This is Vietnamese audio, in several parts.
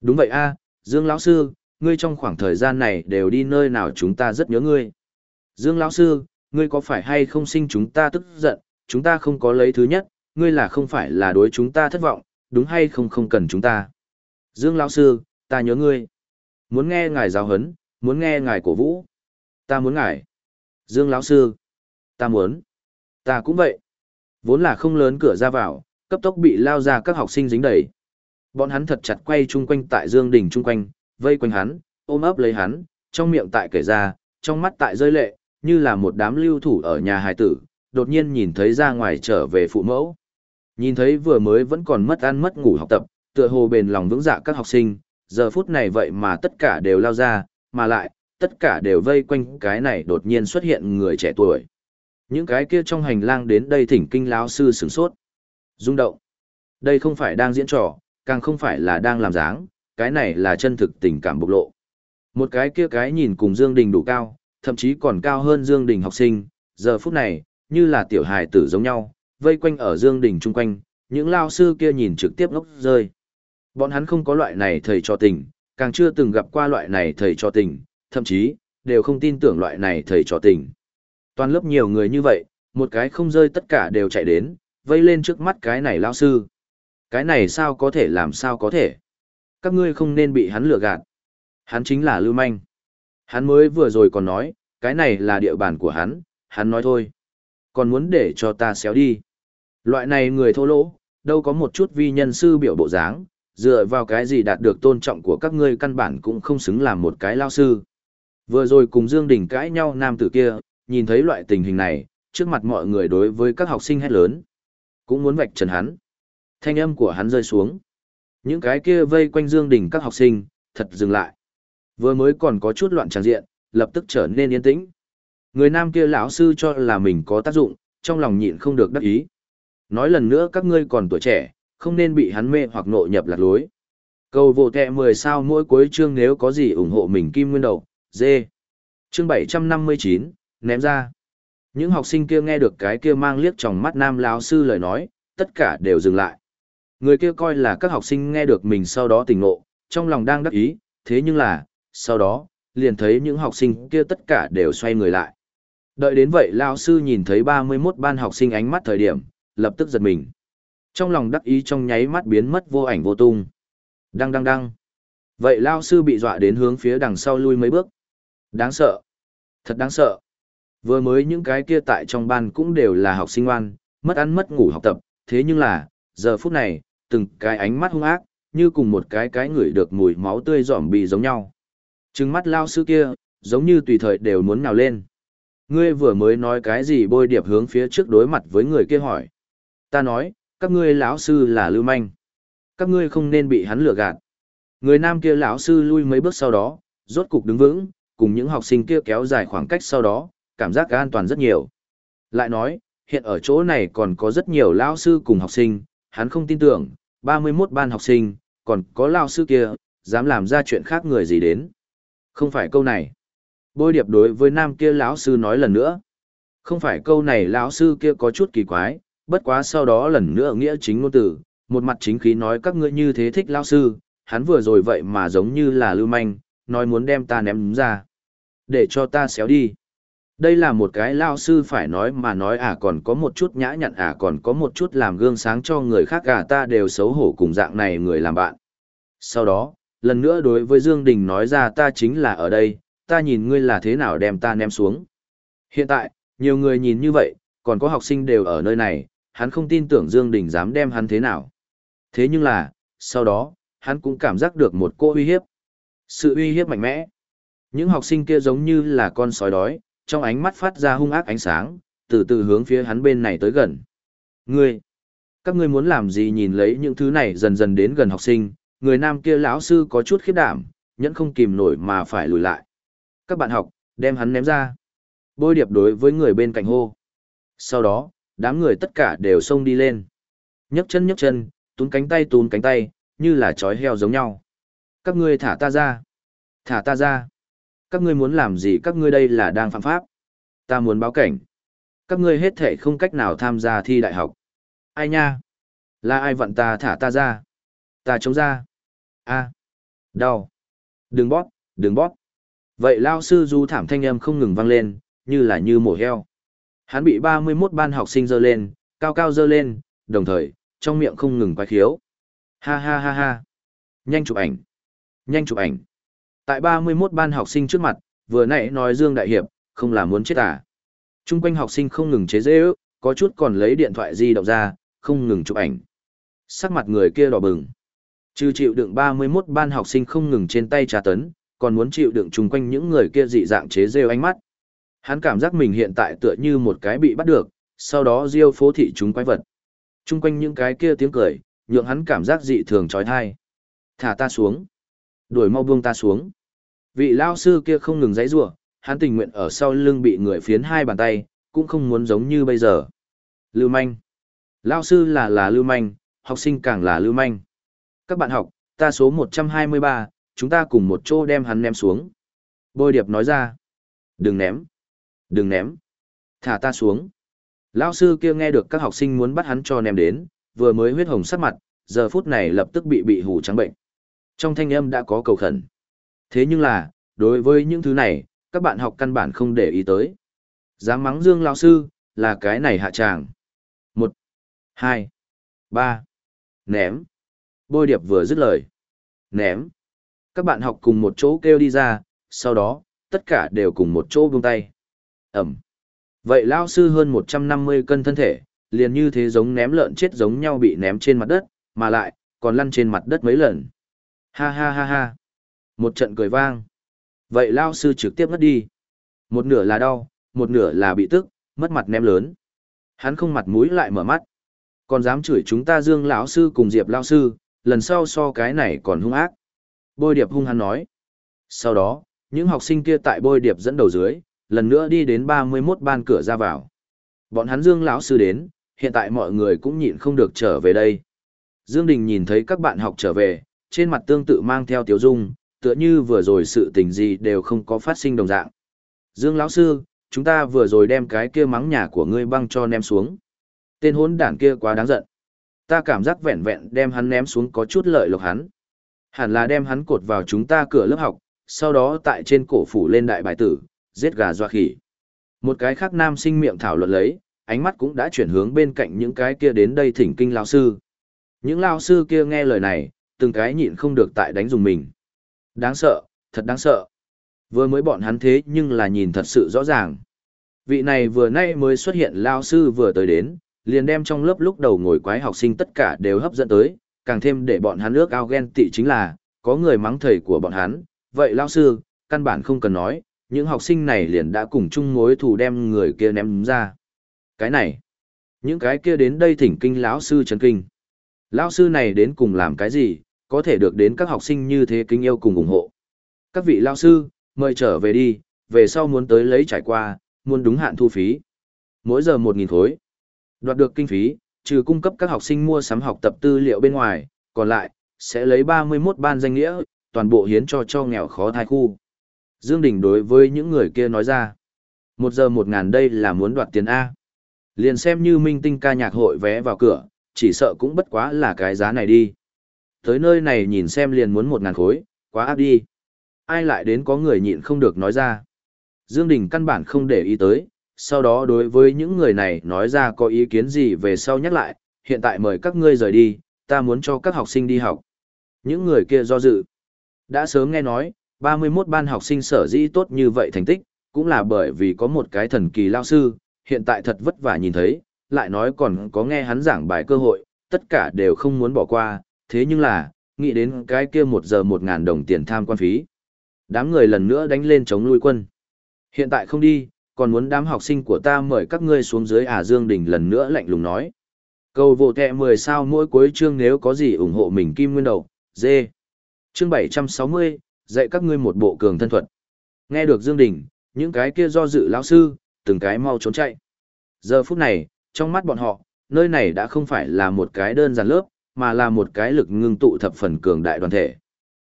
Đúng vậy a, Dương lão sư, ngươi trong khoảng thời gian này đều đi nơi nào chúng ta rất nhớ ngươi. Dương lão sư, ngươi có phải hay không sinh chúng ta tức giận, chúng ta không có lấy thứ nhất, ngươi là không phải là đối chúng ta thất vọng, đúng hay không không cần chúng ta. Dương lão sư, ta nhớ ngươi. Muốn nghe ngài giáo huấn, muốn nghe ngài cổ vũ. Ta muốn ngài. Dương lão sư, ta muốn. Ta cũng vậy. Vốn là không lớn cửa ra vào, cấp tốc bị lao ra các học sinh dính đầy. Bọn hắn thật chặt quay chung quanh tại Dương Đình chung quanh, vây quanh hắn, ôm ấp lấy hắn, trong miệng tại kể ra, trong mắt tại rơi lệ, như là một đám lưu thủ ở nhà hài tử, đột nhiên nhìn thấy ra ngoài trở về phụ mẫu. Nhìn thấy vừa mới vẫn còn mất ăn mất ngủ học tập, tựa hồ bền lòng vững dạ các học sinh, giờ phút này vậy mà tất cả đều lao ra, mà lại, tất cả đều vây quanh cái này đột nhiên xuất hiện người trẻ tuổi. Những cái kia trong hành lang đến đây thỉnh kinh lão sư sửng sốt. rung động. Đây không phải đang diễn trò, càng không phải là đang làm dáng, cái này là chân thực tình cảm bộc lộ. Một cái kia cái nhìn cùng Dương Đình đủ cao, thậm chí còn cao hơn Dương Đình học sinh, giờ phút này, như là tiểu hài tử giống nhau, vây quanh ở Dương Đình chung quanh, những lao sư kia nhìn trực tiếp ngốc rơi. Bọn hắn không có loại này thầy cho tình, càng chưa từng gặp qua loại này thầy cho tình, thậm chí, đều không tin tưởng loại này thầy cho tình. Toàn lớp nhiều người như vậy, một cái không rơi tất cả đều chạy đến, vây lên trước mắt cái này lao sư. Cái này sao có thể làm sao có thể. Các ngươi không nên bị hắn lừa gạt. Hắn chính là Lưu Manh. Hắn mới vừa rồi còn nói, cái này là địa bàn của hắn, hắn nói thôi. Còn muốn để cho ta xéo đi. Loại này người thô lỗ, đâu có một chút vi nhân sư biểu bộ dáng, dựa vào cái gì đạt được tôn trọng của các ngươi căn bản cũng không xứng làm một cái lao sư. Vừa rồi cùng Dương Đình cãi nhau nam tử kia, nhìn thấy loại tình hình này, trước mặt mọi người đối với các học sinh hét lớn. Cũng muốn vạch trần hắn. Thanh âm của hắn rơi xuống. Những cái kia vây quanh Dương Đình các học sinh, thật dừng lại. Vừa mới còn có chút loạn tràng diện, lập tức trở nên yên tĩnh. Người nam kia lão sư cho là mình có tác dụng, trong lòng nhịn không được đắc ý. Nói lần nữa các ngươi còn tuổi trẻ, không nên bị hắn mê hoặc nội nhập lạc lối. Cầu vô tệ 10 sao mỗi cuối chương nếu có gì ủng hộ mình kim nguyên đầu, dê. Chương 759, ném ra. Những học sinh kia nghe được cái kia mang liếc trong mắt nam lão sư lời nói, tất cả đều dừng lại. Người kia coi là các học sinh nghe được mình sau đó tỉnh ngộ, trong lòng đang đắc ý, thế nhưng là, sau đó, liền thấy những học sinh kia tất cả đều xoay người lại. Đợi đến vậy lao sư nhìn thấy 31 ban học sinh ánh mắt thời điểm, lập tức giật mình. Trong lòng đắc ý trong nháy mắt biến mất vô ảnh vô tung. Đăng đăng đăng. Vậy lao sư bị dọa đến hướng phía đằng sau lui mấy bước. Đáng sợ. Thật đáng sợ. Vừa mới những cái kia tại trong ban cũng đều là học sinh ngoan, mất ăn mất ngủ học tập, thế nhưng là, giờ phút này, từng cái ánh mắt hung ác, như cùng một cái cái ngửi được mùi máu tươi giỏm bị giống nhau. Trừng mắt lao sư kia, giống như tùy thời đều muốn nào lên. Ngươi vừa mới nói cái gì bôi điệp hướng phía trước đối mặt với người kia hỏi. Ta nói, các ngươi lão sư là lưu manh. Các ngươi không nên bị hắn lừa gạt. Người nam kia lão sư lui mấy bước sau đó, rốt cục đứng vững, cùng những học sinh kia kéo dài khoảng cách sau đó, cảm giác an toàn rất nhiều. Lại nói, hiện ở chỗ này còn có rất nhiều lão sư cùng học sinh, hắn không tin tưởng, 31 ban học sinh, còn có lao sư kia, dám làm ra chuyện khác người gì đến. Không phải câu này. Bôi điệp đối với nam kia lão sư nói lần nữa. Không phải câu này lão sư kia có chút kỳ quái, bất quá sau đó lần nữa nghĩa chính ngôn tử, một mặt chính khí nói các ngươi như thế thích lão sư, hắn vừa rồi vậy mà giống như là lưu manh, nói muốn đem ta ném ra. Để cho ta xéo đi. Đây là một cái lao sư phải nói mà nói à còn có một chút nhã nhặn à còn có một chút làm gương sáng cho người khác cả ta đều xấu hổ cùng dạng này người làm bạn. Sau đó, lần nữa đối với Dương Đình nói ra ta chính là ở đây, ta nhìn ngươi là thế nào đem ta ném xuống. Hiện tại, nhiều người nhìn như vậy, còn có học sinh đều ở nơi này, hắn không tin tưởng Dương Đình dám đem hắn thế nào. Thế nhưng là, sau đó, hắn cũng cảm giác được một cô uy hiếp. Sự uy hiếp mạnh mẽ. Những học sinh kia giống như là con sói đói, trong ánh mắt phát ra hung ác ánh sáng, từ từ hướng phía hắn bên này tới gần. Ngươi, các ngươi muốn làm gì nhìn lấy những thứ này dần dần đến gần học sinh, người nam kia lão sư có chút khiếp đảm, nhẫn không kìm nổi mà phải lùi lại. Các bạn học, đem hắn ném ra. Bôi điệp đối với người bên cạnh hô. Sau đó, đám người tất cả đều xông đi lên. nhấc chân nhấc chân, tún cánh tay tún cánh tay, như là chói heo giống nhau. Các ngươi thả ta ra. Thả ta ra. Các ngươi muốn làm gì các ngươi đây là đang phạm pháp. Ta muốn báo cảnh. Các ngươi hết thể không cách nào tham gia thi đại học. Ai nha? Là ai vận ta thả ta ra? Ta chống ra. a Đau. Đừng bóp, đừng bóp. Vậy lao sư du thảm thanh âm không ngừng vang lên, như là như mổ heo. Hắn bị 31 ban học sinh dơ lên, cao cao dơ lên, đồng thời, trong miệng không ngừng quái khiếu. Ha ha ha ha. Nhanh chụp ảnh. Nhanh chụp ảnh. Tại 31 ban học sinh trước mặt, vừa nãy nói Dương Đại Hiệp, không là muốn chết à. Trung quanh học sinh không ngừng chế dễ ước, có chút còn lấy điện thoại di động ra, không ngừng chụp ảnh. Sắc mặt người kia đỏ bừng. Trừ chịu đựng 31 ban học sinh không ngừng trên tay trà tấn, còn muốn chịu đựng chung quanh những người kia dị dạng chế rêu ánh mắt. Hắn cảm giác mình hiện tại tựa như một cái bị bắt được, sau đó diêu phố thị chúng quái vật. Chung quanh những cái kia tiếng cười, nhượng hắn cảm giác dị thường trói thai. Thả ta xuống. Đuổi mau buông ta xuống. Vị lao sư kia không ngừng giãy giụa, hắn tình nguyện ở sau lưng bị người phiến hai bàn tay, cũng không muốn giống như bây giờ. Lưu manh. Lao sư là là lưu manh, học sinh càng là lưu manh. Các bạn học, ta số 123, chúng ta cùng một chỗ đem hắn ném xuống. Bôi điệp nói ra. Đừng ném. Đừng ném. Thả ta xuống. Lao sư kia nghe được các học sinh muốn bắt hắn cho ném đến, vừa mới huyết hồng sắc mặt, giờ phút này lập tức bị bị hủ trắng bệnh. Trong thanh âm đã có cầu khẩn. Thế nhưng là, đối với những thứ này, các bạn học căn bản không để ý tới. Dám mắng Dương lão sư, là cái này hạ tràng. Một, hai, ba, ném. Bôi điệp vừa dứt lời. Ném. Các bạn học cùng một chỗ kêu đi ra, sau đó, tất cả đều cùng một chỗ buông tay. Ẩm. Vậy lão sư hơn 150 cân thân thể, liền như thế giống ném lợn chết giống nhau bị ném trên mặt đất, mà lại, còn lăn trên mặt đất mấy lần. Ha ha ha ha. Một trận cười vang. Vậy lao sư trực tiếp mất đi. Một nửa là đau, một nửa là bị tức, mất mặt ném lớn. Hắn không mặt mũi lại mở mắt. Còn dám chửi chúng ta Dương lão sư cùng Diệp lão sư, lần sau so cái này còn hung ác. Bôi điệp hung hắn nói. Sau đó, những học sinh kia tại bôi điệp dẫn đầu dưới, lần nữa đi đến 31 ban cửa ra vào. Bọn hắn Dương lão sư đến, hiện tại mọi người cũng nhịn không được trở về đây. Dương Đình nhìn thấy các bạn học trở về, trên mặt tương tự mang theo tiếu dung, tựa như vừa rồi sự tình gì đều không có phát sinh đồng dạng. Dương lão sư, chúng ta vừa rồi đem cái kia mắng nhà của ngươi băng cho ném xuống. Tên hốn đản kia quá đáng giận. Ta cảm giác vẹn vẹn đem hắn ném xuống có chút lợi lộc hắn. Hẳn là đem hắn cột vào chúng ta cửa lớp học, sau đó tại trên cổ phủ lên đại bài tử, giết gà doa khỉ. Một cái khác nam sinh miệng thảo luận lấy, ánh mắt cũng đã chuyển hướng bên cạnh những cái kia đến đây thỉnh kinh lao sư. Những lao sư kia nghe lời này, từng cái nhịn không được tại đánh dùng mình. Đáng sợ, thật đáng sợ. Vừa mới bọn hắn thế nhưng là nhìn thật sự rõ ràng. Vị này vừa nay mới xuất hiện lao sư vừa tới đến, liền đem trong lớp lúc đầu ngồi quái học sinh tất cả đều hấp dẫn tới, càng thêm để bọn hắn ước ao ghen tị chính là, có người mắng thầy của bọn hắn, vậy lao sư, căn bản không cần nói, những học sinh này liền đã cùng chung mối thù đem người kia ném ra. Cái này, những cái kia đến đây thỉnh kinh lão sư chấn kinh. Lão sư này đến cùng làm cái gì, có thể được đến các học sinh như thế kính yêu cùng ủng hộ. Các vị lao sư, mời trở về đi, về sau muốn tới lấy trải qua, muốn đúng hạn thu phí. Mỗi giờ 1.000 khối. Đoạt được kinh phí, trừ cung cấp các học sinh mua sắm học tập tư liệu bên ngoài, còn lại, sẽ lấy 31 ban danh nghĩa, toàn bộ hiến cho cho nghèo khó thai khu. Dương Đình đối với những người kia nói ra. Một giờ một ngàn đây là muốn đoạt tiền A. Liền xem như minh tinh ca nhạc hội vé vào cửa, chỉ sợ cũng bất quá là cái giá này đi. Tới nơi này nhìn xem liền muốn một ngàn khối, quá áp đi. Ai lại đến có người nhịn không được nói ra. Dương Đình căn bản không để ý tới, sau đó đối với những người này nói ra có ý kiến gì về sau nhắc lại, hiện tại mời các ngươi rời đi, ta muốn cho các học sinh đi học. Những người kia do dự. Đã sớm nghe nói, 31 ban học sinh sở dĩ tốt như vậy thành tích, cũng là bởi vì có một cái thần kỳ lao sư, hiện tại thật vất vả nhìn thấy, lại nói còn có nghe hắn giảng bài cơ hội, tất cả đều không muốn bỏ qua, thế nhưng là, nghĩ đến cái kia một giờ một ngàn đồng tiền tham quan phí. Đám người lần nữa đánh lên chống lui quân. Hiện tại không đi, còn muốn đám học sinh của ta mời các ngươi xuống dưới à Dương Đình lần nữa lạnh lùng nói. Cầu vô kẹ 10 sao mỗi cuối chương nếu có gì ủng hộ mình kim nguyên đầu, dê. Chương 760, dạy các ngươi một bộ cường thân thuật. Nghe được Dương Đình, những cái kia do dự lão sư, từng cái mau trốn chạy. Giờ phút này, trong mắt bọn họ, nơi này đã không phải là một cái đơn giản lớp, mà là một cái lực ngưng tụ thập phần cường đại đoàn thể.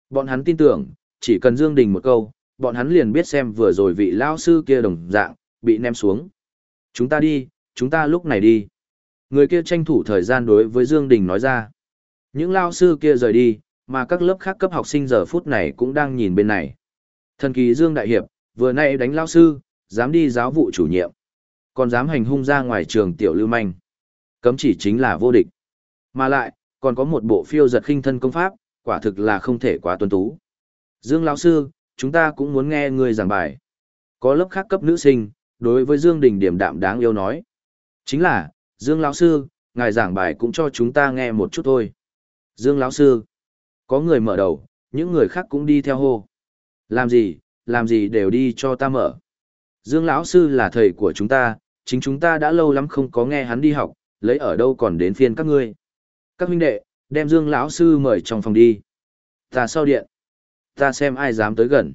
Bọn hắn tin tưởng, chỉ cần Dương Đình một câu, bọn hắn liền biết xem vừa rồi vị lão sư kia đồng dạng, bị ném xuống. Chúng ta đi, chúng ta lúc này đi. Người kia tranh thủ thời gian đối với Dương Đình nói ra. Những lão sư kia rời đi, Mà các lớp khác cấp học sinh giờ phút này cũng đang nhìn bên này. Thần kỳ Dương Đại Hiệp, vừa nay đánh lão sư, dám đi giáo vụ chủ nhiệm. Còn dám hành hung ra ngoài trường tiểu lưu manh. Cấm chỉ chính là vô địch. Mà lại, còn có một bộ phiêu giật khinh thân công pháp, quả thực là không thể quá tuân tú. Dương lão sư, chúng ta cũng muốn nghe người giảng bài. Có lớp khác cấp nữ sinh, đối với Dương Đình điểm đạm đáng yêu nói. Chính là, Dương lão sư, ngài giảng bài cũng cho chúng ta nghe một chút thôi. Dương lão sư, có người mở đầu, những người khác cũng đi theo hô. Làm gì, làm gì đều đi cho ta mở. Dương lão sư là thầy của chúng ta, chính chúng ta đã lâu lắm không có nghe hắn đi học, lấy ở đâu còn đến phiên các ngươi. Các huynh đệ, đem Dương lão sư mời trong phòng đi. Ta sau điện. Ta xem ai dám tới gần.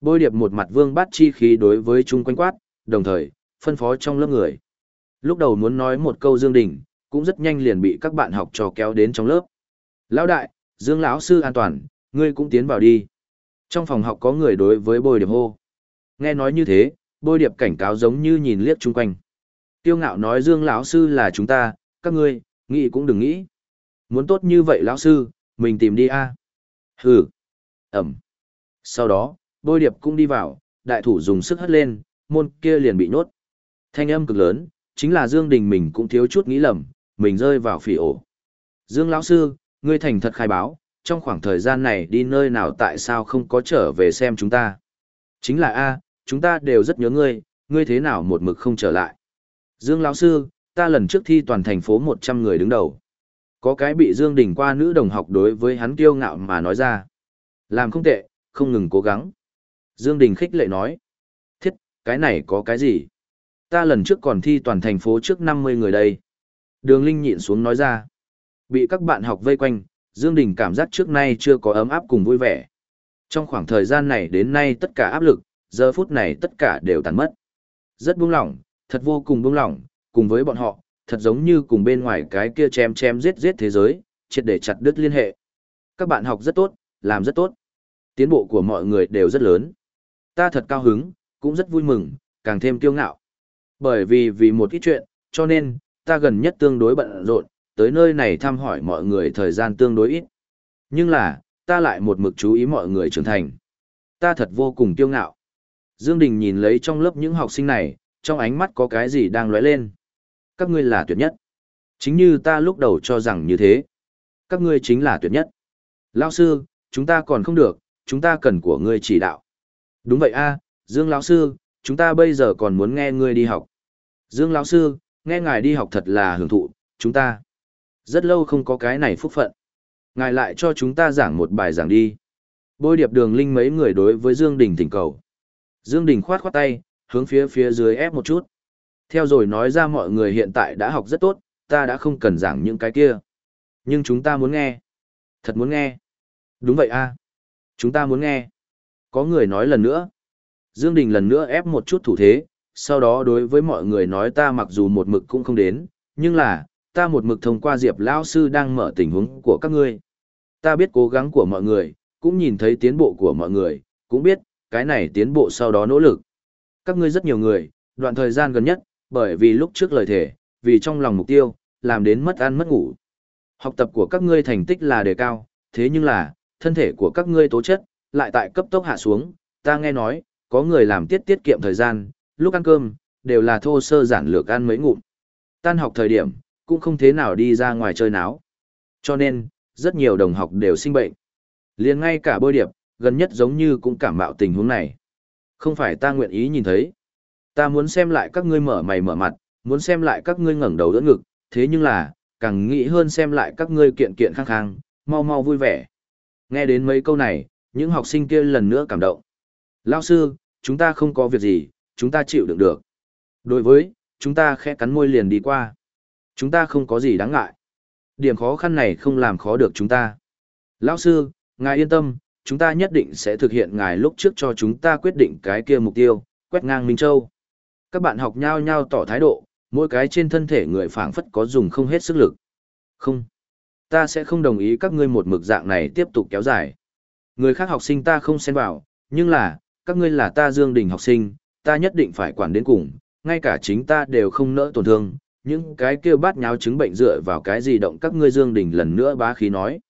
Bôi điệp một mặt vương bát chi khí đối với chung quanh quát, đồng thời, phân phó trong lớp người. Lúc đầu muốn nói một câu Dương Đình, cũng rất nhanh liền bị các bạn học trò kéo đến trong lớp. Lão đại, Dương lão sư an toàn, ngươi cũng tiến vào đi. Trong phòng học có người đối với bôi điệp hô. Nghe nói như thế, bôi điệp cảnh cáo giống như nhìn liếc chung quanh. Tiêu ngạo nói Dương lão sư là chúng ta, các ngươi, nghĩ cũng đừng nghĩ. Muốn tốt như vậy lão sư, mình tìm đi a. Hừ. Ẩm. Sau đó, bôi điệp cũng đi vào, đại thủ dùng sức hất lên, môn kia liền bị nhốt. Thanh âm cực lớn, chính là Dương Đình mình cũng thiếu chút nghĩ lầm, mình rơi vào phỉ ổ. Dương lão sư, ngươi thành thật khai báo, trong khoảng thời gian này đi nơi nào tại sao không có trở về xem chúng ta. Chính là A, chúng ta đều rất nhớ ngươi, ngươi thế nào một mực không trở lại. Dương lão sư, ta lần trước thi toàn thành phố 100 người đứng đầu. Có cái bị Dương Đình qua nữ đồng học đối với hắn kiêu ngạo mà nói ra. Làm không tệ, không ngừng cố gắng. Dương Đình khích lệ nói. Thiết, cái này có cái gì? Ta lần trước còn thi toàn thành phố trước 50 người đây. Đường Linh nhịn xuống nói ra. Bị các bạn học vây quanh, Dương Đình cảm giác trước nay chưa có ấm áp cùng vui vẻ. Trong khoảng thời gian này đến nay tất cả áp lực, giờ phút này tất cả đều tàn mất. Rất buông lỏng, thật vô cùng buông lỏng, cùng với bọn họ, thật giống như cùng bên ngoài cái kia chém chém giết giết thế giới, triệt để chặt đứt liên hệ. Các bạn học rất tốt, làm rất tốt. Tiến bộ của mọi người đều rất lớn. Ta thật cao hứng, cũng rất vui mừng, càng thêm kiêu ngạo. Bởi vì vì một ít chuyện, cho nên, ta gần nhất tương đối bận rộn, tới nơi này thăm hỏi mọi người thời gian tương đối ít. Nhưng là, ta lại một mực chú ý mọi người trưởng thành. Ta thật vô cùng kiêu ngạo. Dương Đình nhìn lấy trong lớp những học sinh này, trong ánh mắt có cái gì đang lóe lên. Các ngươi là tuyệt nhất. Chính như ta lúc đầu cho rằng như thế. Các ngươi chính là tuyệt nhất. Lão sư, chúng ta còn không được, chúng ta cần của ngươi chỉ đạo. Đúng vậy a, Dương lão sư, chúng ta bây giờ còn muốn nghe ngươi đi học. Dương lão sư, nghe ngài đi học thật là hưởng thụ, chúng ta. Rất lâu không có cái này phúc phận. Ngài lại cho chúng ta giảng một bài giảng đi. Bôi điệp đường linh mấy người đối với Dương Đình thỉnh cầu. Dương Đình khoát khoát tay, hướng phía phía dưới ép một chút. Theo rồi nói ra mọi người hiện tại đã học rất tốt, ta đã không cần giảng những cái kia. Nhưng chúng ta muốn nghe. Thật muốn nghe. Đúng vậy a, Chúng ta muốn nghe. Có người nói lần nữa. Dương Đình lần nữa ép một chút thủ thế, sau đó đối với mọi người nói ta mặc dù một mực cũng không đến, nhưng là, ta một mực thông qua Diệp Lão Sư đang mở tình huống của các ngươi. Ta biết cố gắng của mọi người, cũng nhìn thấy tiến bộ của mọi người, cũng biết, cái này tiến bộ sau đó nỗ lực. Các ngươi rất nhiều người, đoạn thời gian gần nhất, bởi vì lúc trước lời thể, vì trong lòng mục tiêu, làm đến mất ăn mất ngủ. Học tập của các ngươi thành tích là đề cao, thế nhưng là, thân thể của các ngươi tố chất, lại tại cấp tốc hạ xuống, ta nghe nói, có người làm tiết tiết kiệm thời gian, lúc ăn cơm, đều là thô sơ giản lược ăn mấy ngụm. Tan học thời điểm, cũng không thế nào đi ra ngoài chơi náo. Cho nên, rất nhiều đồng học đều sinh bệnh. liền ngay cả bôi điệp, gần nhất giống như cũng cảm mạo tình huống này. Không phải ta nguyện ý nhìn thấy. Ta muốn xem lại các ngươi mở mày mở mặt, muốn xem lại các ngươi ngẩng đầu đỡ ngực, thế nhưng là, càng nghĩ hơn xem lại các ngươi kiện kiện khang khang, mau mau vui vẻ. Nghe đến mấy câu này, những học sinh kia lần nữa cảm động. Lao sư, chúng ta không có việc gì, chúng ta chịu đựng được. Đối với, chúng ta khẽ cắn môi liền đi qua. Chúng ta không có gì đáng ngại. Điểm khó khăn này không làm khó được chúng ta. Lão sư, ngài yên tâm, chúng ta nhất định sẽ thực hiện ngài lúc trước cho chúng ta quyết định cái kia mục tiêu, quét ngang Minh Châu. Các bạn học nhau nhau tỏ thái độ, mỗi cái trên thân thể người phảng phất có dùng không hết sức lực. Không. Ta sẽ không đồng ý các ngươi một mực dạng này tiếp tục kéo dài. Người khác học sinh ta không xen vào, nhưng là, các ngươi là ta Dương Đình học sinh, ta nhất định phải quản đến cùng, ngay cả chính ta đều không nỡ tổn thương, những cái kêu bát nháo chứng bệnh dựa vào cái gì động các ngươi Dương Đình lần nữa bá khí nói.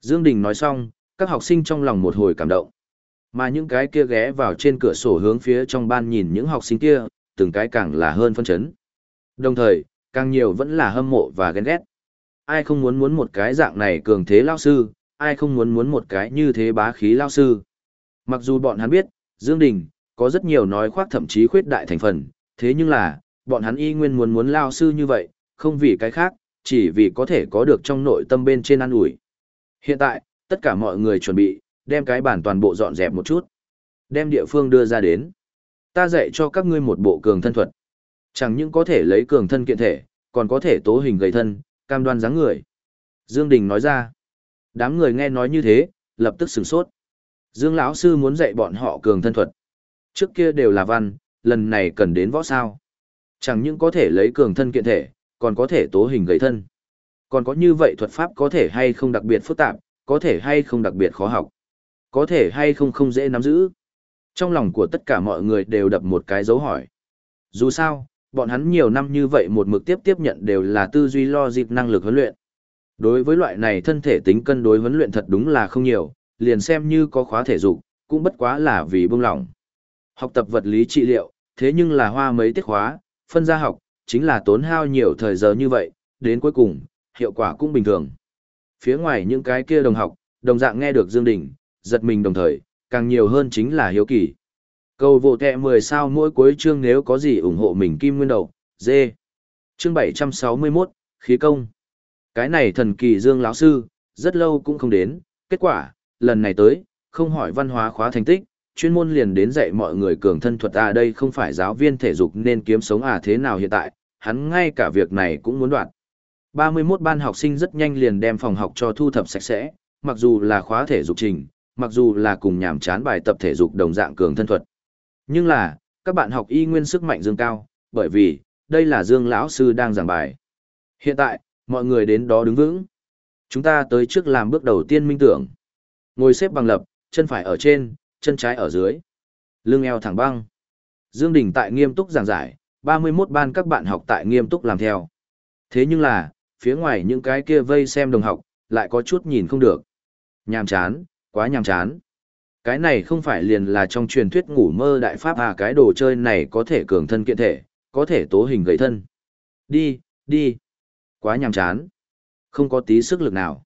Dương Đình nói xong, các học sinh trong lòng một hồi cảm động. Mà những cái kia ghé vào trên cửa sổ hướng phía trong ban nhìn những học sinh kia, từng cái càng là hơn phân chấn. Đồng thời, càng nhiều vẫn là hâm mộ và ghen ghét. Ai không muốn muốn một cái dạng này cường thế lao sư, ai không muốn muốn một cái như thế bá khí lao sư. Mặc dù bọn hắn biết, Dương Đình, có rất nhiều nói khoác thậm chí khuyết đại thành phần, thế nhưng là, bọn hắn y nguyên muốn muốn lao sư như vậy, không vì cái khác, chỉ vì có thể có được trong nội tâm bên trên ăn ủi. Hiện tại, tất cả mọi người chuẩn bị, đem cái bản toàn bộ dọn dẹp một chút. Đem địa phương đưa ra đến. Ta dạy cho các ngươi một bộ cường thân thuật. Chẳng những có thể lấy cường thân kiện thể, còn có thể tố hình gầy thân, cam đoan dáng người. Dương Đình nói ra. Đám người nghe nói như thế, lập tức sửng sốt. Dương lão sư muốn dạy bọn họ cường thân thuật. Trước kia đều là văn, lần này cần đến võ sao. Chẳng những có thể lấy cường thân kiện thể, còn có thể tố hình gầy thân. Còn có như vậy thuật pháp có thể hay không đặc biệt phức tạp, có thể hay không đặc biệt khó học, có thể hay không không dễ nắm giữ. Trong lòng của tất cả mọi người đều đập một cái dấu hỏi. Dù sao, bọn hắn nhiều năm như vậy một mực tiếp tiếp nhận đều là tư duy lo dịp năng lực huấn luyện. Đối với loại này thân thể tính cân đối huấn luyện thật đúng là không nhiều, liền xem như có khóa thể dục, cũng bất quá là vì buông lỏng. Học tập vật lý trị liệu, thế nhưng là hoa mấy tiết khóa, phân ra học, chính là tốn hao nhiều thời giờ như vậy, đến cuối cùng, hiệu quả cũng bình thường. Phía ngoài những cái kia đồng học, đồng dạng nghe được Dương Đình, giật mình đồng thời, càng nhiều hơn chính là hiếu kỳ. Cầu vô tệ 10 sao mỗi cuối chương nếu có gì ủng hộ mình kim nguyên đầu, dê. Chương 761, khí công. Cái này thần kỳ Dương lão sư, rất lâu cũng không đến, kết quả, lần này tới, không hỏi văn hóa khóa thành tích, chuyên môn liền đến dạy mọi người cường thân thuật à đây không phải giáo viên thể dục nên kiếm sống à thế nào hiện tại, hắn ngay cả việc này cũng muốn đoạt. 31 ban học sinh rất nhanh liền đem phòng học cho thu thập sạch sẽ, mặc dù là khóa thể dục trình, mặc dù là cùng nhàm chán bài tập thể dục đồng dạng cường thân thuật. Nhưng là, các bạn học y nguyên sức mạnh dương cao, bởi vì, đây là Dương lão sư đang giảng bài. Hiện tại, mọi người đến đó đứng vững. Chúng ta tới trước làm bước đầu tiên minh tưởng. Ngồi xếp bằng lập, chân phải ở trên, chân trái ở dưới. Lưng eo thẳng băng. Dương Đình tại nghiêm túc giảng giải, 31 ban các bạn học tại nghiêm túc làm theo. Thế nhưng là, phía ngoài những cái kia vây xem đồng học, lại có chút nhìn không được. Nhàm chán, quá nhàm chán. Cái này không phải liền là trong truyền thuyết ngủ mơ đại pháp à cái đồ chơi này có thể cường thân kiện thể, có thể tố hình gầy thân. Đi, đi. Quá nhàm chán. Không có tí sức lực nào.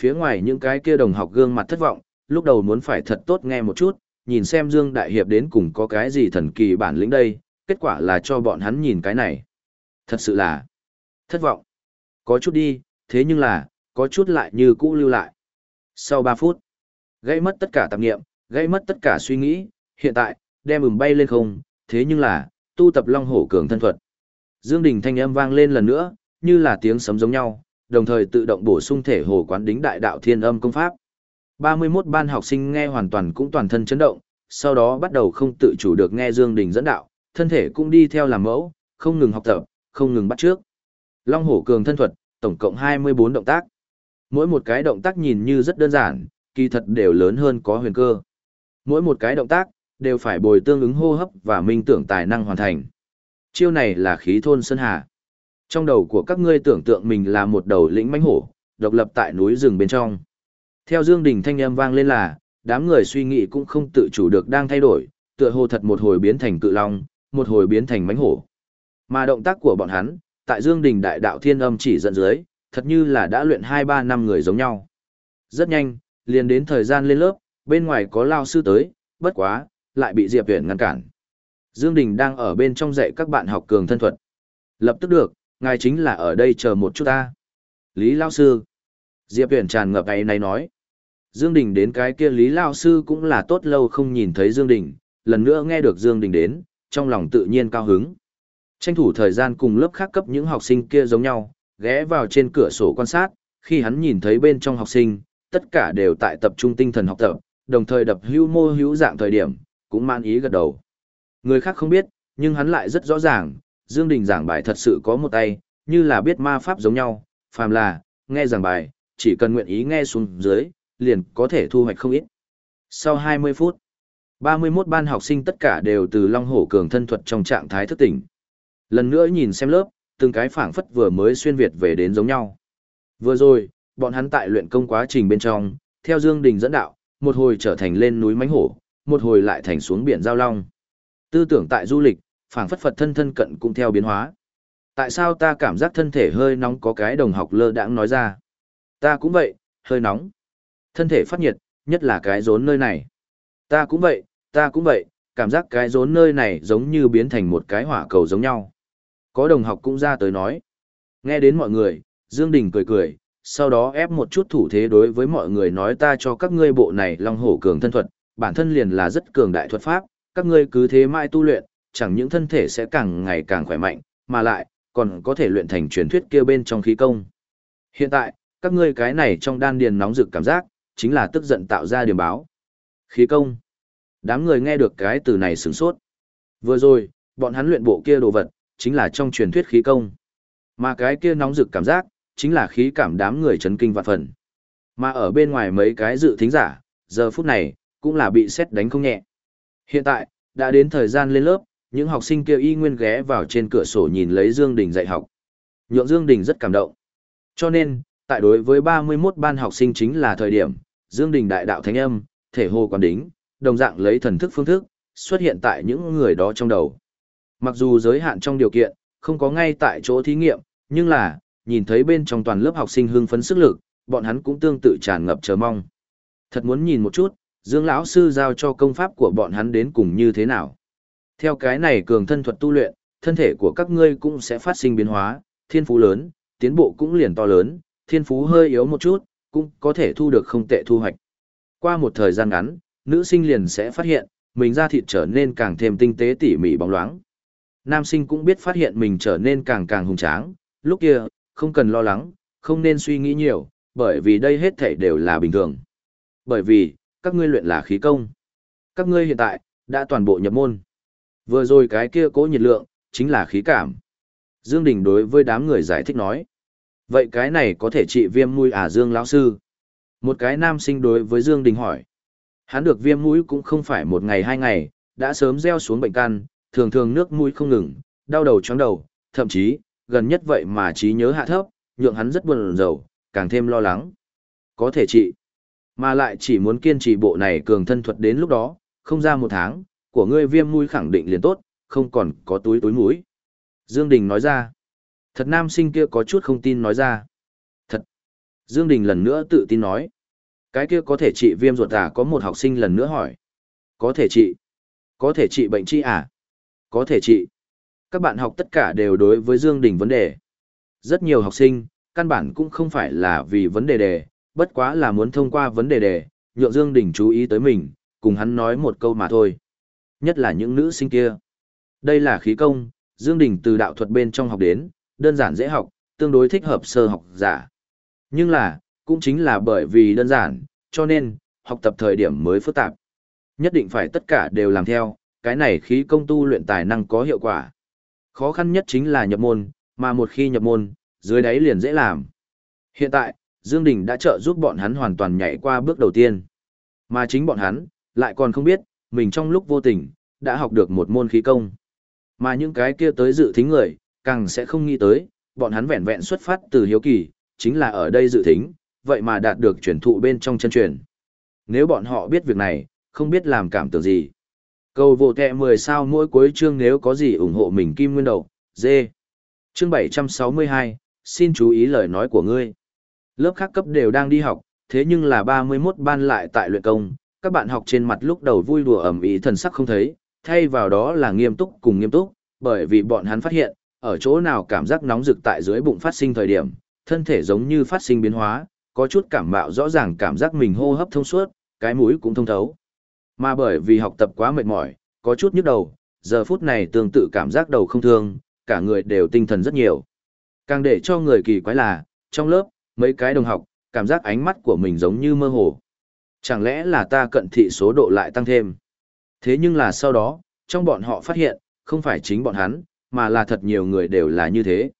Phía ngoài những cái kia đồng học gương mặt thất vọng, lúc đầu muốn phải thật tốt nghe một chút, nhìn xem Dương Đại Hiệp đến cùng có cái gì thần kỳ bản lĩnh đây, kết quả là cho bọn hắn nhìn cái này. Thật sự là thất vọng. Có chút đi, thế nhưng là, có chút lại như cũ lưu lại. Sau 3 phút, gây mất tất cả tạp nghiệm, gây mất tất cả suy nghĩ, hiện tại, đem ừm bay lên không, thế nhưng là, tu tập long hổ cường thân thuật. Dương Đình thanh âm vang lên lần nữa, như là tiếng sấm giống nhau, đồng thời tự động bổ sung thể hồ quán đính đại đạo thiên âm công pháp. 31 ban học sinh nghe hoàn toàn cũng toàn thân chấn động, sau đó bắt đầu không tự chủ được nghe Dương Đình dẫn đạo, thân thể cũng đi theo làm mẫu, không ngừng học tập, không ngừng bắt trước. Long hổ cường thân thuật, tổng cộng 24 động tác. Mỗi một cái động tác nhìn như rất đơn giản, kỳ thật đều lớn hơn có huyền cơ. Mỗi một cái động tác, đều phải bồi tương ứng hô hấp và minh tưởng tài năng hoàn thành. Chiêu này là khí thôn sơn hà. Trong đầu của các ngươi tưởng tượng mình là một đầu lĩnh mãnh hổ, độc lập tại núi rừng bên trong. Theo Dương Đình thanh âm vang lên là, đám người suy nghĩ cũng không tự chủ được đang thay đổi, tựa hồ thật một hồi biến thành cự long, một hồi biến thành mãnh hổ. Mà động tác của bọn hắn, tại Dương Đình đại đạo thiên âm chỉ dẫn dưới, thật như là đã luyện 2-3 năm người giống nhau. Rất nhanh, liền đến thời gian lên lớp, bên ngoài có lao sư tới, bất quá, lại bị Diệp Viễn ngăn cản. Dương Đình đang ở bên trong dạy các bạn học cường thân thuật. Lập tức được, ngài chính là ở đây chờ một chút ta. Lý lao sư. Diệp Viễn tràn ngập ấy này nói. Dương Đình đến cái kia Lý lao sư cũng là tốt lâu không nhìn thấy Dương Đình, lần nữa nghe được Dương Đình đến, trong lòng tự nhiên cao hứng. Tranh thủ thời gian cùng lớp khác cấp những học sinh kia giống nhau, ghé vào trên cửa sổ quan sát, khi hắn nhìn thấy bên trong học sinh, tất cả đều tại tập trung tinh thần học tập, đồng thời đập hưu mô hữu dạng thời điểm, cũng man ý gật đầu. Người khác không biết, nhưng hắn lại rất rõ ràng, Dương Đình giảng bài thật sự có một tay, như là biết ma pháp giống nhau, phàm là, nghe giảng bài, chỉ cần nguyện ý nghe xuống dưới, liền có thể thu hoạch không ít. Sau 20 phút, 31 ban học sinh tất cả đều từ Long Hổ Cường thân thuật trong trạng thái thức tỉnh. Lần nữa nhìn xem lớp, từng cái phảng phất vừa mới xuyên Việt về đến giống nhau. Vừa rồi, bọn hắn tại luyện công quá trình bên trong, theo Dương Đình dẫn đạo, một hồi trở thành lên núi mãnh hổ, một hồi lại thành xuống biển giao long. Tư tưởng tại du lịch, phảng phất Phật thân thân cận cũng theo biến hóa. Tại sao ta cảm giác thân thể hơi nóng có cái đồng học lơ đãng nói ra? Ta cũng vậy, hơi nóng. Thân thể phát nhiệt, nhất là cái rốn nơi này. Ta cũng vậy, ta cũng vậy, cảm giác cái rốn nơi này giống như biến thành một cái hỏa cầu giống nhau. Có đồng học cũng ra tới nói. Nghe đến mọi người, Dương Đình cười cười, sau đó ép một chút thủ thế đối với mọi người nói ta cho các ngươi bộ này long hổ cường thân thuật, bản thân liền là rất cường đại thuật pháp, các ngươi cứ thế mãi tu luyện, chẳng những thân thể sẽ càng ngày càng khỏe mạnh, mà lại, còn có thể luyện thành truyền thuyết kia bên trong khí công. Hiện tại, các ngươi cái này trong đan điền nóng rực cảm giác, chính là tức giận tạo ra điểm báo. Khí công. Đám người nghe được cái từ này sửng sốt. Vừa rồi, bọn hắn luyện bộ kia đồ vật, chính là trong truyền thuyết khí công. Mà cái kia nóng rực cảm giác, chính là khí cảm đám người chấn kinh vạn phần. Mà ở bên ngoài mấy cái dự thính giả, giờ phút này, cũng là bị xét đánh không nhẹ. Hiện tại, đã đến thời gian lên lớp, những học sinh kia y nguyên ghé vào trên cửa sổ nhìn lấy Dương Đình dạy học. Nhượng Dương Đình rất cảm động. Cho nên, tại đối với 31 ban học sinh chính là thời điểm, Dương Đình đại đạo thánh âm, thể hồ quán đính, đồng dạng lấy thần thức phương thức, xuất hiện tại những người đó trong đầu. Mặc dù giới hạn trong điều kiện, không có ngay tại chỗ thí nghiệm, nhưng là, nhìn thấy bên trong toàn lớp học sinh hưng phấn sức lực, bọn hắn cũng tương tự tràn ngập chờ mong. Thật muốn nhìn một chút, Dương lão sư giao cho công pháp của bọn hắn đến cùng như thế nào. Theo cái này cường thân thuật tu luyện, thân thể của các ngươi cũng sẽ phát sinh biến hóa, thiên phú lớn, tiến bộ cũng liền to lớn, thiên phú hơi yếu một chút, cũng có thể thu được không tệ thu hoạch. Qua một thời gian ngắn, nữ sinh liền sẽ phát hiện, mình da thịt trở nên càng thêm tinh tế tỉ mỉ bóng loáng. Nam sinh cũng biết phát hiện mình trở nên càng càng hùng tráng, lúc kia, không cần lo lắng, không nên suy nghĩ nhiều, bởi vì đây hết thảy đều là bình thường. Bởi vì, các ngươi luyện là khí công. Các ngươi hiện tại, đã toàn bộ nhập môn. Vừa rồi cái kia cố nhiệt lượng, chính là khí cảm. Dương Đình đối với đám người giải thích nói. Vậy cái này có thể trị viêm mũi à Dương lão sư? Một cái nam sinh đối với Dương Đình hỏi. Hắn được viêm mũi cũng không phải một ngày hai ngày, đã sớm gieo xuống bệnh căn, thường thường nước mũi không ngừng, đau đầu chóng đầu, thậm chí, gần nhất vậy mà trí nhớ hạ thấp, nhượng hắn rất buồn rầu, càng thêm lo lắng. Có thể trị, mà lại chỉ muốn kiên trì bộ này cường thân thuật đến lúc đó, không ra một tháng, của ngươi viêm mũi khẳng định liền tốt, không còn có túi túi mũi. Dương Đình nói ra. Thật nam sinh kia có chút không tin nói ra. Thật. Dương Đình lần nữa tự tin nói. Cái kia có thể trị viêm ruột à có một học sinh lần nữa hỏi. Có thể trị. Có thể trị bệnh chi à? Có thể trị. Các bạn học tất cả đều đối với Dương Đình vấn đề. Rất nhiều học sinh, căn bản cũng không phải là vì vấn đề đề, bất quá là muốn thông qua vấn đề đề, nhượng Dương Đình chú ý tới mình, cùng hắn nói một câu mà thôi. Nhất là những nữ sinh kia. Đây là khí công, Dương Đình từ đạo thuật bên trong học đến, đơn giản dễ học, tương đối thích hợp sơ học giả. Nhưng là, cũng chính là bởi vì đơn giản, cho nên, học tập thời điểm mới phức tạp. Nhất định phải tất cả đều làm theo, cái này khí công tu luyện tài năng có hiệu quả. Khó khăn nhất chính là nhập môn, mà một khi nhập môn, dưới đáy liền dễ làm. Hiện tại, Dương Đình đã trợ giúp bọn hắn hoàn toàn nhảy qua bước đầu tiên. Mà chính bọn hắn, lại còn không biết, mình trong lúc vô tình, đã học được một môn khí công. Mà những cái kia tới dự thính người, càng sẽ không nghĩ tới, bọn hắn vẹn vẹn xuất phát từ hiếu kỳ, chính là ở đây dự thính, vậy mà đạt được truyền thụ bên trong chân truyền. Nếu bọn họ biết việc này, không biết làm cảm tưởng gì. Cầu vô tệ 10 sao mỗi cuối chương nếu có gì ủng hộ mình kim nguyên đầu, dê. Chương 762, xin chú ý lời nói của ngươi. Lớp khác cấp đều đang đi học, thế nhưng là 31 ban lại tại luyện công, các bạn học trên mặt lúc đầu vui đùa ẩm ý thần sắc không thấy, thay vào đó là nghiêm túc cùng nghiêm túc, bởi vì bọn hắn phát hiện, ở chỗ nào cảm giác nóng rực tại dưới bụng phát sinh thời điểm, thân thể giống như phát sinh biến hóa, có chút cảm mạo rõ ràng cảm giác mình hô hấp thông suốt, cái mũi cũng thông thấu. Mà bởi vì học tập quá mệt mỏi, có chút nhức đầu, giờ phút này tương tự cảm giác đầu không thương, cả người đều tinh thần rất nhiều. Càng để cho người kỳ quái là, trong lớp, mấy cái đồng học, cảm giác ánh mắt của mình giống như mơ hồ. Chẳng lẽ là ta cận thị số độ lại tăng thêm? Thế nhưng là sau đó, trong bọn họ phát hiện, không phải chính bọn hắn, mà là thật nhiều người đều là như thế.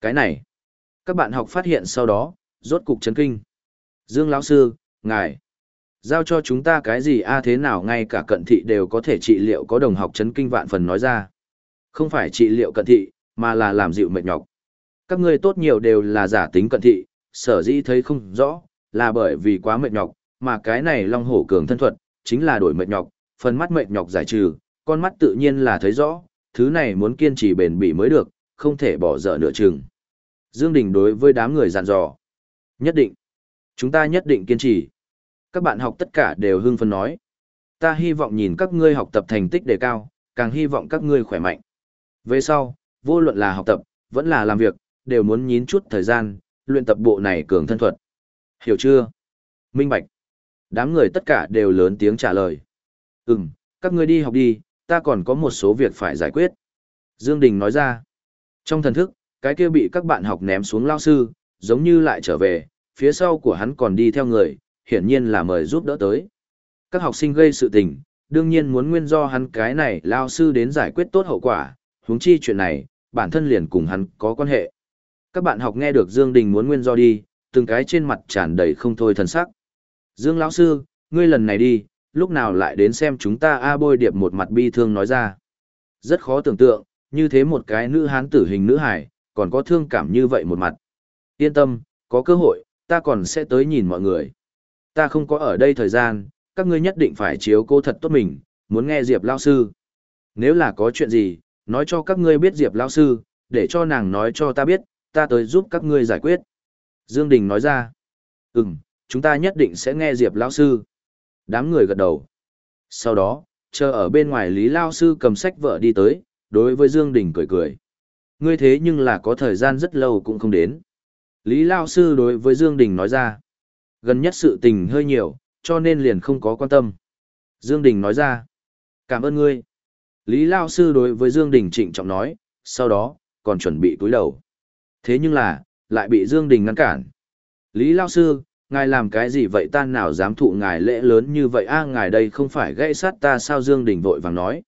Cái này, các bạn học phát hiện sau đó, rốt cục chấn kinh. Dương lão sư, ngài, giao cho chúng ta cái gì a thế nào ngay cả cận thị đều có thể trị liệu có đồng học chấn kinh vạn phần nói ra. Không phải trị liệu cận thị, mà là làm dịu mệt nhọc. Các ngươi tốt nhiều đều là giả tính cận thị, sở dĩ thấy không rõ, là bởi vì quá mệt nhọc, mà cái này long hổ cường thân thuật, chính là đổi mệt nhọc, phần mắt mệt nhọc giải trừ, con mắt tự nhiên là thấy rõ, thứ này muốn kiên trì bền bỉ mới được, không thể bỏ dở nửa chừng. Dương Đình đối với đám người dặn dò. Nhất định. Chúng ta nhất định kiên trì. Các bạn học tất cả đều hưng phấn nói. Ta hy vọng nhìn các ngươi học tập thành tích đề cao, càng hy vọng các ngươi khỏe mạnh. Về sau, vô luận là học tập, vẫn là làm việc, đều muốn nhín chút thời gian, luyện tập bộ này cường thân thuật. Hiểu chưa? Minh Bạch. Đám người tất cả đều lớn tiếng trả lời. Ừm, các ngươi đi học đi, ta còn có một số việc phải giải quyết. Dương Đình nói ra. Trong thần thức, cái kia bị các bạn học ném xuống lao sư, giống như lại trở về, phía sau của hắn còn đi theo người, hiển nhiên là mời giúp đỡ tới. Các học sinh gây sự tình, đương nhiên muốn nguyên do hắn cái này lao sư đến giải quyết tốt hậu quả, huống chi chuyện này, bản thân liền cùng hắn có quan hệ. Các bạn học nghe được Dương Đình muốn nguyên do đi, từng cái trên mặt tràn đầy không thôi thần sắc. Dương lão sư, ngươi lần này đi, lúc nào lại đến xem chúng ta A bôi điệp một mặt bi thương nói ra. Rất khó tưởng tượng, như thế một cái nữ hán tử hình nữ hải, còn có thương cảm như vậy một mặt. Yên tâm, có cơ hội, ta còn sẽ tới nhìn mọi người. Ta không có ở đây thời gian, các ngươi nhất định phải chiếu cô thật tốt mình, muốn nghe Diệp Lao Sư. Nếu là có chuyện gì, nói cho các ngươi biết Diệp Lao Sư, để cho nàng nói cho ta biết, ta tới giúp các ngươi giải quyết. Dương Đình nói ra, ừm, chúng ta nhất định sẽ nghe Diệp Lao Sư. Đám người gật đầu. Sau đó, chờ ở bên ngoài Lý Lao Sư cầm sách vợ đi tới, đối với Dương Đình cười cười. Ngươi thế nhưng là có thời gian rất lâu cũng không đến. Lý Lao Sư đối với Dương Đình nói ra. Gần nhất sự tình hơi nhiều, cho nên liền không có quan tâm. Dương Đình nói ra. Cảm ơn ngươi. Lý Lao Sư đối với Dương Đình trịnh trọng nói, sau đó, còn chuẩn bị túi đầu. Thế nhưng là, lại bị Dương Đình ngăn cản. Lý Lao Sư, ngài làm cái gì vậy ta nào dám thụ ngài lễ lớn như vậy a ngài đây không phải gãy sát ta sao Dương Đình vội vàng nói.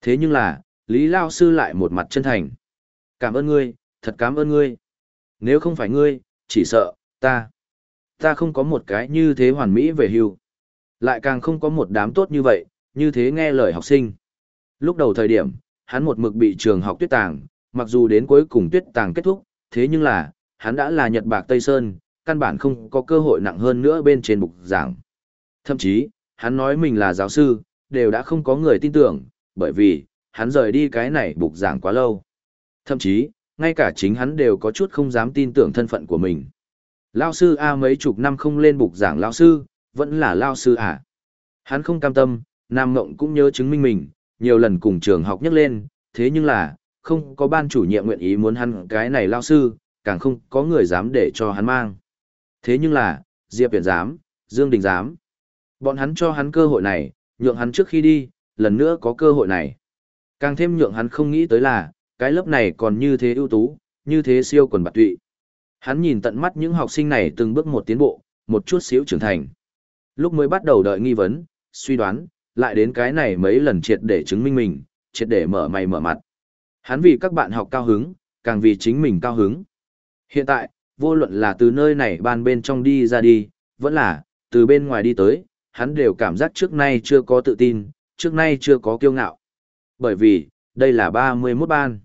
Thế nhưng là, Lý Lao Sư lại một mặt chân thành. Cảm ơn ngươi, thật cảm ơn ngươi. Nếu không phải ngươi, chỉ sợ, ta. Ta không có một cái như thế hoàn mỹ về hưu. Lại càng không có một đám tốt như vậy, như thế nghe lời học sinh. Lúc đầu thời điểm, hắn một mực bị trường học tuyết tàng, mặc dù đến cuối cùng tuyết tàng kết thúc, thế nhưng là, hắn đã là Nhật Bạc Tây Sơn, căn bản không có cơ hội nặng hơn nữa bên trên bục giảng. Thậm chí, hắn nói mình là giáo sư, đều đã không có người tin tưởng, bởi vì, hắn rời đi cái này bục giảng quá lâu. Thậm chí, ngay cả chính hắn đều có chút không dám tin tưởng thân phận của mình. Lao sư A mấy chục năm không lên bục giảng Lao sư, vẫn là Lao sư à. Hắn không cam tâm, Nam Ngộng cũng nhớ chứng minh mình, nhiều lần cùng trường học nhắc lên, thế nhưng là, không có ban chủ nhiệm nguyện ý muốn hắn cái này Lao sư, càng không có người dám để cho hắn mang. Thế nhưng là, Diệp Viễn dám, Dương Đình dám. Bọn hắn cho hắn cơ hội này, nhượng hắn trước khi đi, lần nữa có cơ hội này. Càng thêm nhượng hắn không nghĩ tới là, cái lớp này còn như thế ưu tú, như thế siêu quần bạc tụy. Hắn nhìn tận mắt những học sinh này từng bước một tiến bộ, một chút xíu trưởng thành. Lúc mới bắt đầu đợi nghi vấn, suy đoán, lại đến cái này mấy lần triệt để chứng minh mình, triệt để mở mày mở mặt. Hắn vì các bạn học cao hứng, càng vì chính mình cao hứng. Hiện tại, vô luận là từ nơi này ban bên trong đi ra đi, vẫn là, từ bên ngoài đi tới, hắn đều cảm giác trước nay chưa có tự tin, trước nay chưa có kiêu ngạo. Bởi vì, đây là 31 ban.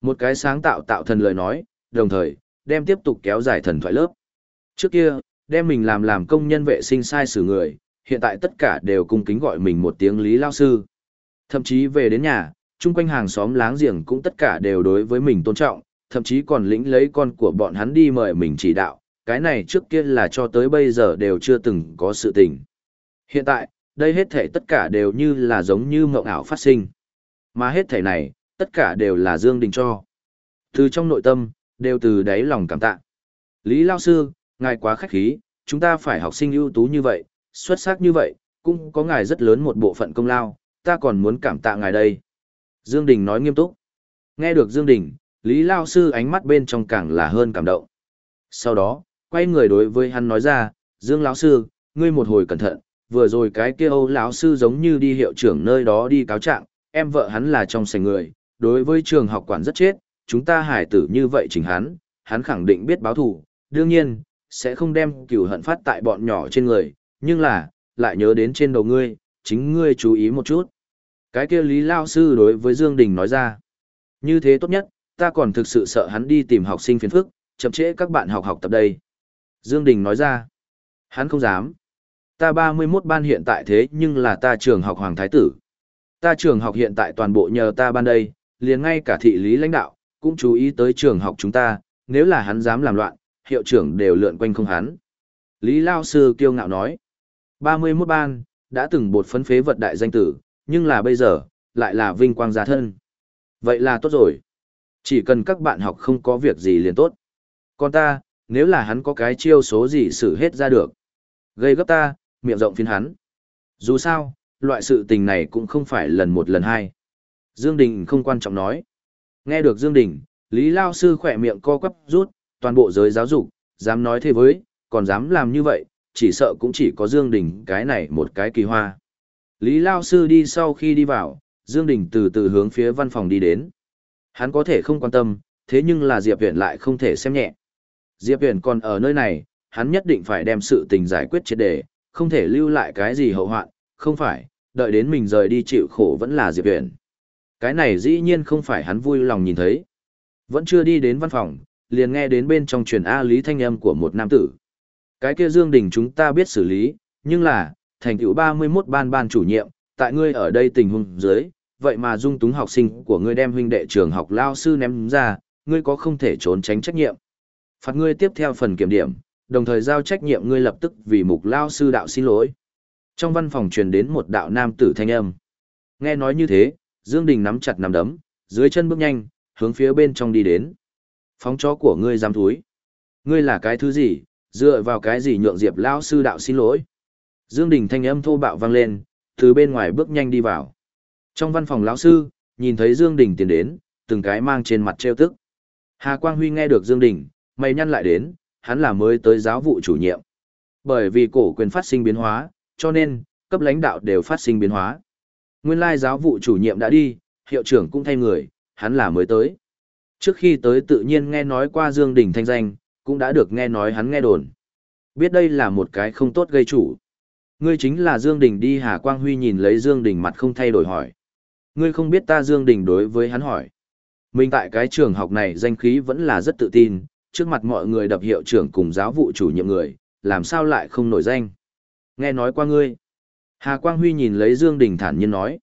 Một cái sáng tạo tạo thần lời nói, đồng thời, đem tiếp tục kéo dài thần thoại lớp. Trước kia, đem mình làm làm công nhân vệ sinh sai xử người, hiện tại tất cả đều cung kính gọi mình một tiếng lý lao sư. Thậm chí về đến nhà, chung quanh hàng xóm láng giềng cũng tất cả đều đối với mình tôn trọng, thậm chí còn lĩnh lấy con của bọn hắn đi mời mình chỉ đạo, cái này trước kia là cho tới bây giờ đều chưa từng có sự tình. Hiện tại, đây hết thể tất cả đều như là giống như mộng ảo phát sinh. Mà hết thể này, tất cả đều là Dương Đình cho. Từ trong nội tâm, đều từ đáy lòng cảm tạ. Lý Lao Sư, ngài quá khách khí, chúng ta phải học sinh ưu tú như vậy, xuất sắc như vậy, cũng có ngài rất lớn một bộ phận công lao, ta còn muốn cảm tạ ngài đây. Dương Đình nói nghiêm túc. Nghe được Dương Đình, Lý Lao Sư ánh mắt bên trong càng là hơn cảm động. Sau đó, quay người đối với hắn nói ra, Dương lão Sư, ngươi một hồi cẩn thận, vừa rồi cái kia Âu lão Sư giống như đi hiệu trưởng nơi đó đi cáo trạng, em vợ hắn là trong sảnh người, đối với trường học quản rất chết, chúng ta hải tử như vậy chỉnh hắn, hắn khẳng định biết báo thù, đương nhiên, sẽ không đem cửu hận phát tại bọn nhỏ trên người, nhưng là, lại nhớ đến trên đầu ngươi, chính ngươi chú ý một chút. Cái kia Lý Lao Sư đối với Dương Đình nói ra, như thế tốt nhất, ta còn thực sự sợ hắn đi tìm học sinh phiền phức, chậm trễ các bạn học học tập đây. Dương Đình nói ra. Hắn không dám. Ta 31 ban hiện tại thế nhưng là ta trường học Hoàng Thái Tử. Ta trường học hiện tại toàn bộ nhờ ta ban đây, liền ngay cả thị lý lãnh đạo, cũng chú ý tới trường học chúng ta, nếu là hắn dám làm loạn, hiệu trưởng đều lượn quanh không hắn. Lý Lao Sư kiêu ngạo nói. 31 ban, đã từng bột phấn phế vật đại danh tử, nhưng là bây giờ, lại là vinh quang gia thân. Vậy là tốt rồi. Chỉ cần các bạn học không có việc gì liền tốt. Còn ta, nếu là hắn có cái chiêu số gì xử hết ra được. Gây gấp ta, miệng rộng phiên hắn. Dù sao, loại sự tình này cũng không phải lần một lần hai. Dương Đình không quan trọng nói. Nghe được Dương Đình, Lý Lao Sư khỏe miệng co quắp rút, toàn bộ giới giáo dục, dám nói thế với, còn dám làm như vậy, chỉ sợ cũng chỉ có Dương Đình cái này một cái kỳ hoa. Lý Lao Sư đi sau khi đi vào, Dương Đình từ từ hướng phía văn phòng đi đến. Hắn có thể không quan tâm, thế nhưng là Diệp Huyền lại không thể xem nhẹ. Diệp Huyền còn ở nơi này, hắn nhất định phải đem sự tình giải quyết triệt đề, không thể lưu lại cái gì hậu hoạn, không phải, đợi đến mình rời đi chịu khổ vẫn là Diệp Huyền. Cái này dĩ nhiên không phải hắn vui lòng nhìn thấy. Vẫn chưa đi đến văn phòng, liền nghe đến bên trong truyền A Lý thanh âm của một nam tử. Cái kia Dương Đình chúng ta biết xử lý, nhưng là, thành tựu 31 ban ban chủ nhiệm, tại ngươi ở đây tình huống dưới, vậy mà dung túng học sinh của ngươi đem huynh đệ trường học lao sư ném ra, ngươi có không thể trốn tránh trách nhiệm. Phạt ngươi tiếp theo phần kiểm điểm, đồng thời giao trách nhiệm ngươi lập tức vì mục lao sư đạo xin lỗi. Trong văn phòng truyền đến một đạo nam tử thanh âm. Nghe nói như thế, Dương Đình nắm chặt nắm đấm, dưới chân bước nhanh, hướng phía bên trong đi đến. Phóng chó của ngươi dám thúi. Ngươi là cái thứ gì, dựa vào cái gì nhượng Diệp Lão sư đạo xin lỗi. Dương Đình thanh âm thô bạo vang lên, từ bên ngoài bước nhanh đi vào. Trong văn phòng lão sư, nhìn thấy Dương Đình tiến đến, từng cái mang trên mặt treo tức. Hà Quang Huy nghe được Dương Đình, mày nhăn lại đến, hắn là mới tới giáo vụ chủ nhiệm. Bởi vì cổ quyền phát sinh biến hóa, cho nên, cấp lãnh đạo đều phát sinh biến hóa. Nguyên lai giáo vụ chủ nhiệm đã đi, hiệu trưởng cũng thay người, hắn là mới tới. Trước khi tới tự nhiên nghe nói qua Dương Đình thanh danh, cũng đã được nghe nói hắn nghe đồn. Biết đây là một cái không tốt gây chủ. Ngươi chính là Dương Đình đi Hà Quang Huy nhìn lấy Dương Đình mặt không thay đổi hỏi. Ngươi không biết ta Dương Đình đối với hắn hỏi. Mình tại cái trường học này danh khí vẫn là rất tự tin, trước mặt mọi người đập hiệu trưởng cùng giáo vụ chủ nhiệm người, làm sao lại không nổi danh. Nghe nói qua ngươi. Hà Quang Huy nhìn lấy Dương Đình thản nhiên nói.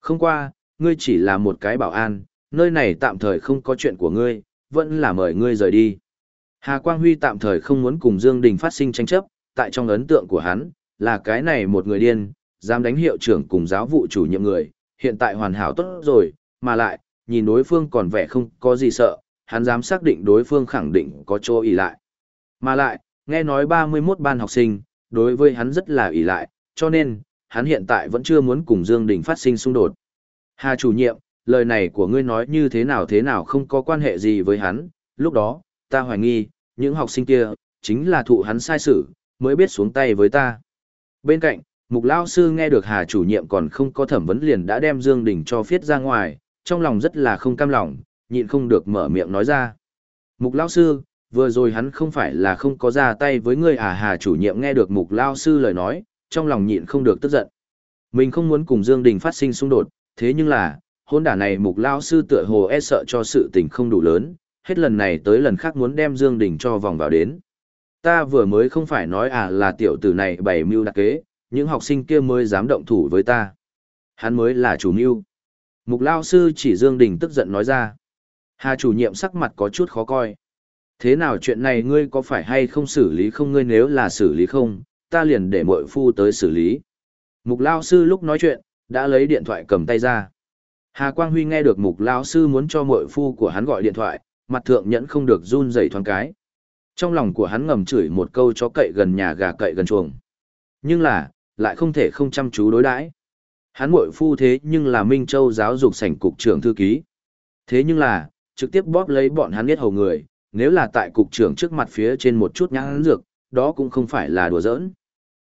Không qua, ngươi chỉ là một cái bảo an, nơi này tạm thời không có chuyện của ngươi, vẫn là mời ngươi rời đi. Hà Quang Huy tạm thời không muốn cùng Dương Đình phát sinh tranh chấp, tại trong ấn tượng của hắn, là cái này một người điên, dám đánh hiệu trưởng cùng giáo vụ chủ nhiệm người, hiện tại hoàn hảo tốt rồi, mà lại, nhìn đối phương còn vẻ không có gì sợ, hắn dám xác định đối phương khẳng định có chỗ ỷ lại. Mà lại, nghe nói 31 ban học sinh, đối với hắn rất là ỷ lại, cho nên, hắn hiện tại vẫn chưa muốn cùng Dương Đình phát sinh xung đột. Hà chủ nhiệm, lời này của ngươi nói như thế nào thế nào không có quan hệ gì với hắn, lúc đó, ta hoài nghi, những học sinh kia, chính là thụ hắn sai xử, mới biết xuống tay với ta. Bên cạnh, Mục Lao Sư nghe được Hà chủ nhiệm còn không có thẩm vấn liền đã đem Dương Đình cho phiết ra ngoài, trong lòng rất là không cam lòng, nhịn không được mở miệng nói ra. Mục Lao Sư, vừa rồi hắn không phải là không có ra tay với ngươi à Hà chủ nhiệm nghe được Mục Lao Sư lời nói, trong lòng nhịn không được tức giận. Mình không muốn cùng Dương Đình phát sinh xung đột, thế nhưng là, hôn đả này Mục Lao Sư tựa hồ e sợ cho sự tình không đủ lớn, hết lần này tới lần khác muốn đem Dương Đình cho vòng vào đến. Ta vừa mới không phải nói à là tiểu tử này bày mưu đặc kế, những học sinh kia mới dám động thủ với ta. Hắn mới là chủ mưu. Mục Lao Sư chỉ Dương Đình tức giận nói ra. Hà chủ nhiệm sắc mặt có chút khó coi. Thế nào chuyện này ngươi có phải hay không xử lý không ngươi nếu là xử lý không, ta liền để mội phu tới xử lý. Mục Lao Sư lúc nói chuyện, đã lấy điện thoại cầm tay ra. Hà Quang Huy nghe được Mục Lao Sư muốn cho mội phu của hắn gọi điện thoại, mặt thượng nhẫn không được run rẩy thoáng cái. Trong lòng của hắn ngầm chửi một câu chó cậy gần nhà gà cậy gần chuồng. Nhưng là, lại không thể không chăm chú đối đãi. Hắn muội phu thế nhưng là Minh Châu giáo dục sảnh cục trưởng thư ký. Thế nhưng là, trực tiếp bóp lấy bọn hắn biết hầu người, nếu là tại cục trưởng trước mặt phía trên một chút nhãn dược, đó cũng không phải là đùa giỡn.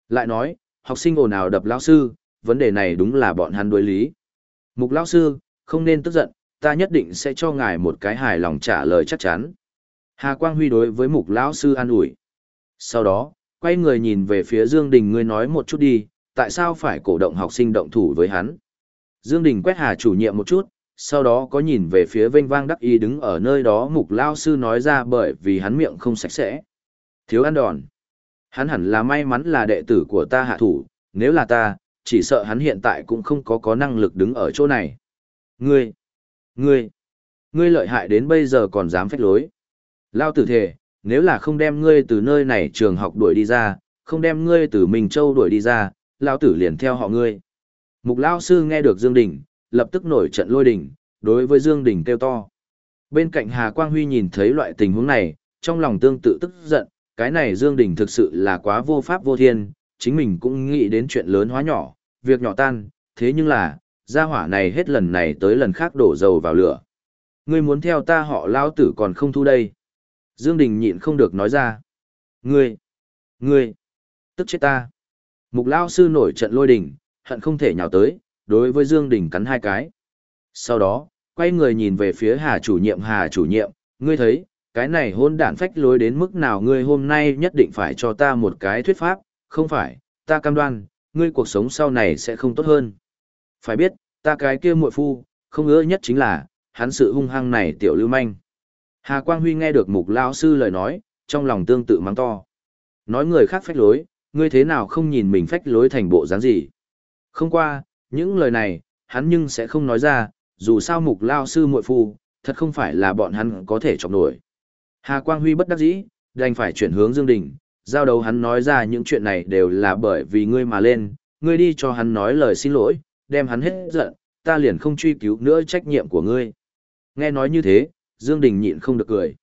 Lại nói, học sinh ồn ào đập lão sư, vấn đề này đúng là bọn hắn đối lý. Mục lão sư, không nên tức giận, ta nhất định sẽ cho ngài một cái hài lòng trả lời chắc chắn. Hà Quang Huy đối với mục lão sư an ủi. Sau đó, quay người nhìn về phía Dương Đình ngươi nói một chút đi, tại sao phải cổ động học sinh động thủ với hắn. Dương Đình quét Hà chủ nhiệm một chút, sau đó có nhìn về phía vênh vang đắc y đứng ở nơi đó mục lão sư nói ra bởi vì hắn miệng không sạch sẽ. Thiếu ăn đòn. Hắn hẳn là may mắn là đệ tử của ta hạ thủ, nếu là ta, chỉ sợ hắn hiện tại cũng không có có năng lực đứng ở chỗ này. Ngươi, ngươi, ngươi lợi hại đến bây giờ còn dám phách lối. Lao tử thể, nếu là không đem ngươi từ nơi này trường học đuổi đi ra, không đem ngươi từ Minh Châu đuổi đi ra, Lao tử liền theo họ ngươi. Mục Lao Sư nghe được Dương Đình, lập tức nổi trận lôi đình, đối với Dương Đình kêu to. Bên cạnh Hà Quang Huy nhìn thấy loại tình huống này, trong lòng tương tự tức giận, cái này Dương Đình thực sự là quá vô pháp vô thiên, chính mình cũng nghĩ đến chuyện lớn hóa nhỏ, việc nhỏ tan, thế nhưng là, gia hỏa này hết lần này tới lần khác đổ dầu vào lửa. Ngươi muốn theo ta họ lao tử còn không thu đây. Dương Đình nhịn không được nói ra. Ngươi, ngươi, tức chết ta. Mục lao sư nổi trận lôi đình, hận không thể nhào tới, đối với Dương Đình cắn hai cái. Sau đó, quay người nhìn về phía Hà chủ nhiệm Hà chủ nhiệm, ngươi thấy, cái này hôn đản phách lối đến mức nào ngươi hôm nay nhất định phải cho ta một cái thuyết pháp, không phải, ta cam đoan, ngươi cuộc sống sau này sẽ không tốt hơn. Phải biết, ta cái kia muội phu, không ngỡ nhất chính là, hắn sự hung hăng này tiểu lưu manh. Hà Quang Huy nghe được mục lao sư lời nói, trong lòng tương tự mắng to. Nói người khác phách lối, ngươi thế nào không nhìn mình phách lối thành bộ dáng gì. Không qua, những lời này, hắn nhưng sẽ không nói ra, dù sao mục lao sư muội phu, thật không phải là bọn hắn có thể chọc nổi. Hà Quang Huy bất đắc dĩ, đành phải chuyển hướng Dương Đình, giao đầu hắn nói ra những chuyện này đều là bởi vì ngươi mà lên, ngươi đi cho hắn nói lời xin lỗi, đem hắn hết giận, ta liền không truy cứu nữa trách nhiệm của ngươi. Nghe nói như thế, Dương Đình nhịn không được cười.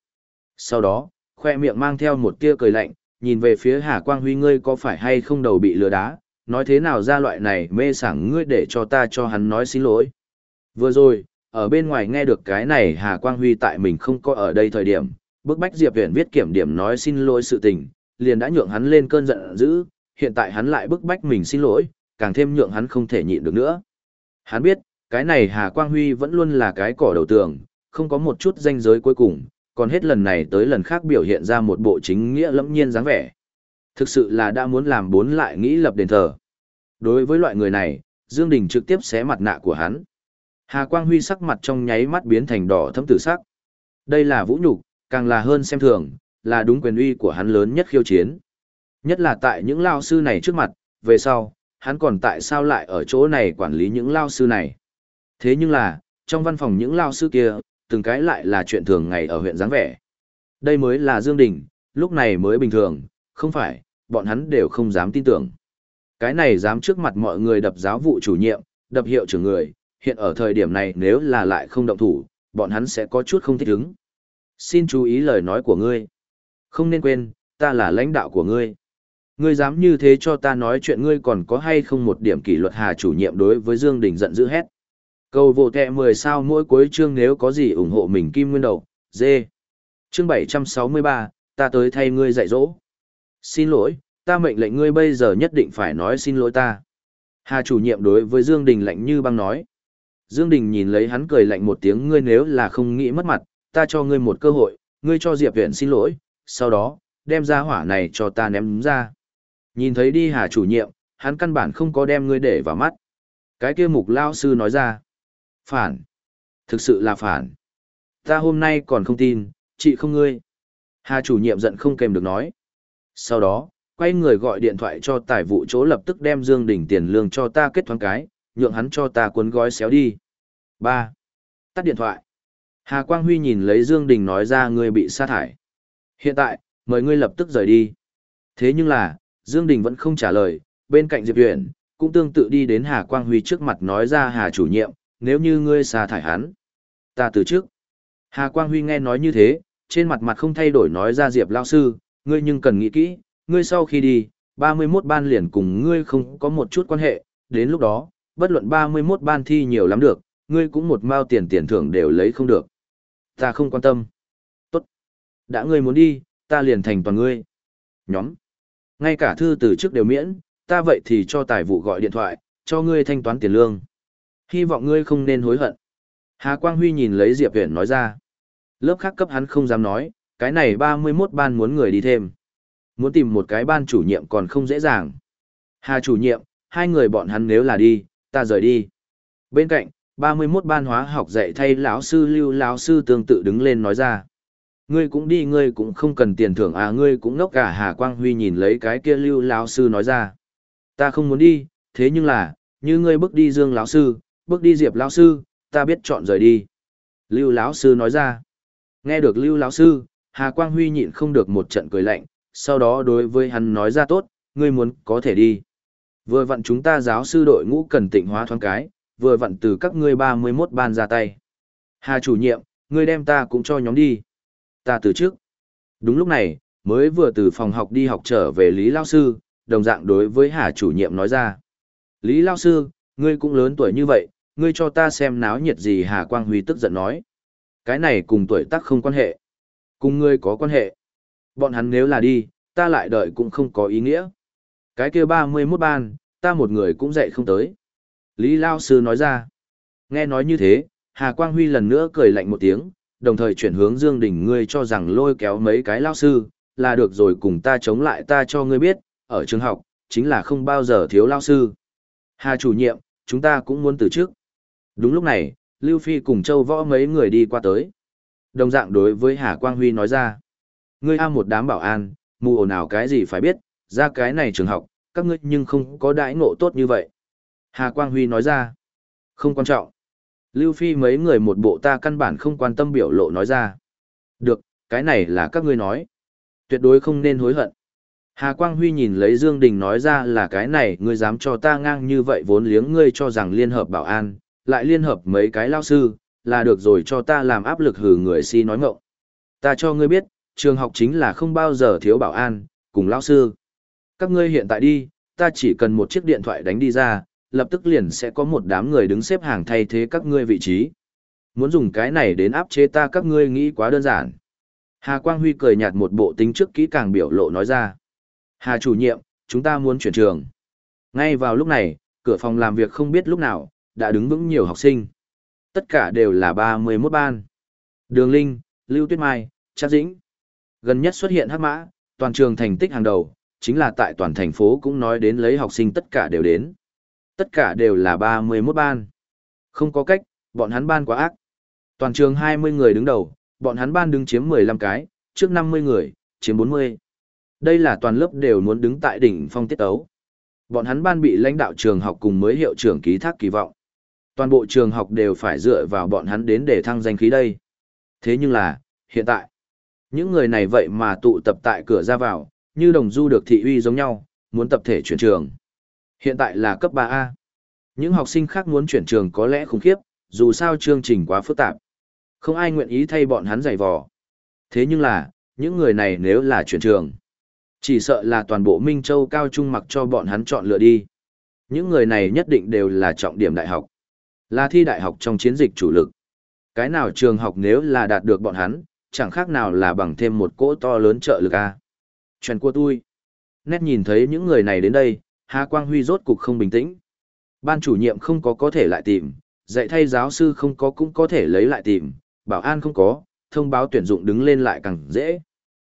Sau đó, khoe miệng mang theo một tia cười lạnh, nhìn về phía Hà Quang Huy ngươi có phải hay không đầu bị lừa đá, nói thế nào ra loại này mê sảng ngươi để cho ta cho hắn nói xin lỗi. Vừa rồi, ở bên ngoài nghe được cái này Hà Quang Huy tại mình không có ở đây thời điểm, bức bách Diệp Viễn viết kiểm điểm nói xin lỗi sự tình, liền đã nhượng hắn lên cơn giận dữ, hiện tại hắn lại bức bách mình xin lỗi, càng thêm nhượng hắn không thể nhịn được nữa. Hắn biết, cái này Hà Quang Huy vẫn luôn là cái cỏ đầu tường, không có một chút danh giới cuối cùng, còn hết lần này tới lần khác biểu hiện ra một bộ chính nghĩa lẫm nhiên dáng vẻ. Thực sự là đã muốn làm bốn lại nghĩ lập đền thờ. Đối với loại người này, Dương Đình trực tiếp xé mặt nạ của hắn. Hà Quang Huy sắc mặt trong nháy mắt biến thành đỏ thẫm tử sắc. Đây là vũ nhục, càng là hơn xem thường, là đúng quyền uy của hắn lớn nhất khiêu chiến. Nhất là tại những lao sư này trước mặt, về sau, hắn còn tại sao lại ở chỗ này quản lý những lao sư này. Thế nhưng là, trong văn phòng những lao sư kia, từng cái lại là chuyện thường ngày ở huyện dáng vẻ. Đây mới là Dương Đình, lúc này mới bình thường, không phải, bọn hắn đều không dám tin tưởng. Cái này dám trước mặt mọi người đập giáo vụ chủ nhiệm, đập hiệu trưởng người, hiện ở thời điểm này nếu là lại không động thủ, bọn hắn sẽ có chút không thích ứng. Xin chú ý lời nói của ngươi. Không nên quên, ta là lãnh đạo của ngươi. Ngươi dám như thế cho ta nói chuyện ngươi còn có hay không một điểm kỷ luật hà chủ nhiệm đối với Dương Đình giận dữ hét. Cầu vô kẹ 10 sao mỗi cuối chương nếu có gì ủng hộ mình kim nguyên đầu, dê. Chương 763, ta tới thay ngươi dạy dỗ. Xin lỗi, ta mệnh lệnh ngươi bây giờ nhất định phải nói xin lỗi ta. Hà chủ nhiệm đối với Dương Đình lạnh như băng nói. Dương Đình nhìn lấy hắn cười lạnh một tiếng ngươi nếu là không nghĩ mất mặt, ta cho ngươi một cơ hội, ngươi cho Diệp Viễn xin lỗi, sau đó, đem ra hỏa này cho ta ném ra. Nhìn thấy đi hà chủ nhiệm, hắn căn bản không có đem ngươi để vào mắt. Cái kia mục lao sư nói ra. Phản. Thực sự là phản. Ta hôm nay còn không tin, chị không ngươi. Hà chủ nhiệm giận không kèm được nói. Sau đó, quay người gọi điện thoại cho tài vụ chỗ lập tức đem Dương Đình tiền lương cho ta kết thoáng cái, nhượng hắn cho ta cuốn gói xéo đi. 3. Tắt điện thoại. Hà Quang Huy nhìn lấy Dương Đình nói ra ngươi bị sa thải. Hiện tại, mời ngươi lập tức rời đi. Thế nhưng là, Dương Đình vẫn không trả lời, bên cạnh Diệp Huyền, cũng tương tự đi đến Hà Quang Huy trước mặt nói ra Hà chủ nhiệm, nếu như ngươi sa thải hắn. Ta từ trước. Hà Quang Huy nghe nói như thế, trên mặt mặt không thay đổi nói ra Diệp Lao Sư, ngươi nhưng cần nghĩ kỹ, ngươi sau khi đi, 31 ban liền cùng ngươi không có một chút quan hệ, đến lúc đó, bất luận 31 ban thi nhiều lắm được, ngươi cũng một mao tiền tiền thưởng đều lấy không được. Ta không quan tâm. Tốt. Đã ngươi muốn đi, ta liền thành toàn ngươi. Nhóm. Ngay cả thư từ trước đều miễn, ta vậy thì cho tài vụ gọi điện thoại, cho ngươi thanh toán tiền lương. Hy vọng ngươi không nên hối hận. Hà Quang Huy nhìn lấy Diệp Viễn nói ra. Lớp khác cấp hắn không dám nói, cái này 31 ban muốn người đi thêm. Muốn tìm một cái ban chủ nhiệm còn không dễ dàng. Hà chủ nhiệm, hai người bọn hắn nếu là đi, ta rời đi. Bên cạnh, 31 ban hóa học dạy thay lão sư Lưu lão sư tương tự đứng lên nói ra. Ngươi cũng đi ngươi cũng không cần tiền thưởng à ngươi cũng ngốc cả Hà Quang Huy nhìn lấy cái kia lưu lão sư nói ra. Ta không muốn đi, thế nhưng là, như ngươi bước đi Dương lão sư, bước đi Diệp lão sư, ta biết chọn rời đi. Lưu lão sư nói ra. Nghe được Lưu lão sư, Hà Quang Huy nhịn không được một trận cười lạnh, sau đó đối với hắn nói ra tốt, ngươi muốn có thể đi. Vừa vặn chúng ta giáo sư đội ngũ cần tịnh hóa thoáng cái, vừa vặn từ các ngươi 31 ban ra tay. Hà chủ nhiệm, ngươi đem ta cũng cho nhóm đi. Ta từ trước. Đúng lúc này, mới vừa từ phòng học đi học trở về Lý Lao Sư, đồng dạng đối với Hà chủ nhiệm nói ra. Lý Lao Sư, ngươi cũng lớn tuổi như vậy, ngươi cho ta xem náo nhiệt gì Hà Quang Huy tức giận nói. Cái này cùng tuổi tác không quan hệ. Cùng ngươi có quan hệ. Bọn hắn nếu là đi, ta lại đợi cũng không có ý nghĩa. Cái kia 31 ban, ta một người cũng dạy không tới. Lý Lao Sư nói ra. Nghe nói như thế, Hà Quang Huy lần nữa cười lạnh một tiếng, đồng thời chuyển hướng Dương Đình ngươi cho rằng lôi kéo mấy cái lao sư, là được rồi cùng ta chống lại ta cho ngươi biết, ở trường học, chính là không bao giờ thiếu lao sư. Hà chủ nhiệm, chúng ta cũng muốn từ trước. Đúng lúc này, Lưu Phi cùng Châu Võ mấy người đi qua tới. Đồng dạng đối với Hà Quang Huy nói ra. Ngươi a một đám bảo an, mù ồn nào cái gì phải biết, ra cái này trường học, các ngươi nhưng không có đãi ngộ tốt như vậy. Hà Quang Huy nói ra. Không quan trọng. Lưu Phi mấy người một bộ ta căn bản không quan tâm biểu lộ nói ra. Được, cái này là các ngươi nói. Tuyệt đối không nên hối hận. Hà Quang Huy nhìn lấy Dương Đình nói ra là cái này ngươi dám cho ta ngang như vậy vốn liếng ngươi cho rằng liên hợp bảo an, lại liên hợp mấy cái lao sư, là được rồi cho ta làm áp lực hử người si nói ngọng. Ta cho ngươi biết, trường học chính là không bao giờ thiếu bảo an, cùng lao sư. Các ngươi hiện tại đi, ta chỉ cần một chiếc điện thoại đánh đi ra, lập tức liền sẽ có một đám người đứng xếp hàng thay thế các ngươi vị trí. Muốn dùng cái này đến áp chế ta các ngươi nghĩ quá đơn giản. Hà Quang Huy cười nhạt một bộ tính trước kỹ càng biểu lộ nói ra. Hà chủ nhiệm, chúng ta muốn chuyển trường. Ngay vào lúc này, cửa phòng làm việc không biết lúc nào, đã đứng vững nhiều học sinh. Tất cả đều là 31 ban. Đường Linh, Lưu Tuyết Mai, Trác Dĩnh. Gần nhất xuất hiện hắc mã, toàn trường thành tích hàng đầu, chính là tại toàn thành phố cũng nói đến lấy học sinh tất cả đều đến. Tất cả đều là 31 ban. Không có cách, bọn hắn ban quá ác. Toàn trường 20 người đứng đầu, bọn hắn ban đứng chiếm 15 cái, trước 50 người, chiếm 40. Đây là toàn lớp đều muốn đứng tại đỉnh phong tiết ấu. Bọn hắn ban bị lãnh đạo trường học cùng mới hiệu trưởng ký thác kỳ vọng. Toàn bộ trường học đều phải dựa vào bọn hắn đến để thăng danh khí đây. Thế nhưng là, hiện tại, những người này vậy mà tụ tập tại cửa ra vào, như đồng du được thị uy giống nhau, muốn tập thể chuyển trường. Hiện tại là cấp 3A. Những học sinh khác muốn chuyển trường có lẽ khủng khiếp, dù sao chương trình quá phức tạp. Không ai nguyện ý thay bọn hắn giày vò. Thế nhưng là, những người này nếu là chuyển trường, chỉ sợ là toàn bộ Minh Châu cao trung mặc cho bọn hắn chọn lựa đi. Những người này nhất định đều là trọng điểm đại học. Là thi đại học trong chiến dịch chủ lực. Cái nào trường học nếu là đạt được bọn hắn, chẳng khác nào là bằng thêm một cỗ to lớn trợ lực A. Chuyện của tôi. Nét nhìn thấy những người này đến đây, Hà Quang Huy rốt cục không bình tĩnh. Ban chủ nhiệm không có có thể lại tìm, dạy thay giáo sư không có cũng có thể lấy lại tìm, bảo an không có, thông báo tuyển dụng đứng lên lại càng dễ.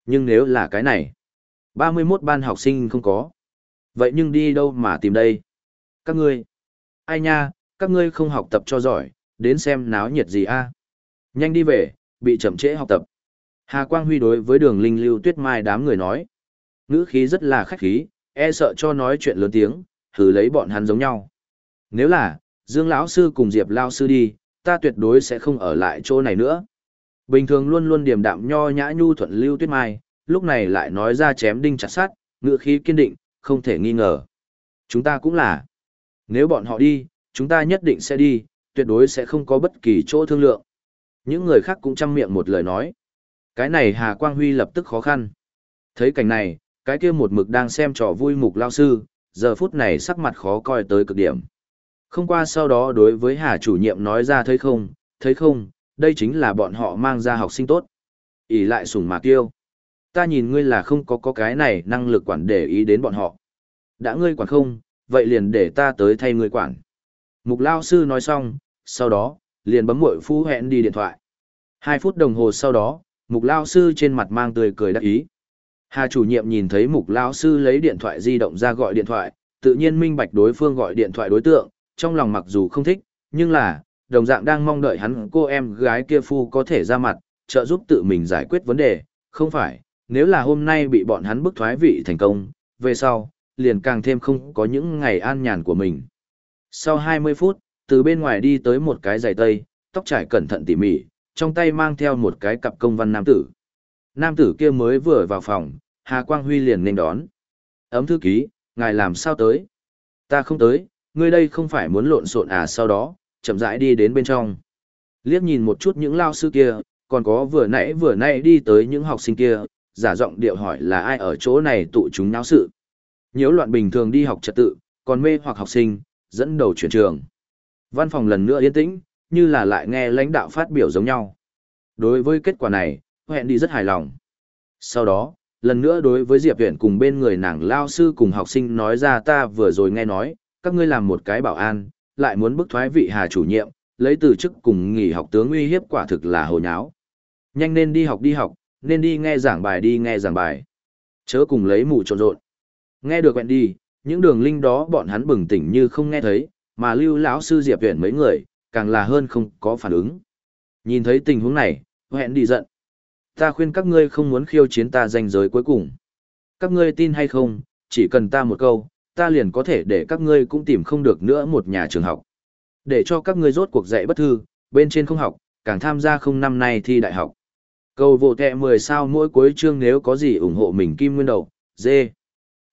Nhưng nếu là cái này, 31 ban học sinh không có. Vậy nhưng đi đâu mà tìm đây? Các ngươi, ai nha, các ngươi không học tập cho giỏi, đến xem náo nhiệt gì a? Nhanh đi về, bị chậm trễ học tập. Hà Quang Huy đối với đường linh lưu tuyết mai đám người nói. Ngữ khí rất là khách khí, e sợ cho nói chuyện lớn tiếng, thử lấy bọn hắn giống nhau. Nếu là, Dương lão sư cùng Diệp lão sư đi, ta tuyệt đối sẽ không ở lại chỗ này nữa. Bình thường luôn luôn điềm đạm nho nhã nhu thuận lưu tuyết mai, lúc này lại nói ra chém đinh chặt sắt, ngựa khí kiên định, không thể nghi ngờ. Chúng ta cũng là. Nếu bọn họ đi, chúng ta nhất định sẽ đi, tuyệt đối sẽ không có bất kỳ chỗ thương lượng. Những người khác cũng chăm miệng một lời nói. Cái này Hà Quang Huy lập tức khó khăn. Thấy cảnh này, cái kia một mực đang xem trò vui mục lao sư, giờ phút này sắc mặt khó coi tới cực điểm. Không qua sau đó đối với Hà chủ nhiệm nói ra thấy không, thấy không, đây chính là bọn họ mang ra học sinh tốt. ỉ lại sủng mà tiêu, Ta nhìn ngươi là không có có cái này năng lực quản để ý đến bọn họ. Đã ngươi quản không, vậy liền để ta tới thay ngươi quản. Mục lao sư nói xong, sau đó, liền bấm mội phu hẹn đi điện thoại. Hai phút đồng hồ sau đó, mục lao sư trên mặt mang tươi cười đắc ý. Hà chủ nhiệm nhìn thấy mục lao sư lấy điện thoại di động ra gọi điện thoại, tự nhiên minh bạch đối phương gọi điện thoại đối tượng, trong lòng mặc dù không thích, nhưng là, đồng dạng đang mong đợi hắn cô em gái kia phu có thể ra mặt, trợ giúp tự mình giải quyết vấn đề, không phải, nếu là hôm nay bị bọn hắn bức thoái vị thành công, về sau, liền càng thêm không có những ngày an nhàn của mình. Sau 20 phút, từ bên ngoài đi tới một cái giày tây, tóc trải cẩn thận tỉ mỉ, trong tay mang theo một cái cặp công văn nam tử. Nam tử kia mới vừa vào phòng, Hà Quang Huy liền nên đón. Ấm thư ký, ngài làm sao tới? Ta không tới, ngươi đây không phải muốn lộn xộn à sau đó, chậm rãi đi đến bên trong. Liếc nhìn một chút những lao sư kia, còn có vừa nãy vừa nãy đi tới những học sinh kia, giả giọng điệu hỏi là ai ở chỗ này tụ chúng náo sự. Nhiễu loạn bình thường đi học trật tự, còn mê hoặc học sinh, dẫn đầu chuyển trường. Văn phòng lần nữa yên tĩnh, như là lại nghe lãnh đạo phát biểu giống nhau. Đối với kết quả này, hẹn đi rất hài lòng. Sau đó, lần nữa đối với Diệp Viễn cùng bên người nàng lao sư cùng học sinh nói ra ta vừa rồi nghe nói, các ngươi làm một cái bảo an, lại muốn bức thoái vị hà chủ nhiệm, lấy từ chức cùng nghỉ học tướng uy hiếp quả thực là hồ nháo. Nhanh nên đi học đi học, nên đi nghe giảng bài đi nghe giảng bài. Chớ cùng lấy mù trộn rộn. Nghe được hẹn đi, những đường linh đó bọn hắn bừng tỉnh như không nghe thấy, mà lưu lão sư Diệp Viễn mấy người, càng là hơn không có phản ứng. Nhìn thấy tình huống này, hẹn đi giận. Ta khuyên các ngươi không muốn khiêu chiến ta danh giới cuối cùng. Các ngươi tin hay không, chỉ cần ta một câu, ta liền có thể để các ngươi cũng tìm không được nữa một nhà trường học. Để cho các ngươi rốt cuộc dạy bất thư, bên trên không học, càng tham gia không năm nay thi đại học. Cầu vô kẹ 10 sao mỗi cuối chương nếu có gì ủng hộ mình kim nguyên đầu, dê.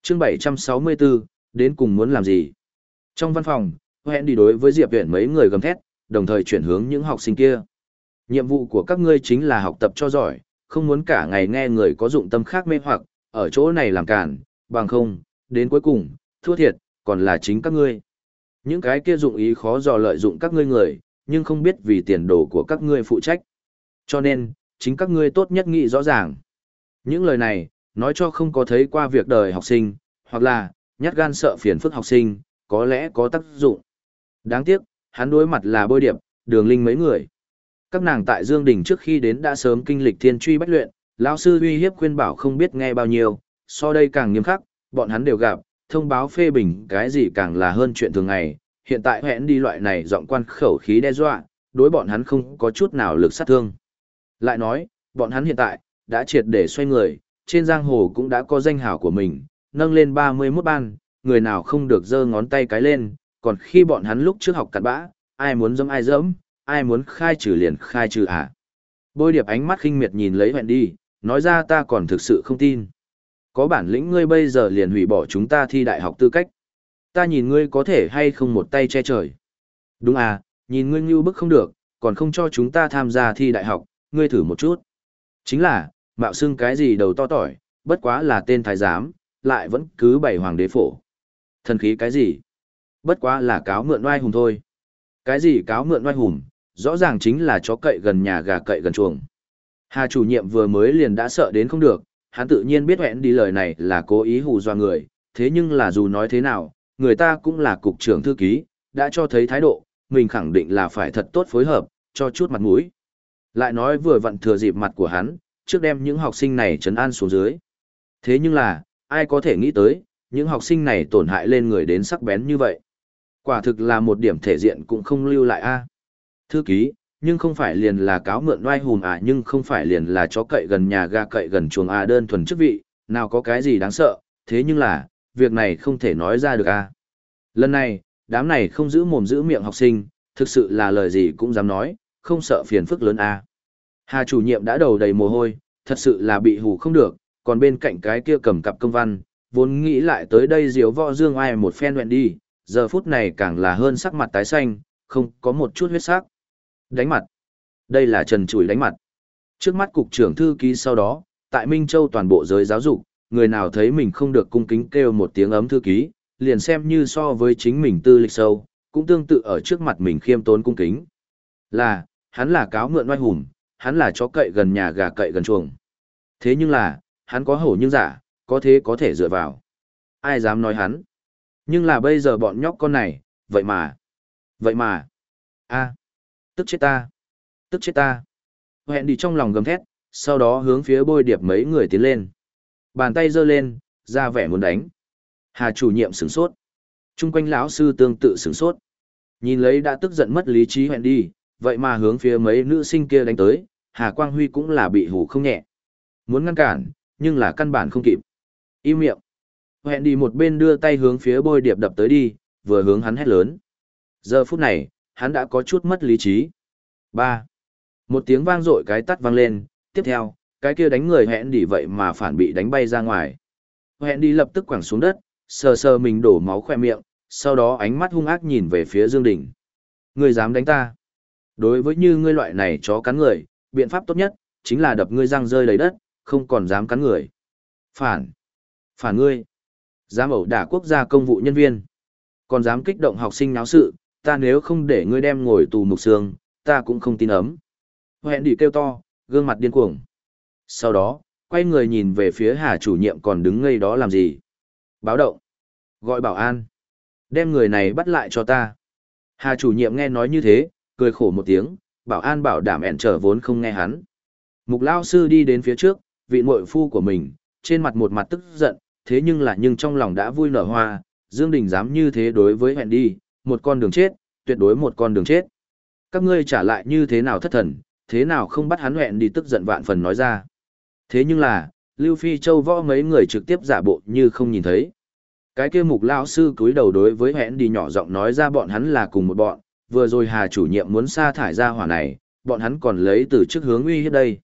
Chương 764, đến cùng muốn làm gì? Trong văn phòng, hẹn đi đối với Diệp Viễn mấy người gầm thét, đồng thời chuyển hướng những học sinh kia. Nhiệm vụ của các ngươi chính là học tập cho giỏi, không muốn cả ngày nghe người có dụng tâm khác mê hoặc, ở chỗ này làm cản, bằng không, đến cuối cùng, thua thiệt, còn là chính các ngươi. Những cái kia dụng ý khó dò lợi dụng các ngươi người, nhưng không biết vì tiền đồ của các ngươi phụ trách. Cho nên, chính các ngươi tốt nhất nghĩ rõ ràng. Những lời này, nói cho không có thấy qua việc đời học sinh, hoặc là, nhát gan sợ phiền phức học sinh, có lẽ có tác dụng. Đáng tiếc, hắn đối mặt là bôi điệp, đường linh mấy người. Các nàng tại Dương Đình trước khi đến đã sớm kinh lịch thiên truy bách luyện, lão sư uy hiếp khuyên bảo không biết nghe bao nhiêu, so đây càng nghiêm khắc, bọn hắn đều gặp, thông báo phê bình cái gì càng là hơn chuyện thường ngày, hiện tại hẹn đi loại này giọng quan khẩu khí đe dọa, đối bọn hắn không có chút nào lực sát thương. Lại nói, bọn hắn hiện tại, đã triệt để xoay người, trên giang hồ cũng đã có danh hào của mình, nâng lên 31 ban, người nào không được giơ ngón tay cái lên, còn khi bọn hắn lúc trước học cặn bã, ai muốn dẫm ai dẫm, ai muốn khai trừ liền khai trừ à. Bôi điệp ánh mắt khinh miệt nhìn lấy hẹn đi, nói ra ta còn thực sự không tin. Có bản lĩnh ngươi bây giờ liền hủy bỏ chúng ta thi đại học tư cách. Ta nhìn ngươi có thể hay không một tay che trời. Đúng à, nhìn ngươi như bức không được, còn không cho chúng ta tham gia thi đại học, ngươi thử một chút. Chính là, mạo xưng cái gì đầu to tỏi, bất quá là tên thái giám, lại vẫn cứ bảy hoàng đế phổ. Thần khí cái gì? Bất quá là cáo mượn oai hùng thôi. Cái gì cáo mượn oai hùng, rõ ràng chính là chó cậy gần nhà gà cậy gần chuồng. Hà chủ nhiệm vừa mới liền đã sợ đến không được, hắn tự nhiên biết hẹn đi lời này là cố ý hù dọa người, thế nhưng là dù nói thế nào, người ta cũng là cục trưởng thư ký, đã cho thấy thái độ, mình khẳng định là phải thật tốt phối hợp, cho chút mặt mũi. Lại nói vừa vặn thừa dịp mặt của hắn, trước đem những học sinh này trấn an xuống dưới. Thế nhưng là, ai có thể nghĩ tới, những học sinh này tổn hại lên người đến sắc bén như vậy. Quả thực là một điểm thể diện cũng không lưu lại a. Thư ký, nhưng không phải liền là cáo mượn oai hùm à nhưng không phải liền là chó cậy gần nhà ga cậy gần chuồng à đơn thuần chức vị, nào có cái gì đáng sợ, thế nhưng là, việc này không thể nói ra được à. Lần này, đám này không giữ mồm giữ miệng học sinh, thực sự là lời gì cũng dám nói, không sợ phiền phức lớn à. Hà chủ nhiệm đã đầu đầy mồ hôi, thật sự là bị hù không được, còn bên cạnh cái kia cầm cặp công văn, vốn nghĩ lại tới đây diếu võ dương ai một phen nguyện đi, giờ phút này càng là hơn sắc mặt tái xanh, không có một chút huyết sắc. Đánh mặt. Đây là trần Chùi đánh mặt. Trước mắt cục trưởng thư ký sau đó, tại Minh Châu toàn bộ giới giáo dục, người nào thấy mình không được cung kính kêu một tiếng ấm thư ký, liền xem như so với chính mình tư lịch sâu, cũng tương tự ở trước mặt mình khiêm tốn cung kính. Là, hắn là cáo mượn oai hùng, hắn là chó cậy gần nhà gà cậy gần chuồng. Thế nhưng là, hắn có hổ nhưng giả, có thế có thể dựa vào. Ai dám nói hắn? Nhưng là bây giờ bọn nhóc con này, vậy mà, vậy mà, a tức chết ta, tức chết ta. Hẹn đi trong lòng gầm thét, sau đó hướng phía bôi điệp mấy người tiến lên. Bàn tay giơ lên, ra vẻ muốn đánh. Hà chủ nhiệm sửng sốt. chung quanh lão sư tương tự sửng sốt. Nhìn lấy đã tức giận mất lý trí hẹn đi, vậy mà hướng phía mấy nữ sinh kia đánh tới, Hà Quang Huy cũng là bị hủ không nhẹ. Muốn ngăn cản, nhưng là căn bản không kịp. Im miệng. Hẹn đi một bên đưa tay hướng phía bôi điệp đập tới đi, vừa hướng hắn hét lớn. Giờ phút này, hắn đã có chút mất lý trí. ba Một tiếng vang dội cái tắt vang lên, tiếp theo, cái kia đánh người hẹn đi vậy mà phản bị đánh bay ra ngoài. Hẹn đi lập tức quẳng xuống đất, sờ sờ mình đổ máu khoe miệng, sau đó ánh mắt hung ác nhìn về phía Dương Đình. Ngươi dám đánh ta? Đối với như ngươi loại này chó cắn người, biện pháp tốt nhất, chính là đập ngươi răng rơi đầy đất, không còn dám cắn người. Phản! Phản ngươi! Dám ẩu đả quốc gia công vụ nhân viên. Còn dám kích động học sinh náo sự, ta nếu không để ngươi đem ngồi tù mục xương, ta cũng không tin ấm. Hẹn đi kêu to, gương mặt điên cuồng. Sau đó, quay người nhìn về phía Hà chủ nhiệm còn đứng ngây đó làm gì. Báo động. Gọi bảo an. Đem người này bắt lại cho ta. Hà chủ nhiệm nghe nói như thế, cười khổ một tiếng, bảo an bảo đảm ẹn trở vốn không nghe hắn. Mục lao sư đi đến phía trước, vị muội phu của mình, trên mặt một mặt tức giận, thế nhưng là nhưng trong lòng đã vui nở hoa, Dương Đình dám như thế đối với hẹn đi, một con đường chết, tuyệt đối một con đường chết. Các ngươi trả lại như thế nào thất thần, thế nào không bắt hắn hẹn đi tức giận vạn phần nói ra. Thế nhưng là, Lưu Phi Châu võ mấy người trực tiếp giả bộ như không nhìn thấy. Cái kia mục lão sư cúi đầu đối với hẹn đi nhỏ giọng nói ra bọn hắn là cùng một bọn, vừa rồi Hà chủ nhiệm muốn sa thải ra hỏa này, bọn hắn còn lấy từ trước hướng uy hiếp đây.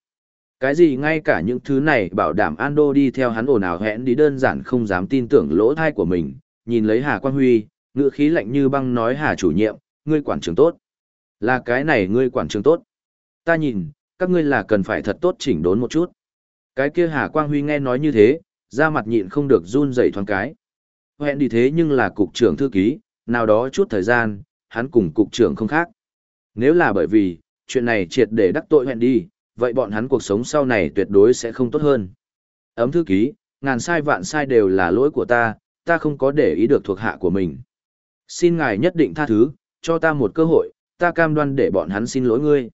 Cái gì ngay cả những thứ này bảo đảm Ando đi theo hắn ồn ào hẹn đi đơn giản không dám tin tưởng lỗ thai của mình, nhìn lấy Hà Quang Huy, ngựa khí lạnh như băng nói Hà chủ nhiệm, ngươi quản trường tốt. Là cái này ngươi quản trường tốt. Ta nhìn, các ngươi là cần phải thật tốt chỉnh đốn một chút. Cái kia Hà Quang Huy nghe nói như thế, da mặt nhịn không được run rẩy thoáng cái. Hẹn đi thế nhưng là cục trưởng thư ký, nào đó chút thời gian, hắn cùng cục trưởng không khác. Nếu là bởi vì, chuyện này triệt để đắc tội hẹn đi, vậy bọn hắn cuộc sống sau này tuyệt đối sẽ không tốt hơn. Ấm thư ký, ngàn sai vạn sai đều là lỗi của ta, ta không có để ý được thuộc hạ của mình. Xin ngài nhất định tha thứ, cho ta một cơ hội, ta cam đoan để bọn hắn xin lỗi ngươi.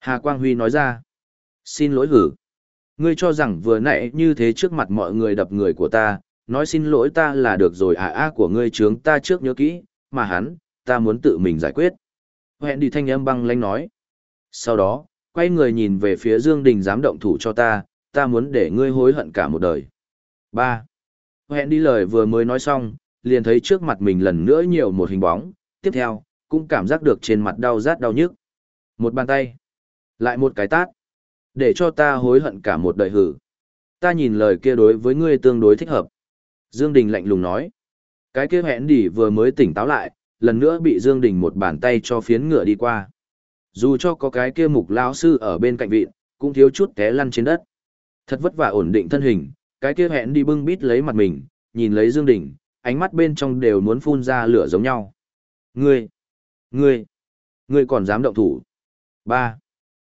Hà Quang Huy nói ra. Xin lỗi hử. Ngươi cho rằng vừa nãy như thế trước mặt mọi người đập người của ta, nói xin lỗi ta là được rồi à a của ngươi trướng ta trước nhớ kỹ, mà hắn, ta muốn tự mình giải quyết. Hẹn đi thanh âm băng lanh nói. Sau đó, quay người nhìn về phía Dương Đình dám động thủ cho ta, ta muốn để ngươi hối hận cả một đời. 3. Hẹn đi lời vừa mới nói xong, liền thấy trước mặt mình lần nữa nhiều một hình bóng, tiếp theo, cũng cảm giác được trên mặt đau rát đau nhức. Một bàn tay, lại một cái tát, để cho ta hối hận cả một đời hử. Ta nhìn lời kia đối với ngươi tương đối thích hợp. Dương Đình lạnh lùng nói. Cái kia hẹn đỉ vừa mới tỉnh táo lại, lần nữa bị Dương Đình một bàn tay cho phiến ngựa đi qua. Dù cho có cái kia mục lão sư ở bên cạnh vịn, cũng thiếu chút té lăn trên đất. Thật vất vả ổn định thân hình, cái kia hẹn đi bưng bít lấy mặt mình, nhìn lấy Dương Đình, ánh mắt bên trong đều muốn phun ra lửa giống nhau. Ngươi, ngươi, ngươi còn dám động thủ. Ba.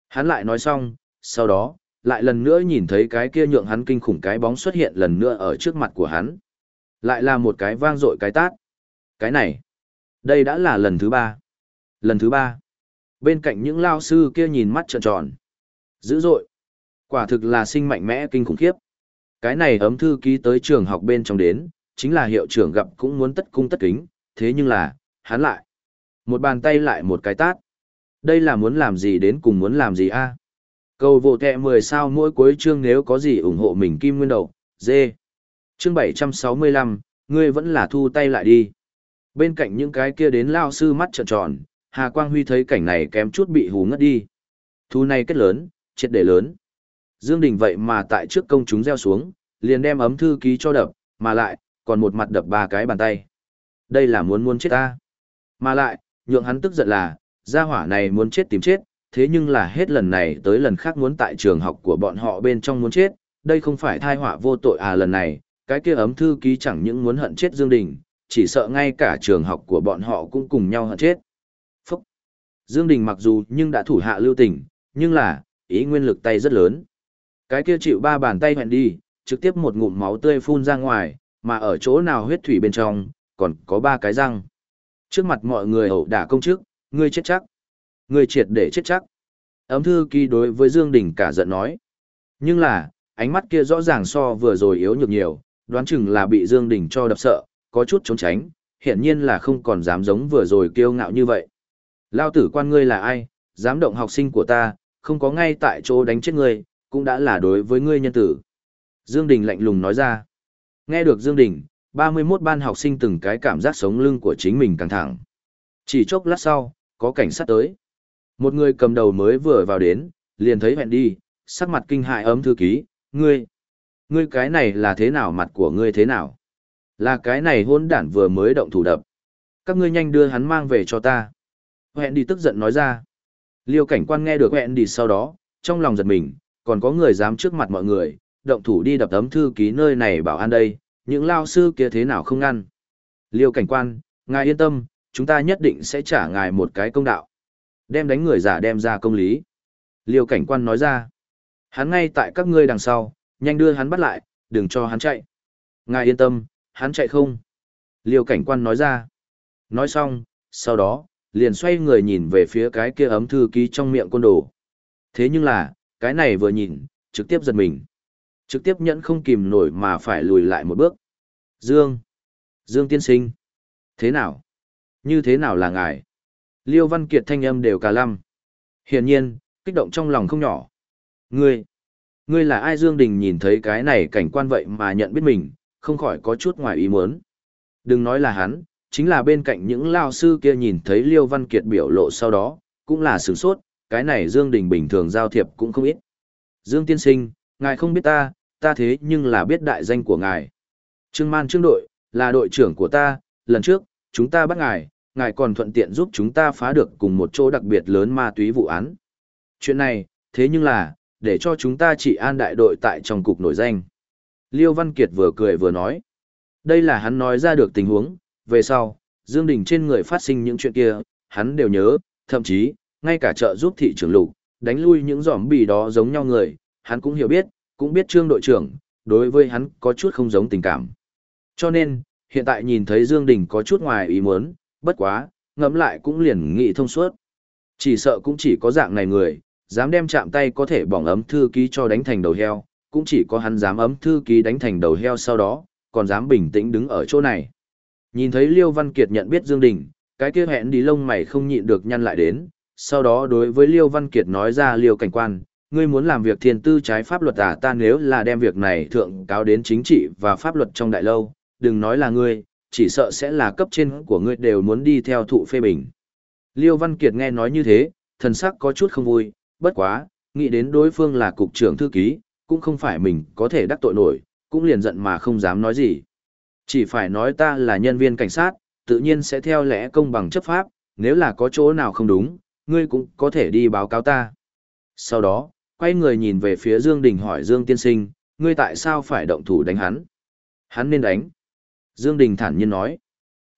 Hắn lại nói xong, sau đó, lại lần nữa nhìn thấy cái kia nhượng hắn kinh khủng cái bóng xuất hiện lần nữa ở trước mặt của hắn. Lại là một cái vang dội cái tát. Cái này, đây đã là lần thứ ba. Lần thứ ba. Bên cạnh những lao sư kia nhìn mắt trợn tròn. Dữ dội. Quả thực là sinh mạnh mẽ kinh khủng khiếp. Cái này ấm thư ký tới trường học bên trong đến, chính là hiệu trưởng gặp cũng muốn tất cung tất kính, thế nhưng là, hắn lại. Một bàn tay lại một cái tát. Đây là muốn làm gì đến cùng muốn làm gì a? À? Cầu vô tệ 10 sao mỗi cuối chương nếu có gì ủng hộ mình kim nguyên đầu, dê. Chương 765, ngươi vẫn là thu tay lại đi. Bên cạnh những cái kia đến lao sư mắt trợn tròn, Hà Quang Huy thấy cảnh này kém chút bị hú ngất đi. Thu này kết lớn, triệt để lớn. Dương Đình vậy mà tại trước công chúng gieo xuống, liền đem ấm thư ký cho đập, mà lại, còn một mặt đập ba cái bàn tay. Đây là muốn muốn chết ta. Mà lại, nhượng hắn tức giận là, gia hỏa này muốn chết tìm chết, thế nhưng là hết lần này tới lần khác muốn tại trường học của bọn họ bên trong muốn chết, đây không phải thai họa vô tội à lần này, cái kia ấm thư ký chẳng những muốn hận chết Dương Đình, chỉ sợ ngay cả trường học của bọn họ cũng cùng nhau hận chết. Phúc! Dương Đình mặc dù nhưng đã thủ hạ lưu tình, nhưng là, ý nguyên lực tay rất lớn. Cái kia chịu ba bàn tay hoẹn đi, trực tiếp một ngụm máu tươi phun ra ngoài, mà ở chỗ nào huyết thủy bên trong, còn có ba cái răng. Trước mặt mọi người ẩu đả công chức, ngươi chết chắc. Ngươi triệt để chết chắc. Ấm thư ký đối với Dương Đình cả giận nói. Nhưng là, ánh mắt kia rõ ràng so vừa rồi yếu nhược nhiều, đoán chừng là bị Dương Đình cho đập sợ, có chút trốn tránh, hiện nhiên là không còn dám giống vừa rồi kiêu ngạo như vậy. Lao tử quan ngươi là ai, dám động học sinh của ta, không có ngay tại chỗ đánh chết ngươi, cũng đã là đối với ngươi nhân tử. Dương Đình lạnh lùng nói ra. Nghe được Dương Đình, 31 ban học sinh từng cái cảm giác sống lưng của chính mình căng thẳng. Chỉ chốc lát sau, có cảnh sát tới. Một người cầm đầu mới vừa vào đến, liền thấy hẹn đi, sắc mặt kinh hại ấm thư ký, ngươi, ngươi cái này là thế nào mặt của ngươi thế nào? Là cái này hôn đản vừa mới động thủ đập. Các ngươi nhanh đưa hắn mang về cho ta. Hẹn đi tức giận nói ra. Liêu cảnh quan nghe được hẹn đi sau đó, trong lòng giật mình, còn có người dám trước mặt mọi người, động thủ đi đập tấm thư ký nơi này bảo an đây, những lao sư kia thế nào không ngăn. Liêu cảnh quan, ngài yên tâm, chúng ta nhất định sẽ trả ngài một cái công đạo. Đem đánh người giả đem ra công lý. Liêu cảnh quan nói ra. Hắn ngay tại các ngươi đằng sau, nhanh đưa hắn bắt lại, đừng cho hắn chạy. Ngài yên tâm, hắn chạy không. Liêu cảnh quan nói ra. Nói xong, sau đó, liền xoay người nhìn về phía cái kia ấm thư ký trong miệng côn đồ. Thế nhưng là, cái này vừa nhìn, trực tiếp giật mình. Trực tiếp nhẫn không kìm nổi mà phải lùi lại một bước. Dương! Dương tiên sinh! Thế nào? Như thế nào là ngài? Liêu Văn Kiệt thanh âm đều cả lăm. Hiển nhiên, kích động trong lòng không nhỏ. Ngươi! Ngươi là ai Dương Đình nhìn thấy cái này cảnh quan vậy mà nhận biết mình, không khỏi có chút ngoài ý muốn. Đừng nói là hắn, chính là bên cạnh những lao sư kia nhìn thấy Liêu Văn Kiệt biểu lộ sau đó, cũng là sửng sốt, cái này Dương Đình bình thường giao thiệp cũng không ít. Dương Tiên Sinh, ngài không biết ta, ta thế nhưng là biết đại danh của ngài. Trương Man Trương đội, là đội trưởng của ta, lần trước, chúng ta bắt ngài, ngài còn thuận tiện giúp chúng ta phá được cùng một chỗ đặc biệt lớn ma túy vụ án. Chuyện này, thế nhưng là, để cho chúng ta chỉ an đại đội tại trong cục nổi danh. Liêu Văn Kiệt vừa cười vừa nói. Đây là hắn nói ra được tình huống, về sau, Dương Đình trên người phát sinh những chuyện kia, hắn đều nhớ, thậm chí, ngay cả trợ giúp thị trưởng lục, đánh lui những giỏm bì đó giống nhau người, hắn cũng hiểu biết, cũng biết trương đội trưởng, đối với hắn có chút không giống tình cảm. Cho nên, hiện tại nhìn thấy Dương Đình có chút ngoài ý muốn, bất quá, ngẫm lại cũng liền nghĩ thông suốt. Chỉ sợ cũng chỉ có dạng này người, dám đem chạm tay có thể bỏng ấm thư ký cho đánh thành đầu heo, cũng chỉ có hắn dám ấm thư ký đánh thành đầu heo sau đó, còn dám bình tĩnh đứng ở chỗ này. Nhìn thấy Liêu Văn Kiệt nhận biết Dương Đình, cái kia hẹn đi lông mày không nhịn được nhăn lại đến, sau đó đối với Liêu Văn Kiệt nói ra Liêu cảnh quan, ngươi muốn làm việc thiên tư trái pháp luật à ta nếu là đem việc này thượng cáo đến chính trị và pháp luật trong đại lâu, đừng nói là ngươi, chỉ sợ sẽ là cấp trên của ngươi đều muốn đi theo thụ phê bình. Liêu Văn Kiệt nghe nói như thế, thần sắc có chút không vui, bất quá, nghĩ đến đối phương là cục trưởng thư ký, cũng không phải mình có thể đắc tội nổi, cũng liền giận mà không dám nói gì. Chỉ phải nói ta là nhân viên cảnh sát, tự nhiên sẽ theo lẽ công bằng chấp pháp, nếu là có chỗ nào không đúng, ngươi cũng có thể đi báo cáo ta. Sau đó, quay người nhìn về phía Dương Đình hỏi Dương Tiên Sinh, ngươi tại sao phải động thủ đánh hắn? Hắn nên đánh. Dương Đình thản nhiên nói.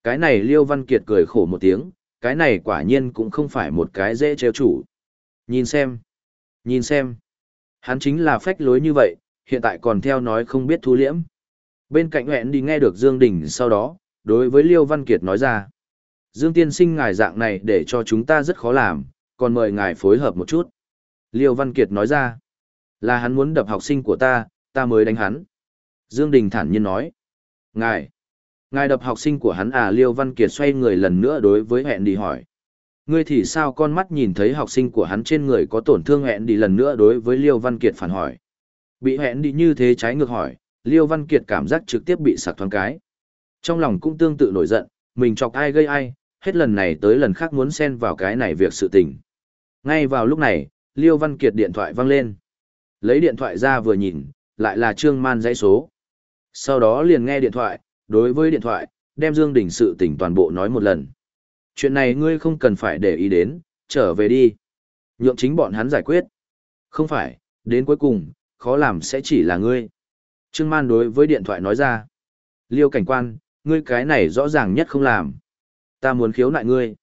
Cái này Liêu Văn Kiệt cười khổ một tiếng, cái này quả nhiên cũng không phải một cái dễ treo chủ. Nhìn xem. Nhìn xem. Hắn chính là phách lối như vậy, hiện tại còn theo nói không biết thu liễm. Bên cạnh hẹn đi nghe được Dương Đình sau đó, đối với Liêu Văn Kiệt nói ra. Dương Tiên Sinh ngài dạng này để cho chúng ta rất khó làm, còn mời ngài phối hợp một chút. Liêu Văn Kiệt nói ra, là hắn muốn đập học sinh của ta, ta mới đánh hắn. Dương Đình thản nhiên nói, ngài, ngài đập học sinh của hắn à Liêu Văn Kiệt xoay người lần nữa đối với hẹn đi hỏi. Ngươi thì sao con mắt nhìn thấy học sinh của hắn trên người có tổn thương hẹn đi lần nữa đối với Liêu Văn Kiệt phản hỏi. Bị hẹn đi như thế trái ngược hỏi, Liêu Văn Kiệt cảm giác trực tiếp bị sạc thoáng cái. Trong lòng cũng tương tự nổi giận, mình chọc ai gây ai, hết lần này tới lần khác muốn xen vào cái này việc sự tình. Ngay vào lúc này, Liêu Văn Kiệt điện thoại vang lên. Lấy điện thoại ra vừa nhìn, lại là Trương Man dãy số. Sau đó liền nghe điện thoại, đối với điện thoại, đem Dương Đình sự tình toàn bộ nói một lần. Chuyện này ngươi không cần phải để ý đến, trở về đi. Nhượng chính bọn hắn giải quyết. Không phải, đến cuối cùng, khó làm sẽ chỉ là ngươi. Trương Man đối với điện thoại nói ra. Liêu cảnh quan, ngươi cái này rõ ràng nhất không làm. Ta muốn khiếu nại ngươi.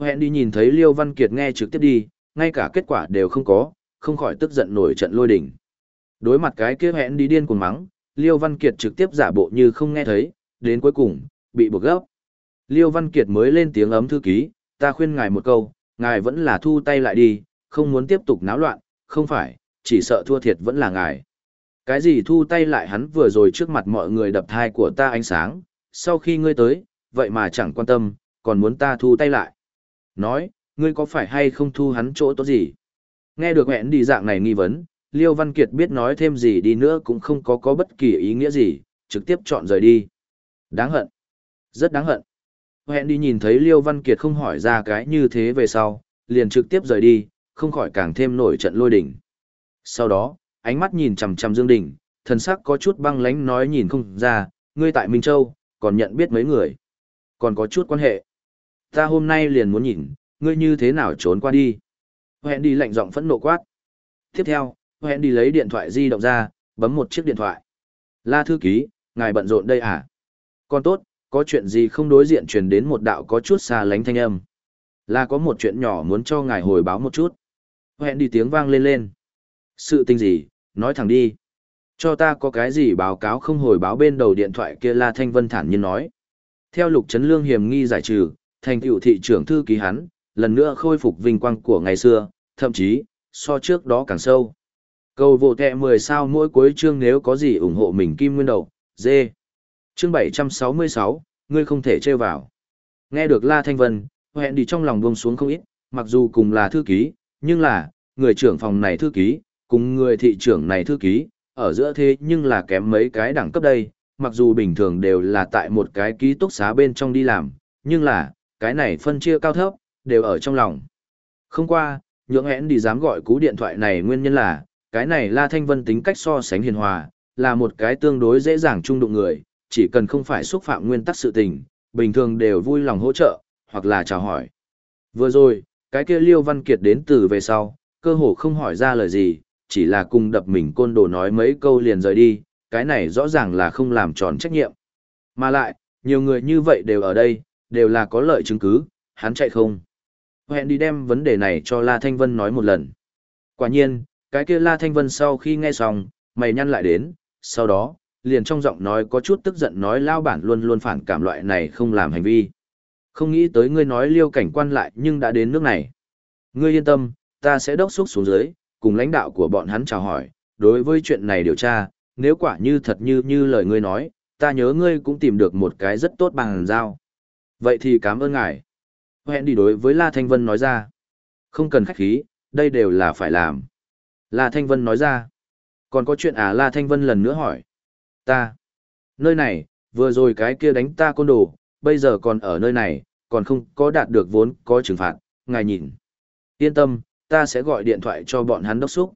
Hẹn đi nhìn thấy Liêu Văn Kiệt nghe trực tiếp đi, ngay cả kết quả đều không có, không khỏi tức giận nổi trận lôi đỉnh. Đối mặt cái kia hẹn đi điên cuồng mắng, Liêu Văn Kiệt trực tiếp giả bộ như không nghe thấy, đến cuối cùng, bị buộc gấp. Liêu Văn Kiệt mới lên tiếng ấm thư ký, ta khuyên ngài một câu, ngài vẫn là thu tay lại đi, không muốn tiếp tục náo loạn, không phải, chỉ sợ thua thiệt vẫn là ngài. Cái gì thu tay lại hắn vừa rồi trước mặt mọi người đập thai của ta ánh sáng, sau khi ngươi tới, vậy mà chẳng quan tâm, còn muốn ta thu tay lại. Nói, ngươi có phải hay không thu hắn chỗ tốt gì? Nghe được hẹn đi dạng này nghi vấn, Liêu Văn Kiệt biết nói thêm gì đi nữa cũng không có có bất kỳ ý nghĩa gì, trực tiếp chọn rời đi. Đáng hận. Rất đáng hận. Hẹn đi nhìn thấy Liêu Văn Kiệt không hỏi ra cái như thế về sau, liền trực tiếp rời đi, không khỏi càng thêm nổi trận lôi đỉnh. Sau đó, ánh mắt nhìn chằm chằm Dương Đình, thần sắc có chút băng lãnh nói nhìn không ra, ngươi tại Minh Châu, còn nhận biết mấy người. Còn có chút quan hệ. Ta hôm nay liền muốn nhìn, ngươi như thế nào trốn qua đi. Hẹn đi lạnh giọng phẫn nộ quát. Tiếp theo, hẹn đi lấy điện thoại di động ra, bấm một chiếc điện thoại. La thư ký, ngài bận rộn đây à? Còn tốt, có chuyện gì không đối diện truyền đến một đạo có chút xa lánh thanh âm. Là có một chuyện nhỏ muốn cho ngài hồi báo một chút. Hẹn đi tiếng vang lên lên. Sự tình gì, nói thẳng đi. Cho ta có cái gì báo cáo không hồi báo bên đầu điện thoại kia La Thanh Vân thản nhiên nói. Theo lục Trấn lương hiểm nghi giải trừ, thành tựu thị trưởng thư ký hắn, lần nữa khôi phục vinh quang của ngày xưa, thậm chí, so trước đó càng sâu. Cầu vô kẹ 10 sao mỗi cuối chương nếu có gì ủng hộ mình kim nguyên đầu, dê. Chương 766, ngươi không thể trêu vào. Nghe được La Thanh Vân, hẹn đi trong lòng buông xuống không ít, mặc dù cùng là thư ký, nhưng là, người trưởng phòng này thư ký, cùng người thị trưởng này thư ký, ở giữa thế nhưng là kém mấy cái đẳng cấp đây, mặc dù bình thường đều là tại một cái ký túc xá bên trong đi làm, nhưng là, cái này phân chia cao thấp, đều ở trong lòng. Không qua, nhượng hẹn đi dám gọi cú điện thoại này nguyên nhân là, cái này La Thanh Vân tính cách so sánh hiền hòa, là một cái tương đối dễ dàng trung đụng người, chỉ cần không phải xúc phạm nguyên tắc sự tình, bình thường đều vui lòng hỗ trợ, hoặc là chào hỏi. Vừa rồi, cái kia Liêu Văn Kiệt đến từ về sau, cơ hồ không hỏi ra lời gì, chỉ là cùng đập mình côn đồ nói mấy câu liền rời đi, cái này rõ ràng là không làm tròn trách nhiệm. Mà lại, nhiều người như vậy đều ở đây, đều là có lợi chứng cứ, hắn chạy không. Hẹn đi đem vấn đề này cho La Thanh Vân nói một lần. Quả nhiên, cái kia La Thanh Vân sau khi nghe xong, mày nhăn lại đến, sau đó, liền trong giọng nói có chút tức giận nói lao bản luôn luôn phản cảm loại này không làm hành vi. Không nghĩ tới ngươi nói liêu cảnh quan lại nhưng đã đến nước này. Ngươi yên tâm, ta sẽ đốc xúc xuống dưới, cùng lãnh đạo của bọn hắn chào hỏi, đối với chuyện này điều tra, nếu quả như thật như như lời ngươi nói, ta nhớ ngươi cũng tìm được một cái rất tốt bằng giao. Vậy thì cảm ơn ngài. Hẹn đi đối với La Thanh Vân nói ra. Không cần khách khí, đây đều là phải làm. La Thanh Vân nói ra. Còn có chuyện à La Thanh Vân lần nữa hỏi. Ta. Nơi này, vừa rồi cái kia đánh ta côn đồ, bây giờ còn ở nơi này, còn không có đạt được vốn có trừng phạt, ngài nhìn. Yên tâm, ta sẽ gọi điện thoại cho bọn hắn đốc xúc.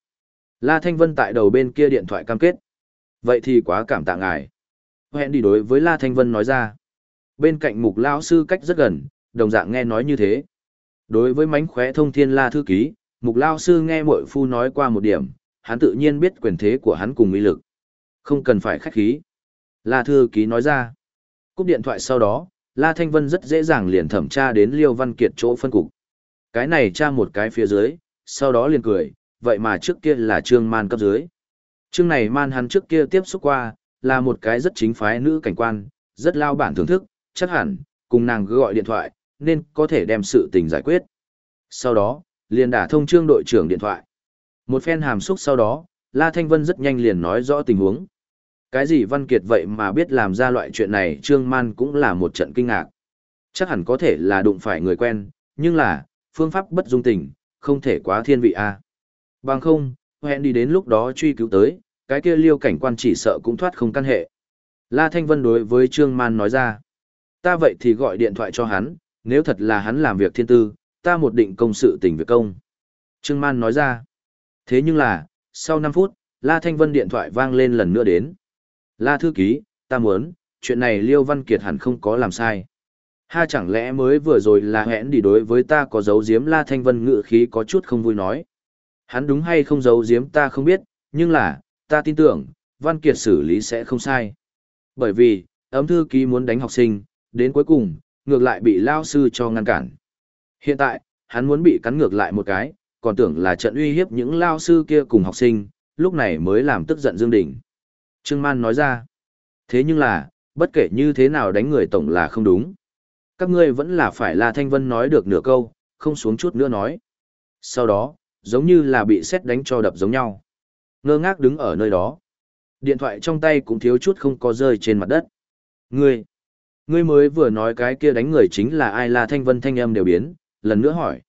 La Thanh Vân tại đầu bên kia điện thoại cam kết. Vậy thì quá cảm tạ ngài. Hẹn đi đối với La Thanh Vân nói ra. Bên cạnh mục lão sư cách rất gần, đồng dạng nghe nói như thế. Đối với mánh khóe thông thiên La thư ký, mục lao sư nghe mội phu nói qua một điểm, hắn tự nhiên biết quyền thế của hắn cùng uy lực. Không cần phải khách khí. La thư ký nói ra. Cúp điện thoại sau đó, La Thanh Vân rất dễ dàng liền thẩm tra đến Liêu Văn Kiệt chỗ phân cục. Cái này tra một cái phía dưới, sau đó liền cười, vậy mà trước kia là trương man cấp dưới. Trương này man hắn trước kia tiếp xúc qua, là một cái rất chính phái nữ cảnh quan, rất lao bản thưởng thức, chắc hẳn, cùng nàng gọi điện thoại, nên có thể đem sự tình giải quyết. Sau đó, liền đả thông trương đội trưởng điện thoại. Một phen hàm xúc sau đó, La Thanh Vân rất nhanh liền nói rõ tình huống. Cái gì Văn Kiệt vậy mà biết làm ra loại chuyện này Trương Man cũng là một trận kinh ngạc. Chắc hẳn có thể là đụng phải người quen, nhưng là, phương pháp bất dung tình, không thể quá thiên vị a. À. Bằng không, hẹn đi đến lúc đó truy cứu tới, cái kia liêu cảnh quan chỉ sợ cũng thoát không căn hệ. La Thanh Vân đối với Trương Man nói ra, ta vậy thì gọi điện thoại cho hắn, nếu thật là hắn làm việc thiên tư, ta một định công sự tình việc công. Trương Man nói ra, thế nhưng là, sau 5 phút, La Thanh Vân điện thoại vang lên lần nữa đến. La thư ký, ta muốn, chuyện này Liêu Văn Kiệt hẳn không có làm sai. Ha chẳng lẽ mới vừa rồi là hẹn đi đối với ta có dấu giếm La Thanh Vân ngự khí có chút không vui nói. Hắn đúng hay không giấu giếm ta không biết, nhưng là, ta tin tưởng, Văn Kiệt xử lý sẽ không sai. Bởi vì, ấm thư ký muốn đánh học sinh, đến cuối cùng, ngược lại bị lao sư cho ngăn cản. Hiện tại, hắn muốn bị cắn ngược lại một cái, còn tưởng là trận uy hiếp những lao sư kia cùng học sinh, lúc này mới làm tức giận Dương Đình. Trương Man nói ra, thế nhưng là, bất kể như thế nào đánh người tổng là không đúng. Các ngươi vẫn là phải là Thanh Vân nói được nửa câu, không xuống chút nữa nói. Sau đó, giống như là bị xét đánh cho đập giống nhau. Ngơ ngác đứng ở nơi đó. Điện thoại trong tay cũng thiếu chút không có rơi trên mặt đất. Ngươi, ngươi mới vừa nói cái kia đánh người chính là ai là Thanh Vân thanh âm đều biến, lần nữa hỏi.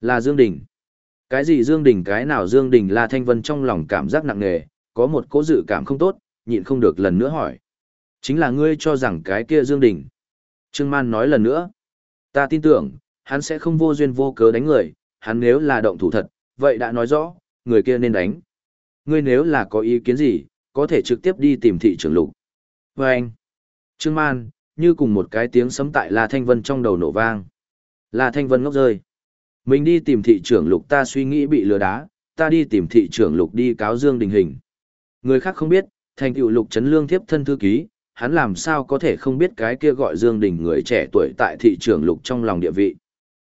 Là Dương Đình. Cái gì Dương Đình cái nào Dương Đình Là Thanh Vân trong lòng cảm giác nặng nề, có một cố dự cảm không tốt, nhịn không được lần nữa hỏi. Chính là ngươi cho rằng cái kia Dương Đình. Trương Man nói lần nữa. Ta tin tưởng, hắn sẽ không vô duyên vô cớ đánh người, hắn nếu là động thủ thật, vậy đã nói rõ, người kia nên đánh. Ngươi nếu là có ý kiến gì, có thể trực tiếp đi tìm thị trưởng lục. Và anh, Trương Man, như cùng một cái tiếng sấm tại La Thanh Vân trong đầu nổ vang. La Thanh Vân ngốc rơi. Mình đi tìm thị trưởng lục ta suy nghĩ bị lừa đá, ta đi tìm thị trưởng lục đi cáo dương đình hình. Người khác không biết, thành tựu lục chấn lương thiếp thân thư ký, hắn làm sao có thể không biết cái kia gọi dương đình người trẻ tuổi tại thị trưởng lục trong lòng địa vị.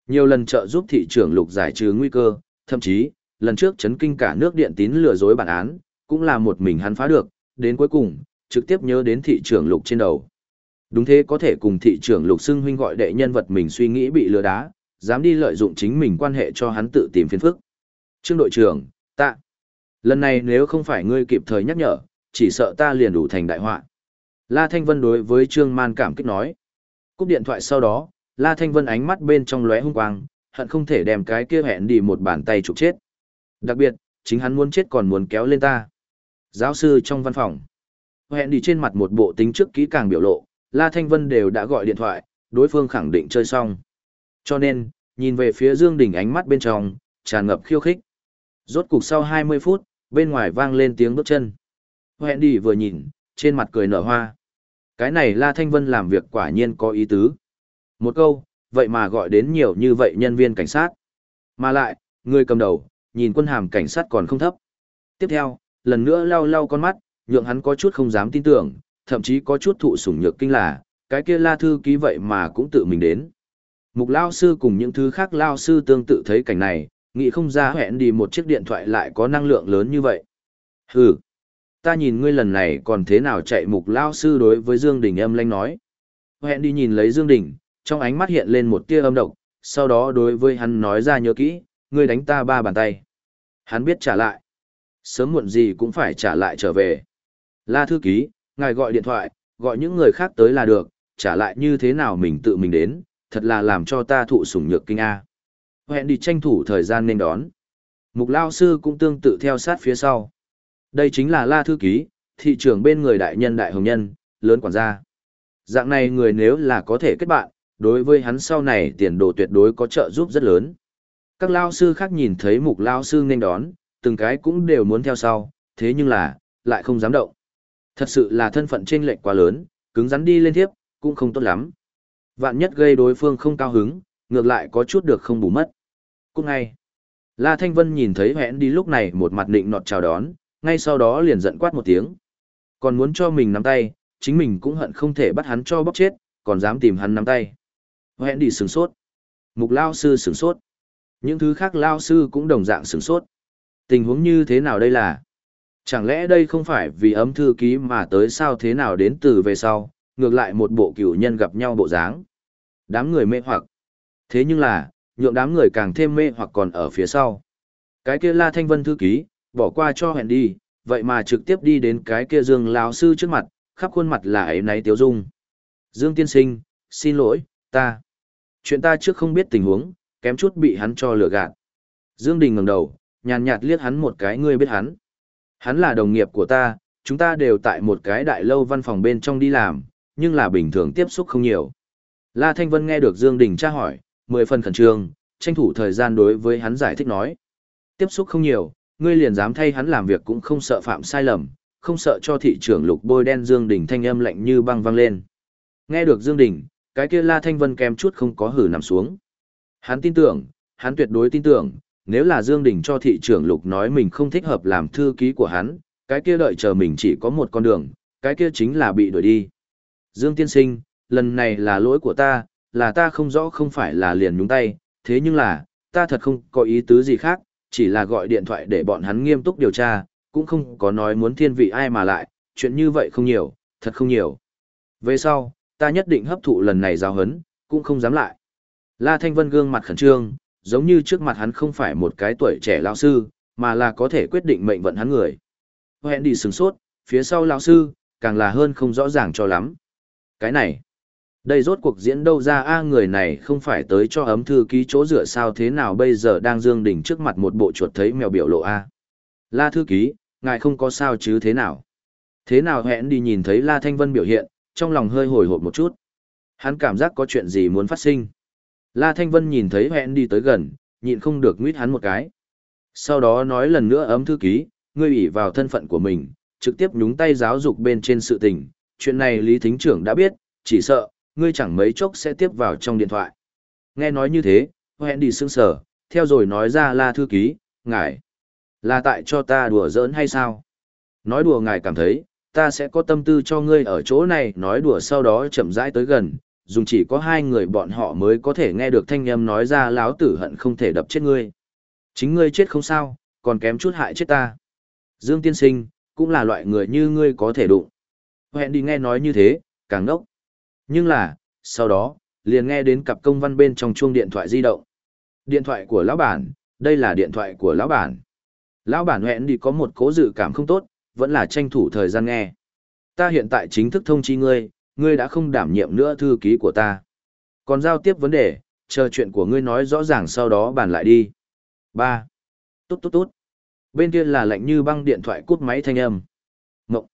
Nhiều lần trợ giúp thị trưởng lục giải trừ nguy cơ, thậm chí, lần trước chấn kinh cả nước điện tín lừa dối bản án, cũng là một mình hắn phá được, đến cuối cùng, trực tiếp nhớ đến thị trưởng lục trên đầu. Đúng thế có thể cùng thị trưởng lục xưng huynh gọi đệ nhân vật mình suy nghĩ bị lừa đá, dám đi lợi dụng chính mình quan hệ cho hắn tự tìm phiền phức. Trương đội trưởng, ta. Lần này nếu không phải ngươi kịp thời nhắc nhở, chỉ sợ ta liền đủ thành đại họa. La Thanh Vân đối với Trương Man cảm kích nói. Cúp điện thoại sau đó, La Thanh Vân ánh mắt bên trong lóe hung quang, hận không thể đem cái kia hẹn đi một bàn tay trục chết. Đặc biệt, chính hắn muốn chết còn muốn kéo lên ta. Giáo sư trong văn phòng. Hẹn đi trên mặt một bộ tính trước kỹ càng biểu lộ, La Thanh Vân đều đã gọi điện thoại, đối phương khẳng định chơi xong. Cho nên, nhìn về phía Dương Đình ánh mắt bên trong, tràn ngập khiêu khích. Rốt cục sau 20 phút, bên ngoài vang lên tiếng bước chân. Hẹn đi vừa nhìn, trên mặt cười nở hoa. Cái này La Thanh Vân làm việc quả nhiên có ý tứ. Một câu, vậy mà gọi đến nhiều như vậy nhân viên cảnh sát. Mà lại, người cầm đầu, nhìn quân hàm cảnh sát còn không thấp. Tiếp theo, lần nữa lau lau con mắt, nhượng hắn có chút không dám tin tưởng, thậm chí có chút thụ sủng nhược kinh là, cái kia la thư ký vậy mà cũng tự mình đến. Mục lao sư cùng những thứ khác lao sư tương tự thấy cảnh này, nghĩ không ra hẹn đi một chiếc điện thoại lại có năng lượng lớn như vậy. Hừ, ta nhìn ngươi lần này còn thế nào chạy mục lao sư đối với Dương Đình âm lanh nói. Hẹn đi nhìn lấy Dương Đình, trong ánh mắt hiện lên một tia âm độc, sau đó đối với hắn nói ra nhớ kỹ, ngươi đánh ta ba bàn tay. Hắn biết trả lại. Sớm muộn gì cũng phải trả lại trở về. La thư ký, ngài gọi điện thoại, gọi những người khác tới là được, trả lại như thế nào mình tự mình đến, thật là làm cho ta thụ sủng nhược kinh A. Hẹn đi tranh thủ thời gian nên đón. Mục Lao Sư cũng tương tự theo sát phía sau. Đây chính là La Thư Ký, thị trưởng bên người đại nhân đại hồng nhân, lớn quản gia. Dạng này người nếu là có thể kết bạn, đối với hắn sau này tiền đồ tuyệt đối có trợ giúp rất lớn. Các Lao Sư khác nhìn thấy Mục Lao Sư nên đón, từng cái cũng đều muốn theo sau, thế nhưng là, lại không dám động. Thật sự là thân phận chênh lệch quá lớn, cứng rắn đi lên tiếp, cũng không tốt lắm. Vạn nhất gây đối phương không cao hứng, ngược lại có chút được không bù mất. Cũng ngay. La Thanh Vân nhìn thấy hẹn đi lúc này một mặt định nọt chào đón, ngay sau đó liền giận quát một tiếng. Còn muốn cho mình nắm tay, chính mình cũng hận không thể bắt hắn cho bóc chết, còn dám tìm hắn nắm tay. Hẹn đi sửng sốt. Mục Lao Sư sửng sốt. Những thứ khác Lao Sư cũng đồng dạng sửng sốt. Tình huống như thế nào đây là? Chẳng lẽ đây không phải vì ấm thư ký mà tới sao thế nào đến từ về sau, ngược lại một bộ cửu nhân gặp nhau bộ dáng. Đám người mê hoặc. Thế nhưng là, nhượng đám người càng thêm mê hoặc còn ở phía sau. Cái kia La Thanh Vân thư ký, bỏ qua cho hẹn đi, vậy mà trực tiếp đi đến cái kia Dương lão sư trước mặt, khắp khuôn mặt là ấy náy tiếu dung. Dương tiên sinh, xin lỗi, ta. Chuyện ta trước không biết tình huống, kém chút bị hắn cho lừa gạt. Dương Đình ngẩng đầu, nhàn nhạt liếc hắn một cái ngươi biết hắn. Hắn là đồng nghiệp của ta, chúng ta đều tại một cái đại lâu văn phòng bên trong đi làm, nhưng là bình thường tiếp xúc không nhiều. La Thanh Vân nghe được Dương Đình tra hỏi, mười phần khẩn trương, tranh thủ thời gian đối với hắn giải thích nói. Tiếp xúc không nhiều, ngươi liền dám thay hắn làm việc cũng không sợ phạm sai lầm, không sợ cho thị trưởng lục bôi đen Dương Đình thanh âm lạnh như băng vang lên. Nghe được Dương Đình, cái kia La Thanh Vân kèm chút không có hử nằm xuống. Hắn tin tưởng, hắn tuyệt đối tin tưởng, nếu là Dương Đình cho thị trưởng lục nói mình không thích hợp làm thư ký của hắn, cái kia đợi chờ mình chỉ có một con đường, cái kia chính là bị đuổi đi. Dương Tiên Sinh, lần này là lỗi của ta, là ta không rõ không phải là liền nhúng tay, thế nhưng là, ta thật không có ý tứ gì khác, chỉ là gọi điện thoại để bọn hắn nghiêm túc điều tra, cũng không có nói muốn thiên vị ai mà lại, chuyện như vậy không nhiều, thật không nhiều. Về sau, ta nhất định hấp thụ lần này giáo hấn, cũng không dám lại. La Thanh Vân gương mặt khẩn trương, giống như trước mặt hắn không phải một cái tuổi trẻ lão sư, mà là có thể quyết định mệnh vận hắn người. Hẹn đi sừng sốt, phía sau lão sư, càng là hơn không rõ ràng cho lắm. Cái này, Đây rốt cuộc diễn đâu ra a người này không phải tới cho ấm thư ký chỗ rửa sao thế nào bây giờ đang dương đỉnh trước mặt một bộ chuột thấy mèo biểu lộ a. La thư ký, ngài không có sao chứ thế nào? Thế nào hẹn đi nhìn thấy La Thanh Vân biểu hiện, trong lòng hơi hồi hộp một chút. Hắn cảm giác có chuyện gì muốn phát sinh. La Thanh Vân nhìn thấy hẹn đi tới gần, nhịn không được nguyết hắn một cái. Sau đó nói lần nữa ấm thư ký, ngươi ủy vào thân phận của mình, trực tiếp nhúng tay giáo dục bên trên sự tình. Chuyện này Lý Thính trưởng đã biết, chỉ sợ, ngươi chẳng mấy chốc sẽ tiếp vào trong điện thoại. Nghe nói như thế, hẹn đi sững sở, theo rồi nói ra la thư ký, ngài, là tại cho ta đùa giỡn hay sao? Nói đùa ngài cảm thấy, ta sẽ có tâm tư cho ngươi ở chỗ này nói đùa sau đó chậm rãi tới gần, dùng chỉ có hai người bọn họ mới có thể nghe được thanh âm nói ra láo tử hận không thể đập chết ngươi. Chính ngươi chết không sao, còn kém chút hại chết ta. Dương tiên sinh, cũng là loại người như ngươi có thể đụng. Hẹn đi nghe nói như thế, càng ngốc. Nhưng là, sau đó, liền nghe đến cặp công văn bên trong chuông điện thoại di động. Điện thoại của lão bản, đây là điện thoại của lão bản. Lão bản hẹn đi có một cố dự cảm không tốt, vẫn là tranh thủ thời gian nghe. Ta hiện tại chính thức thông chi ngươi, ngươi đã không đảm nhiệm nữa thư ký của ta. Còn giao tiếp vấn đề, chờ chuyện của ngươi nói rõ ràng sau đó bàn lại đi. 3. Tốt tốt tốt. Bên kia là lạnh như băng điện thoại cút máy thanh âm. Mộng.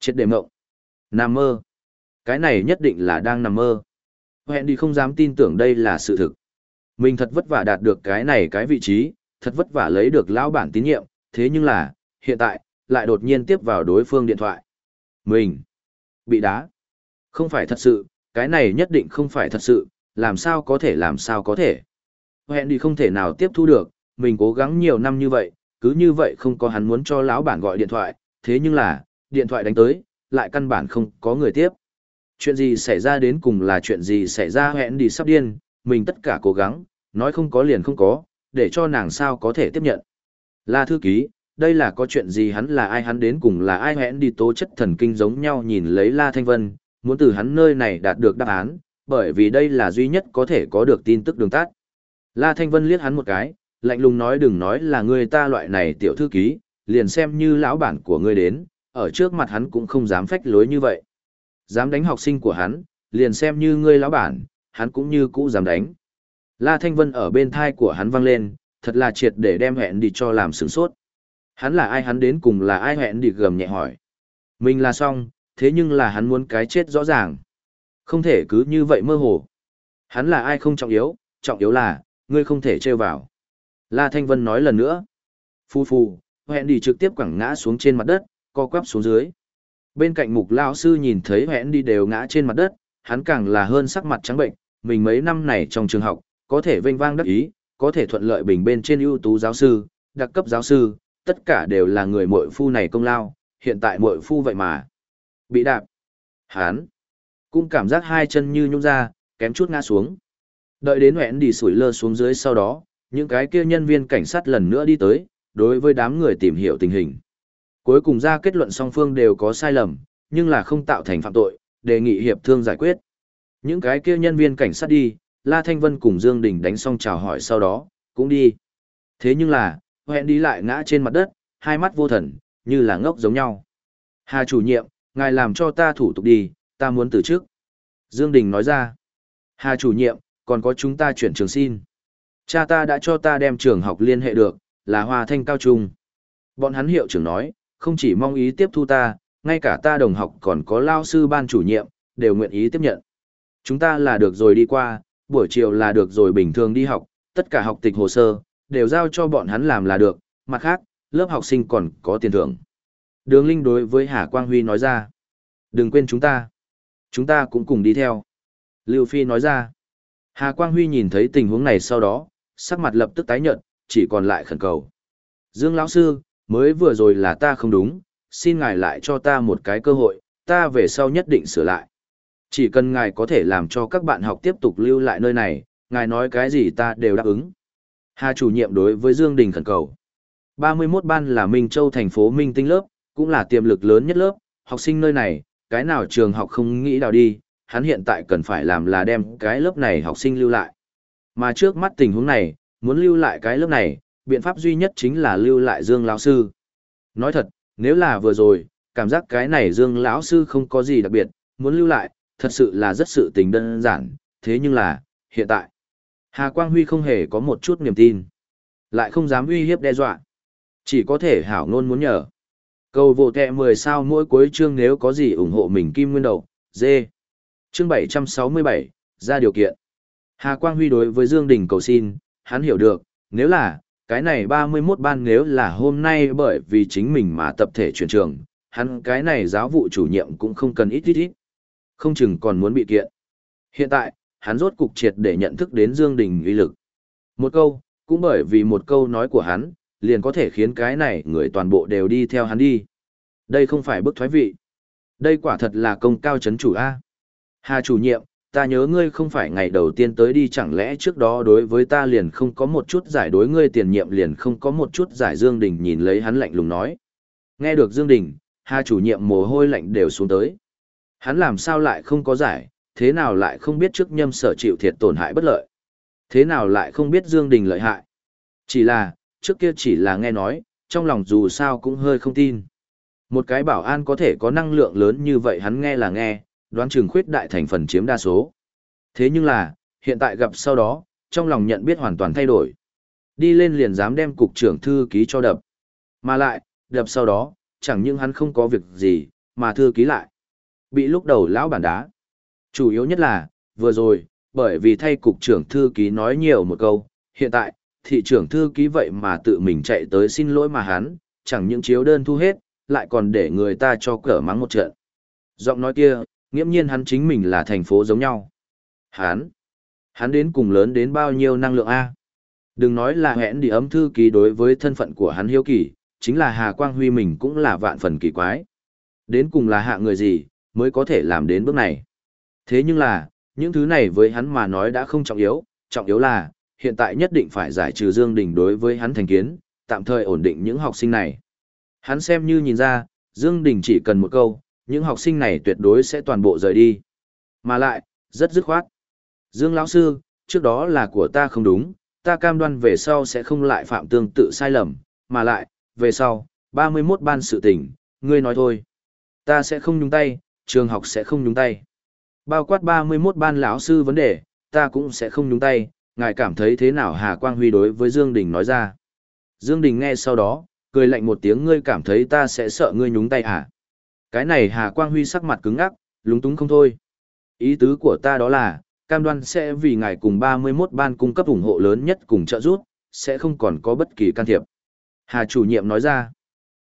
Chết để mộng. Nằm mơ. Cái này nhất định là đang nằm mơ. Hẹn đi không dám tin tưởng đây là sự thực. Mình thật vất vả đạt được cái này cái vị trí, thật vất vả lấy được lão bản tín nhiệm, thế nhưng là, hiện tại, lại đột nhiên tiếp vào đối phương điện thoại. Mình, bị đá. Không phải thật sự, cái này nhất định không phải thật sự, làm sao có thể làm sao có thể. Hẹn đi không thể nào tiếp thu được, mình cố gắng nhiều năm như vậy, cứ như vậy không có hắn muốn cho lão bản gọi điện thoại, thế nhưng là, điện thoại đánh tới, lại căn bản không có người tiếp. Chuyện gì xảy ra đến cùng là chuyện gì xảy ra hẹn đi sắp điên, mình tất cả cố gắng, nói không có liền không có, để cho nàng sao có thể tiếp nhận. La thư ký, đây là có chuyện gì hắn là ai hắn đến cùng là ai hẹn đi tố chất thần kinh giống nhau nhìn lấy La Thanh Vân, muốn từ hắn nơi này đạt được đáp án, bởi vì đây là duy nhất có thể có được tin tức đường tắt. La Thanh Vân liếc hắn một cái, lạnh lùng nói đừng nói là người ta loại này tiểu thư ký, liền xem như lão bản của ngươi đến, ở trước mặt hắn cũng không dám phách lối như vậy. Dám đánh học sinh của hắn, liền xem như ngươi lão bản, hắn cũng như cũ dám đánh. La Thanh Vân ở bên thai của hắn vang lên, thật là triệt để đem hẹn đi cho làm sướng sốt. Hắn là ai hắn đến cùng là ai hẹn đi gầm nhẹ hỏi. Mình là xong, thế nhưng là hắn muốn cái chết rõ ràng. Không thể cứ như vậy mơ hồ. Hắn là ai không trọng yếu, trọng yếu là, ngươi không thể trêu vào. La Thanh Vân nói lần nữa. Phu phu, hẹn đi trực tiếp quẳng ngã xuống trên mặt đất, co quắp xuống dưới. Bên cạnh mục lão sư nhìn thấy hẹn đi đều ngã trên mặt đất, hắn càng là hơn sắc mặt trắng bệnh, mình mấy năm này trong trường học, có thể vinh vang đắc ý, có thể thuận lợi bình bên trên ưu tú giáo sư, đặc cấp giáo sư, tất cả đều là người muội phu này công lao, hiện tại muội phu vậy mà. Bị đạp. Hán. Cũng cảm giác hai chân như nhung ra, kém chút ngã xuống. Đợi đến hẹn đi sủi lơ xuống dưới sau đó, những cái kia nhân viên cảnh sát lần nữa đi tới, đối với đám người tìm hiểu tình hình. Cuối cùng ra kết luận song phương đều có sai lầm, nhưng là không tạo thành phạm tội, đề nghị hiệp thương giải quyết. Những cái kia nhân viên cảnh sát đi, La Thanh Vân cùng Dương Đình đánh xong chào hỏi sau đó, cũng đi. Thế nhưng là, hẹn đi lại ngã trên mặt đất, hai mắt vô thần, như là ngốc giống nhau. Hà chủ nhiệm, ngài làm cho ta thủ tục đi, ta muốn từ chức. Dương Đình nói ra. Hà chủ nhiệm, còn có chúng ta chuyển trường xin. Cha ta đã cho ta đem trường học liên hệ được, là Hoa Thanh Cao Trung. Bọn hắn hiệu trưởng nói, không chỉ mong ý tiếp thu ta, ngay cả ta đồng học còn có lao sư ban chủ nhiệm, đều nguyện ý tiếp nhận. Chúng ta là được rồi đi qua, buổi chiều là được rồi bình thường đi học, tất cả học tịch hồ sơ, đều giao cho bọn hắn làm là được, mặt khác, lớp học sinh còn có tiền thưởng. Đường Linh đối với Hà Quang Huy nói ra, đừng quên chúng ta, chúng ta cũng cùng đi theo. Lưu Phi nói ra, Hà Quang Huy nhìn thấy tình huống này sau đó, sắc mặt lập tức tái nhợt, chỉ còn lại khẩn cầu. Dương lão sư, mới vừa rồi là ta không đúng, xin ngài lại cho ta một cái cơ hội, ta về sau nhất định sửa lại. Chỉ cần ngài có thể làm cho các bạn học tiếp tục lưu lại nơi này, ngài nói cái gì ta đều đáp ứng. Hà chủ nhiệm đối với Dương Đình khẩn cầu. 31 ban là Minh Châu thành phố Minh Tinh lớp, cũng là tiềm lực lớn nhất lớp, học sinh nơi này, cái nào trường học không nghĩ đào đi, hắn hiện tại cần phải làm là đem cái lớp này học sinh lưu lại. Mà trước mắt tình huống này, muốn lưu lại cái lớp này, biện pháp duy nhất chính là lưu lại Dương lão sư. Nói thật, nếu là vừa rồi, cảm giác cái này Dương lão sư không có gì đặc biệt, muốn lưu lại, thật sự là rất sự tình đơn giản, thế nhưng là, hiện tại, Hà Quang Huy không hề có một chút niềm tin, lại không dám uy hiếp đe dọa, chỉ có thể hảo ngôn muốn nhờ. Cầu vô tệ 10 sao mỗi cuối chương nếu có gì ủng hộ mình Kim Nguyên Đầu, dê. Chương 767, ra điều kiện. Hà Quang Huy đối với Dương Đình cầu xin, hắn hiểu được, nếu là, cái này 31 ban nếu là hôm nay bởi vì chính mình mà tập thể chuyển trường, hắn cái này giáo vụ chủ nhiệm cũng không cần ít ít ít. Không chừng còn muốn bị kiện. Hiện tại, hắn rốt cục triệt để nhận thức đến Dương Đình uy lực. Một câu, cũng bởi vì một câu nói của hắn, liền có thể khiến cái này người toàn bộ đều đi theo hắn đi. Đây không phải bức thoái vị. Đây quả thật là công cao chấn chủ A. Hà chủ nhiệm, ta nhớ ngươi không phải ngày đầu tiên tới đi chẳng lẽ trước đó đối với ta liền không có một chút giải đối ngươi tiền nhiệm liền không có một chút giải Dương Đình nhìn lấy hắn lạnh lùng nói. Nghe được Dương Đình, Hà chủ nhiệm mồ hôi lạnh đều xuống tới. Hắn làm sao lại không có giải, thế nào lại không biết trước nhâm sở chịu thiệt tổn hại bất lợi. Thế nào lại không biết Dương Đình lợi hại. Chỉ là, trước kia chỉ là nghe nói, trong lòng dù sao cũng hơi không tin. Một cái bảo an có thể có năng lượng lớn như vậy hắn nghe là nghe, đoán chừng khuyết đại thành phần chiếm đa số. Thế nhưng là, hiện tại gặp sau đó, trong lòng nhận biết hoàn toàn thay đổi. Đi lên liền dám đem cục trưởng thư ký cho đập. Mà lại, đập sau đó, chẳng những hắn không có việc gì, mà thư ký lại. Bị lúc đầu lão bản đá. Chủ yếu nhất là, vừa rồi, bởi vì thay cục trưởng thư ký nói nhiều một câu, hiện tại, thị trưởng thư ký vậy mà tự mình chạy tới xin lỗi mà hắn, chẳng những chiếu đơn thu hết, lại còn để người ta cho cỡ mắng một trận. Giọng nói kia, nghiễm nhiên hắn chính mình là thành phố giống nhau. Hắn, hắn đến cùng lớn đến bao nhiêu năng lượng A. Đừng nói là hẹn đi ấm thư ký đối với thân phận của hắn hiếu kỳ, chính là Hà Quang Huy mình cũng là vạn phần kỳ quái. Đến cùng là hạ người gì, mới có thể làm đến bước này. Thế nhưng là, những thứ này với hắn mà nói đã không trọng yếu, trọng yếu là, hiện tại nhất định phải giải trừ Dương Đình đối với hắn thành kiến, tạm thời ổn định những học sinh này. Hắn xem như nhìn ra, Dương Đình chỉ cần một câu, những học sinh này tuyệt đối sẽ toàn bộ rời đi. Mà lại, rất dứt khoát. Dương lão sư, trước đó là của ta không đúng, ta cam đoan về sau sẽ không lại phạm tương tự sai lầm, mà lại, về sau, 31 ban sự tình, ngươi nói thôi. Ta sẽ không nhúng tay, trường học sẽ không nhúng tay. Bao quát 31 ban lão sư vấn đề, ta cũng sẽ không nhúng tay, ngài cảm thấy thế nào Hà Quang Huy đối với Dương Đình nói ra. Dương Đình nghe sau đó, cười lạnh một tiếng ngươi cảm thấy ta sẽ sợ ngươi nhúng tay à? Cái này Hà Quang Huy sắc mặt cứng ngắc, lúng túng không thôi. Ý tứ của ta đó là, cam đoan sẽ vì ngài cùng 31 ban cung cấp ủng hộ lớn nhất cùng trợ giúp, sẽ không còn có bất kỳ can thiệp. Hà chủ nhiệm nói ra,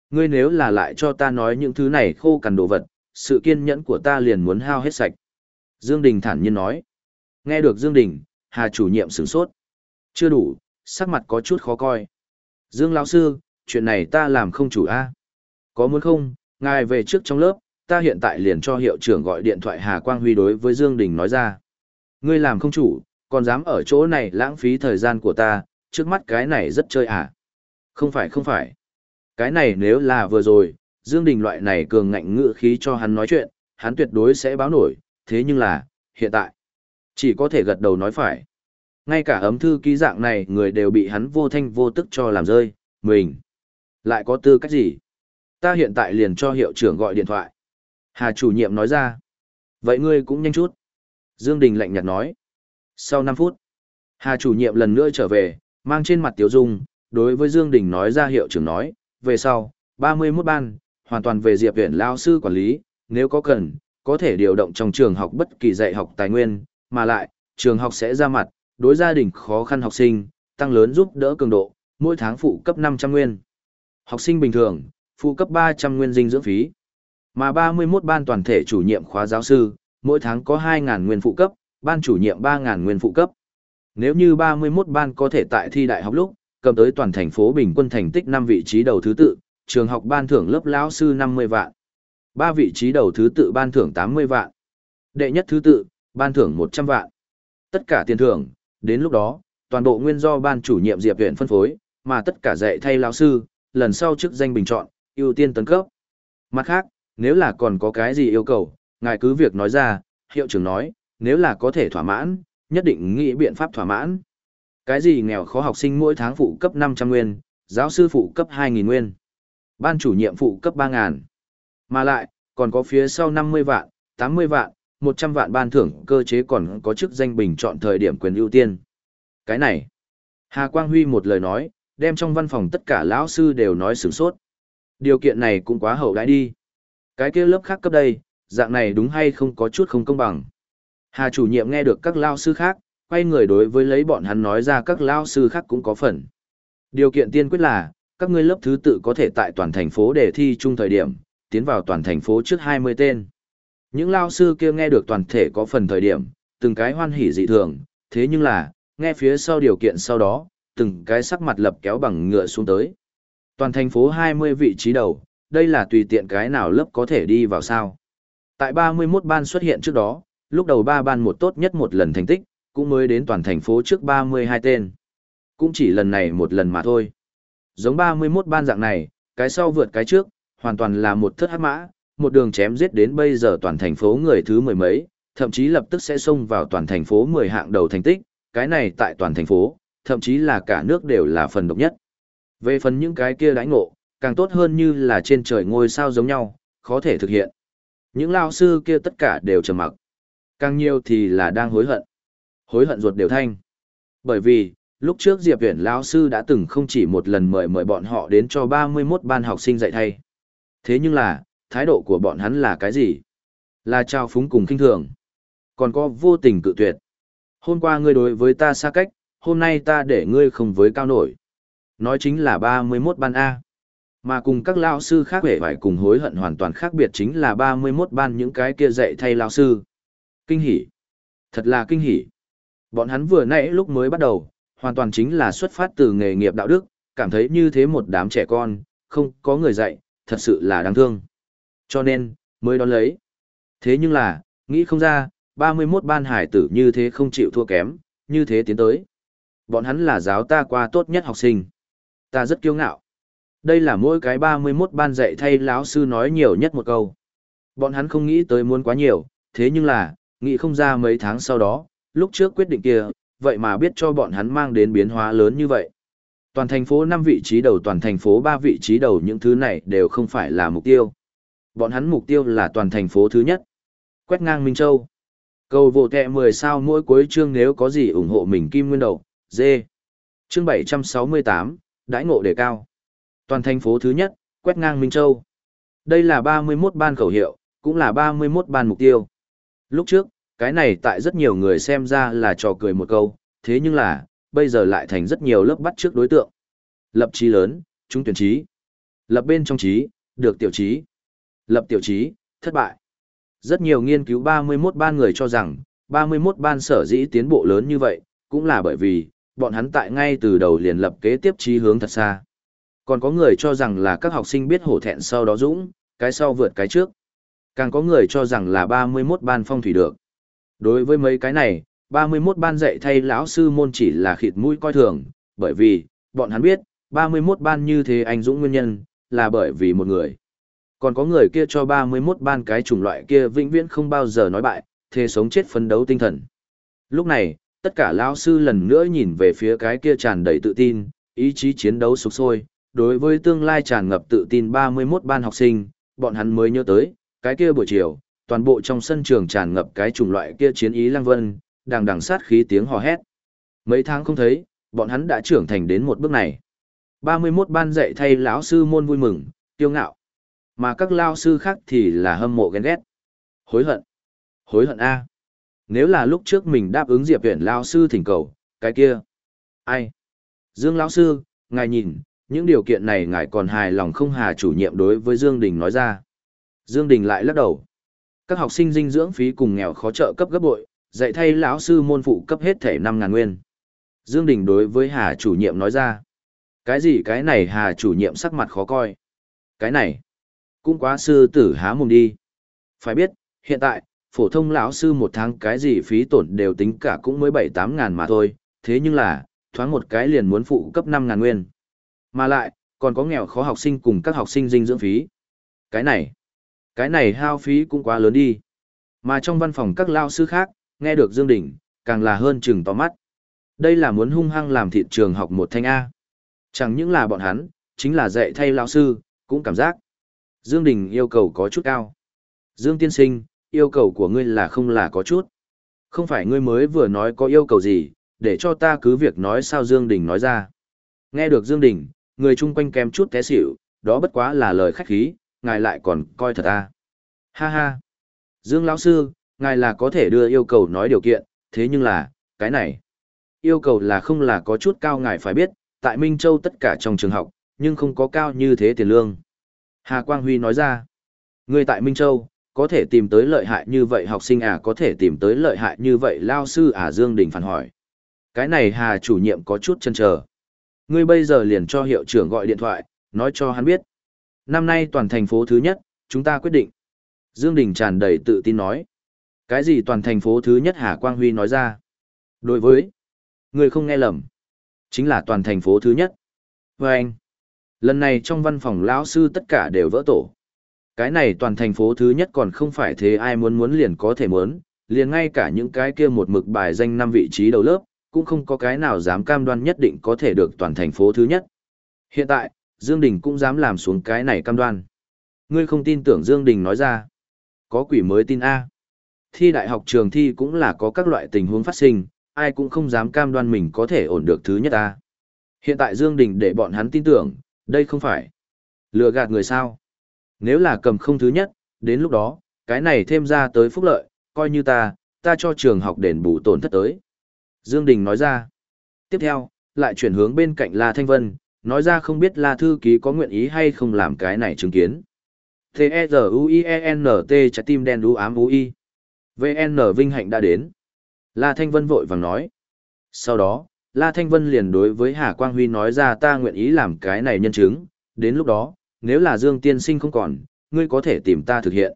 ngươi nếu là lại cho ta nói những thứ này khô cằn đồ vật, sự kiên nhẫn của ta liền muốn hao hết sạch. Dương Đình thản nhiên nói. Nghe được Dương Đình, Hà chủ nhiệm sửng sốt. Chưa đủ, sắc mặt có chút khó coi. Dương lão sư, chuyện này ta làm không chủ a. Có muốn không, ngài về trước trong lớp, ta hiện tại liền cho hiệu trưởng gọi điện thoại Hà Quang Huy đối với Dương Đình nói ra. Ngươi làm không chủ, còn dám ở chỗ này lãng phí thời gian của ta, trước mắt cái này rất chơi à. Không phải không phải. Cái này nếu là vừa rồi, Dương Đình loại này cường ngạnh ngựa khí cho hắn nói chuyện, hắn tuyệt đối sẽ báo nổi, thế nhưng là, hiện tại, chỉ có thể gật đầu nói phải. Ngay cả ấm thư ký dạng này người đều bị hắn vô thanh vô tức cho làm rơi, mình. Lại có tư cách gì? Ta hiện tại liền cho hiệu trưởng gọi điện thoại. Hà chủ nhiệm nói ra. Vậy ngươi cũng nhanh chút. Dương Đình lạnh nhạt nói. Sau 5 phút, Hà chủ nhiệm lần nữa trở về, mang trên mặt tiểu dung, đối với Dương Đình nói ra hiệu trưởng nói, về sau, 31 ban, hoàn toàn về Diệp viện lao sư quản lý, nếu có cần, có thể điều động trong trường học bất kỳ dạy học tài nguyên, mà lại, trường học sẽ ra mặt, đối gia đình khó khăn học sinh, tăng lớn giúp đỡ cường độ, mỗi tháng phụ cấp 500 nguyên. Học sinh bình thường, phụ cấp 300 nguyên dinh dưỡng phí. Mà 31 ban toàn thể chủ nhiệm khóa giáo sư, mỗi tháng có 2.000 nguyên phụ cấp, ban chủ nhiệm 3.000 nguyên phụ cấp. Nếu như 31 ban có thể tại thi đại học lúc, cầm tới toàn thành phố bình quân thành tích 5 vị trí đầu thứ tự, trường học ban thưởng lớp lão sư 50 vạn. 3 vị trí đầu thứ tự ban thưởng 80 vạn. Đệ nhất thứ tự, ban thưởng 100 vạn. Tất cả tiền thưởng, đến lúc đó, toàn bộ nguyên do ban chủ nhiệm Diệp Viễn phân phối, mà tất cả dạy thay lão sư, lần sau chức danh bình chọn, ưu tiên tấn cấp. Mặt khác, nếu là còn có cái gì yêu cầu, ngài cứ việc nói ra, hiệu trưởng nói, nếu là có thể thỏa mãn, nhất định nghĩ biện pháp thỏa mãn. Cái gì nghèo khó học sinh mỗi tháng phụ cấp 500 nguyên, giáo sư phụ cấp 2.000 nguyên, ban chủ nhiệm phụ cấp 3.000. Mà lại, còn có phía sau 50 vạn, 80 vạn, 100 vạn ban thưởng cơ chế còn có chức danh bình chọn thời điểm quyền ưu tiên. Cái này, Hà Quang Huy một lời nói, đem trong văn phòng tất cả lão sư đều nói sửng sốt. Điều kiện này cũng quá hậu đãi đi. Cái kia lớp khác cấp đây, dạng này đúng hay không có chút không công bằng. Hà chủ nhiệm nghe được các lao sư khác, quay người đối với lấy bọn hắn nói ra các lao sư khác cũng có phần. Điều kiện tiên quyết là, các ngươi lớp thứ tự có thể tại toàn thành phố để thi chung thời điểm, tiến vào toàn thành phố trước 20 tên. Những lao sư kia nghe được toàn thể có phần thời điểm, từng cái hoan hỉ dị thường, thế nhưng là, nghe phía sau điều kiện sau đó, từng cái sắc mặt lập kéo bằng ngựa xuống tới. Toàn thành phố 20 vị trí đầu, đây là tùy tiện cái nào lớp có thể đi vào sao. Tại 31 ban xuất hiện trước đó, lúc đầu ba ban một tốt nhất một lần thành tích, cũng mới đến toàn thành phố trước 32 tên. Cũng chỉ lần này một lần mà thôi. Giống 31 ban dạng này, cái sau vượt cái trước, hoàn toàn là một thất hát mã, một đường chém giết đến bây giờ toàn thành phố người thứ mười mấy, thậm chí lập tức sẽ xông vào toàn thành phố 10 hạng đầu thành tích, cái này tại toàn thành phố, thậm chí là cả nước đều là phần độc nhất. Về phần những cái kia đãi ngộ, càng tốt hơn như là trên trời ngôi sao giống nhau, khó thể thực hiện. Những lao sư kia tất cả đều trầm mặc. Càng nhiều thì là đang hối hận. Hối hận ruột đều thanh. Bởi vì, lúc trước Diệp Viễn lao sư đã từng không chỉ một lần mời mời bọn họ đến cho 31 ban học sinh dạy thay. Thế nhưng là, thái độ của bọn hắn là cái gì? Là trao phúng cùng kinh thường. Còn có vô tình cự tuyệt. Hôm qua ngươi đối với ta xa cách, hôm nay ta để ngươi không với cao nổi. Nói chính là 31 ban A. Mà cùng các lao sư khác vẻ phải cùng hối hận hoàn toàn khác biệt chính là 31 ban những cái kia dạy thay lao sư. Kinh hỉ. Thật là kinh hỉ. Bọn hắn vừa nãy lúc mới bắt đầu, hoàn toàn chính là xuất phát từ nghề nghiệp đạo đức, cảm thấy như thế một đám trẻ con, không có người dạy, thật sự là đáng thương. Cho nên, mới đón lấy. Thế nhưng là, nghĩ không ra, 31 ban hải tử như thế không chịu thua kém, như thế tiến tới. Bọn hắn là giáo ta qua tốt nhất học sinh. Ta rất kiêu ngạo. Đây là mỗi cái 31 ban dạy thay lão sư nói nhiều nhất một câu. Bọn hắn không nghĩ tới muốn quá nhiều, thế nhưng là, nghĩ không ra mấy tháng sau đó, lúc trước quyết định kia, vậy mà biết cho bọn hắn mang đến biến hóa lớn như vậy. Toàn thành phố 5 vị trí đầu toàn thành phố 3 vị trí đầu những thứ này đều không phải là mục tiêu. Bọn hắn mục tiêu là toàn thành phố thứ nhất. Quét ngang Minh Châu. Cầu vô kẹ 10 sao mỗi cuối chương nếu có gì ủng hộ mình Kim Nguyên Đầu, dê. Chương 768, đãi ngộ đề cao. Toàn thành phố thứ nhất, quét ngang Minh Châu. Đây là 31 ban khẩu hiệu, cũng là 31 ban mục tiêu. Lúc trước, cái này tại rất nhiều người xem ra là trò cười một câu, thế nhưng là, bây giờ lại thành rất nhiều lớp bắt trước đối tượng. Lập trí lớn, trung tuyển trí. Lập bên trong trí, được tiểu trí. Lập tiểu trí, thất bại. Rất nhiều nghiên cứu 31 ban người cho rằng, 31 ban sở dĩ tiến bộ lớn như vậy, cũng là bởi vì, bọn hắn tại ngay từ đầu liền lập kế tiếp trí hướng thật xa. Còn có người cho rằng là các học sinh biết hổ thẹn sau đó dũng, cái sau vượt cái trước. Càng có người cho rằng là 31 ban phong thủy được. Đối với mấy cái này, 31 ban dạy thay lão sư môn chỉ là khịt mũi coi thường, bởi vì, bọn hắn biết, 31 ban như thế anh dũng nguyên nhân, là bởi vì một người. Còn có người kia cho 31 ban cái chủng loại kia vĩnh viễn không bao giờ nói bại, thế sống chết phấn đấu tinh thần. Lúc này, tất cả lão sư lần nữa nhìn về phía cái kia tràn đầy tự tin, ý chí chiến đấu sục sôi, đối với tương lai tràn ngập tự tin 31 ban học sinh, bọn hắn mới nhớ tới, cái kia buổi chiều, toàn bộ trong sân trường tràn ngập cái chủng loại kia chiến ý lăng vân, đằng đằng sát khí tiếng hò hét. Mấy tháng không thấy, bọn hắn đã trưởng thành đến một bước này. 31 ban dạy thay lão sư môn vui mừng, kiêu ngạo. Mà các lao sư khác thì là hâm mộ ghen ghét. Hối hận. Hối hận A. Nếu là lúc trước mình đáp ứng Diệp Viễn lao sư thỉnh cầu, cái kia. Ai? Dương lão sư, ngài nhìn, những điều kiện này ngài còn hài lòng không hà chủ nhiệm đối với Dương Đình nói ra. Dương Đình lại lắc đầu. Các học sinh dinh dưỡng phí cùng nghèo khó trợ cấp gấp bội, dạy thay lão sư môn phụ cấp hết thể năm ngàn nguyên. Dương Đình đối với Hà chủ nhiệm nói ra. Cái gì cái này Hà chủ nhiệm sắc mặt khó coi. Cái này, cũng quá sư tử há mồm đi. Phải biết, hiện tại, phổ thông lão sư một tháng cái gì phí tổn đều tính cả cũng mới bảy tám ngàn mà thôi, thế nhưng là, thoáng một cái liền muốn phụ cấp năm ngàn nguyên. Mà lại, còn có nghèo khó học sinh cùng các học sinh dinh dưỡng phí. Cái này, cái này hao phí cũng quá lớn đi. Mà trong văn phòng các lao sư khác, nghe được Dương Đình, càng là hơn chừng to mắt. Đây là muốn hung hăng làm thị trường học một thanh A. Chẳng những là bọn hắn, chính là dạy thay lao sư, cũng cảm giác. Dương Đình yêu cầu có chút cao. Dương tiên sinh, yêu cầu của ngươi là không là có chút. Không phải ngươi mới vừa nói có yêu cầu gì, để cho ta cứ việc nói sao Dương Đình nói ra. Nghe được Dương Đình, người chung quanh kém chút té xỉu, đó bất quá là lời khách khí, ngài lại còn coi thật à. Ha ha. Dương lão sư, ngài là có thể đưa yêu cầu nói điều kiện, thế nhưng là, cái này. Yêu cầu là không là có chút cao ngài phải biết, tại Minh Châu tất cả trong trường học, nhưng không có cao như thế tiền lương. Hà Quang Huy nói ra, người tại Minh Châu, có thể tìm tới lợi hại như vậy học sinh à có thể tìm tới lợi hại như vậy lao sư à Dương Đình phản hỏi. Cái này Hà chủ nhiệm có chút chân chờ. Ngươi bây giờ liền cho hiệu trưởng gọi điện thoại, nói cho hắn biết. Năm nay toàn thành phố thứ nhất, chúng ta quyết định. Dương Đình tràn đầy tự tin nói. Cái gì toàn thành phố thứ nhất Hà Quang Huy nói ra? Đối với, ngươi không nghe lầm. Chính là toàn thành phố thứ nhất. Vâng. anh, lần này trong văn phòng lão sư tất cả đều vỡ tổ. Cái này toàn thành phố thứ nhất còn không phải thế ai muốn muốn liền có thể muốn, liền ngay cả những cái kia một mực bài danh năm vị trí đầu lớp, cũng không có cái nào dám cam đoan nhất định có thể được toàn thành phố thứ nhất. Hiện tại, Dương Đình cũng dám làm xuống cái này cam đoan. Ngươi không tin tưởng Dương Đình nói ra. Có quỷ mới tin A. Thi đại học trường thi cũng là có các loại tình huống phát sinh, ai cũng không dám cam đoan mình có thể ổn được thứ nhất A. Hiện tại Dương Đình để bọn hắn tin tưởng, đây không phải lừa gạt người sao. Nếu là cầm không thứ nhất, đến lúc đó, cái này thêm ra tới phúc lợi, coi như ta, ta cho trường học đền bù tổn thất tới. Dương Đình nói ra. Tiếp theo, lại chuyển hướng bên cạnh La Thanh Vân, nói ra không biết La Thư Ký có nguyện ý hay không làm cái này chứng kiến. T-E-Z-U-I-E-N-T trái tim đen đu ám U-I. VN Vinh Hạnh đã đến. La Thanh Vân vội vàng nói. Sau đó, La Thanh Vân liền đối với Hà Quang Huy nói ra ta nguyện ý làm cái này nhân chứng, đến lúc đó, nếu là Dương Tiên Sinh không còn, ngươi có thể tìm ta thực hiện.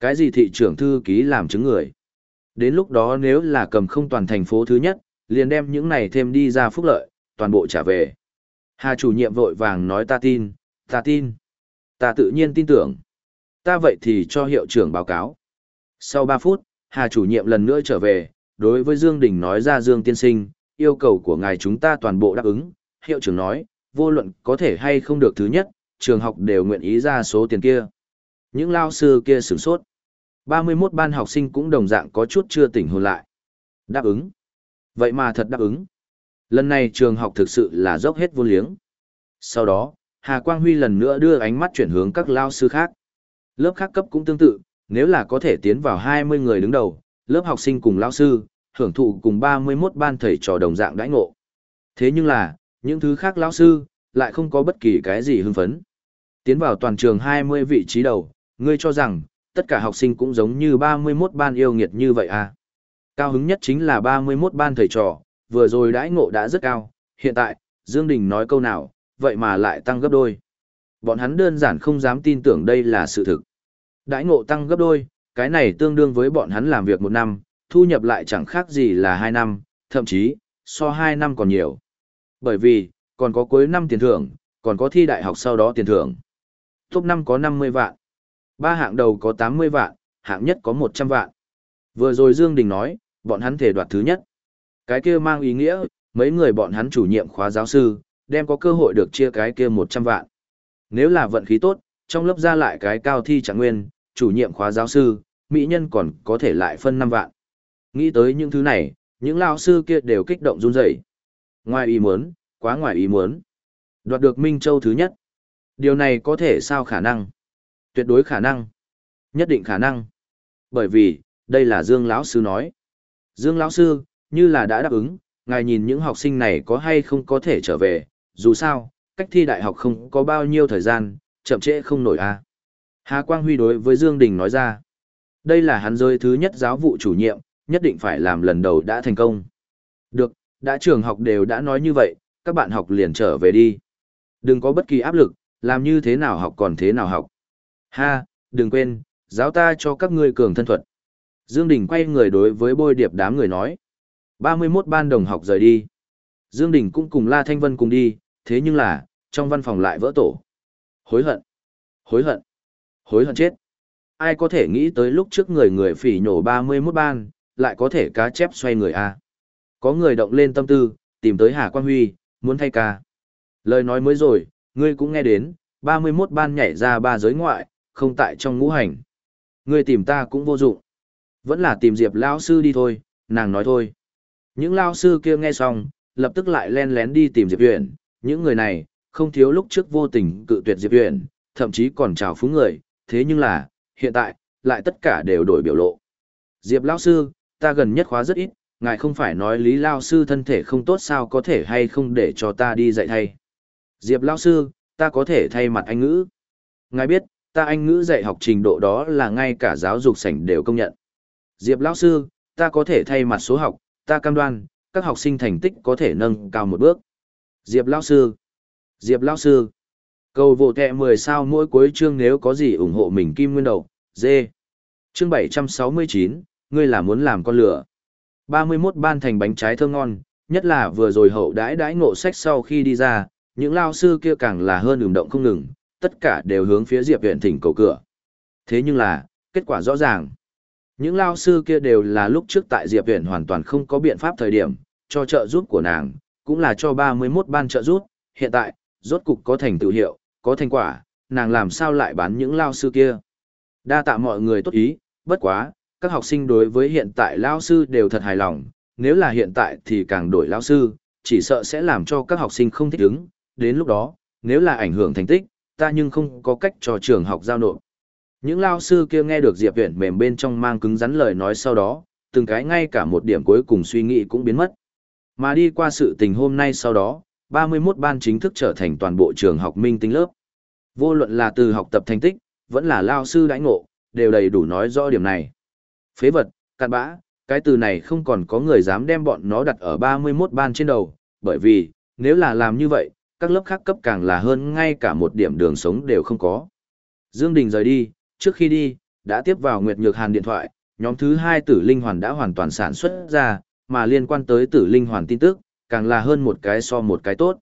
Cái gì thị trưởng thư ký làm chứng người? Đến lúc đó nếu là cầm không toàn thành phố thứ nhất, liền đem những này thêm đi ra phúc lợi, toàn bộ trả về. Hà chủ nhiệm vội vàng nói ta tin, ta tin. Ta tự nhiên tin tưởng. Ta vậy thì cho hiệu trưởng báo cáo. Sau 3 phút, Hà chủ nhiệm lần nữa trở về, đối với Dương Đình nói ra Dương tiên sinh, yêu cầu của ngài chúng ta toàn bộ đáp ứng. Hiệu trưởng nói, vô luận có thể hay không được thứ nhất, trường học đều nguyện ý ra số tiền kia. Những lao sư kia sửng sốt. 31 ban học sinh cũng đồng dạng có chút chưa tỉnh hồn lại. Đáp ứng. Vậy mà thật đáp ứng. Lần này trường học thực sự là dốc hết vô liếng. Sau đó, Hà Quang Huy lần nữa đưa ánh mắt chuyển hướng các lao sư khác. Lớp khác cấp cũng tương tự, nếu là có thể tiến vào 20 người đứng đầu, lớp học sinh cùng lao sư, hưởng thụ cùng 31 ban thầy trò đồng dạng đãi ngộ. Thế nhưng là, những thứ khác lão sư, lại không có bất kỳ cái gì hưng phấn. Tiến vào toàn trường 20 vị trí đầu, ngươi cho rằng, tất cả học sinh cũng giống như 31 ban yêu nghiệt như vậy à. Cao hứng nhất chính là 31 ban thầy trò, vừa rồi đãi ngộ đã rất cao, hiện tại, Dương Đình nói câu nào, vậy mà lại tăng gấp đôi. Bọn hắn đơn giản không dám tin tưởng đây là sự thực. Đãi ngộ tăng gấp đôi, cái này tương đương với bọn hắn làm việc một năm, thu nhập lại chẳng khác gì là hai năm, thậm chí, so hai năm còn nhiều. Bởi vì, còn có cuối năm tiền thưởng, còn có thi đại học sau đó tiền thưởng. Top 5 có 50 vạn. Ba hạng đầu có 80 vạn, hạng nhất có 100 vạn. Vừa rồi Dương Đình nói, bọn hắn thể đoạt thứ nhất. Cái kia mang ý nghĩa, mấy người bọn hắn chủ nhiệm khóa giáo sư, đem có cơ hội được chia cái kia 100 vạn. Nếu là vận khí tốt, trong lớp ra lại cái cao thi trạng nguyên, chủ nhiệm khóa giáo sư, mỹ nhân còn có thể lại phân 5 vạn. Nghĩ tới những thứ này, những lao sư kia đều kích động run rẩy. Ngoài ý muốn, quá ngoài ý muốn. Đoạt được Minh Châu thứ nhất. Điều này có thể sao khả năng? Tuyệt đối khả năng. Nhất định khả năng. Bởi vì, đây là Dương lão sư nói. Dương lão sư, như là đã đáp ứng, ngài nhìn những học sinh này có hay không có thể trở về, dù sao, cách thi đại học không có bao nhiêu thời gian, chậm trễ không nổi a. À. Hà Quang Huy đối với Dương Đình nói ra. Đây là hắn rơi thứ nhất giáo vụ chủ nhiệm, nhất định phải làm lần đầu đã thành công. Được, đã trường học đều đã nói như vậy, các bạn học liền trở về đi. Đừng có bất kỳ áp lực, làm như thế nào học còn thế nào học. Ha, đừng quên, giáo ta cho các ngươi cường thân thuật. Dương Đình quay người đối với bôi điệp đám người nói. 31 ban đồng học rời đi. Dương Đình cũng cùng La Thanh Vân cùng đi, thế nhưng là, trong văn phòng lại vỡ tổ. Hối hận, hối hận, hối hận chết. Ai có thể nghĩ tới lúc trước người người phỉ nhổ 31 ban, lại có thể cá chép xoay người a. Có người động lên tâm tư, tìm tới Hà Quang Huy, muốn thay ca. Lời nói mới rồi, ngươi cũng nghe đến, 31 ban nhảy ra ba giới ngoại, không tại trong ngũ hành. Ngươi tìm ta cũng vô dụng. Vẫn là tìm Diệp lão sư đi thôi, nàng nói thôi. Những lao sư kia nghe xong, lập tức lại len lén đi tìm Diệp Uyển, những người này, không thiếu lúc trước vô tình cự tuyệt Diệp Uyển, thậm chí còn chào phúng người, thế nhưng là, hiện tại, lại tất cả đều đổi biểu lộ. Diệp lão sư, ta gần nhất khóa rất ít, ngài không phải nói Lý lão sư thân thể không tốt sao có thể hay không để cho ta đi dạy thay. Diệp lão sư, ta có thể thay mặt anh ngữ. Ngài biết, ta anh ngữ dạy học trình độ đó là ngay cả giáo dục sảnh đều công nhận. Diệp lão sư, ta có thể thay mặt số học, ta cam đoan, các học sinh thành tích có thể nâng cao một bước. Diệp lão sư, Diệp lão sư, cầu vô kẹ 10 sao mỗi cuối chương nếu có gì ủng hộ mình kim nguyên đầu, dê. Chương 769, ngươi là muốn làm con lửa. 31 ban thành bánh trái thơm ngon, nhất là vừa rồi hậu đãi đãi ngộ sách sau khi đi ra, những lao sư kia càng là hơn ửng động không ngừng, tất cả đều hướng phía Diệp Viễn thỉnh cầu cửa. Thế nhưng là, kết quả rõ ràng. Những lao sư kia đều là lúc trước tại Diệp Viễn hoàn toàn không có biện pháp thời điểm, cho trợ giúp của nàng, cũng là cho 31 ban trợ giúp, hiện tại, rốt cục có thành tựu hiệu, có thành quả, nàng làm sao lại bán những lao sư kia. Đa tạ mọi người tốt ý, bất quá, các học sinh đối với hiện tại lao sư đều thật hài lòng, nếu là hiện tại thì càng đổi lao sư, chỉ sợ sẽ làm cho các học sinh không thích ứng, đến lúc đó, nếu là ảnh hưởng thành tích, ta nhưng không có cách cho trường học giao nộp. Những lao sư kia nghe được Diệp Viễn mềm bên trong mang cứng rắn lời nói sau đó, từng cái ngay cả một điểm cuối cùng suy nghĩ cũng biến mất. Mà đi qua sự tình hôm nay sau đó, 31 ban chính thức trở thành toàn bộ trường học minh tinh lớp. Vô luận là từ học tập thành tích, vẫn là lao sư đãi ngộ, đều đầy đủ nói rõ điểm này. Phế vật, cặn bã, cái từ này không còn có người dám đem bọn nó đặt ở 31 ban trên đầu, bởi vì, nếu là làm như vậy, các lớp khác cấp càng là hơn ngay cả một điểm đường sống đều không có. Dương Đình rời đi, trước khi đi, đã tiếp vào Nguyệt Nhược Hàn điện thoại, nhóm thứ hai tử linh hoàn đã hoàn toàn sản xuất ra, mà liên quan tới tử linh hoàn tin tức, càng là hơn một cái so một cái tốt.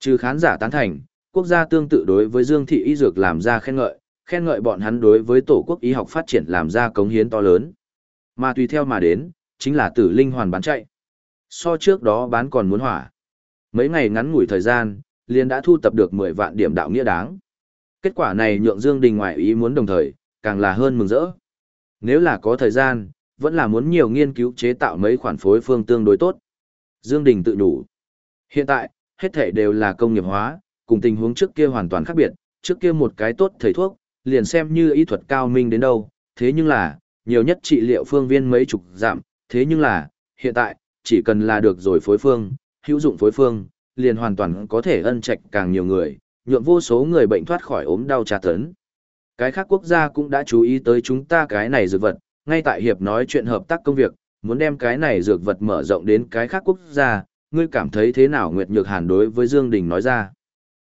Trừ khán giả tán thành, quốc gia tương tự đối với Dương Thị Y Dược làm ra khen ngợi, khen ngợi bọn hắn đối với tổ quốc y học phát triển làm ra cống hiến to lớn. Mà tùy theo mà đến, chính là tử linh hoàn bán chạy. So trước đó bán còn muốn hỏa. Mấy ngày ngắn ngủi thời gian, liền đã thu tập được 10 vạn điểm đạo nghĩa đáng. Kết quả này nhượng Dương Đình ngoại ý muốn đồng thời, càng là hơn mừng rỡ. Nếu là có thời gian, vẫn là muốn nhiều nghiên cứu chế tạo mấy khoản phối phương tương đối tốt. Dương Đình tự đủ. Hiện tại, hết thể đều là công nghiệp hóa, cùng tình huống trước kia hoàn toàn khác biệt, trước kia một cái tốt thầy thuốc, liền xem như y thuật cao minh đến đâu, thế nhưng là, nhiều nhất trị liệu phương viên mấy chục giảm, thế nhưng là, hiện tại, chỉ cần là được rồi phối phương, hữu dụng phối phương, liền hoàn toàn có thể ân trạch càng nhiều người, nhượng vô số người bệnh thoát khỏi ốm đau tra tấn. Cái khác quốc gia cũng đã chú ý tới chúng ta cái này dược vật, ngay tại hiệp nói chuyện hợp tác công việc, muốn đem cái này dược vật mở rộng đến cái khác quốc gia, ngươi cảm thấy thế nào Nguyệt Nhược Hàn đối với Dương Đình nói ra.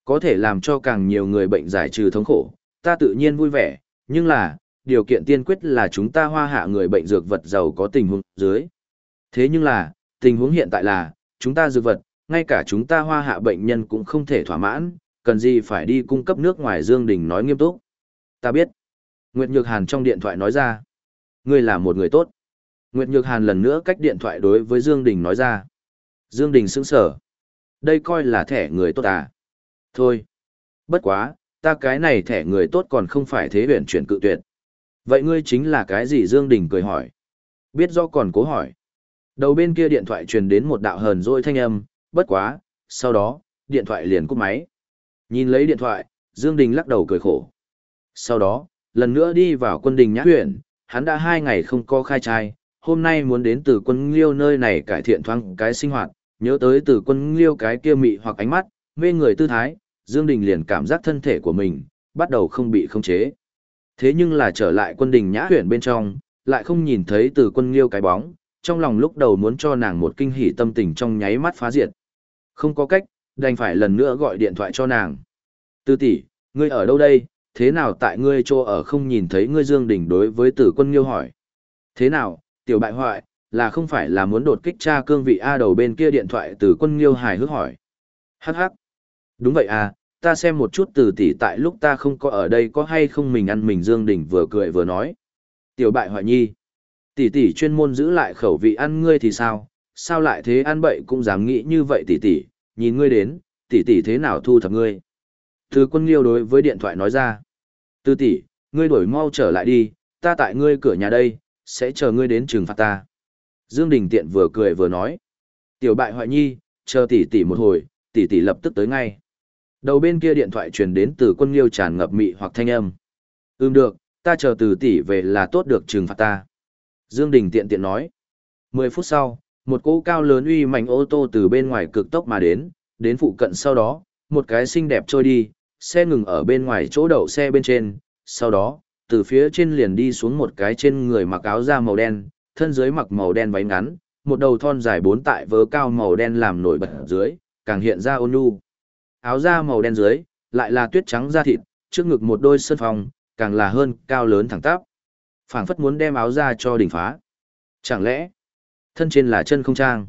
Có thể làm cho càng nhiều người bệnh giải trừ thống khổ, ta tự nhiên vui vẻ, nhưng là, điều kiện tiên quyết là chúng ta hoa hạ người bệnh dược vật giàu có tình huống dưới. Thế nhưng là, tình huống hiện tại là, chúng ta dược vật, ngay cả chúng ta hoa hạ bệnh nhân cũng không thể thỏa mãn, cần gì phải đi cung cấp nước ngoài Dương Đình nói nghiêm túc. Ta biết. Nguyệt Nhược Hàn trong điện thoại nói ra. Ngươi là một người tốt. Nguyệt Nhược Hàn lần nữa cách điện thoại đối với Dương Đình nói ra. Dương Đình sững sờ. Đây coi là thẻ người tốt à? Thôi. Bất quá, ta cái này thẻ người tốt còn không phải thế huyền chuyển cự tuyệt. Vậy ngươi chính là cái gì Dương Đình cười hỏi. Biết do còn cố hỏi. Đầu bên kia điện thoại truyền đến một đạo hờn dỗi thanh âm, bất quá, sau đó, điện thoại liền cúp máy. Nhìn lấy điện thoại, Dương Đình lắc đầu cười khổ. Sau đó, lần nữa đi vào quân đình nhã huyện, hắn đã hai ngày không có khai trai, hôm nay muốn đến từ quân liêu nơi này cải thiện thoáng cái sinh hoạt, nhớ tới từ quân liêu cái kia mị hoặc ánh mắt, mê người tư thái, Dương Đình liền cảm giác thân thể của mình, bắt đầu không bị khống chế. Thế nhưng là trở lại quân đình nhã huyện bên trong, lại không nhìn thấy từ quân liêu cái bóng, trong lòng lúc đầu muốn cho nàng một kinh hỉ tâm tình trong nháy mắt phá diệt. Không có cách, đành phải lần nữa gọi điện thoại cho nàng. Tư tỷ, ngươi ở đâu đây, thế nào tại ngươi chỗ ở không nhìn thấy ngươi Dương Đình đối với tử quân nghiêu hỏi. Thế nào, tiểu bại hoại, là không phải là muốn đột kích cha cương vị A đầu bên kia điện thoại tử quân nghiêu hài hước hỏi. Hắc hắc. Đúng vậy à, ta xem một chút từ tỷ tại lúc ta không có ở đây có hay không mình ăn mình Dương Đình vừa cười vừa nói. Tiểu bại hoại nhi. Tỷ tỷ chuyên môn giữ lại khẩu vị ăn ngươi thì sao, sao lại thế ăn bậy cũng dám nghĩ như vậy tỷ tỷ, nhìn ngươi đến, tỷ tỷ thế nào thu thập ngươi. Từ quân liêu đối với điện thoại nói ra. Từ tỷ, ngươi đổi mau trở lại đi, ta tại ngươi cửa nhà đây, sẽ chờ ngươi đến trừng phạt ta. Dương Đình tiện vừa cười vừa nói. Tiểu bại hoại nhi, chờ tỷ tỷ một hồi, tỷ tỷ lập tức tới ngay. Đầu bên kia điện thoại truyền đến từ quân liêu tràn ngập mị hoặc thanh âm. Ừm được, ta chờ từ tỷ về là tốt được trừng phạt ta. Dương Đình tiện tiện nói. Mười phút sau, một cỗ cao lớn uy mảnh ô tô từ bên ngoài cực tốc mà đến, đến phụ cận sau đó, một cái xinh đẹp trôi đi, xe ngừng ở bên ngoài chỗ đậu xe bên trên, sau đó, từ phía trên liền đi xuống một cái trên người mặc áo da màu đen, thân dưới mặc màu đen váy ngắn, một đầu thon dài bốn tại vớ cao màu đen làm nổi bật dưới, càng hiện ra ôn nhu. Áo da màu đen dưới, lại là tuyết trắng da thịt, trước ngực một đôi sơn phòng, càng là hơn, cao lớn thẳng tắp. phảng phất muốn đem áo da cho đỉnh phá. Chẳng lẽ, thân trên là chân không trang?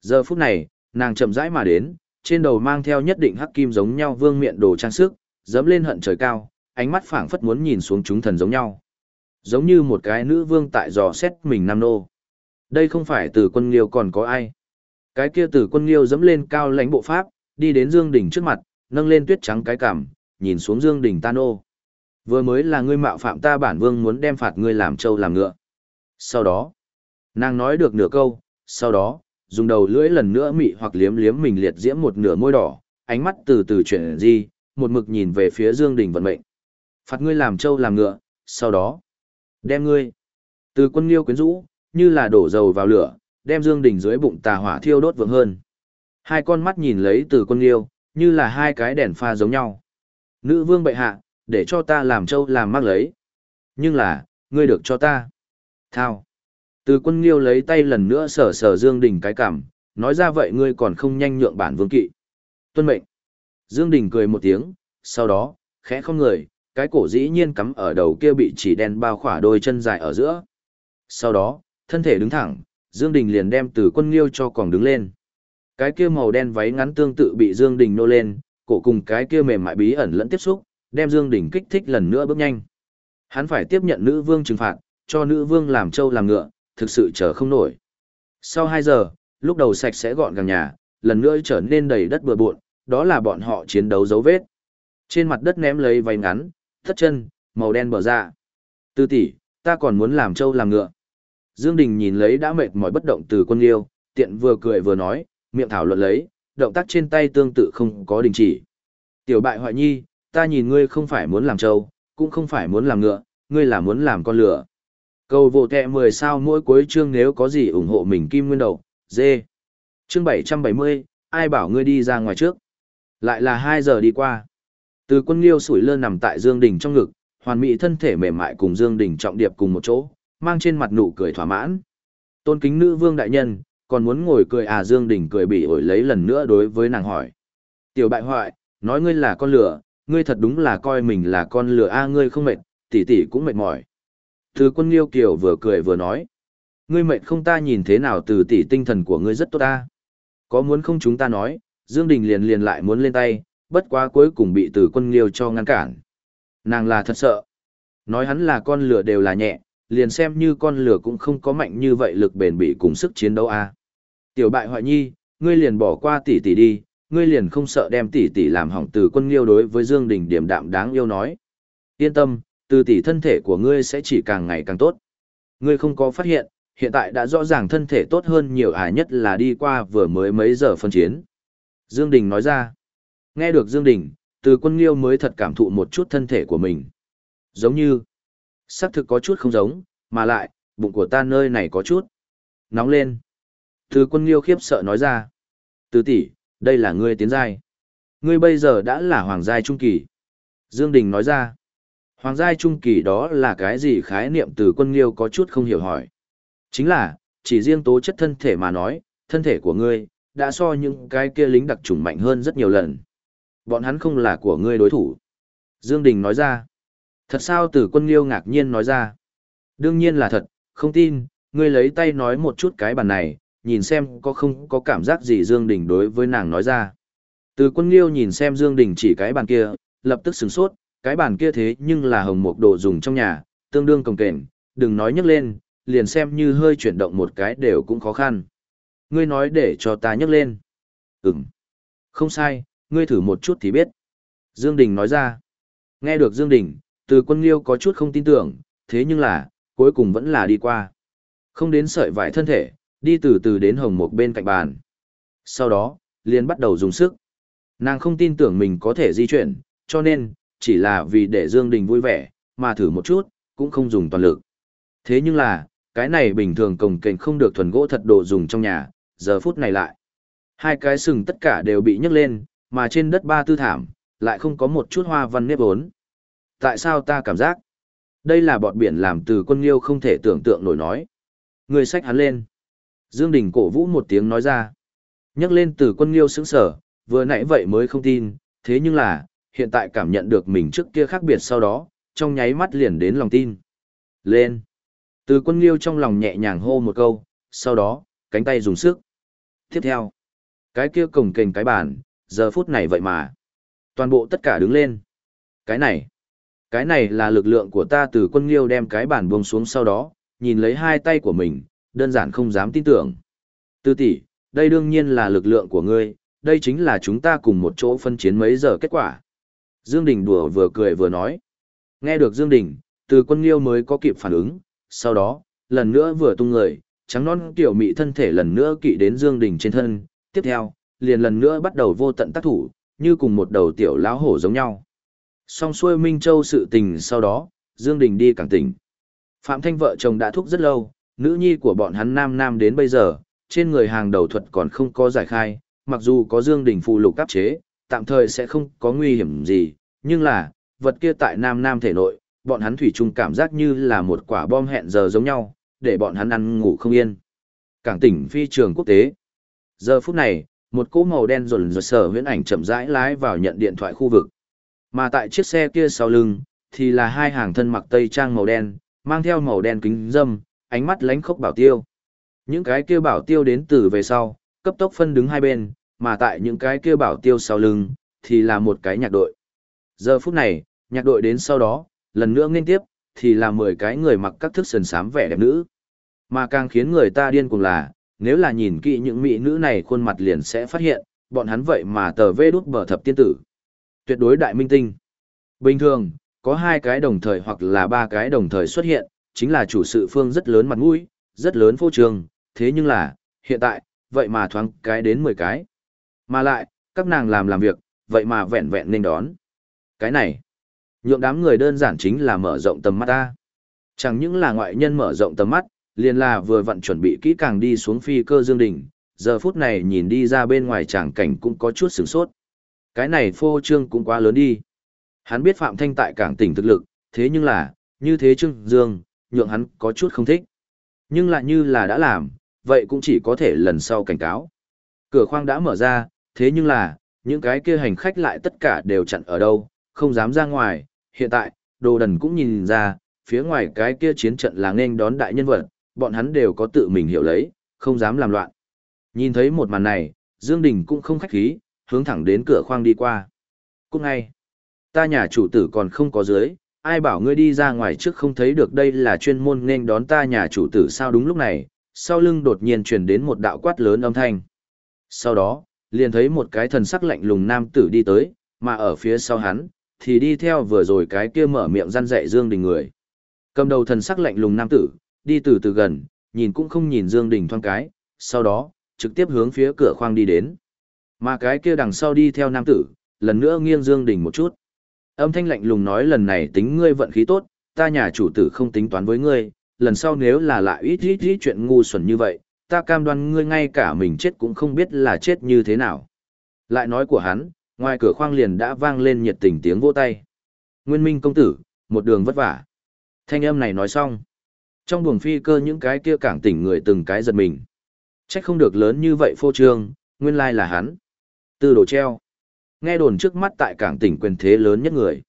Giờ phút này, nàng chậm rãi mà đến, trên đầu mang theo nhất định hắc kim giống nhau vương miện đồ trang sức, dẫm lên hận trời cao, ánh mắt phảng phất muốn nhìn xuống chúng thần giống nhau. Giống như một cái nữ vương tại dò xét mình nam nô. Đây không phải từ quân liêu còn có ai. Cái kia từ quân liêu dẫm lên cao lãnh bộ pháp, đi đến Dương Đình trước mặt, nâng lên tuyết trắng cái cằm, nhìn xuống Dương Đình ta nô. Vừa mới là ngươi mạo phạm ta bản vương muốn đem phạt ngươi làm trâu làm ngựa. Sau đó, nàng nói được nửa câu, sau đó, dùng đầu lưỡi lần nữa mị hoặc liếm liếm mình liệt diễm một nửa môi đỏ, ánh mắt từ từ chuyển di, một mực nhìn về phía Dương Đình vận mệnh. Phạt ngươi làm trâu làm ngựa, sau đó, đem ngươi. Từ quân liêu quyến rũ, như là đổ dầu vào lửa, đem Dương Đình dưới bụng tà hỏa thiêu đốt vượng hơn. Hai con mắt nhìn lấy từ quân liêu, như là hai cái đèn pha giống nhau. Nữ vương bệ hạ, để cho ta làm trâu làm mắc lấy. Nhưng là, ngươi được cho ta. Thao. Từ quân liêu lấy tay lần nữa sờ sờ Dương Đình cái cằm, nói ra vậy ngươi còn không nhanh nhượng bản vương kỵ. Tuân mệnh. Dương Đình cười một tiếng, sau đó, khẽ không người, cái cổ dĩ nhiên cắm ở đầu kia bị chỉ đen bao khỏa đôi chân dài ở giữa. Sau đó, thân thể đứng thẳng, Dương Đình liền đem từ quân liêu cho còn đứng lên. Cái kia màu đen váy ngắn tương tự bị Dương Đình nô lên, cổ cùng cái kia mềm mại bí ẩn lẫn tiếp xúc, đem Dương Đình kích thích lần nữa bước nhanh. Hắn phải tiếp nhận nữ vương trừng phạt, cho nữ vương làm trâu làm ngựa, thực sự chờ không nổi. Sau 2 giờ, lúc đầu sạch sẽ gọn gàng nhà, lần nữa trở nên đầy đất bừa bộn, đó là bọn họ chiến đấu dấu vết. Trên mặt đất ném lấy váy ngắn, thất chân, màu đen bờ ra. Tư tỷ, ta còn muốn làm trâu làm ngựa. Dương Đình nhìn lấy đã mệt mỏi bất động từ quân yêu, tiện vừa cười vừa nói, miệng thảo luận lấy, động tác trên tay tương tự không có đình chỉ. Tiểu bại hoại nhi, ta nhìn ngươi không phải muốn làm trâu, cũng không phải muốn làm ngựa, ngươi là muốn làm con lửa. Cầu vô kẹ 10 sao mỗi cuối chương nếu có gì ủng hộ mình kim nguyên đầu, dê. Chương 770, ai bảo ngươi đi ra ngoài trước. Lại là 2 giờ đi qua. Từ quân liêu sủi lơ nằm tại Dương Đình trong ngực, hoàn mỹ thân thể mềm mại cùng Dương Đình trọng điệp cùng một chỗ, mang trên mặt nụ cười thỏa mãn. Tôn kính nữ vương đại nhân, còn muốn ngồi cười à Dương Đình cười bị ổi lấy lần nữa đối với nàng hỏi. Tiểu bại hoại, nói ngươi là con lửa, ngươi thật đúng là coi mình là con lửa a ngươi không mệt, tỷ tỷ cũng mệt mỏi. Thứ quân liêu kiều vừa cười vừa nói. Ngươi mệt không ta nhìn thế nào từ tỷ tinh thần của ngươi rất tốt ta. Có muốn không chúng ta nói, Dương Đình liền liền lại muốn lên tay, bất quá cuối cùng bị từ quân liêu cho ngăn cản. Nàng là thật sợ. Nói hắn là con lửa đều là nhẹ, liền xem như con lửa cũng không có mạnh như vậy lực bền bỉ cùng sức chiến đấu a. Tiểu bại hoại nhi, ngươi liền bỏ qua tỷ tỷ đi, ngươi liền không sợ đem tỷ tỷ làm hỏng từ quân liêu đối với Dương Đình điểm đạm đáng yêu nói. Yên tâm, từ tỷ thân thể của ngươi sẽ chỉ càng ngày càng tốt. Ngươi không có phát hiện, hiện tại đã rõ ràng thân thể tốt hơn nhiều à nhất là đi qua vừa mới mấy giờ phân chiến. Dương Đình nói ra. Nghe được Dương Đình, từ quân liêu mới thật cảm thụ một chút thân thể của mình. Giống như, Sắc thực có chút không giống, mà lại, bụng của ta nơi này có chút. Nóng lên. Từ quân liêu khiếp sợ nói ra. Từ tỷ, đây là ngươi tiến giai. Ngươi bây giờ đã là hoàng giai trung kỳ. Dương Đình nói ra. Hoàng giai trung kỳ đó là cái gì khái niệm từ quân liêu có chút không hiểu hỏi. Chính là, chỉ riêng tố chất thân thể mà nói, thân thể của ngươi, đã so những cái kia lính đặc trùng mạnh hơn rất nhiều lần. Bọn hắn không là của ngươi đối thủ. Dương Đình nói ra. Thật sao từ quân liêu ngạc nhiên nói ra. Đương nhiên là thật, không tin, ngươi lấy tay nói một chút cái bàn này, nhìn xem có không có cảm giác gì Dương Đình đối với nàng nói ra. Từ quân liêu nhìn xem Dương Đình chỉ cái bàn kia, lập tức sửng sốt, cái bàn kia thế nhưng là hồng mục đồ dùng trong nhà, tương đương cồng kềnh, đừng nói nhấc lên, liền xem như hơi chuyển động một cái đều cũng khó khăn. Ngươi nói để cho ta nhấc lên. Ừm. Không sai, ngươi thử một chút thì biết. Dương Đình nói ra. Nghe được Dương Đình, từ quân liêu có chút không tin tưởng, thế nhưng là, cuối cùng vẫn là đi qua. Không đến sợi vải thân thể, đi từ từ đến hồng một bên cạnh bàn. Sau đó, liền bắt đầu dùng sức. Nàng không tin tưởng mình có thể di chuyển, cho nên, chỉ là vì để Dương Đình vui vẻ, mà thử một chút, cũng không dùng toàn lực. Thế nhưng là, cái này bình thường cồng kềnh không được thuần gỗ thật đồ dùng trong nhà, giờ phút này lại. Hai cái sừng tất cả đều bị nhấc lên, mà trên đất ba tư thảm, lại không có một chút hoa văn nếp vốn. Tại sao ta cảm giác? Đây là bọt biển làm từ quân liêu không thể tưởng tượng nổi nói. Người sách hắn lên. Dương Đình cổ vũ một tiếng nói ra. nhắc lên từ quân liêu sững sở, vừa nãy vậy mới không tin, thế nhưng là, hiện tại cảm nhận được mình trước kia khác biệt sau đó, trong nháy mắt liền đến lòng tin. Lên. Từ quân liêu trong lòng nhẹ nhàng hô một câu, sau đó, cánh tay dùng sức. Tiếp theo, cái kia cồng kềnh cái bàn, giờ phút này vậy mà. Toàn bộ tất cả đứng lên. Cái này, cái này là lực lượng của ta từ quân liêu đem cái bản buông xuống sau đó, nhìn lấy hai tay của mình, đơn giản không dám tin tưởng. Tư tỷ, đây đương nhiên là lực lượng của ngươi, đây chính là chúng ta cùng một chỗ phân chiến mấy giờ kết quả. Dương Đình đùa vừa cười vừa nói. Nghe được Dương Đình, từ quân liêu mới có kịp phản ứng, sau đó, lần nữa vừa tung người, trắng non tiểu mị thân thể lần nữa kỵ đến Dương Đình trên thân, tiếp theo, liền lần nữa bắt đầu vô tận tác thủ, như cùng một đầu tiểu lão hổ giống nhau. Song xuôi Minh Châu sự tình sau đó, Dương Đình đi càng tỉnh. Phạm Thanh vợ chồng đã thúc rất lâu, nữ nhi của bọn hắn nam nam đến bây giờ, trên người hàng đầu thuật còn không có giải khai, mặc dù có Dương Đình phụ lục cấp chế, tạm thời sẽ không có nguy hiểm gì, nhưng là, vật kia tại nam nam thể nội, bọn hắn thủy chung cảm giác như là một quả bom hẹn giờ giống nhau, để bọn hắn ăn ngủ không yên. Cảng tỉnh phi trường quốc tế. Giờ phút này, một cỗ màu đen rồn rồn sở huyễn ảnh chậm rãi lái vào nhận điện thoại khu vực. Mà tại chiếc xe kia sau lưng, thì là hai hàng thân mặc tây trang màu đen, mang theo màu đen kính dâm, ánh mắt lánh khốc bảo tiêu. Những cái kia bảo tiêu đến từ về sau, cấp tốc phân đứng hai bên, mà tại những cái kia bảo tiêu sau lưng, thì là một cái nhạc đội. Giờ phút này, nhạc đội đến sau đó, lần nữa nên tiếp, thì là 10 cái người mặc các thức sần sám vẻ đẹp nữ. Mà càng khiến người ta điên cuồng là, nếu là nhìn kỹ những mỹ nữ này khuôn mặt liền sẽ phát hiện, bọn hắn vậy mà tờ vê đút bờ thập tiên tử. Tuyệt đối đại minh tinh. Bình thường, có hai cái đồng thời hoặc là ba cái đồng thời xuất hiện, chính là chủ sự phương rất lớn mặt mũi, rất lớn phô trường, thế nhưng là, hiện tại, vậy mà thoáng cái đến 10 cái. Mà lại, các nàng làm làm việc, vậy mà vẹn vẹn nên đón. Cái này, nhượng đám người đơn giản chính là mở rộng tầm mắt ta. Chẳng những là ngoại nhân mở rộng tầm mắt, liền là vừa vặn chuẩn bị kỹ càng đi xuống phi cơ dương đỉnh, giờ phút này nhìn đi ra bên ngoài tràng cảnh cũng có chút sửng sốt. Cái này phô trương cũng quá lớn đi. Hắn biết Phạm Thanh tại cảng tỉnh thực lực, thế nhưng là, như thế Trương Dương, nhượng hắn có chút không thích. Nhưng lại như là đã làm, vậy cũng chỉ có thể lần sau cảnh cáo. Cửa khoang đã mở ra, thế nhưng là, những cái kia hành khách lại tất cả đều chặn ở đâu, không dám ra ngoài. Hiện tại, đồ đần cũng nhìn ra, phía ngoài cái kia chiến trận là nên đón đại nhân vật, bọn hắn đều có tự mình hiểu lấy, không dám làm loạn. Nhìn thấy một màn này, Dương Đình cũng không khách khí, hướng thẳng đến cửa khoang đi qua. Cũng ngay, ta nhà chủ tử còn không có dưới, ai bảo ngươi đi ra ngoài trước không thấy được đây là chuyên môn nên đón ta nhà chủ tử sao đúng lúc này, sau lưng đột nhiên truyền đến một đạo quát lớn âm thanh. Sau đó, liền thấy một cái thần sắc lạnh lùng nam tử đi tới, mà ở phía sau hắn, thì đi theo vừa rồi cái kia mở miệng răn dạy Dương Đình người. Cầm đầu thần sắc lạnh lùng nam tử, đi từ từ gần, nhìn cũng không nhìn Dương Đình thoáng cái, sau đó, trực tiếp hướng phía cửa khoang đi đến. Mà cái kia đằng sau đi theo nam tử, lần nữa nghiêng Dương Đình một chút. Âm thanh lạnh lùng nói lần này tính ngươi vận khí tốt, ta nhà chủ tử không tính toán với ngươi, lần sau nếu là lại ít ít ít chuyện ngu xuẩn như vậy, ta cam đoan ngươi ngay cả mình chết cũng không biết là chết như thế nào. Lại nói của hắn, ngoài cửa khoang liền đã vang lên nhiệt tình tiếng vỗ tay. Nguyên minh công tử, một đường vất vả. Thanh âm này nói xong. Trong buồng phi cơ những cái kia cảng tỉnh người từng cái giật mình. Trách không được lớn như vậy phô trương, nguyên lai là hắn. Tư đồ treo. Nghe đồn trước mắt tại cảng tỉnh quyền thế lớn nhất người.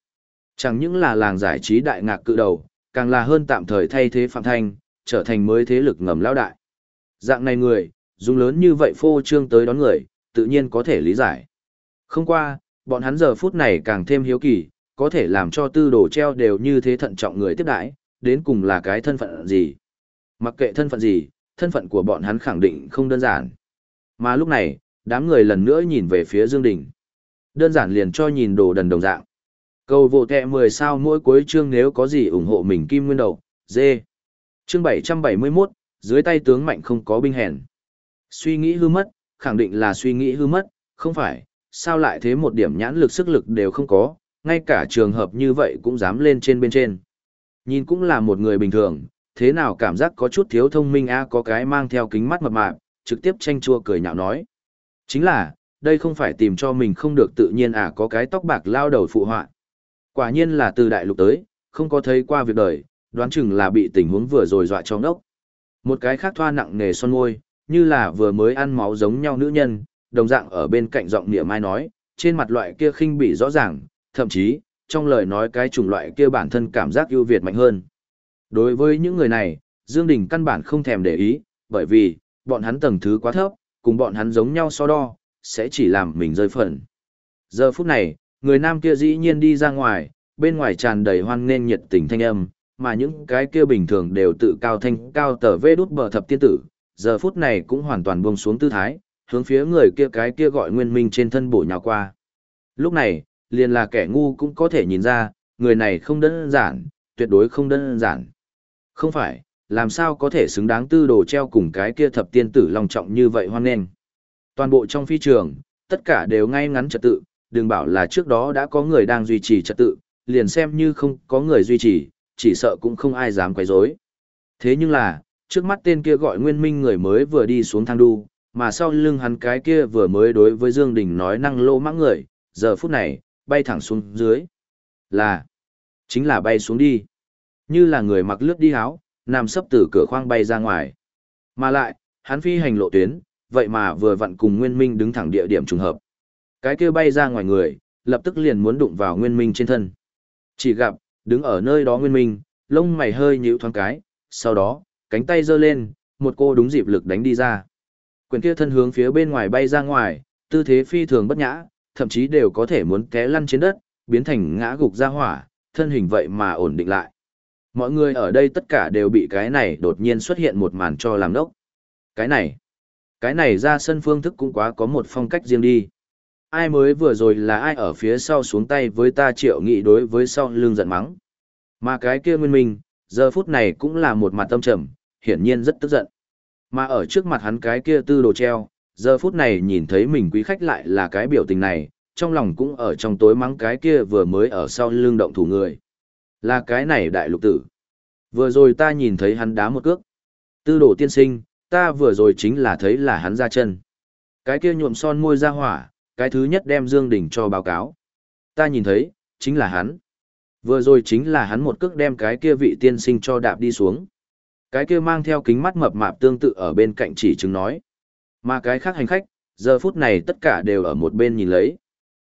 Chẳng những là làng giải trí đại ngạc cự đầu, càng là hơn tạm thời thay thế Phạm Thanh, trở thành mới thế lực ngầm lão đại. Dạng này người, dùng lớn như vậy phô trương tới đón người, tự nhiên có thể lý giải. Không qua, bọn hắn giờ phút này càng thêm hiếu kỳ, có thể làm cho tư đồ treo đều như thế thận trọng người tiếp đãi, đến cùng là cái thân phận gì. Mặc kệ thân phận gì, thân phận của bọn hắn khẳng định không đơn giản. Mà lúc này, đám người lần nữa nhìn về phía Dương Đình. Đơn giản liền cho nhìn đồ đần đồng dạng. Cầu vô kẹ 10 sao mỗi cuối chương nếu có gì ủng hộ mình Kim Nguyên Đầu, dê. Chương 771, dưới tay tướng mạnh không có binh hèn. Suy nghĩ hư mất, khẳng định là suy nghĩ hư mất, không phải, sao lại thế một điểm nhãn lực sức lực đều không có, ngay cả trường hợp như vậy cũng dám lên trên bên trên. Nhìn cũng là một người bình thường, thế nào cảm giác có chút thiếu thông minh a có cái mang theo kính mắt mập mạp, trực tiếp tranh chua cười nhạo nói. Chính là, đây không phải tìm cho mình không được tự nhiên à có cái tóc bạc lao đầu phụ họa. Quả nhiên là từ đại lục tới, không có thấy qua việc đời, đoán chừng là bị tình huống vừa rồi dọa cho ngốc. Một cái khác thoa nặng nề son môi, như là vừa mới ăn máu giống nhau nữ nhân, đồng dạng ở bên cạnh giọng nịa mai nói, trên mặt loại kia khinh bỉ rõ ràng, thậm chí, trong lời nói cái chủng loại kia bản thân cảm giác ưu việt mạnh hơn. Đối với những người này, Dương Đình căn bản không thèm để ý, bởi vì, bọn hắn tầng thứ quá thấp, cùng bọn hắn giống nhau so đo, sẽ chỉ làm mình rơi phần. Giờ phút này, người nam kia dĩ nhiên đi ra ngoài, bên ngoài tràn đầy hoan nên nhiệt tình thanh âm, mà những cái kia bình thường đều tự cao thanh cao tờ vê đút bờ thập tiên tử, giờ phút này cũng hoàn toàn buông xuống tư thái, hướng phía người kia cái kia gọi nguyên minh trên thân bổ nhào qua. Lúc này, liền là kẻ ngu cũng có thể nhìn ra, người này không đơn giản, tuyệt đối không đơn giản. Không phải, làm sao có thể xứng đáng tư đồ treo cùng cái kia thập tiên tử long trọng như vậy hoan nghênh. Toàn bộ trong phi trường, tất cả đều ngay ngắn trật tự, đừng bảo là trước đó đã có người đang duy trì trật tự, liền xem như không có người duy trì, chỉ sợ cũng không ai dám quấy rối. Thế nhưng là, trước mắt tên kia gọi nguyên minh người mới vừa đi xuống thang đu, mà sau lưng hắn cái kia vừa mới đối với Dương Đình nói năng lô mãng người, giờ phút này, bay thẳng xuống dưới. Là, chính là bay xuống đi. Như là người mặc lướt đi áo, nằm sấp từ cửa khoang bay ra ngoài. Mà lại, hắn phi hành lộ tuyến, vậy mà vừa vặn cùng Nguyên Minh đứng thẳng địa điểm trùng hợp. Cái kia bay ra ngoài người, lập tức liền muốn đụng vào Nguyên Minh trên thân. Chỉ gặp, đứng ở nơi đó Nguyên Minh, lông mày hơi nhíu thoáng cái, sau đó, cánh tay giơ lên, một cô đúng dịp lực đánh đi ra. Quyền kia thân hướng phía bên ngoài bay ra ngoài, tư thế phi thường bất nhã, thậm chí đều có thể muốn té lăn trên đất, biến thành ngã gục ra hỏa, thân hình vậy mà ổn định lại. Mọi người ở đây tất cả đều bị cái này đột nhiên xuất hiện một màn cho làm đốc. Cái này, cái này ra sân phương thức cũng quá có một phong cách riêng đi. Ai mới vừa rồi là ai ở phía sau xuống tay với ta triệu nghị đối với sau lưng giận mắng. Mà cái kia nguyên minh, giờ phút này cũng là một mặt tâm trầm, hiển nhiên rất tức giận. Mà ở trước mặt hắn cái kia tư đồ treo, giờ phút này nhìn thấy mình quý khách lại là cái biểu tình này, trong lòng cũng ở trong tối mắng cái kia vừa mới ở sau lưng động thủ người. Là cái này đại lục tử. Vừa rồi ta nhìn thấy hắn đá một cước. Tư đồ tiên sinh, ta vừa rồi chính là thấy là hắn ra chân. Cái kia nhuộm son môi ra hỏa, cái thứ nhất đem Dương Đình cho báo cáo. Ta nhìn thấy, chính là hắn. Vừa rồi chính là hắn một cước đem cái kia vị tiên sinh cho đạp đi xuống. Cái kia mang theo kính mắt mập mạp tương tự ở bên cạnh chỉ chứng nói. Mà cái khác hành khách, giờ phút này tất cả đều ở một bên nhìn lấy.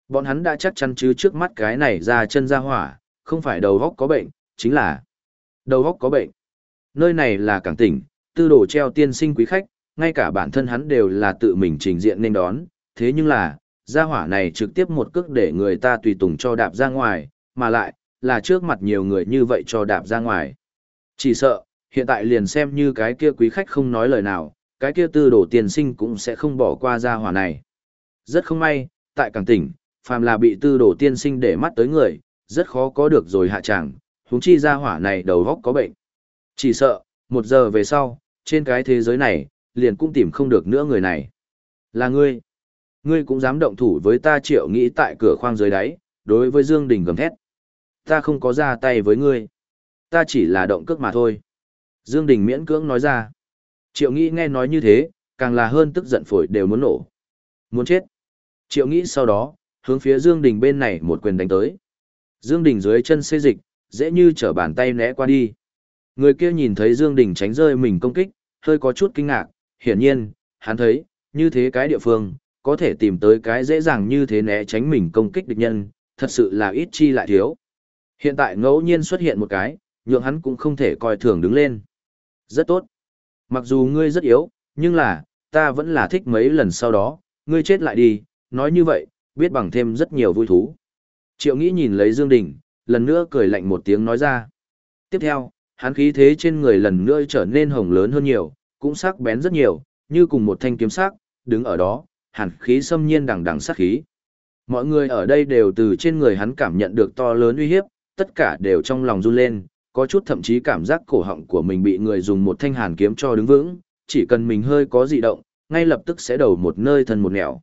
Bọn hắn đã chắc chắn chứ trước mắt cái này ra chân ra hỏa, không phải đầu góc có bệnh, chính là đầu góc có bệnh. Nơi này là cảng tỉnh, tư đồ treo tiên sinh quý khách, ngay cả bản thân hắn đều là tự mình trình diện nên đón, thế nhưng là, gia hỏa này trực tiếp một cước để người ta tùy tùng cho đạp ra ngoài, mà lại, là trước mặt nhiều người như vậy cho đạp ra ngoài. Chỉ sợ, hiện tại liền xem như cái kia quý khách không nói lời nào, cái kia tư đồ tiên sinh cũng sẽ không bỏ qua gia hỏa này. Rất không may, tại cảng tỉnh, phàm là bị tư đồ tiên sinh để mắt tới người, rất khó có được rồi hạ chẳng, huống chi gia hỏa này đầu góc có bệnh. Chỉ sợ, một giờ về sau, trên cái thế giới này, liền cũng tìm không được nữa người này. Là ngươi. Ngươi cũng dám động thủ với ta triệu nghĩ tại cửa khoang dưới đáy, đối với Dương Đình gầm thét. Ta không có ra tay với ngươi. Ta chỉ là động cước mà thôi. Dương Đình miễn cưỡng nói ra. Triệu nghĩ nghe nói như thế, càng là hơn tức giận phổi đều muốn nổ. Muốn chết. Triệu nghĩ sau đó, hướng phía Dương Đình bên này một quyền đánh tới. Dương Đình dưới chân xê dịch, dễ như trở bàn tay né qua đi. Người kia nhìn thấy Dương Đình tránh rơi mình công kích, hơi có chút kinh ngạc, hiển nhiên, hắn thấy, như thế cái địa phương, có thể tìm tới cái dễ dàng như thế né tránh mình công kích địch nhân, thật sự là ít chi lại thiếu. Hiện tại ngẫu nhiên xuất hiện một cái, nhượng hắn cũng không thể coi thường đứng lên. Rất tốt. Mặc dù ngươi rất yếu, nhưng là, ta vẫn là thích mấy lần sau đó, ngươi chết lại đi, nói như vậy, biết bằng thêm rất nhiều vui thú. Triệu nghĩ nhìn lấy Dương Đình, lần nữa cười lạnh một tiếng nói ra. Tiếp theo, hắn khí thế trên người lần nữa trở nên hồng lớn hơn nhiều, cũng sắc bén rất nhiều, như cùng một thanh kiếm sắc, đứng ở đó, hàn khí xâm nhiên đằng đằng sát khí. Mọi người ở đây đều từ trên người hắn cảm nhận được to lớn uy hiếp, tất cả đều trong lòng run lên, có chút thậm chí cảm giác cổ họng của mình bị người dùng một thanh hàn kiếm cho đứng vững, chỉ cần mình hơi có dị động, ngay lập tức sẽ đầu một nơi thân một nẻo.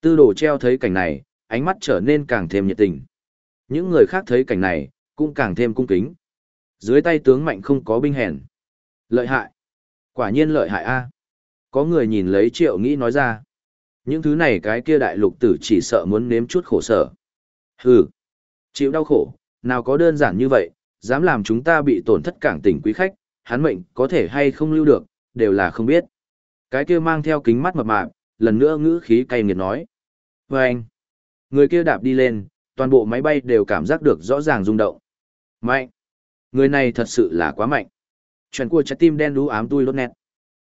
Tư đồ treo thấy cảnh này, ánh mắt trở nên càng thêm nhiệt tình. Những người khác thấy cảnh này, cũng càng thêm cung kính. Dưới tay tướng mạnh không có binh hèn. Lợi hại. Quả nhiên lợi hại a. Có người nhìn lấy triệu nghĩ nói ra. Những thứ này cái kia đại lục tử chỉ sợ muốn nếm chút khổ sở. Hừ. Chịu đau khổ, nào có đơn giản như vậy, dám làm chúng ta bị tổn thất cảng tỉnh quý khách, hắn mệnh có thể hay không lưu được, đều là không biết. Cái kia mang theo kính mắt mập mạp, lần nữa ngữ khí cay nghiệt nói. Và anh, người kia đạp đi lên, toàn bộ máy bay đều cảm giác được rõ ràng rung động. Mạnh! Người này thật sự là quá mạnh. Chuyện của trái tim đen đú ám tui lốt nét.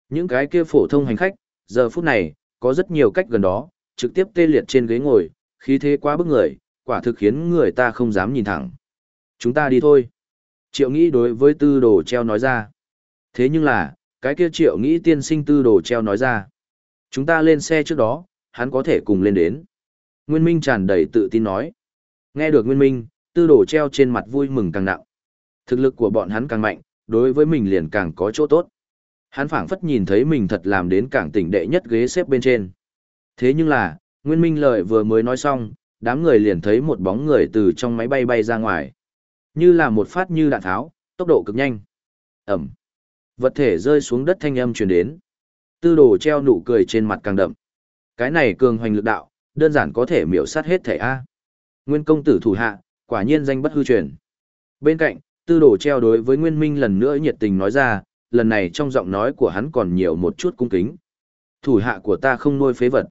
Những cái kia phổ thông hành khách, giờ phút này, có rất nhiều cách gần đó, trực tiếp tê liệt trên ghế ngồi, khí thế quá bức người, quả thực khiến người ta không dám nhìn thẳng. Chúng ta đi thôi. Triệu nghĩ đối với tư đồ treo nói ra. Thế nhưng là, cái kia triệu nghĩ tiên sinh tư đồ treo nói ra. Chúng ta lên xe trước đó, hắn có thể cùng lên đến. Nguyên Minh tràn đầy tự tin nói. Nghe được Nguyên Minh, tư đồ treo trên mặt vui mừng càng nặng. Thực lực của bọn hắn càng mạnh, đối với mình liền càng có chỗ tốt. Hắn phảng phất nhìn thấy mình thật làm đến cảng tỉnh đệ nhất ghế xếp bên trên. Thế nhưng là, Nguyên Minh lời vừa mới nói xong, đám người liền thấy một bóng người từ trong máy bay bay ra ngoài. Như là một phát như đạn tháo, tốc độ cực nhanh. Ẩm. Vật thể rơi xuống đất thanh âm truyền đến. Tư đồ treo nụ cười trên mặt càng đậm. Cái này cường hoành lực đạo, đơn giản có thể miểu sát hết thể A. Nguyên công tử thủ hạ, quả nhiên danh bất hư truyền. Bên cạnh, tư đồ treo đối với Nguyên Minh lần nữa nhiệt tình nói ra, lần này trong giọng nói của hắn còn nhiều một chút cung kính. Thủ hạ của ta không nuôi phế vật.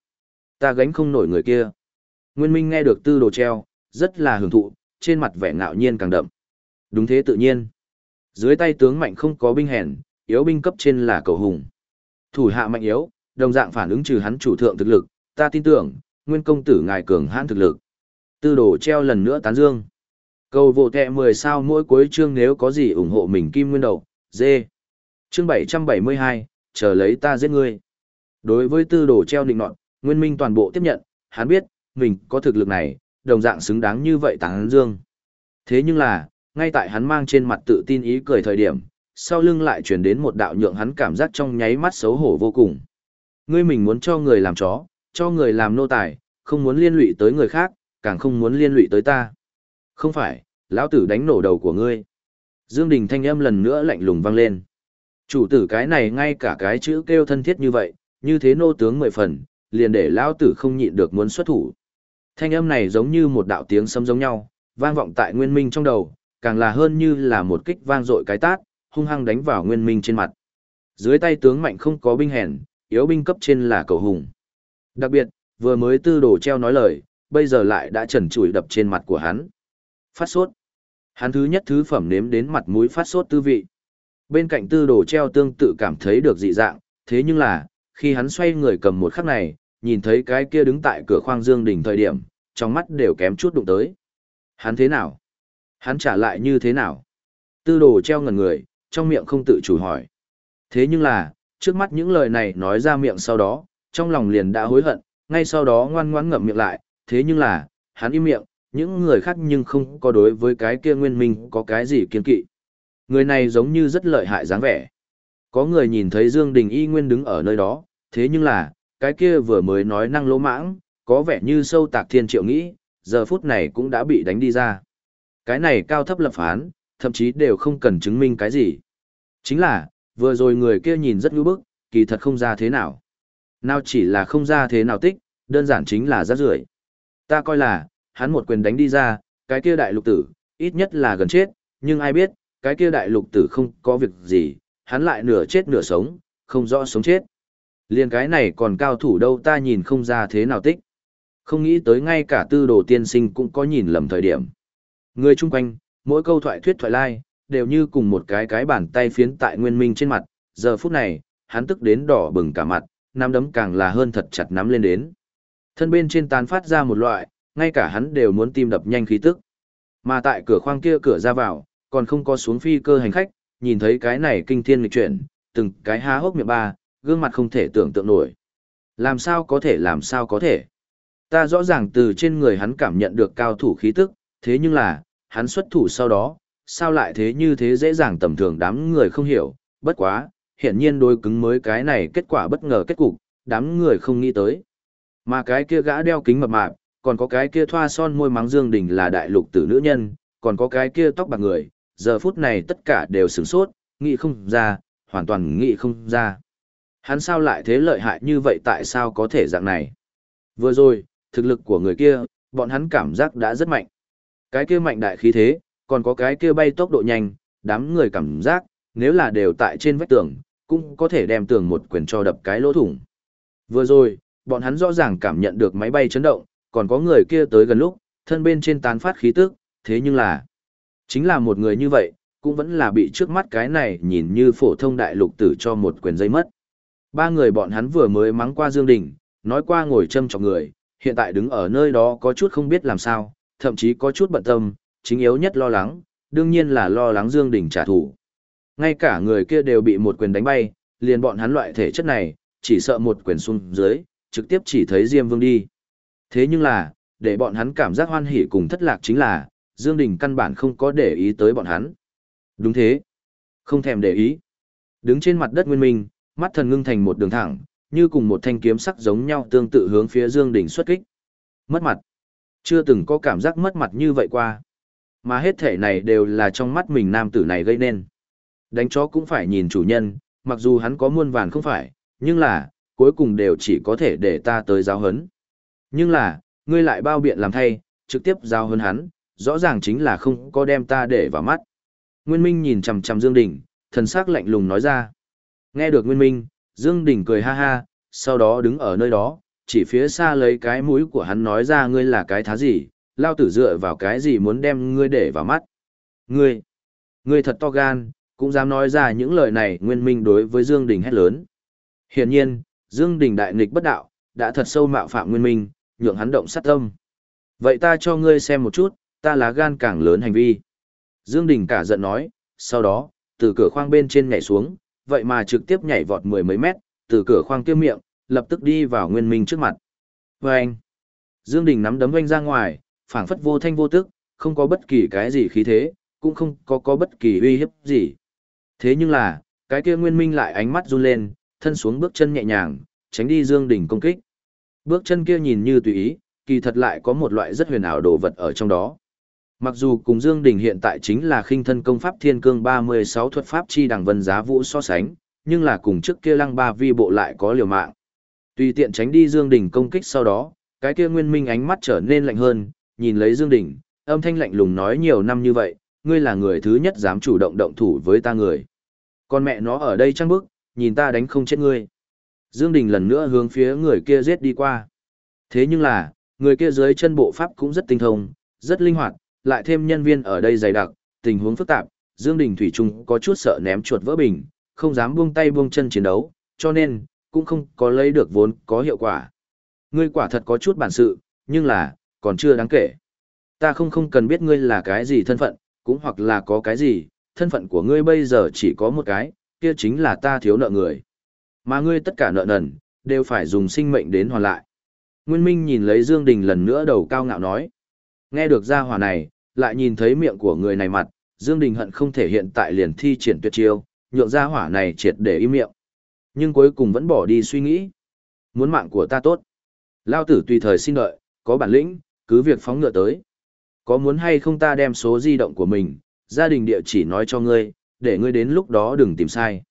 Ta gánh không nổi người kia. Nguyên Minh nghe được tư đồ treo, rất là hưởng thụ, trên mặt vẻ ngạo nhiên càng đậm. Đúng thế tự nhiên. Dưới tay tướng mạnh không có binh hèn, yếu binh cấp trên là cầu hùng. Thủ hạ mạnh yếu, đồng dạng phản ứng trừ hắn chủ thượng thực lực, ta tin tưởng, nguyên công tử ngài cường hãn thực lực. Tư đồ treo lần nữa tán dương. Cầu vô tệ 10 sao mỗi cuối chương nếu có gì ủng hộ mình kim nguyên đầu, dê. Chương 772, chờ lấy ta giết ngươi. Đối với tư đồ treo định nọt, nguyên minh toàn bộ tiếp nhận, hắn biết, mình có thực lực này, đồng dạng xứng đáng như vậy tán dương. Thế nhưng là, ngay tại hắn mang trên mặt tự tin ý cười thời điểm, sau lưng lại chuyển đến một đạo nhượng hắn cảm giác trong nháy mắt xấu hổ vô cùng. Ngươi mình muốn cho người làm chó, cho người làm nô tài, không muốn liên lụy tới người khác, càng không muốn liên lụy tới ta. Không phải, lão tử đánh nổ đầu của ngươi. Dương Đình thanh âm lần nữa lạnh lùng vang lên. Chủ tử cái này ngay cả cái chữ kêu thân thiết như vậy, như thế nô tướng mười phần, liền để lão tử không nhịn được muốn xuất thủ. Thanh âm này giống như một đạo tiếng sấm giống nhau, vang vọng tại nguyên minh trong đầu, càng là hơn như là một kích vang dội cái tát, hung hăng đánh vào nguyên minh trên mặt. Dưới tay tướng mạnh không có binh hèn, yếu binh cấp trên là cầu hùng. Đặc biệt, vừa mới tư đồ treo nói lời, bây giờ lại đã trần trụi đập trên mặt của hắn. Phát sốt. Hắn thứ nhất thứ phẩm nếm đến mặt mũi phát sốt tư vị. Bên cạnh tư đồ treo tương tự cảm thấy được dị dạng, thế nhưng là, khi hắn xoay người cầm một khắc này, nhìn thấy cái kia đứng tại cửa khoang dương đỉnh thời điểm, trong mắt đều kém chút đụng tới. Hắn thế nào? Hắn trả lại như thế nào? Tư đồ treo ngần người, trong miệng không tự chủ hỏi. Thế nhưng là, trước mắt những lời này nói ra miệng sau đó, trong lòng liền đã hối hận, ngay sau đó ngoan ngoãn ngậm miệng lại, thế nhưng là, hắn im miệng, những người khác nhưng không có đối với cái kia nguyên minh có cái gì kiên kỵ. Người này giống như rất lợi hại dáng vẻ. Có người nhìn thấy Dương Đình Y Nguyên đứng ở nơi đó, thế nhưng là, cái kia vừa mới nói năng lỗ mãng, có vẻ như sâu tạc thiên triệu nghĩ, giờ phút này cũng đã bị đánh đi ra. Cái này cao thấp lập phán, thậm chí đều không cần chứng minh cái gì. Chính là, vừa rồi người kia nhìn rất ngư bức, kỳ thật không ra thế nào. Nào chỉ là không ra thế nào tích, đơn giản chính là rác rưởi. Ta coi là, hắn một quyền đánh đi ra, cái kia đại lục tử, ít nhất là gần chết, nhưng ai biết, cái kia đại lục tử không có việc gì, hắn lại nửa chết nửa sống, không rõ sống chết. Liên cái này còn cao thủ đâu ta nhìn không ra thế nào tích. Không nghĩ tới ngay cả tư đồ tiên sinh cũng có nhìn lầm thời điểm. Người chung quanh, mỗi câu thoại thuyết thoại lai, đều như cùng một cái cái bàn tay phiến tại nguyên minh trên mặt, giờ phút này, hắn tức đến đỏ bừng cả mặt, nắm đấm càng là hơn thật chặt nắm lên đến. Thân bên trên tán phát ra một loại, ngay cả hắn đều muốn tim đập nhanh khí tức. Mà tại cửa khoang kia cửa ra vào, còn không có xuống phi cơ hành khách, nhìn thấy cái này kinh thiên nghịch chuyển, từng cái há hốc miệng ba, gương mặt không thể tưởng tượng nổi. Làm sao có thể làm sao có thể. Ta rõ ràng từ trên người hắn cảm nhận được cao thủ khí tức, thế nhưng là, hắn xuất thủ sau đó, sao lại thế như thế dễ dàng tầm thường đám người không hiểu, bất quá, hiện nhiên đối cứng mới cái này kết quả bất ngờ kết cục, đám người không nghĩ tới. Mà cái kia gã đeo kính mập mạp, còn có cái kia thoa son môi mắng Dương Đình là đại lục tử nữ nhân, còn có cái kia tóc bạc người, giờ phút này tất cả đều sửng sốt, nghĩ không ra, hoàn toàn nghĩ không ra. Hắn sao lại thế lợi hại như vậy tại sao có thể dạng này? Vừa rồi, thực lực của người kia, bọn hắn cảm giác đã rất mạnh. Cái kia mạnh đại khí thế, còn có cái kia bay tốc độ nhanh, đám người cảm giác, nếu là đều tại trên vách tường, cũng có thể đem tường một quyền cho đập cái lỗ thủng. Vừa rồi, bọn hắn rõ ràng cảm nhận được máy bay chấn động, còn có người kia tới gần lúc, thân bên trên tán phát khí tức, thế nhưng là, chính là một người như vậy, cũng vẫn là bị trước mắt cái này nhìn như phổ thông đại lục tử cho một quyền dây mất. Ba người bọn hắn vừa mới mắng qua Dương Đình, nói qua ngồi châm chọc người, hiện tại đứng ở nơi đó có chút không biết làm sao, thậm chí có chút bận tâm, chính yếu nhất lo lắng, đương nhiên là lo lắng Dương Đình trả thù. Ngay cả người kia đều bị một quyền đánh bay, liền bọn hắn loại thể chất này, chỉ sợ một quyền xuống dưới, trực tiếp chỉ thấy Diêm Vương đi. Thế nhưng là, để bọn hắn cảm giác hoan hỉ cùng thất lạc chính là, Dương Đình căn bản không có để ý tới bọn hắn. Đúng thế. Không thèm để ý. Đứng trên mặt đất nguyên minh, mắt thần ngưng thành một đường thẳng, như cùng một thanh kiếm sắc giống nhau tương tự hướng phía Dương Đình xuất kích. Mất mặt. Chưa từng có cảm giác mất mặt như vậy qua. Mà hết thể này đều là trong mắt mình nam tử này gây nên. Đánh chó cũng phải nhìn chủ nhân, mặc dù hắn có muôn vàn không phải, nhưng là, cuối cùng đều chỉ có thể để ta tới giáo hấn. Nhưng là, ngươi lại bao biện làm thay, trực tiếp giao hơn hắn, rõ ràng chính là không có đem ta để vào mắt. Nguyên Minh nhìn chằm chằm Dương Đình, thần sắc lạnh lùng nói ra. Nghe được Nguyên Minh, Dương Đình cười ha ha, sau đó đứng ở nơi đó, chỉ phía xa lấy cái mũi của hắn nói ra ngươi là cái thá gì, lao tử dựa vào cái gì muốn đem ngươi để vào mắt. Ngươi, ngươi thật to gan, cũng dám nói ra những lời này Nguyên Minh đối với Dương Đình hét lớn. Hiển nhiên, Dương Đình đại nghịch bất đạo, đã thật sâu mạo phạm Nguyên Minh, nhượng hắn động sát tâm. Vậy ta cho ngươi xem một chút, ta là gan càng lớn hành vi. Dương Đình cả giận nói, sau đó, từ cửa khoang bên trên nhảy xuống, vậy mà trực tiếp nhảy vọt mười mấy mét, từ cửa khoang kia miệng, lập tức đi vào Nguyên Minh trước mặt. Vâng! anh, Dương Đình nắm đấm vanh ra ngoài, phảng phất vô thanh vô tức, không có bất kỳ cái gì khí thế, cũng không có có bất kỳ uy hiếp gì. Thế nhưng là, cái kia Nguyên Minh lại ánh mắt run lên, thân xuống bước chân nhẹ nhàng, tránh đi Dương Đình công kích. Bước chân kia nhìn như tùy ý, kỳ thật lại có một loại rất huyền ảo đồ vật ở trong đó. Mặc dù cùng Dương Đình hiện tại chính là khinh thân công pháp thiên cương 36 thuật pháp chi đẳng vân giá vũ so sánh, nhưng là cùng trước kia lăng ba vi bộ lại có liều mạng. Tùy tiện tránh đi Dương Đình công kích sau đó, cái kia nguyên minh ánh mắt trở nên lạnh hơn, nhìn lấy Dương Đình, âm thanh lạnh lùng nói nhiều năm như vậy, ngươi là người thứ nhất dám chủ động động thủ với ta người. Con mẹ nó ở đây trăng bước, nhìn ta đánh không chết ngươi. Dương Đình lần nữa hướng phía người kia giết đi qua. Thế nhưng là, người kia dưới chân bộ pháp cũng rất tinh thông, rất linh hoạt, lại thêm nhân viên ở đây dày đặc, tình huống phức tạp, Dương Đình Thủy Trung có chút sợ ném chuột vỡ bình, không dám buông tay buông chân chiến đấu, cho nên, cũng không có lấy được vốn có hiệu quả. Ngươi quả thật có chút bản sự, nhưng là, còn chưa đáng kể. Ta không không cần biết ngươi là cái gì thân phận, cũng hoặc là có cái gì, thân phận của ngươi bây giờ chỉ có một cái, kia chính là ta thiếu nợ người. Mà ngươi tất cả nợ nần, đều phải dùng sinh mệnh đến hoàn lại. Nguyên Minh nhìn lấy Dương Đình lần nữa đầu cao ngạo nói. Nghe được gia hỏa này, lại nhìn thấy miệng của người này mặt, Dương Đình hận không thể hiện tại liền thi triển tuyệt chiêu, nhượng gia hỏa này triệt để im miệng. Nhưng cuối cùng vẫn bỏ đi suy nghĩ. Muốn mạng của ta tốt. Lao tử tùy thời xin đợi, có bản lĩnh, cứ việc phóng ngựa tới. Có muốn hay không ta đem số di động của mình, gia đình địa chỉ nói cho ngươi, để ngươi đến lúc đó đừng tìm sai.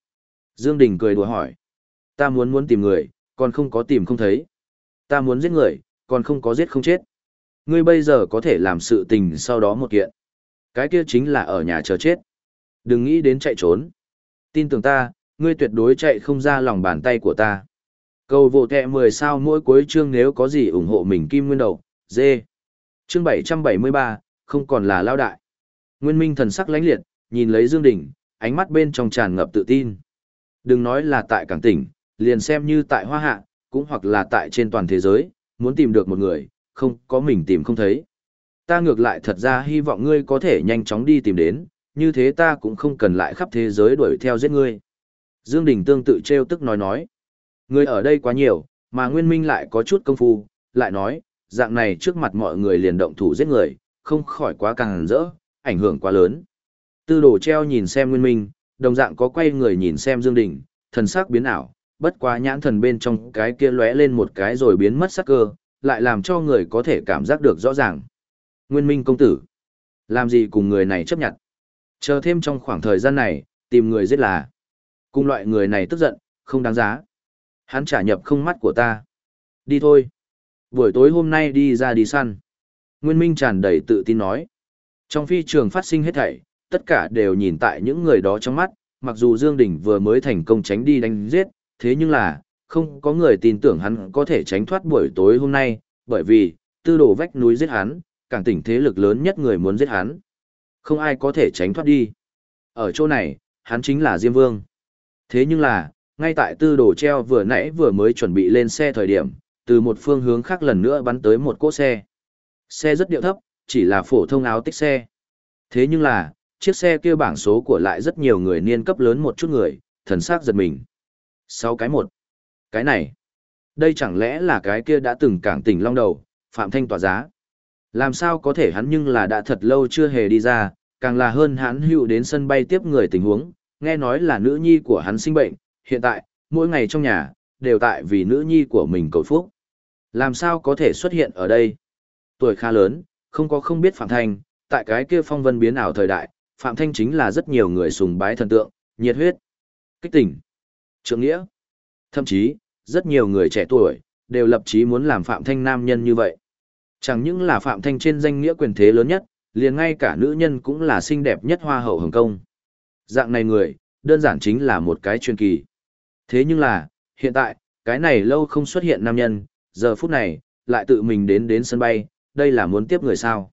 Dương Đình cười đùa hỏi. Ta muốn muốn tìm người, còn không có tìm không thấy. Ta muốn giết người, còn không có giết không chết. Ngươi bây giờ có thể làm sự tình sau đó một kiện. Cái kia chính là ở nhà chờ chết. Đừng nghĩ đến chạy trốn. Tin tưởng ta, ngươi tuyệt đối chạy không ra lòng bàn tay của ta. Cầu vô kẹ 10 sao mỗi cuối chương nếu có gì ủng hộ mình kim nguyên đầu, dê. Chương 773, không còn là lao đại. Nguyên Minh thần sắc lãnh liệt, nhìn lấy Dương Đình, ánh mắt bên trong tràn ngập tự tin. Đừng nói là tại cảng tỉnh, liền xem như tại Hoa Hạ, cũng hoặc là tại trên toàn thế giới, muốn tìm được một người, không có mình tìm không thấy. Ta ngược lại thật ra hy vọng ngươi có thể nhanh chóng đi tìm đến, như thế ta cũng không cần lại khắp thế giới đuổi theo giết ngươi. Dương Đình tương tự treo tức nói nói. Ngươi ở đây quá nhiều, mà Nguyên Minh lại có chút công phu, lại nói, dạng này trước mặt mọi người liền động thủ giết người, không khỏi quá càng rỡ, ảnh hưởng quá lớn. Tư đồ treo nhìn xem Nguyên Minh, đồng dạng có quay người nhìn xem Dương Đình, thần sắc biến ảo, bất quá nhãn thần bên trong cái kia lóe lên một cái rồi biến mất sắc cơ, lại làm cho người có thể cảm giác được rõ ràng. Nguyên Minh công tử, làm gì cùng người này chấp nhận? Chờ thêm trong khoảng thời gian này, tìm người giết là. Cùng loại người này tức giận, không đáng giá. Hắn trả nhập không mắt của ta. Đi thôi. Buổi tối hôm nay đi ra đi săn. Nguyên Minh tràn đầy tự tin nói. Trong phi trường phát sinh hết thảy, tất cả đều nhìn tại những người đó trong mắt, mặc dù Dương Đình vừa mới thành công tránh đi đánh giết, thế nhưng là, không có người tin tưởng hắn có thể tránh thoát buổi tối hôm nay, bởi vì, tư đồ vách núi giết hắn, càng tỉnh thế lực lớn nhất người muốn giết hắn. Không ai có thể tránh thoát đi. Ở chỗ này, hắn chính là Diêm Vương. Thế nhưng là, ngay tại tư đồ treo vừa nãy vừa mới chuẩn bị lên xe thời điểm, từ một phương hướng khác lần nữa bắn tới một cỗ xe. Xe rất điệu thấp, chỉ là phổ thông áo tích xe. Thế nhưng là, chiếc xe kia bảng số của lại rất nhiều người niên cấp lớn một chút người, thần sắc giật mình. Sáu cái một. Cái này. Đây chẳng lẽ là cái kia đã từng cảng tỉnh long đầu, Phạm Thanh tỏa giá. Làm sao có thể hắn nhưng là đã thật lâu chưa hề đi ra, càng là hơn hắn hữu đến sân bay tiếp người tình huống, nghe nói là nữ nhi của hắn sinh bệnh, hiện tại, mỗi ngày trong nhà, đều tại vì nữ nhi của mình cầu phúc. Làm sao có thể xuất hiện ở đây? Tuổi khá lớn, không có không biết Phạm Thanh, tại cái kia phong vân biến ảo thời đại, Phạm Thanh chính là rất nhiều người sùng bái thần tượng, nhiệt huyết, kích tỉnh, trượng nghĩa. Thậm chí, rất nhiều người trẻ tuổi, đều lập chí muốn làm Phạm Thanh nam nhân như vậy. Chẳng những là Phạm Thanh trên danh nghĩa quyền thế lớn nhất, liền ngay cả nữ nhân cũng là xinh đẹp nhất hoa hậu Hồng Kông. Dạng này người, đơn giản chính là một cái truyền kỳ. Thế nhưng là, hiện tại, cái này lâu không xuất hiện nam nhân, giờ phút này, lại tự mình đến đến sân bay, đây là muốn tiếp người sao.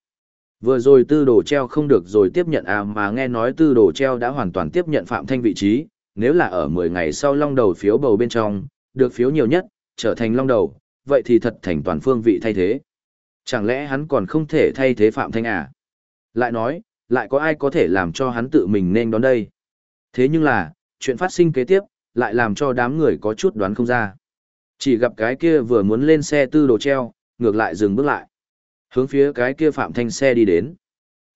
Vừa rồi tư đồ treo không được rồi tiếp nhận à mà nghe nói tư đồ treo đã hoàn toàn tiếp nhận Phạm Thanh vị trí, nếu là ở 10 ngày sau long đầu phiếu bầu bên trong, được phiếu nhiều nhất, trở thành long đầu, vậy thì thật thành toàn phương vị thay thế. Chẳng lẽ hắn còn không thể thay thế Phạm Thanh à? Lại nói, lại có ai có thể làm cho hắn tự mình nên đón đây? Thế nhưng là, chuyện phát sinh kế tiếp, lại làm cho đám người có chút đoán không ra. Chỉ gặp cái kia vừa muốn lên xe tư đồ treo, ngược lại dừng bước lại. Hướng phía cái kia Phạm Thanh xe đi đến.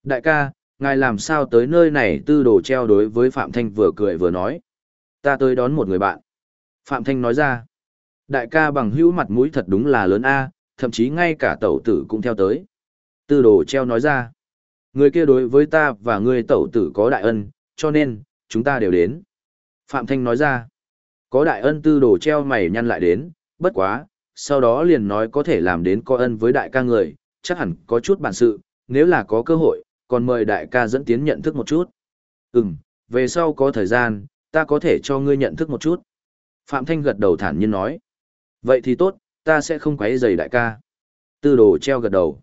Đại ca, ngài làm sao tới nơi này tư đồ treo đối với Phạm Thanh vừa cười vừa nói. Ta tới đón một người bạn. Phạm Thanh nói ra. Đại ca bằng hữu mặt mũi thật đúng là lớn A, thậm chí ngay cả tẩu tử cũng theo tới. Tư đồ treo nói ra. Người kia đối với ta và người tẩu tử có đại ân, cho nên, chúng ta đều đến. Phạm Thanh nói ra. Có đại ân tư đồ treo mày nhăn lại đến, bất quá, sau đó liền nói có thể làm đến có ân với đại ca người, chắc hẳn có chút bản sự, nếu là có cơ hội, còn mời đại ca dẫn tiến nhận thức một chút. Ừm, về sau có thời gian, ta có thể cho ngươi nhận thức một chút. Phạm Thanh gật đầu thản nhiên nói. Vậy thì tốt, ta sẽ không quấy rầy đại ca. Tư đồ treo gật đầu.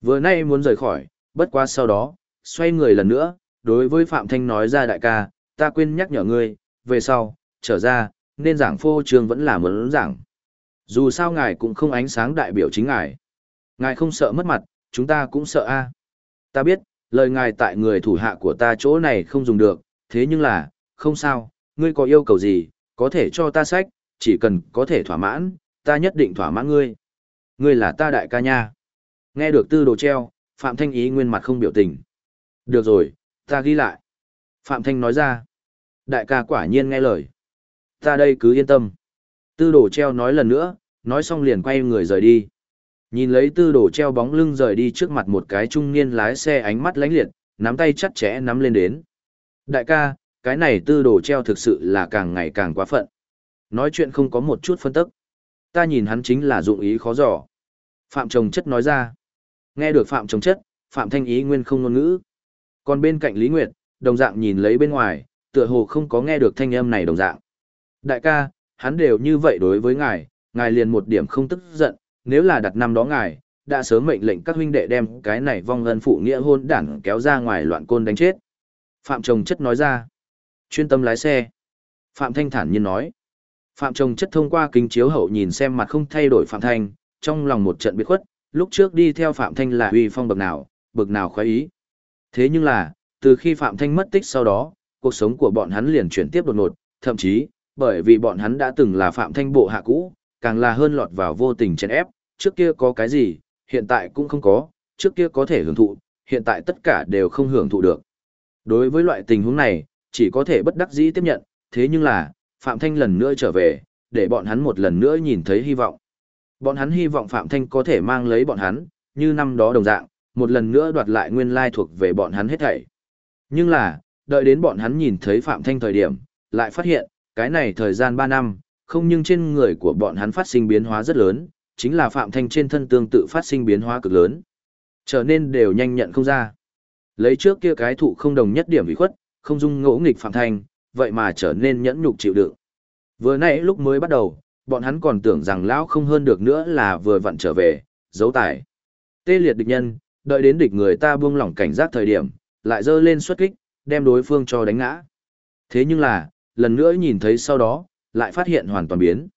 Vừa nay muốn rời khỏi, bất quá sau đó, xoay người lần nữa, đối với Phạm Thanh nói ra đại ca, ta quên nhắc nhở ngươi, về sau, trở ra, nên giảng phô trường vẫn là muốn giảng. Dù sao ngài cũng không ánh sáng đại biểu chính ngài. Ngài không sợ mất mặt, chúng ta cũng sợ a. Ta biết, lời ngài tại người thủ hạ của ta chỗ này không dùng được, thế nhưng là, không sao, ngươi có yêu cầu gì, có thể cho ta sách, chỉ cần có thể thỏa mãn, ta nhất định thỏa mãn ngươi. Ngươi là ta đại ca nha. Nghe được tư đồ treo, Phạm Thanh ý nguyên mặt không biểu tình. Được rồi, ta ghi lại. Phạm Thanh nói ra. Đại ca quả nhiên nghe lời. Ta đây cứ yên tâm. Tư đồ treo nói lần nữa, nói xong liền quay người rời đi. Nhìn lấy tư đồ treo bóng lưng rời đi trước mặt một cái trung niên lái xe ánh mắt lánh liệt, nắm tay chặt chẽ nắm lên đến. Đại ca, cái này tư đồ treo thực sự là càng ngày càng quá phận. Nói chuyện không có một chút phân tức. Ta nhìn hắn chính là dụng ý khó dò. Phạm Trồng Chất nói ra. Nghe được Phạm Trồng Chất, Phạm Thanh Ý nguyên không ngôn ngữ. Còn bên cạnh Lý Nguyệt, đồng dạng nhìn lấy bên ngoài, tựa hồ không có nghe được thanh âm này đồng dạng. Đại ca, hắn đều như vậy đối với ngài, ngài liền một điểm không tức giận, nếu là đặt năm đó ngài, đã sớm mệnh lệnh các huynh đệ đem cái này vong ân phụ nghĩa hôn đảng kéo ra ngoài loạn côn đánh chết. Phạm Trồng Chất nói ra. Chuyên tâm lái xe. Phạm Thanh thản nhiên nói. Phạm Trồng Chất thông qua kính chiếu hậu nhìn xem mặt không thay đổi Phạm Thanh, trong lòng một trận biệt khuất, lúc trước đi theo Phạm Thanh là uy phong bậc nào, bậc nào khoái ý. Thế nhưng là, từ khi Phạm Thanh mất tích sau đó, cuộc sống của bọn hắn liền chuyển tiếp đột ngột, thậm chí, bởi vì bọn hắn đã từng là Phạm Thanh bộ hạ cũ, càng là hơn lọt vào vô tình chèn ép, trước kia có cái gì, hiện tại cũng không có, trước kia có thể hưởng thụ, hiện tại tất cả đều không hưởng thụ được. Đối với loại tình huống này, chỉ có thể bất đắc dĩ tiếp nhận, thế nhưng là, Phạm Thanh lần nữa trở về, để bọn hắn một lần nữa nhìn thấy hy vọng. Bọn hắn hy vọng Phạm Thanh có thể mang lấy bọn hắn, như năm đó đồng dạng, một lần nữa đoạt lại nguyên lai thuộc về bọn hắn hết thảy. Nhưng là, đợi đến bọn hắn nhìn thấy Phạm Thanh thời điểm, lại phát hiện, cái này thời gian 3 năm, không nhưng trên người của bọn hắn phát sinh biến hóa rất lớn, chính là Phạm Thanh trên thân tương tự phát sinh biến hóa cực lớn. Trở nên đều nhanh nhận không ra. Lấy trước kia cái thụ không đồng nhất điểm bị khuất, không dung ngỗ nghịch Phạm Thanh, vậy mà trở nên nhẫn nhục chịu đựng. Vừa nãy lúc mới bắt đầu, bọn hắn còn tưởng rằng lão không hơn được nữa là vừa vặn trở về, giấu tải, Tê liệt địch nhân, đợi đến địch người ta buông lỏng cảnh giác thời điểm, lại dơ lên xuất kích, đem đối phương cho đánh ngã. Thế nhưng là, lần nữa nhìn thấy sau đó, lại phát hiện hoàn toàn biến.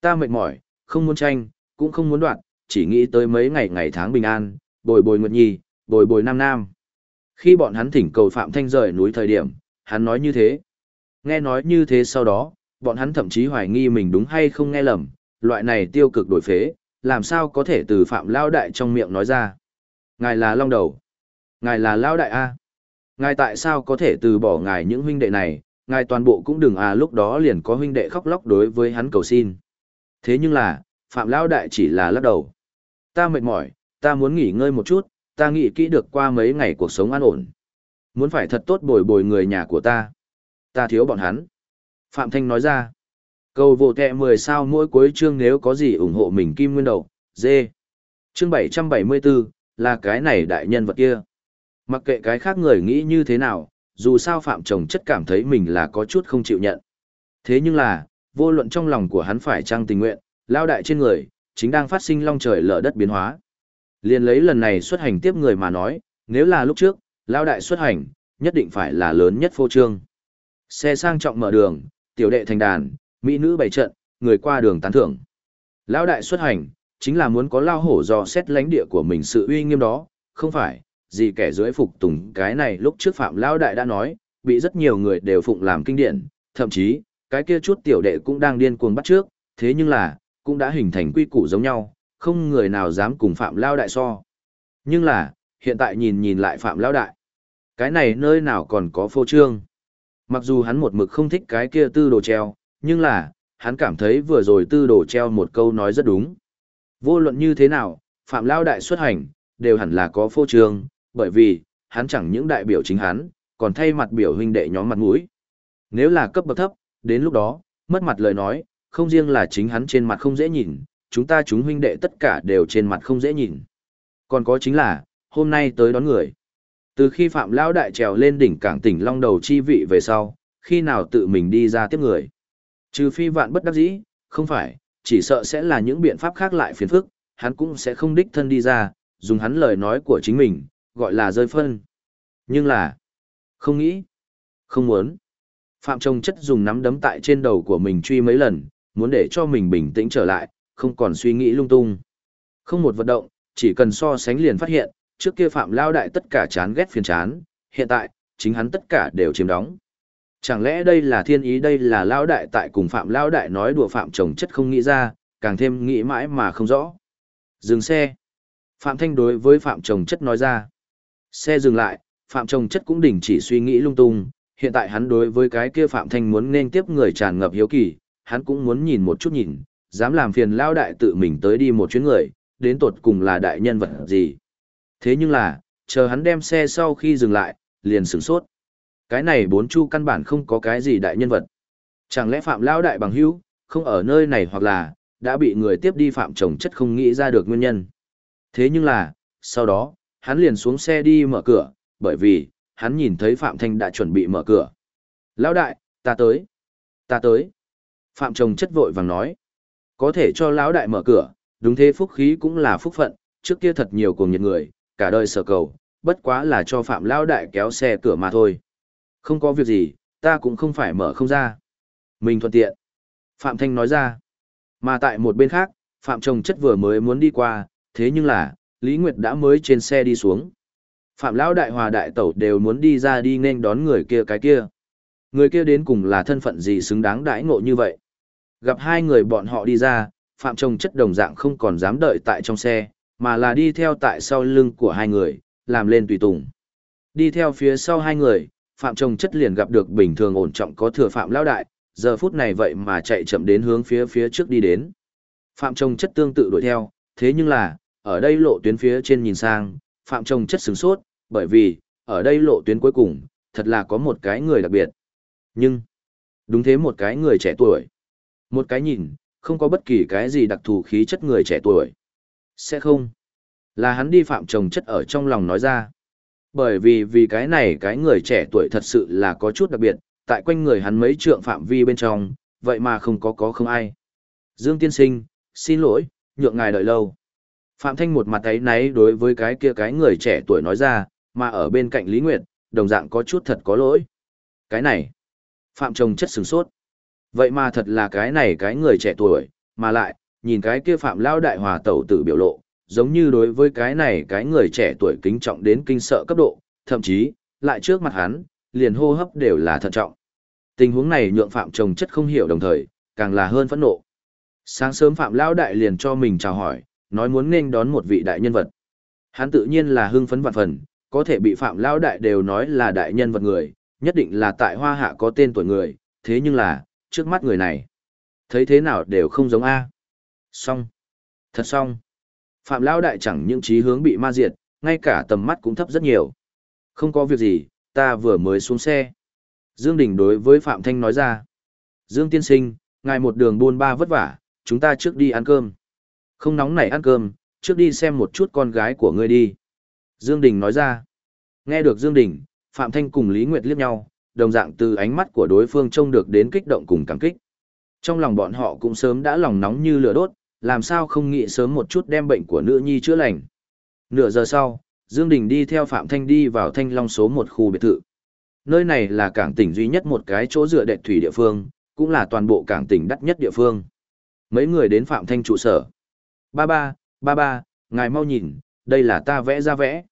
Ta mệt mỏi, không muốn tranh, cũng không muốn đoạn, chỉ nghĩ tới mấy ngày ngày tháng bình an, bồi bồi nguyệt nhi, bồi bồi nam nam. Khi bọn hắn thỉnh cầu Phạm Thanh rời núi thời điểm, hắn nói như thế. Nghe nói như thế sau đó, bọn hắn thậm chí hoài nghi mình đúng hay không nghe lầm, loại này tiêu cực đổi phế, làm sao có thể từ Phạm Lao Đại trong miệng nói ra. Ngài là Long Đầu. Ngài là Lao Đại A. Ngài tại sao có thể từ bỏ ngài những huynh đệ này, ngài toàn bộ cũng đừng à lúc đó liền có huynh đệ khóc lóc đối với hắn cầu xin. Thế nhưng là, Phạm Lao Đại chỉ là lắc đầu. Ta mệt mỏi, ta muốn nghỉ ngơi một chút, ta nghĩ kỹ được qua mấy ngày cuộc sống an ổn. Muốn phải thật tốt bồi bồi người nhà của ta. Ta thiếu bọn hắn. Phạm Thanh nói ra. Cầu vô kẹ 10 sao mỗi cuối chương nếu có gì ủng hộ mình kim nguyên đầu, dê. Chương 774, là cái này đại nhân vật kia. Mặc kệ cái khác người nghĩ như thế nào, dù sao Phạm Chồng chất cảm thấy mình là có chút không chịu nhận. Thế nhưng là, vô luận trong lòng của hắn phải trang tình nguyện, lao đại trên người, chính đang phát sinh long trời lở đất biến hóa. Liên lấy lần này xuất hành tiếp người mà nói, nếu là lúc trước, lao đại xuất hành, nhất định phải là lớn nhất phô trương. Xe sang trọng mở đường, tiểu đệ thành đàn, mỹ nữ bày trận, người qua đường tán thưởng. Lao đại xuất hành, chính là muốn có lao hổ dò xét lãnh địa của mình sự uy nghiêm đó, không phải, gì kẻ dưới phục tùng cái này lúc trước Phạm Lao đại đã nói, bị rất nhiều người đều phụng làm kinh điển, thậm chí, cái kia chút tiểu đệ cũng đang điên cuồng bắt trước, thế nhưng là, cũng đã hình thành quy củ giống nhau, không người nào dám cùng Phạm Lao Đại so. Nhưng là, hiện tại nhìn nhìn lại Phạm Lao Đại. Cái này nơi nào còn có phô trương. Mặc dù hắn một mực không thích cái kia tư đồ treo, nhưng là, hắn cảm thấy vừa rồi tư đồ treo một câu nói rất đúng. Vô luận như thế nào, Phạm Lao Đại xuất hành, đều hẳn là có phô trương, bởi vì, hắn chẳng những đại biểu chính hắn, còn thay mặt biểu huynh đệ nhóm mặt mũi. Nếu là cấp bậc thấp, đến lúc đó, mất mặt lời nói, không riêng là chính hắn trên mặt không dễ nhìn, chúng ta chúng huynh đệ tất cả đều trên mặt không dễ nhìn. Còn có chính là, hôm nay tới đón người. Từ khi Phạm Lão Đại trèo lên đỉnh cảng tỉnh Long Đầu chi vị về sau, khi nào tự mình đi ra tiếp người. Trừ phi vạn bất đắc dĩ, không phải, chỉ sợ sẽ là những biện pháp khác lại phiền phức, hắn cũng sẽ không đích thân đi ra, dùng hắn lời nói của chính mình, gọi là rơi phân. Nhưng là, không nghĩ, không muốn. Phạm Trông chất dùng nắm đấm tại trên đầu của mình truy mấy lần, muốn để cho mình bình tĩnh trở lại, không còn suy nghĩ lung tung. Không một vận động, chỉ cần so sánh liền phát hiện, trước kia Phạm Lao Đại tất cả chán ghét phiền chán, hiện tại, chính hắn tất cả đều chiếm đóng. Chẳng lẽ đây là thiên ý đây là Lao Đại tại cùng Phạm Lao Đại nói đùa Phạm Trông chất không nghĩ ra, càng thêm nghĩ mãi mà không rõ. Dừng xe. Phạm Thanh đối với Phạm Trồng chất nói ra. Xe dừng lại, Phạm Trồng chất cũng đình chỉ suy nghĩ lung tung, hiện tại hắn đối với cái kia Phạm Thanh muốn nên tiếp người tràn ngập hiếu kỳ, hắn cũng muốn nhìn một chút nhìn, dám làm phiền lao đại tự mình tới đi một chuyến người, đến tột cùng là đại nhân vật gì. Thế nhưng là, chờ hắn đem xe sau khi dừng lại, liền sửng sốt. Cái này bốn chu căn bản không có cái gì đại nhân vật. Chẳng lẽ Phạm lao đại bằng hữu, không ở nơi này hoặc là, đã bị người tiếp đi Phạm chồng chất không nghĩ ra được nguyên nhân. Thế nhưng là, sau đó, hắn liền xuống xe đi mở cửa, bởi vì, hắn nhìn thấy Phạm Thanh đã chuẩn bị mở cửa. Lão đại, ta tới. Ta tới. Phạm chồng chất vội vàng nói. Có thể cho lão đại mở cửa, đúng thế phúc khí cũng là phúc phận, trước kia thật nhiều cùng nhiệt người, cả đời sở cầu, bất quá là cho Phạm lão đại kéo xe cửa mà thôi. Không có việc gì, ta cũng không phải mở không ra. Mình thuận tiện. Phạm Thanh nói ra. Mà tại một bên khác, Phạm chồng chất vừa mới muốn đi qua, thế nhưng là, Lý Nguyệt đã mới trên xe đi xuống. Phạm lão đại hòa đại tẩu đều muốn đi ra đi nên đón người kia cái kia. Người kia đến cùng là thân phận gì xứng đáng đãi ngộ như vậy. Gặp hai người bọn họ đi ra, Phạm Trông chất đồng dạng không còn dám đợi tại trong xe, mà là đi theo tại sau lưng của hai người, làm lên tùy tùng. Đi theo phía sau hai người, Phạm Trông Chất liền gặp được bình thường ổn trọng có thừa Phạm Lão Đại, giờ phút này vậy mà chạy chậm đến hướng phía phía trước đi đến. Phạm Trông Chất tương tự đuổi theo, thế nhưng là, ở đây lộ tuyến phía trên nhìn sang, Phạm Trồng Chất sửng sốt, bởi vì, ở đây lộ tuyến cuối cùng, thật là có một cái người đặc biệt. Nhưng, đúng thế một cái người trẻ tuổi. Một cái nhìn, không có bất kỳ cái gì đặc thù khí chất người trẻ tuổi. Sẽ không. Là hắn đi phạm trồng chất ở trong lòng nói ra. Bởi vì vì cái này cái người trẻ tuổi thật sự là có chút đặc biệt, tại quanh người hắn mấy trượng phạm vi bên trong, vậy mà không có có không ai. Dương tiên sinh, xin lỗi, nhượng ngài đợi lâu. Phạm Thanh một mặt ấy náy đối với cái kia cái người trẻ tuổi nói ra, mà ở bên cạnh Lý Nguyệt, đồng dạng có chút thật có lỗi. Cái này, Phạm trồng chất sừng sốt. Vậy mà thật là cái này cái người trẻ tuổi, mà lại, nhìn cái kia Phạm Lao Đại Hòa Tẩu tử biểu lộ, giống như đối với cái này cái người trẻ tuổi kính trọng đến kinh sợ cấp độ, thậm chí, lại trước mặt hắn, liền hô hấp đều là thận trọng. Tình huống này nhượng Phạm trồng chất không hiểu đồng thời, càng là hơn phẫn nộ. Sáng sớm Phạm Lao Đại liền cho mình chào hỏi, nói muốn nên đón một vị đại nhân vật. Hắn tự nhiên là hưng phấn vạn phần, có thể bị Phạm Lao Đại đều nói là đại nhân vật người, nhất định là tại Hoa Hạ có tên tuổi người, thế nhưng là, trước mắt người này. Thấy thế nào đều không giống A. Xong. Thật xong. Phạm Lão Đại chẳng những trí hướng bị ma diệt, ngay cả tầm mắt cũng thấp rất nhiều. Không có việc gì, ta vừa mới xuống xe. Dương Đình đối với Phạm Thanh nói ra. Dương Tiên Sinh, ngài một đường buôn ba vất vả, chúng ta trước đi ăn cơm. Không nóng nảy ăn cơm, trước đi xem một chút con gái của ngươi đi. Dương Đình nói ra. Nghe được Dương Đình, Phạm Thanh cùng Lý Nguyệt liếc nhau, đồng dạng từ ánh mắt của đối phương trông được đến kích động cùng cảm kích. Trong lòng bọn họ cũng sớm đã lòng nóng như lửa đốt, làm sao không nghĩ sớm một chút đem bệnh của nữ nhi chữa lành. Nửa giờ sau, Dương Đình đi theo Phạm Thanh đi vào Thanh Long số một khu biệt thự. Nơi này là cảng tỉnh duy nhất một cái chỗ dựa đệ thủy địa phương, cũng là toàn bộ cảng tỉnh đắt nhất địa phương. Mấy người đến Phạm Thanh trụ sở. Ba ba, ba ba, ngài mau nhìn, đây là ta vẽ ra vẽ.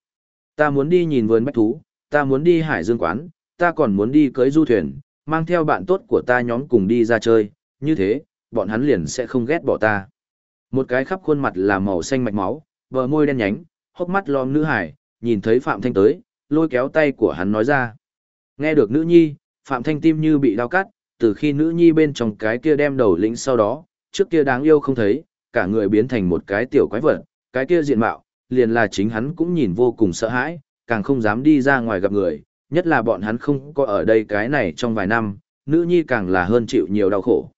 Ta muốn đi nhìn vườn bách thú, ta muốn đi hải dương quán, ta còn muốn đi cưới du thuyền, mang theo bạn tốt của ta nhóm cùng đi ra chơi, như thế, bọn hắn liền sẽ không ghét bỏ ta. Một cái khắp khuôn mặt là màu xanh mạch máu, bờ môi đen nhánh, hốc mắt lom nữ hải, nhìn thấy Phạm Thanh tới, lôi kéo tay của hắn nói ra. Nghe được nữ nhi, Phạm Thanh tim như bị đau cắt, từ khi nữ nhi bên trong cái kia đem đầu lĩnh sau đó, trước kia đáng yêu không thấy, cả người biến thành một cái tiểu quái vật, cái kia diện mạo, liền là chính hắn cũng nhìn vô cùng sợ hãi, càng không dám đi ra ngoài gặp người, nhất là bọn hắn không có ở đây cái này trong vài năm, nữ nhi càng là hơn chịu nhiều đau khổ.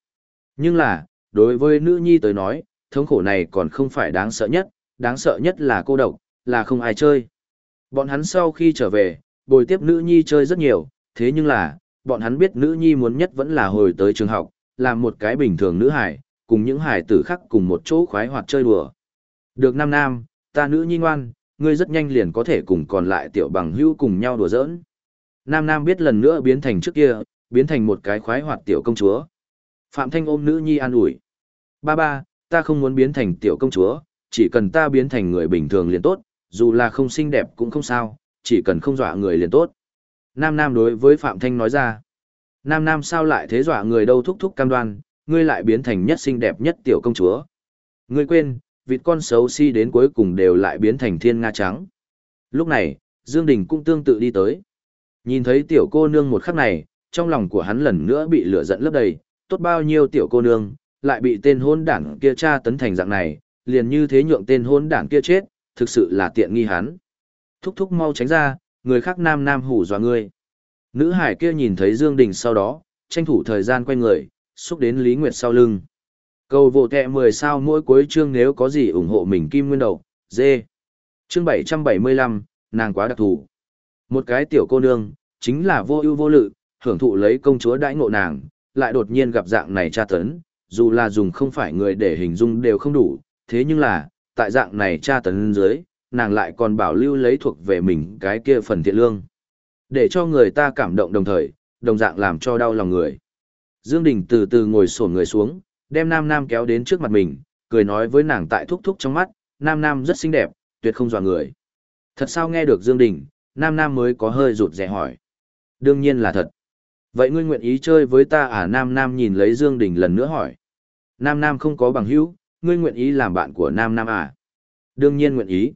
Nhưng là, đối với nữ nhi tới nói, thống khổ này còn không phải đáng sợ nhất, đáng sợ nhất là cô độc, là không ai chơi. Bọn hắn sau khi trở về, bồi tiếp nữ nhi chơi rất nhiều, thế nhưng là, bọn hắn biết nữ nhi muốn nhất vẫn là hồi tới trường học, làm một cái bình thường nữ hải, cùng những hải tử khác cùng một chỗ khoái hoạt chơi đùa. Được năm nam, ta nữ nhi ngoan, ngươi rất nhanh liền có thể cùng còn lại tiểu bằng hữu cùng nhau đùa giỡn. Nam Nam biết lần nữa biến thành trước kia, biến thành một cái khoái hoạt tiểu công chúa. Phạm Thanh ôm nữ nhi an ủi. Ba ba, ta không muốn biến thành tiểu công chúa, chỉ cần ta biến thành người bình thường liền tốt, dù là không xinh đẹp cũng không sao, chỉ cần không dọa người liền tốt. Nam Nam đối với Phạm Thanh nói ra. Nam Nam sao lại thế dọa người đâu thúc thúc cam đoan, ngươi lại biến thành nhất xinh đẹp nhất tiểu công chúa. Ngươi quên, vịt con xấu xí si đến cuối cùng đều lại biến thành thiên nga trắng. Lúc này, Dương Đình cũng tương tự đi tới. Nhìn thấy tiểu cô nương một khắc này, trong lòng của hắn lần nữa bị lửa giận lấp đầy, tốt bao nhiêu tiểu cô nương, lại bị tên hôn đảng kia tra tấn thành dạng này, liền như thế nhượng tên hôn đảng kia chết, thực sự là tiện nghi hắn. Thúc thúc mau tránh ra, người khác nam nam hủ dọa ngươi. Nữ hải kia nhìn thấy Dương Đình sau đó, tranh thủ thời gian quay người, xúc đến Lý Nguyệt sau lưng. Cầu vô tệ 10 sao mỗi cuối chương nếu có gì ủng hộ mình kim nguyên đầu, dê. Chương 775, nàng quá đặc thù. Một cái tiểu cô nương, chính là vô ưu vô lự, hưởng thụ lấy công chúa đãi ngộ nàng, lại đột nhiên gặp dạng này tra tấn, dù là dùng không phải người để hình dung đều không đủ, thế nhưng là, tại dạng này tra tấn dưới, nàng lại còn bảo lưu lấy thuộc về mình cái kia phần thiện lương. Để cho người ta cảm động đồng thời, đồng dạng làm cho đau lòng người. Dương Đình từ từ ngồi sổn người xuống, đem Nam Nam kéo đến trước mặt mình, cười nói với nàng tại thúc thúc trong mắt, Nam Nam rất xinh đẹp, tuyệt không dọa người. Thật sao nghe được Dương Đình, Nam Nam mới có hơi rụt rè hỏi. Đương nhiên là thật. Vậy ngươi nguyện ý chơi với ta à Nam Nam nhìn lấy Dương Đình lần nữa hỏi. Nam Nam không có bằng hữu, ngươi nguyện ý làm bạn của Nam Nam à? Đương nhiên nguyện ý.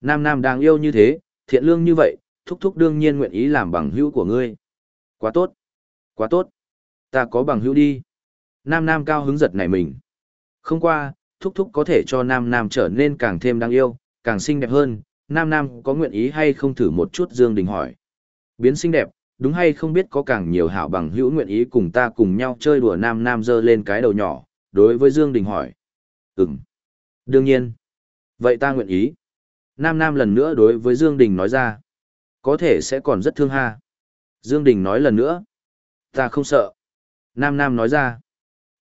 Nam Nam đang yêu như thế, thiện lương như vậy, thúc thúc đương nhiên nguyện ý làm bằng hữu của ngươi. Quá tốt, quá tốt, ta có bằng hữu đi. Nam Nam cao hứng giật nảy mình. Không qua, thúc thúc có thể cho Nam Nam trở nên càng thêm đáng yêu, càng xinh đẹp hơn, Nam Nam có nguyện ý hay không thử một chút Dương Đình hỏi. Biến xinh đẹp, đúng hay không biết có càng nhiều hảo bằng hữu nguyện ý cùng ta cùng nhau chơi đùa Nam Nam giơ lên cái đầu nhỏ, đối với Dương Đình hỏi. Ừm. Đương nhiên. Vậy ta nguyện ý. Nam Nam lần nữa đối với Dương Đình nói ra. Có thể sẽ còn rất thương ha. Dương Đình nói lần nữa. Ta không sợ. Nam Nam nói ra.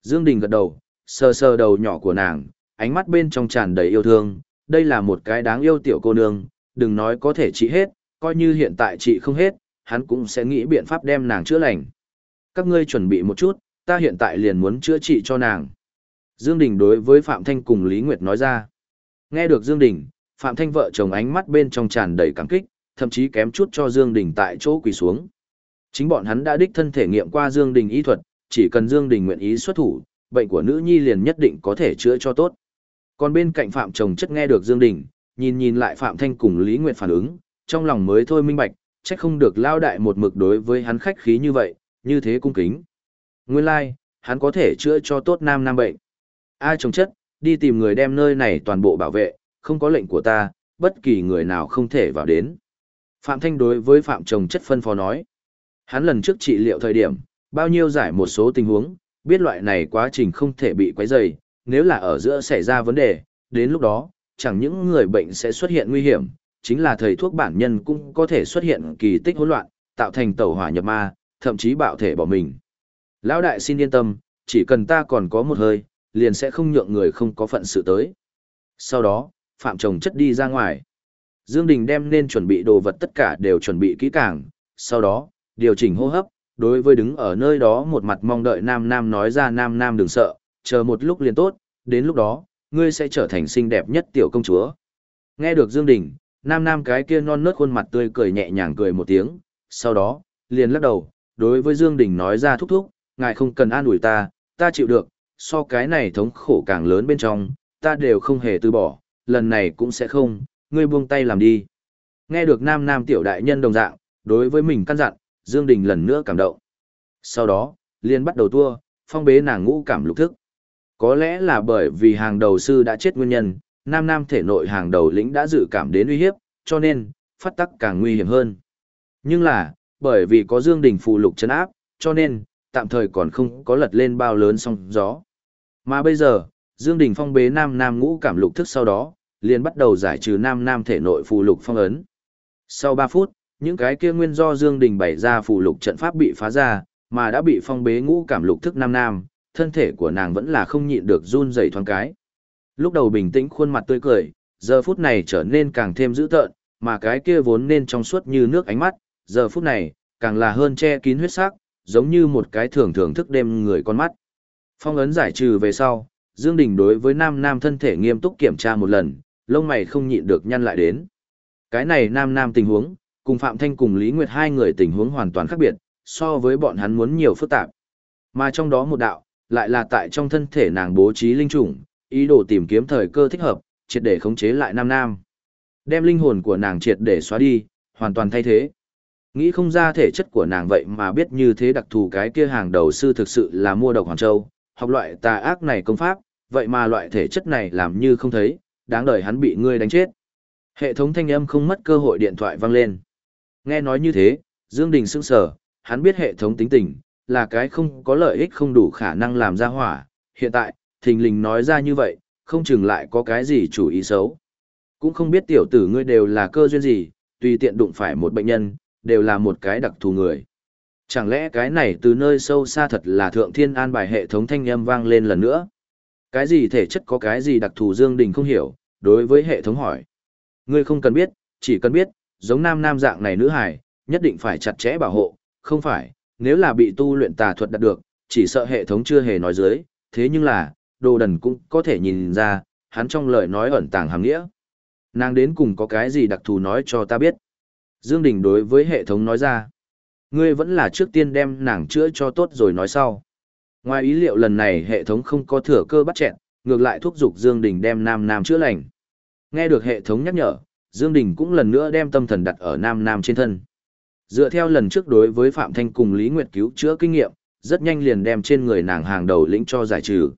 Dương Đình gật đầu, sờ sờ đầu nhỏ của nàng, ánh mắt bên trong tràn đầy yêu thương. Đây là một cái đáng yêu tiểu cô nương, đừng nói có thể trị hết, coi như hiện tại trị không hết, hắn cũng sẽ nghĩ biện pháp đem nàng chữa lành. Các ngươi chuẩn bị một chút, ta hiện tại liền muốn chữa trị cho nàng. Dương Đình đối với Phạm Thanh cùng Lý Nguyệt nói ra. Nghe được Dương Đình, Phạm Thanh vợ chồng ánh mắt bên trong tràn đầy cảm kích, thậm chí kém chút cho Dương Đình tại chỗ quỳ xuống. Chính bọn hắn đã đích thân thể nghiệm qua Dương Đình y thuật, chỉ cần Dương Đình nguyện ý xuất thủ, bệnh của nữ nhi liền nhất định có thể chữa cho tốt. Còn bên cạnh Phạm chồng chất nghe được Dương Đình, nhìn nhìn lại Phạm Thanh cùng Lý Nguyệt phản ứng, trong lòng mới thôi minh bạch, chắc không được lao đại một mực đối với hắn khách khí như vậy, như thế cung kính. Nguyên lai, like, hắn có thể chữa cho tốt nam nam bệnh. Ai chồng chất, đi tìm người đem nơi này toàn bộ bảo vệ, không có lệnh của ta, bất kỳ người nào không thể vào đến. Phạm Thanh đối với Phạm chồng chất phân phó nói. Hắn lần trước trị liệu thời điểm, bao nhiêu giải một số tình huống, biết loại này quá trình không thể bị quấy rầy, nếu là ở giữa xảy ra vấn đề, đến lúc đó, chẳng những người bệnh sẽ xuất hiện nguy hiểm, chính là thầy thuốc bản nhân cũng có thể xuất hiện kỳ tích hỗn loạn, tạo thành tẩu hỏa nhập ma, thậm chí bạo thể bỏ mình. Lão đại xin yên tâm, chỉ cần ta còn có một hơi, liền sẽ không nhượng người không có phận sự tới. Sau đó, Phạm Chồng chất đi ra ngoài. Dương Đình đem nên chuẩn bị đồ vật tất cả đều chuẩn bị kỹ càng, sau đó, điều chỉnh hô hấp, đối với đứng ở nơi đó một mặt mong đợi Nam Nam nói ra Nam Nam đừng sợ, chờ một lúc liền tốt, đến lúc đó, ngươi sẽ trở thành xinh đẹp nhất tiểu công chúa. Nghe được Dương Đình, Nam Nam cái kia non nớt khuôn mặt tươi cười nhẹ nhàng cười một tiếng, sau đó, liền lắc đầu, đối với Dương Đình nói ra thúc thúc, ngài không cần an ủi ta, ta chịu được, so cái này thống khổ càng lớn bên trong, ta đều không hề từ bỏ, lần này cũng sẽ không, ngươi buông tay làm đi. Nghe được nam nam tiểu đại nhân đồng dạng, đối với mình căn dặn, Dương Đình lần nữa cảm động. Sau đó, liền bắt đầu tua, phong bế nàng ngũ cảm lục thức. Có lẽ là bởi vì hàng đầu sư đã chết nguyên nhân, nam nam thể nội hàng đầu lĩnh đã dự cảm đến uy hiếp, cho nên, phát tắc càng nguy hiểm hơn. Nhưng là, bởi vì có Dương Đình phụ lục chấn áp, cho nên, tạm thời còn không có lật lên bao lớn song gió. Mà bây giờ, Dương Đình phong bế nam nam ngũ cảm lục thức sau đó, liền bắt đầu giải trừ nam nam thể nội phụ lục phong ấn. Sau 3 phút, những cái kia nguyên do Dương Đình bày ra phù lục trận pháp bị phá ra, mà đã bị phong bế ngũ cảm lục thức nam nam, thân thể của nàng vẫn là không nhịn được run rẩy thoáng cái. Lúc đầu bình tĩnh khuôn mặt tươi cười, giờ phút này trở nên càng thêm dữ tợn, mà cái kia vốn nên trong suốt như nước ánh mắt, giờ phút này, càng là hơn che kín huyết sắc, giống như một cái thường thường thức đêm người con mắt. Phong ấn giải trừ về sau, Dương Đình đối với nam nam thân thể nghiêm túc kiểm tra một lần, lông mày không nhịn được nhăn lại đến. Cái này nam nam tình huống, cùng Phạm Thanh cùng Lý Nguyệt hai người tình huống hoàn toàn khác biệt, so với bọn hắn muốn nhiều phức tạp. Mà trong đó một đạo, lại là tại trong thân thể nàng bố trí linh trùng, ý đồ tìm kiếm thời cơ thích hợp, triệt để khống chế lại nam nam. Đem linh hồn của nàng triệt để xóa đi, hoàn toàn thay thế. Nghĩ không ra thể chất của nàng vậy mà biết như thế đặc thù cái kia hàng đầu sư thực sự là mua độc Hoàng Châu, học loại tà ác này công pháp, vậy mà loại thể chất này làm như không thấy, đáng đời hắn bị ngươi đánh chết. Hệ thống thanh âm không mất cơ hội điện thoại vang lên. Nghe nói như thế, Dương Đình sững sờ, hắn biết hệ thống tính tình, là cái không có lợi ích không đủ khả năng làm ra hỏa, hiện tại, thình lình nói ra như vậy, không chừng lại có cái gì chủ ý xấu. Cũng không biết tiểu tử ngươi đều là cơ duyên gì, tùy tiện đụng phải một bệnh nhân, đều là một cái đặc thù người. Chẳng lẽ cái này từ nơi sâu xa thật là thượng thiên an bài hệ thống thanh âm vang lên lần nữa? Cái gì thể chất có cái gì đặc thù Dương Đình không hiểu, đối với hệ thống hỏi. Ngươi không cần biết, chỉ cần biết, giống nam nam dạng này nữ hải, nhất định phải chặt chẽ bảo hộ, không phải, nếu là bị tu luyện tà thuật đạt được, chỉ sợ hệ thống chưa hề nói dưới, thế nhưng là, đồ đần cũng có thể nhìn ra, hắn trong lời nói ẩn tàng hàm nghĩa. Nàng đến cùng có cái gì đặc thù nói cho ta biết. Dương Đình đối với hệ thống nói ra. Ngươi vẫn là trước tiên đem nàng chữa cho tốt rồi nói sau. Ngoài ý liệu lần này hệ thống không có thừa cơ bắt chẹn, ngược lại thúc giục Dương Đình đem nam nam chữa lành. Nghe được hệ thống nhắc nhở, Dương Đình cũng lần nữa đem tâm thần đặt ở Nam Nam trên thân. Dựa theo lần trước đối với Phạm Thanh cùng Lý Nguyệt cứu chữa kinh nghiệm, rất nhanh liền đem trên người nàng hàng đầu lĩnh cho giải trừ.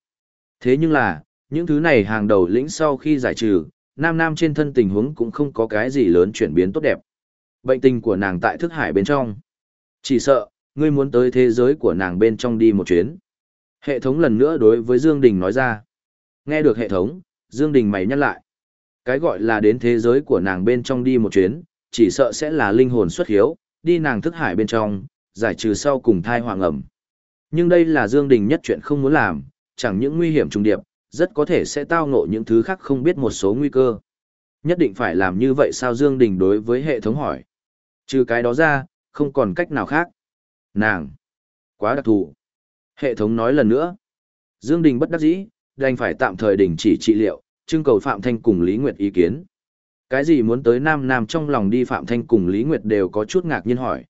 Thế nhưng là, những thứ này hàng đầu lĩnh sau khi giải trừ, Nam Nam trên thân tình huống cũng không có cái gì lớn chuyển biến tốt đẹp. Bệnh tình của nàng tại thức hải bên trong. Chỉ sợ, ngươi muốn tới thế giới của nàng bên trong đi một chuyến. Hệ thống lần nữa đối với Dương Đình nói ra. Nghe được hệ thống, Dương Đình mày nhắc lại. Cái gọi là đến thế giới của nàng bên trong đi một chuyến, chỉ sợ sẽ là linh hồn xuất hiếu, đi nàng thức hải bên trong, giải trừ sau cùng thai hoàng ẩm. Nhưng đây là Dương Đình nhất chuyện không muốn làm, chẳng những nguy hiểm trùng điệp, rất có thể sẽ tao ngộ những thứ khác không biết một số nguy cơ. Nhất định phải làm như vậy sao Dương Đình đối với hệ thống hỏi. Trừ cái đó ra, không còn cách nào khác. Nàng! Quá đặc thù. Hệ thống nói lần nữa. Dương Đình bất đắc dĩ, đành phải tạm thời đình chỉ trị liệu, trưng cầu Phạm Thanh cùng Lý Nguyệt ý kiến. Cái gì muốn tới Nam Nam trong lòng đi Phạm Thanh cùng Lý Nguyệt đều có chút ngạc nhiên hỏi.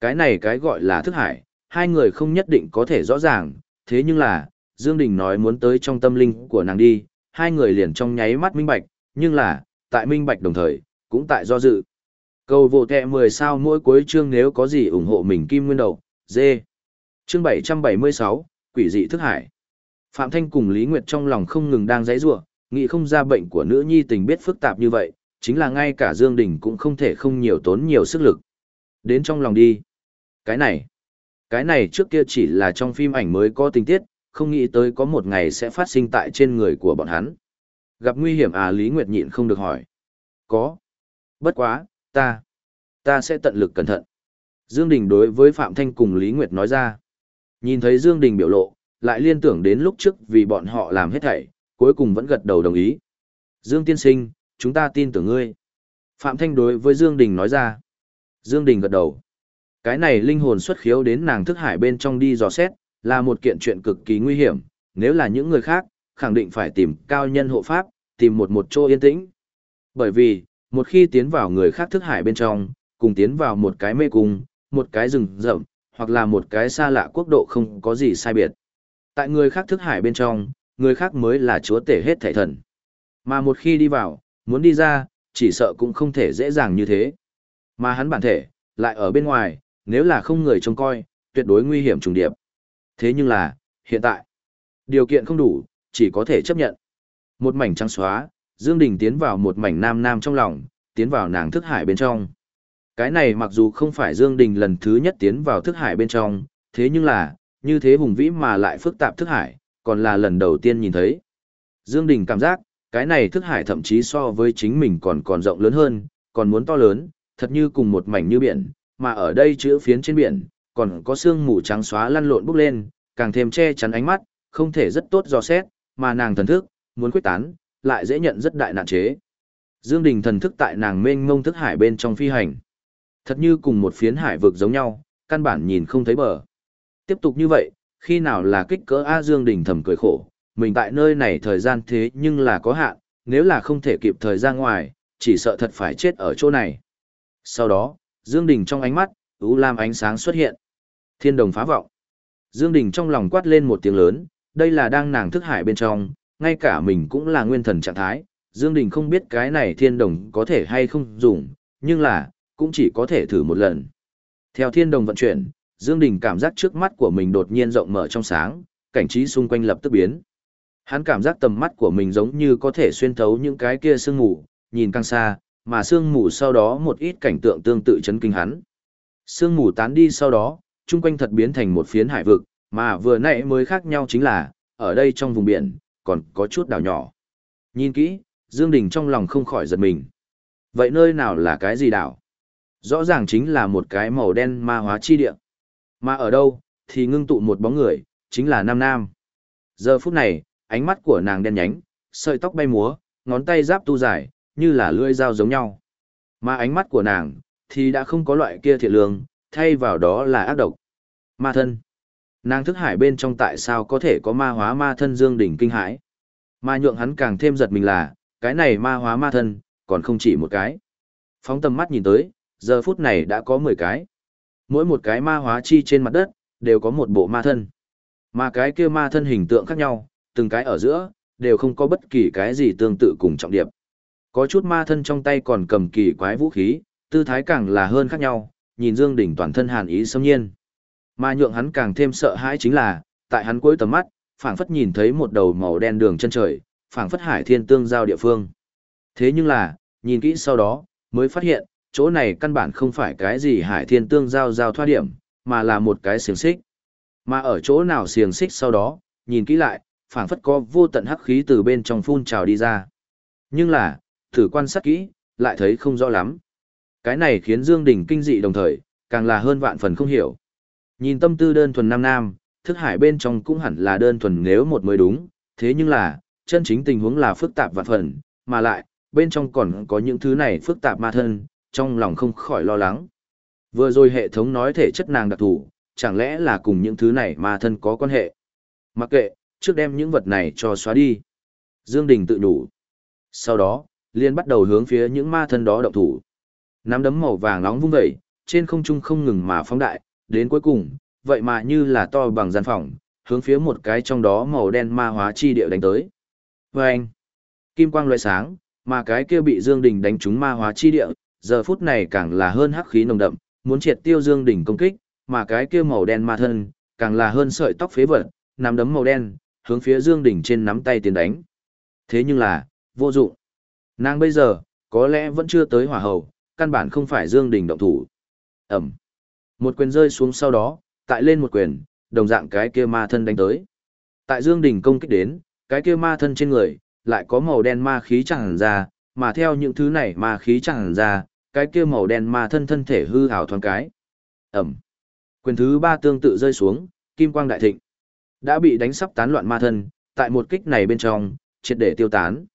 Cái này cái gọi là thức hải, hai người không nhất định có thể rõ ràng, thế nhưng là, Dương Đình nói muốn tới trong tâm linh của nàng đi, hai người liền trong nháy mắt minh bạch, nhưng là, tại minh bạch đồng thời, cũng tại do dự. Cầu vô kẹ 10 sao mỗi cuối chương nếu có gì ủng hộ mình kim nguyên đầu, dê. Chương 776, quỷ dị thức hải. Phạm Thanh cùng Lý Nguyệt trong lòng không ngừng đang giãy giụa, nghĩ không ra bệnh của nữ nhi tình biết phức tạp như vậy, chính là ngay cả Dương Đình cũng không thể không nhiều tốn nhiều sức lực. Đến trong lòng đi. Cái này, cái này trước kia chỉ là trong phim ảnh mới có tình tiết, không nghĩ tới có một ngày sẽ phát sinh tại trên người của bọn hắn. Gặp nguy hiểm à Lý Nguyệt nhịn không được hỏi. Có. Bất quá, ta, ta sẽ tận lực cẩn thận. Dương Đình đối với Phạm Thanh cùng Lý Nguyệt nói ra. Nhìn thấy Dương Đình biểu lộ, lại liên tưởng đến lúc trước vì bọn họ làm hết thảy, cuối cùng vẫn gật đầu đồng ý. Dương tiên sinh, chúng ta tin tưởng ngươi. Phạm Thanh đối với Dương Đình nói ra. Dương Đình gật đầu. Cái này linh hồn xuất khiếu đến nàng thức hải bên trong đi dò xét, là một kiện chuyện cực kỳ nguy hiểm, nếu là những người khác, khẳng định phải tìm cao nhân hộ pháp, tìm một một chỗ yên tĩnh. Bởi vì, một khi tiến vào người khác thức hải bên trong, cùng tiến vào một cái mê cung, một cái rừng rậm, hoặc là một cái xa lạ quốc độ không có gì sai biệt. Tại người khác thức hải bên trong, người khác mới là chúa tể hết thảy thần. Mà một khi đi vào, muốn đi ra, chỉ sợ cũng không thể dễ dàng như thế. Mà hắn bản thể, lại ở bên ngoài, nếu là không người trông coi, tuyệt đối nguy hiểm trùng điệp. Thế nhưng là, hiện tại, điều kiện không đủ, chỉ có thể chấp nhận. Một mảnh trắng xóa, Dương Đình tiến vào một mảnh nam nam trong lòng, tiến vào nàng thức hải bên trong. Cái này mặc dù không phải Dương Đình lần thứ nhất tiến vào thức hải bên trong, thế nhưng là, như thế hùng vĩ mà lại phức tạp thức hải, còn là lần đầu tiên nhìn thấy. Dương Đình cảm giác, cái này thức hải thậm chí so với chính mình còn còn rộng lớn hơn, còn muốn to lớn, thật như cùng một mảnh như biển, mà ở đây chữ phiến trên biển, còn có sương mù trắng xóa lăn lộn bốc lên, càng thêm che chắn ánh mắt, không thể rất tốt dò xét, mà nàng thần thức, muốn quyết tán, lại dễ nhận rất đại nạn chế. Dương Đình thần thức tại nàng mênh mông thức hải bên trong phi hành. Thật như cùng một phiến hải vực giống nhau, căn bản nhìn không thấy bờ. Tiếp tục như vậy, khi nào là kích cỡ A Dương Đình thầm cười khổ, mình tại nơi này thời gian thế nhưng là có hạn, nếu là không thể kịp thời ra ngoài, chỉ sợ thật phải chết ở chỗ này. Sau đó, Dương Đình trong ánh mắt, ú lam ánh sáng xuất hiện. Thiên đồng phá vọng. Dương Đình trong lòng quát lên một tiếng lớn, đây là đang nàng thức hải bên trong, ngay cả mình cũng là nguyên thần trạng thái. Dương Đình không biết cái này thiên đồng có thể hay không dùng, nhưng là, cũng chỉ có thể thử một lần. Theo thiên đồng vận chuyển, Dương Đình cảm giác trước mắt của mình đột nhiên rộng mở trong sáng, cảnh trí xung quanh lập tức biến. Hắn cảm giác tầm mắt của mình giống như có thể xuyên thấu những cái kia sương mù, nhìn càng xa, mà sương mù sau đó một ít cảnh tượng tương tự chấn kinh hắn. Sương mù tán đi sau đó, chung quanh thật biến thành một phiến hải vực, mà vừa nãy mới khác nhau chính là, ở đây trong vùng biển, còn có chút đảo nhỏ. Nhìn kỹ, Dương Đình trong lòng không khỏi giật mình. Vậy nơi nào là cái gì đảo? Rõ ràng chính là một cái màu đen ma hóa chi địa. Mà ở đâu, thì ngưng tụ một bóng người, chính là Nam Nam. Giờ phút này, ánh mắt của nàng đen nhánh, sợi tóc bay múa, ngón tay giáp tu dài, như là lưỡi dao giống nhau. Mà ánh mắt của nàng, thì đã không có loại kia thiện lương, thay vào đó là ác độc. Ma thân. Nàng thức hải bên trong tại sao có thể có ma hóa ma thân Dương đỉnh kinh hãi. Mà nhượng hắn càng thêm giật mình là, cái này ma hóa ma thân, còn không chỉ một cái. Phóng tầm mắt nhìn tới, giờ phút này đã có 10 cái. Mỗi một cái ma hóa chi trên mặt đất, đều có một bộ ma thân. Mà cái kia ma thân hình tượng khác nhau, từng cái ở giữa, đều không có bất kỳ cái gì tương tự cùng trọng điệp. Có chút ma thân trong tay còn cầm kỳ quái vũ khí, tư thái càng là hơn khác nhau, nhìn Dương đỉnh toàn thân hàn ý xâm nhiên. Mà nhượng hắn càng thêm sợ hãi chính là, tại hắn cuối tầm mắt, phảng phất nhìn thấy một đầu màu đen đường chân trời, phảng phất hải thiên tương giao địa phương. Thế nhưng là, nhìn kỹ sau đó, mới phát hiện, chỗ này căn bản không phải cái gì hải thiên tương giao giao thoa điểm, mà là một cái xiềng xích. Mà ở chỗ nào xiềng xích sau đó, nhìn kỹ lại, phảng phất có vô tận hắc khí từ bên trong phun trào đi ra. Nhưng là, thử quan sát kỹ, lại thấy không rõ lắm. Cái này khiến Dương Đình kinh dị đồng thời, càng là hơn vạn phần không hiểu. Nhìn tâm tư đơn thuần nam nam, thức hải bên trong cũng hẳn là đơn thuần nếu một mới đúng, thế nhưng là, chân chính tình huống là phức tạp vạn phần, mà lại, bên trong còn có những thứ này phức tạp ma thân, trong lòng không khỏi lo lắng. Vừa rồi hệ thống nói thể chất nàng đặc thù, chẳng lẽ là cùng những thứ này mà thân có quan hệ. Mặc kệ, trước đem những vật này cho xóa đi. Dương Đình tự đủ. Sau đó, liên bắt đầu hướng phía những ma thân đó động thủ. Nắm đấm màu vàng nóng vung dậy, trên không trung không ngừng mà phóng đại, đến cuối cùng, vậy mà như là to bằng gian phòng, hướng phía một cái trong đó màu đen ma hóa chi địa đánh tới. Vâng! kim quang loại sáng, mà cái kia bị Dương Đình đánh trúng ma hóa chi địa, giờ phút này càng là hơn hắc khí nồng đậm, muốn triệt tiêu Dương đỉnh công kích, mà cái kia màu đen ma thân, càng là hơn sợi tóc phế vật, nắm đấm màu đen, hướng phía Dương đỉnh trên nắm tay tiến đánh. Thế nhưng là, vô dụng. Nàng bây giờ, có lẽ vẫn chưa tới hỏa hầu, căn bản không phải Dương đỉnh động thủ. Ẩm. Một quyền rơi xuống sau đó, tại lên một quyền, đồng dạng cái kia ma thân đánh tới. Tại Dương đỉnh công kích đến, cái kia ma thân trên người, lại có màu đen ma khí tràn ra, mà theo những thứ này ma khí tràn ra, cái kia màu đen ma thân thân thể hư hào thoáng cái. Ẩm. Quyền thứ ba tương tự rơi xuống, kim quang đại thịnh. Đã bị đánh sắp tán loạn ma thân, tại một kích này bên trong, triệt để tiêu tán.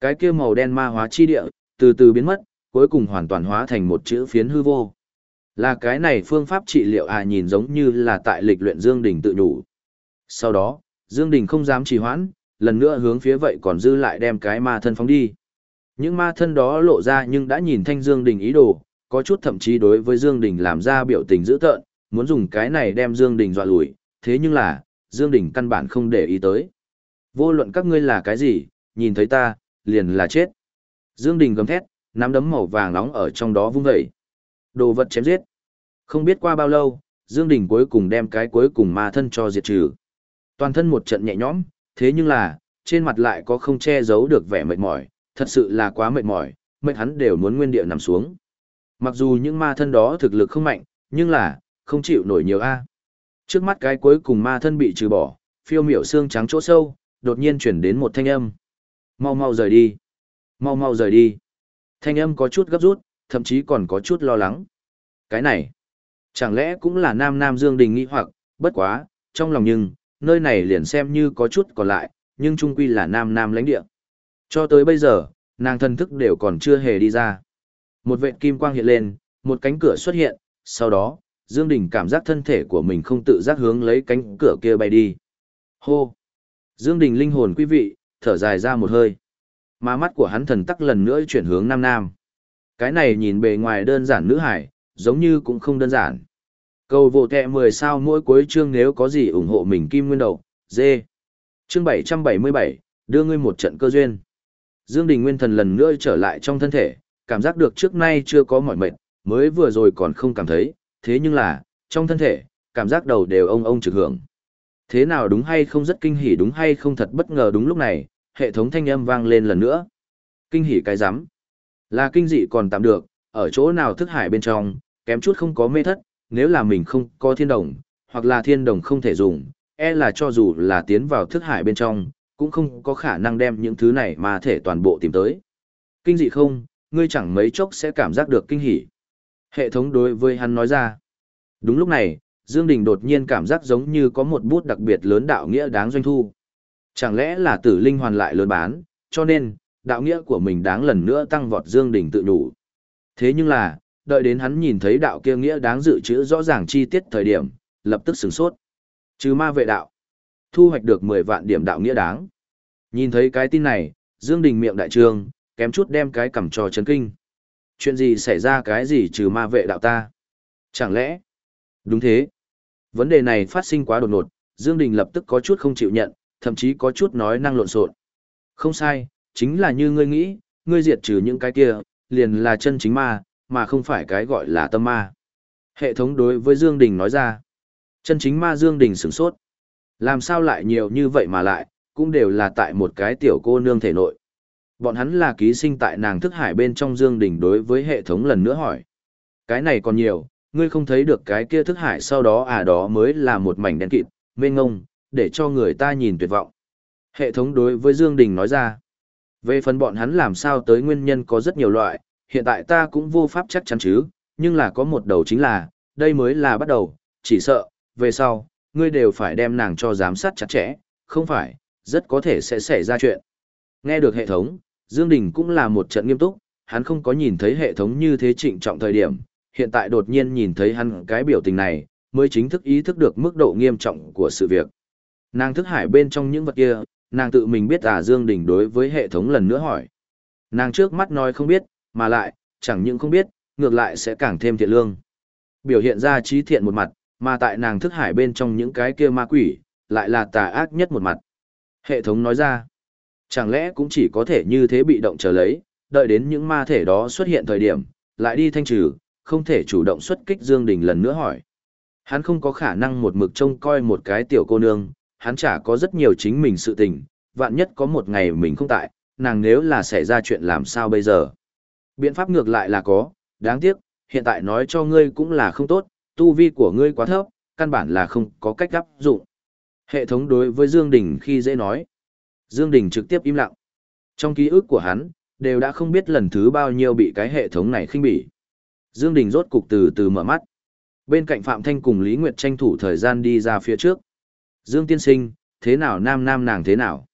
Cái kia màu đen ma hóa chi địa, từ từ biến mất, cuối cùng hoàn toàn hóa thành một chữ phiến hư vô. Là cái này phương pháp trị liệu à nhìn giống như là tại lịch luyện Dương Đình tự nhủ. Sau đó, Dương Đình không dám trì hoãn, lần nữa hướng phía vậy còn dư lại đem cái ma thân phóng đi. Những ma thân đó lộ ra nhưng đã nhìn thanh Dương Đình ý đồ, có chút thậm chí đối với Dương Đình làm ra biểu tình dữ tợn, muốn dùng cái này đem Dương Đình dọa lùi, thế nhưng là, Dương Đình căn bản không để ý tới. Vô luận các ngươi là cái gì, nhìn thấy ta, liền là chết. Dương Đình gầm thét, nắm đấm màu vàng nóng ở trong đó vung dậy. Đồ vật chém giết. Không biết qua bao lâu, Dương Đình cuối cùng đem cái cuối cùng ma thân cho diệt trừ. Toàn thân một trận nhẹ nhõm, thế nhưng là, trên mặt lại có không che giấu được vẻ mệt mỏi, thật sự là quá mệt mỏi, mệt hắn đều muốn nguyên địa nằm xuống. Mặc dù những ma thân đó thực lực không mạnh, nhưng là, không chịu nổi nhiều a. Trước mắt cái cuối cùng ma thân bị trừ bỏ, phiêu miểu xương trắng chỗ sâu, đột nhiên chuyển đến một thanh âm. Mau mau rời đi. Mau mau rời đi. Thanh âm có chút gấp rút, thậm chí còn có chút lo lắng. Cái này, chẳng lẽ cũng là nam nam dương đình nghi hoặc, bất quá, trong lòng nhưng, nơi này liền xem như có chút còn lại, nhưng trung quy là nam nam lãnh địa. Cho tới bây giờ, nàng thân thức đều còn chưa hề đi ra. Một vệt kim quang hiện lên, một cánh cửa xuất hiện, sau đó, Dương Đình cảm giác thân thể của mình không tự giác hướng lấy cánh cửa kia bay đi. Hô! Dương Đình linh hồn quý vị, thở dài ra một hơi. Mà mắt của hắn thần tắc lần nữa chuyển hướng Nam Nam. Cái này nhìn bề ngoài đơn giản nữ hải, giống như cũng không đơn giản. Cầu vô kẹ 10 sao mỗi cuối chương nếu có gì ủng hộ mình kim nguyên đầu, dê. Chương 777, đưa ngươi một trận cơ duyên. Dương Đình Nguyên Thần lần nữa trở lại trong thân thể, cảm giác được trước nay chưa có mỏi mệt, mới vừa rồi còn không cảm thấy, thế nhưng là, trong thân thể, cảm giác đầu đều ông ông trực hưởng. Thế nào đúng hay không rất kinh hỉ đúng hay không thật bất ngờ đúng lúc này, hệ thống thanh âm vang lên lần nữa. Kinh hỉ cái rắm Là kinh dị còn tạm được, ở chỗ nào thức hải bên trong, kém chút không có mê thất, nếu là mình không có thiên đồng, hoặc là thiên đồng không thể dùng, e là cho dù là tiến vào thức hải bên trong, cũng không có khả năng đem những thứ này mà thể toàn bộ tìm tới. Kinh dị không, ngươi chẳng mấy chốc sẽ cảm giác được kinh hỉ. Hệ thống đối với hắn nói ra. Đúng lúc này, Dương Đình đột nhiên cảm giác giống như có một bút đặc biệt lớn đạo nghĩa đáng doanh thu. Chẳng lẽ là tử linh hoàn lại lớn bán, cho nên, đạo nghĩa của mình đáng lần nữa tăng vọt Dương Đình tự đủ. Thế nhưng là, đợi đến hắn nhìn thấy đạo kia nghĩa đáng dự trữ rõ ràng chi tiết thời điểm, lập tức sửng sốt. Trừ ma vệ đạo, thu hoạch được 10 vạn điểm đạo nghĩa đáng. Nhìn thấy cái tin này, Dương Đình miệng đại trương, kém chút đem cái cầm trò chấn kinh. Chuyện gì xảy ra cái gì trừ ma vệ đạo ta? Chẳng lẽ? Đúng thế. Vấn đề này phát sinh quá đột ngột, Dương Đình lập tức có chút không chịu nhận, thậm chí có chút nói năng lộn xộn. Không sai, chính là như ngươi nghĩ, ngươi diệt trừ những cái kia, liền là chân chính ma, mà không phải cái gọi là tâm ma. Hệ thống đối với Dương Đình nói ra. Chân chính ma Dương Đình sửng sốt. Làm sao lại nhiều như vậy mà lại, cũng đều là tại một cái tiểu cô nương thể nội. Bọn hắn là ký sinh tại nàng thức hải bên trong Dương Đình đối với hệ thống lần nữa hỏi. Cái này còn nhiều, ngươi không thấy được cái kia thức hải sau đó à đó mới là một mảnh đen kịt, mê ngông, để cho người ta nhìn tuyệt vọng. Hệ thống đối với Dương Đình nói ra. Về phần bọn hắn làm sao tới nguyên nhân có rất nhiều loại, hiện tại ta cũng vô pháp chắc chắn chứ, nhưng là có một đầu chính là, đây mới là bắt đầu, chỉ sợ, về sau, ngươi đều phải đem nàng cho giám sát chặt chẽ, không phải, rất có thể sẽ xảy ra chuyện. Nghe được hệ thống, Dương Đình cũng là một trận nghiêm túc, hắn không có nhìn thấy hệ thống như thế trịnh trọng thời điểm, hiện tại đột nhiên nhìn thấy hắn cái biểu tình này, mới chính thức ý thức được mức độ nghiêm trọng của sự việc. Nàng thức hải bên trong những vật kia, nàng tự mình biết à Dương Đình đối với hệ thống lần nữa hỏi. Nàng trước mắt nói không biết, mà lại, chẳng những không biết, ngược lại sẽ càng thêm thiện lương. Biểu hiện ra trí thiện một mặt, mà tại nàng thức hải bên trong những cái kia ma quỷ, lại là tà ác nhất một mặt. Hệ thống nói ra, chẳng lẽ cũng chỉ có thể như thế bị động chờ lấy, đợi đến những ma thể đó xuất hiện thời điểm, lại đi thanh trừ, không thể chủ động xuất kích Dương Đình lần nữa hỏi. Hắn không có khả năng một mực trông coi một cái tiểu cô nương, hắn chả có rất nhiều chính mình sự tình, vạn nhất có một ngày mình không tại, nàng nếu là xảy ra chuyện làm sao bây giờ. Biện pháp ngược lại là có, đáng tiếc, hiện tại nói cho ngươi cũng là không tốt, tu vi của ngươi quá thấp, căn bản là không có cách áp dụng. Hệ thống đối với Dương Đình khi dễ nói. Dương Đình trực tiếp im lặng. Trong ký ức của hắn, đều đã không biết lần thứ bao nhiêu bị cái hệ thống này khinh bỉ. Dương Đình rốt cục từ từ mở mắt. Bên cạnh Phạm Thanh cùng Lý Nguyệt tranh thủ thời gian đi ra phía trước. Dương tiên sinh, thế nào nam nam nàng thế nào?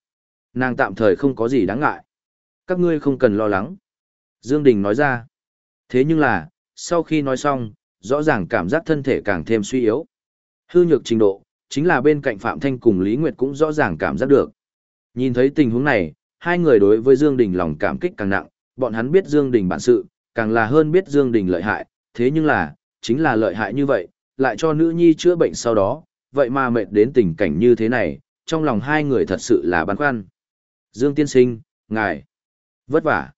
Nàng tạm thời không có gì đáng ngại. Các ngươi không cần lo lắng. Dương Đình nói ra. Thế nhưng là, sau khi nói xong, rõ ràng cảm giác thân thể càng thêm suy yếu. Hư nhược trình độ, chính là bên cạnh Phạm Thanh cùng Lý Nguyệt cũng rõ ràng cảm giác được. Nhìn thấy tình huống này, hai người đối với Dương Đình lòng cảm kích càng nặng, bọn hắn biết Dương Đình bản sự, càng là hơn biết Dương Đình lợi hại, thế nhưng là, chính là lợi hại như vậy, lại cho nữ nhi chữa bệnh sau đó, vậy mà mệt đến tình cảnh như thế này, trong lòng hai người thật sự là băn khoăn. Dương tiên sinh, ngài, vất vả.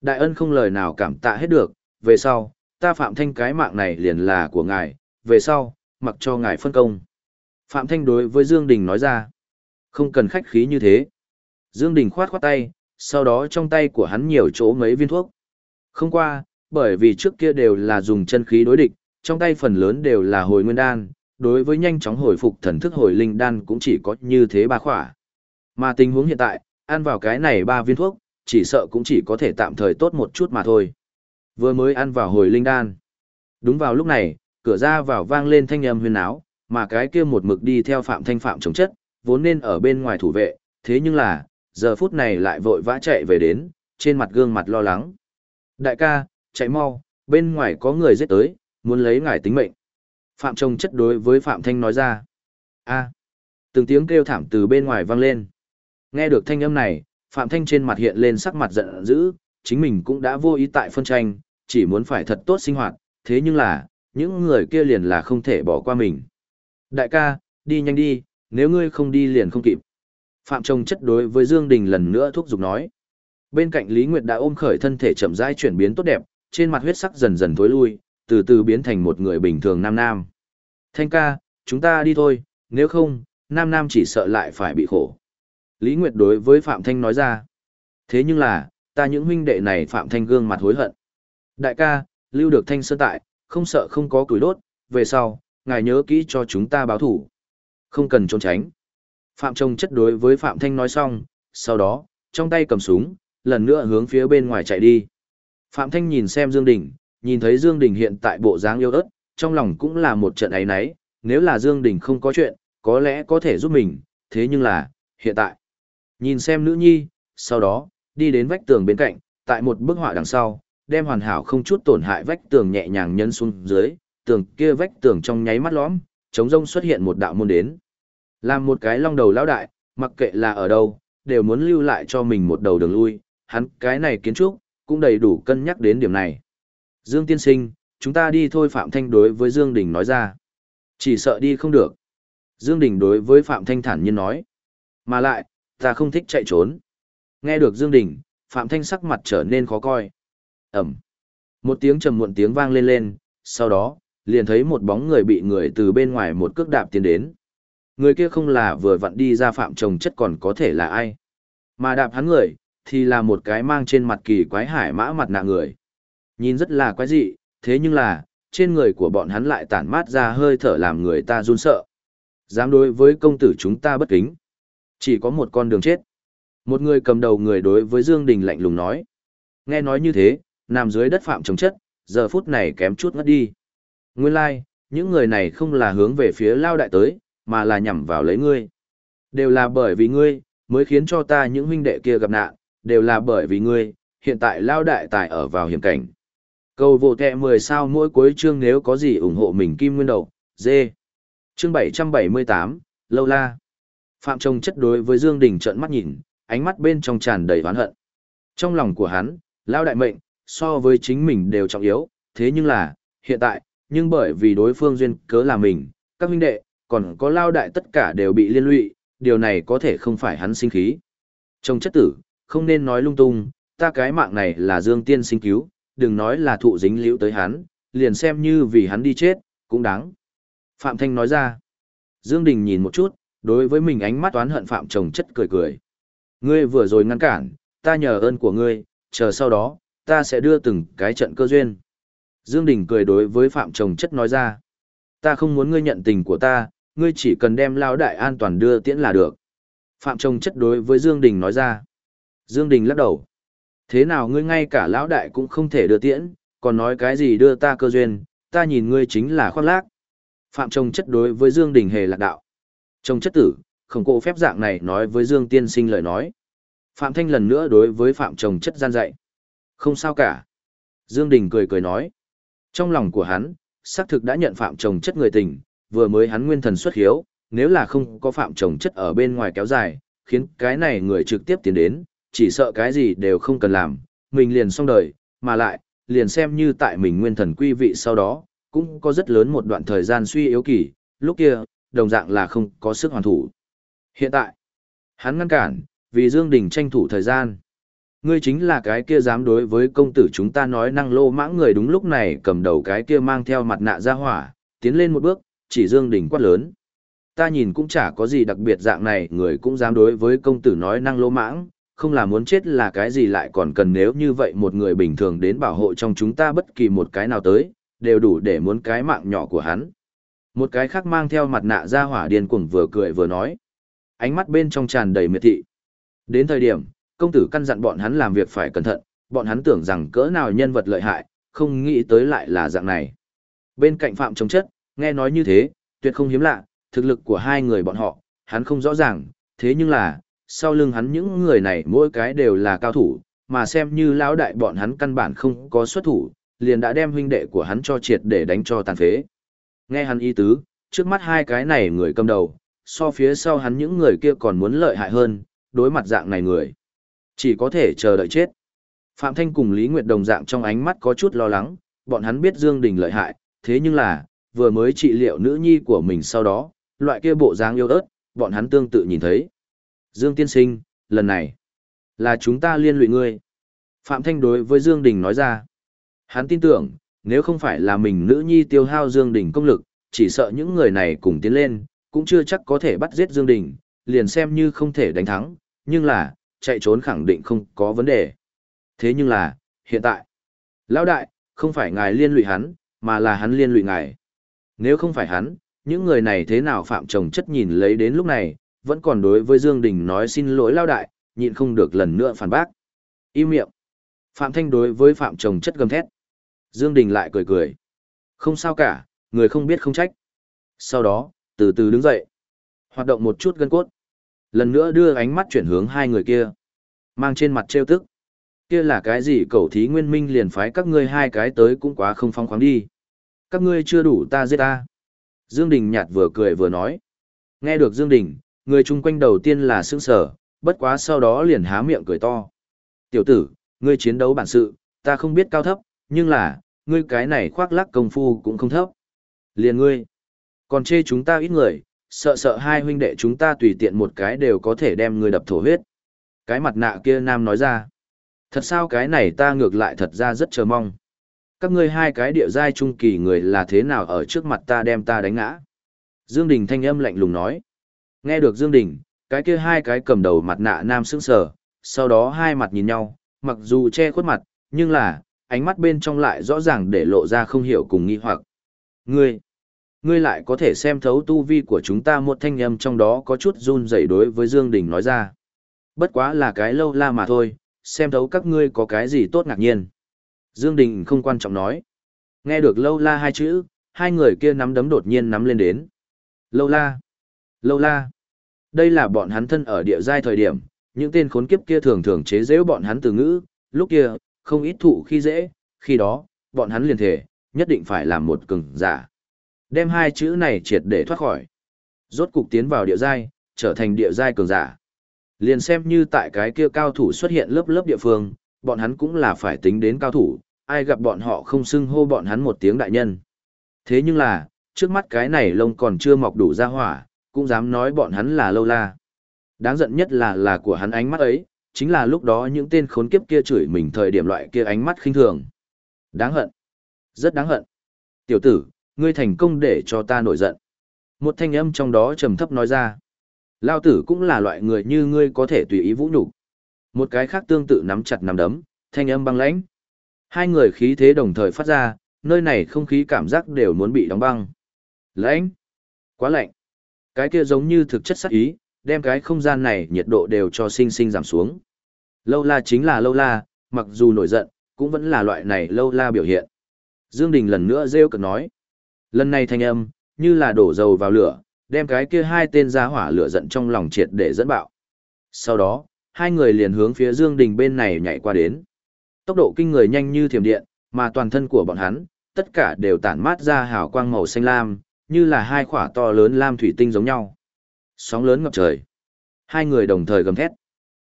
Đại ân không lời nào cảm tạ hết được, về sau, ta Phạm Thanh cái mạng này liền là của ngài, về sau, mặc cho ngài phân công. Phạm Thanh đối với Dương Đình nói ra, không cần khách khí như thế. Dương Đình khoát khoát tay, sau đó trong tay của hắn nhiều chỗ mấy viên thuốc. Không qua, bởi vì trước kia đều là dùng chân khí đối địch, trong tay phần lớn đều là hồi nguyên đan, đối với nhanh chóng hồi phục thần thức hồi linh đan cũng chỉ có như thế ba khỏa. Mà tình huống hiện tại, ăn vào cái này ba viên thuốc, chỉ sợ cũng chỉ có thể tạm thời tốt một chút mà thôi. Vừa mới ăn vào hồi linh đan. Đúng vào lúc này, cửa ra vào vang lên thanh âm huyền áo, mà cái kia một mực đi theo phạm thanh phạm chống chất, vốn nên ở bên ngoài thủ vệ, thế nhưng là, giờ phút này lại vội vã chạy về đến, trên mặt gương mặt lo lắng. Đại ca, chạy mau, bên ngoài có người giết tới, muốn lấy ngài tính mệnh. Phạm trông chất đối với Phạm Thanh nói ra. a từng tiếng kêu thảm từ bên ngoài vang lên. Nghe được thanh âm này, Phạm Thanh trên mặt hiện lên sắc mặt giận dữ, chính mình cũng đã vô ý tại phân tranh, chỉ muốn phải thật tốt sinh hoạt, thế nhưng là, những người kia liền là không thể bỏ qua mình. Đại ca, đi nhanh đi, nếu ngươi không đi liền không kịp. Phạm Trông chất đối với Dương Đình lần nữa thúc giục nói. Bên cạnh Lý Nguyệt đã ôm khởi thân thể chậm rãi chuyển biến tốt đẹp, trên mặt huyết sắc dần dần thối lui, từ từ biến thành một người bình thường nam nam. Thanh ca, chúng ta đi thôi, nếu không, nam nam chỉ sợ lại phải bị khổ. Lý Nguyệt đối với Phạm Thanh nói ra. Thế nhưng là, ta những huynh đệ này Phạm Thanh gương mặt hối hận. Đại ca, lưu được Thanh Sơn tại, không sợ không có củi đốt, về sau, ngài nhớ kỹ cho chúng ta báo thủ. Không cần trốn tránh. Phạm Trông chất đối với Phạm Thanh nói xong, sau đó, trong tay cầm súng, lần nữa hướng phía bên ngoài chạy đi. Phạm Thanh nhìn xem Dương Đình, nhìn thấy Dương Đình hiện tại bộ dáng yêu ớt, trong lòng cũng là một trận ấy nấy, nếu là Dương Đình không có chuyện, có lẽ có thể giúp mình, thế nhưng là, hiện tại. Nhìn xem nữ nhi, sau đó, đi đến vách tường bên cạnh, tại một bức họa đằng sau, đem hoàn hảo không chút tổn hại vách tường nhẹ nhàng nhấn xuống dưới, tường kia vách tường trong nháy mắt lõm, chống rông xuất hiện một đạo môn đến. Làm một cái long đầu lão đại, mặc kệ là ở đâu, đều muốn lưu lại cho mình một đầu đường lui, hắn cái này kiến trúc, cũng đầy đủ cân nhắc đến điểm này. Dương tiên sinh, chúng ta đi thôi Phạm Thanh đối với Dương Đình nói ra. Chỉ sợ đi không được. Dương Đình đối với Phạm Thanh thản nhiên nói. Mà lại, ta không thích chạy trốn. Nghe được Dương Đình, Phạm Thanh sắc mặt trở nên khó coi. Ẩm. Một tiếng trầm muộn tiếng vang lên lên, sau đó, liền thấy một bóng người bị người từ bên ngoài một cước đạp tiến đến. Người kia không là vừa vặn đi ra phạm trồng chất còn có thể là ai. Mà đạp hắn người, thì là một cái mang trên mặt kỳ quái hải mã mặt nạ người. Nhìn rất là quái dị, thế nhưng là, trên người của bọn hắn lại tản mát ra hơi thở làm người ta run sợ. Dám đối với công tử chúng ta bất kính. Chỉ có một con đường chết. Một người cầm đầu người đối với Dương Đình lạnh lùng nói. Nghe nói như thế, nằm dưới đất phạm chống chất, giờ phút này kém chút ngất đi. Nguyên lai, like, những người này không là hướng về phía lao đại tới, mà là nhằm vào lấy ngươi. Đều là bởi vì ngươi, mới khiến cho ta những huynh đệ kia gặp nạn, đều là bởi vì ngươi, hiện tại lao đại tài ở vào hiểm cảnh. Cầu vô kẹ 10 sao mỗi cuối chương nếu có gì ủng hộ mình kim nguyên đầu, dê. Chương 778, Lâu La. Phạm Trông chất đối với Dương Đình trợn mắt nhìn, ánh mắt bên trong tràn đầy oán hận. Trong lòng của hắn, lao đại mệnh, so với chính mình đều trọng yếu, thế nhưng là, hiện tại, nhưng bởi vì đối phương duyên cớ là mình, các huynh đệ, còn có lao đại tất cả đều bị liên lụy, điều này có thể không phải hắn sinh khí. Trong chất tử, không nên nói lung tung, ta cái mạng này là Dương Tiên sinh cứu, đừng nói là thụ dính liễu tới hắn, liền xem như vì hắn đi chết, cũng đáng. Phạm Thanh nói ra. Dương Đình nhìn một chút, đối với mình ánh mắt toán hận Phạm chồng chất cười cười. Ngươi vừa rồi ngăn cản, ta nhờ ơn của ngươi, chờ sau đó, ta sẽ đưa từng cái trận cơ duyên. Dương Đình cười đối với Phạm Trồng chất nói ra. Ta không muốn ngươi nhận tình của ta, ngươi chỉ cần đem lao đại an toàn đưa tiễn là được. Phạm Trồng chất đối với Dương Đình nói ra. Dương Đình lắc đầu. Thế nào ngươi ngay cả lão đại cũng không thể đưa tiễn, còn nói cái gì đưa ta cơ duyên, ta nhìn ngươi chính là khoác lác. Phạm Trồng chất đối với Dương Đình hề lạc đạo. Trồng chất tử, không cổ phép dạng này nói với Dương Tiên sinh lời nói. Phạm Thanh lần nữa đối với Phạm Trồng chất gian dạy. Không sao cả. Dương Đình cười cười nói. Trong lòng của hắn, xác thực đã nhận Phạm Trông chất người tình, vừa mới hắn nguyên thần xuất hiếu, nếu là không có Phạm Trông chất ở bên ngoài kéo dài, khiến cái này người trực tiếp tiến đến, chỉ sợ cái gì đều không cần làm, mình liền xong đời, mà lại, liền xem như tại mình nguyên thần quy vị sau đó, cũng có rất lớn một đoạn thời gian suy yếu kỳ, lúc kia, đồng dạng là không có sức hoàn thủ. Hiện tại, hắn ngăn cản, vì Dương Đình tranh thủ thời gian. Ngươi chính là cái kia dám đối với công tử chúng ta nói năng lô mãng người đúng lúc này cầm đầu cái kia mang theo mặt nạ ra hỏa, tiến lên một bước, chỉ Dương Đình quát lớn. Ta nhìn cũng chả có gì đặc biệt dạng này, người cũng dám đối với công tử nói năng lô mãng, không là muốn chết là cái gì lại còn cần nếu như vậy một người bình thường đến bảo hộ trong chúng ta bất kỳ một cái nào tới, đều đủ để muốn cái mạng nhỏ của hắn. Một cái khác mang theo mặt nạ ra hỏa điên cuồng vừa cười vừa nói. Ánh mắt bên trong tràn đầy miệt thị. Đến thời điểm, công tử căn dặn bọn hắn làm việc phải cẩn thận, bọn hắn tưởng rằng cỡ nào nhân vật lợi hại, không nghĩ tới lại là dạng này. Bên cạnh Phạm Chống Chất, nghe nói như thế, tuyệt không hiếm lạ, thực lực của hai người bọn họ, hắn không rõ ràng, thế nhưng là, sau lưng hắn những người này mỗi cái đều là cao thủ, mà xem như lão đại bọn hắn căn bản không có xuất thủ, liền đã đem huynh đệ của hắn cho triệt để đánh cho tàn phế. Nghe hắn ý tứ, trước mắt hai cái này người cầm đầu, so phía sau hắn những người kia còn muốn lợi hại hơn, đối mặt dạng này người. Chỉ có thể chờ đợi chết. Phạm Thanh cùng Lý Nguyệt đồng dạng trong ánh mắt có chút lo lắng, bọn hắn biết Dương Đình lợi hại, thế nhưng là, vừa mới trị liệu nữ nhi của mình sau đó, loại kia bộ dáng yêu ớt, bọn hắn tương tự nhìn thấy. Dương tiên sinh, lần này, là chúng ta liên lụy ngươi. Phạm Thanh đối với Dương Đình nói ra. Hắn tin tưởng, nếu không phải là mình nữ nhi tiêu hao Dương Đình công lực, chỉ sợ những người này cùng tiến lên, cũng chưa chắc có thể bắt giết Dương Đình, liền xem như không thể đánh thắng, nhưng là, chạy trốn khẳng định không có vấn đề. Thế nhưng là, hiện tại, lão đại, không phải ngài liên lụy hắn, mà là hắn liên lụy ngài. Nếu không phải hắn, những người này thế nào phạm chồng chất nhìn lấy đến lúc này, vẫn còn đối với Dương Đình nói xin lỗi lão đại, nhịn không được lần nữa phản bác. Im miệng. Phạm Thanh đối với Phạm chồng chất gầm thét. Dương Đình lại cười cười. Không sao cả, người không biết không trách. Sau đó, từ từ đứng dậy. Hoạt động một chút gân cốt. Lần nữa đưa ánh mắt chuyển hướng hai người kia. Mang trên mặt trêu tức. Kia là cái gì cầu thí nguyên minh liền phái các ngươi hai cái tới cũng quá không phong khoáng đi. Các ngươi chưa đủ ta giết ta. Dương Đình nhạt vừa cười vừa nói. Nghe được Dương Đình, người chung quanh đầu tiên là sững sờ, bất quá sau đó liền há miệng cười to. Tiểu tử, ngươi chiến đấu bản sự, ta không biết cao thấp, nhưng là, ngươi cái này khoác lác công phu cũng không thấp. Liền ngươi, còn chê chúng ta ít người, sợ sợ hai huynh đệ chúng ta tùy tiện một cái đều có thể đem ngươi đập thổ huyết. Cái mặt nạ kia nam nói ra. Thật sao cái này ta ngược lại thật ra rất chờ mong. Các ngươi hai cái địa giai trung kỳ người là thế nào ở trước mặt ta đem ta đánh ngã. Dương Đình thanh âm lạnh lùng nói. Nghe được Dương Đình, cái kia hai cái cầm đầu mặt nạ nam sững sờ, sau đó hai mặt nhìn nhau, mặc dù che khuất mặt, nhưng là, ánh mắt bên trong lại rõ ràng để lộ ra không hiểu cùng nghi hoặc. Ngươi, ngươi lại có thể xem thấu tu vi của chúng ta một thanh âm trong đó có chút run rẩy đối với Dương Đình nói ra. Bất quá là cái lâu la mà thôi, xem thấu các ngươi có cái gì tốt ngạc nhiên. Dương Đình không quan trọng nói. Nghe được lâu la hai chữ, hai người kia nắm đấm đột nhiên nắm lên đến. Lâu la, lâu la. Đây là bọn hắn thân ở địa giai thời điểm, những tên khốn kiếp kia thường thường chế giễu bọn hắn từ ngữ, lúc kia, không ít thụ khi dễ, khi đó, bọn hắn liền thể, nhất định phải làm một cường giả. Đem hai chữ này triệt để thoát khỏi. Rốt cục tiến vào địa giai, trở thành địa giai cường giả. Liền xem như tại cái kia cao thủ xuất hiện lớp lớp địa phương, bọn hắn cũng là phải tính đến cao thủ, ai gặp bọn họ không xưng hô bọn hắn một tiếng đại nhân. Thế nhưng là, trước mắt cái này lông còn chưa mọc đủ ra hỏa, cũng dám nói bọn hắn là lâu la. Đáng giận nhất là là của hắn ánh mắt ấy, chính là lúc đó những tên khốn kiếp kia chửi mình thời điểm loại kia ánh mắt khinh thường. Đáng hận. Rất đáng hận. Tiểu tử, ngươi thành công để cho ta nổi giận. Một thanh âm trong đó trầm thấp nói ra. Lao tử cũng là loại người như ngươi có thể tùy ý vũ nhục. Một cái khác tương tự nắm chặt nắm đấm, thanh âm băng lãnh. Hai người khí thế đồng thời phát ra, nơi này không khí cảm giác đều muốn bị đóng băng. Lãnh. Quá lạnh. Cái kia giống như thực chất sắc ý, đem cái không gian này nhiệt độ đều cho sinh sinh giảm xuống. Lâu la chính là lâu la, mặc dù nổi giận, cũng vẫn là loại này lâu la biểu hiện. Dương Đình lần nữa rêu cực nói. Lần này thanh âm, như là đổ dầu vào lửa, đem cái kia hai tên ra hỏa lửa giận trong lòng triệt để dẫn bạo. Sau đó, hai người liền hướng phía Dương Đình bên này nhảy qua đến. Tốc độ kinh người nhanh như thiểm điện, mà toàn thân của bọn hắn, tất cả đều tản mát ra hào quang màu xanh lam, như là hai khỏa to lớn lam thủy tinh giống nhau. Sóng lớn ngập trời. Hai người đồng thời gầm thét.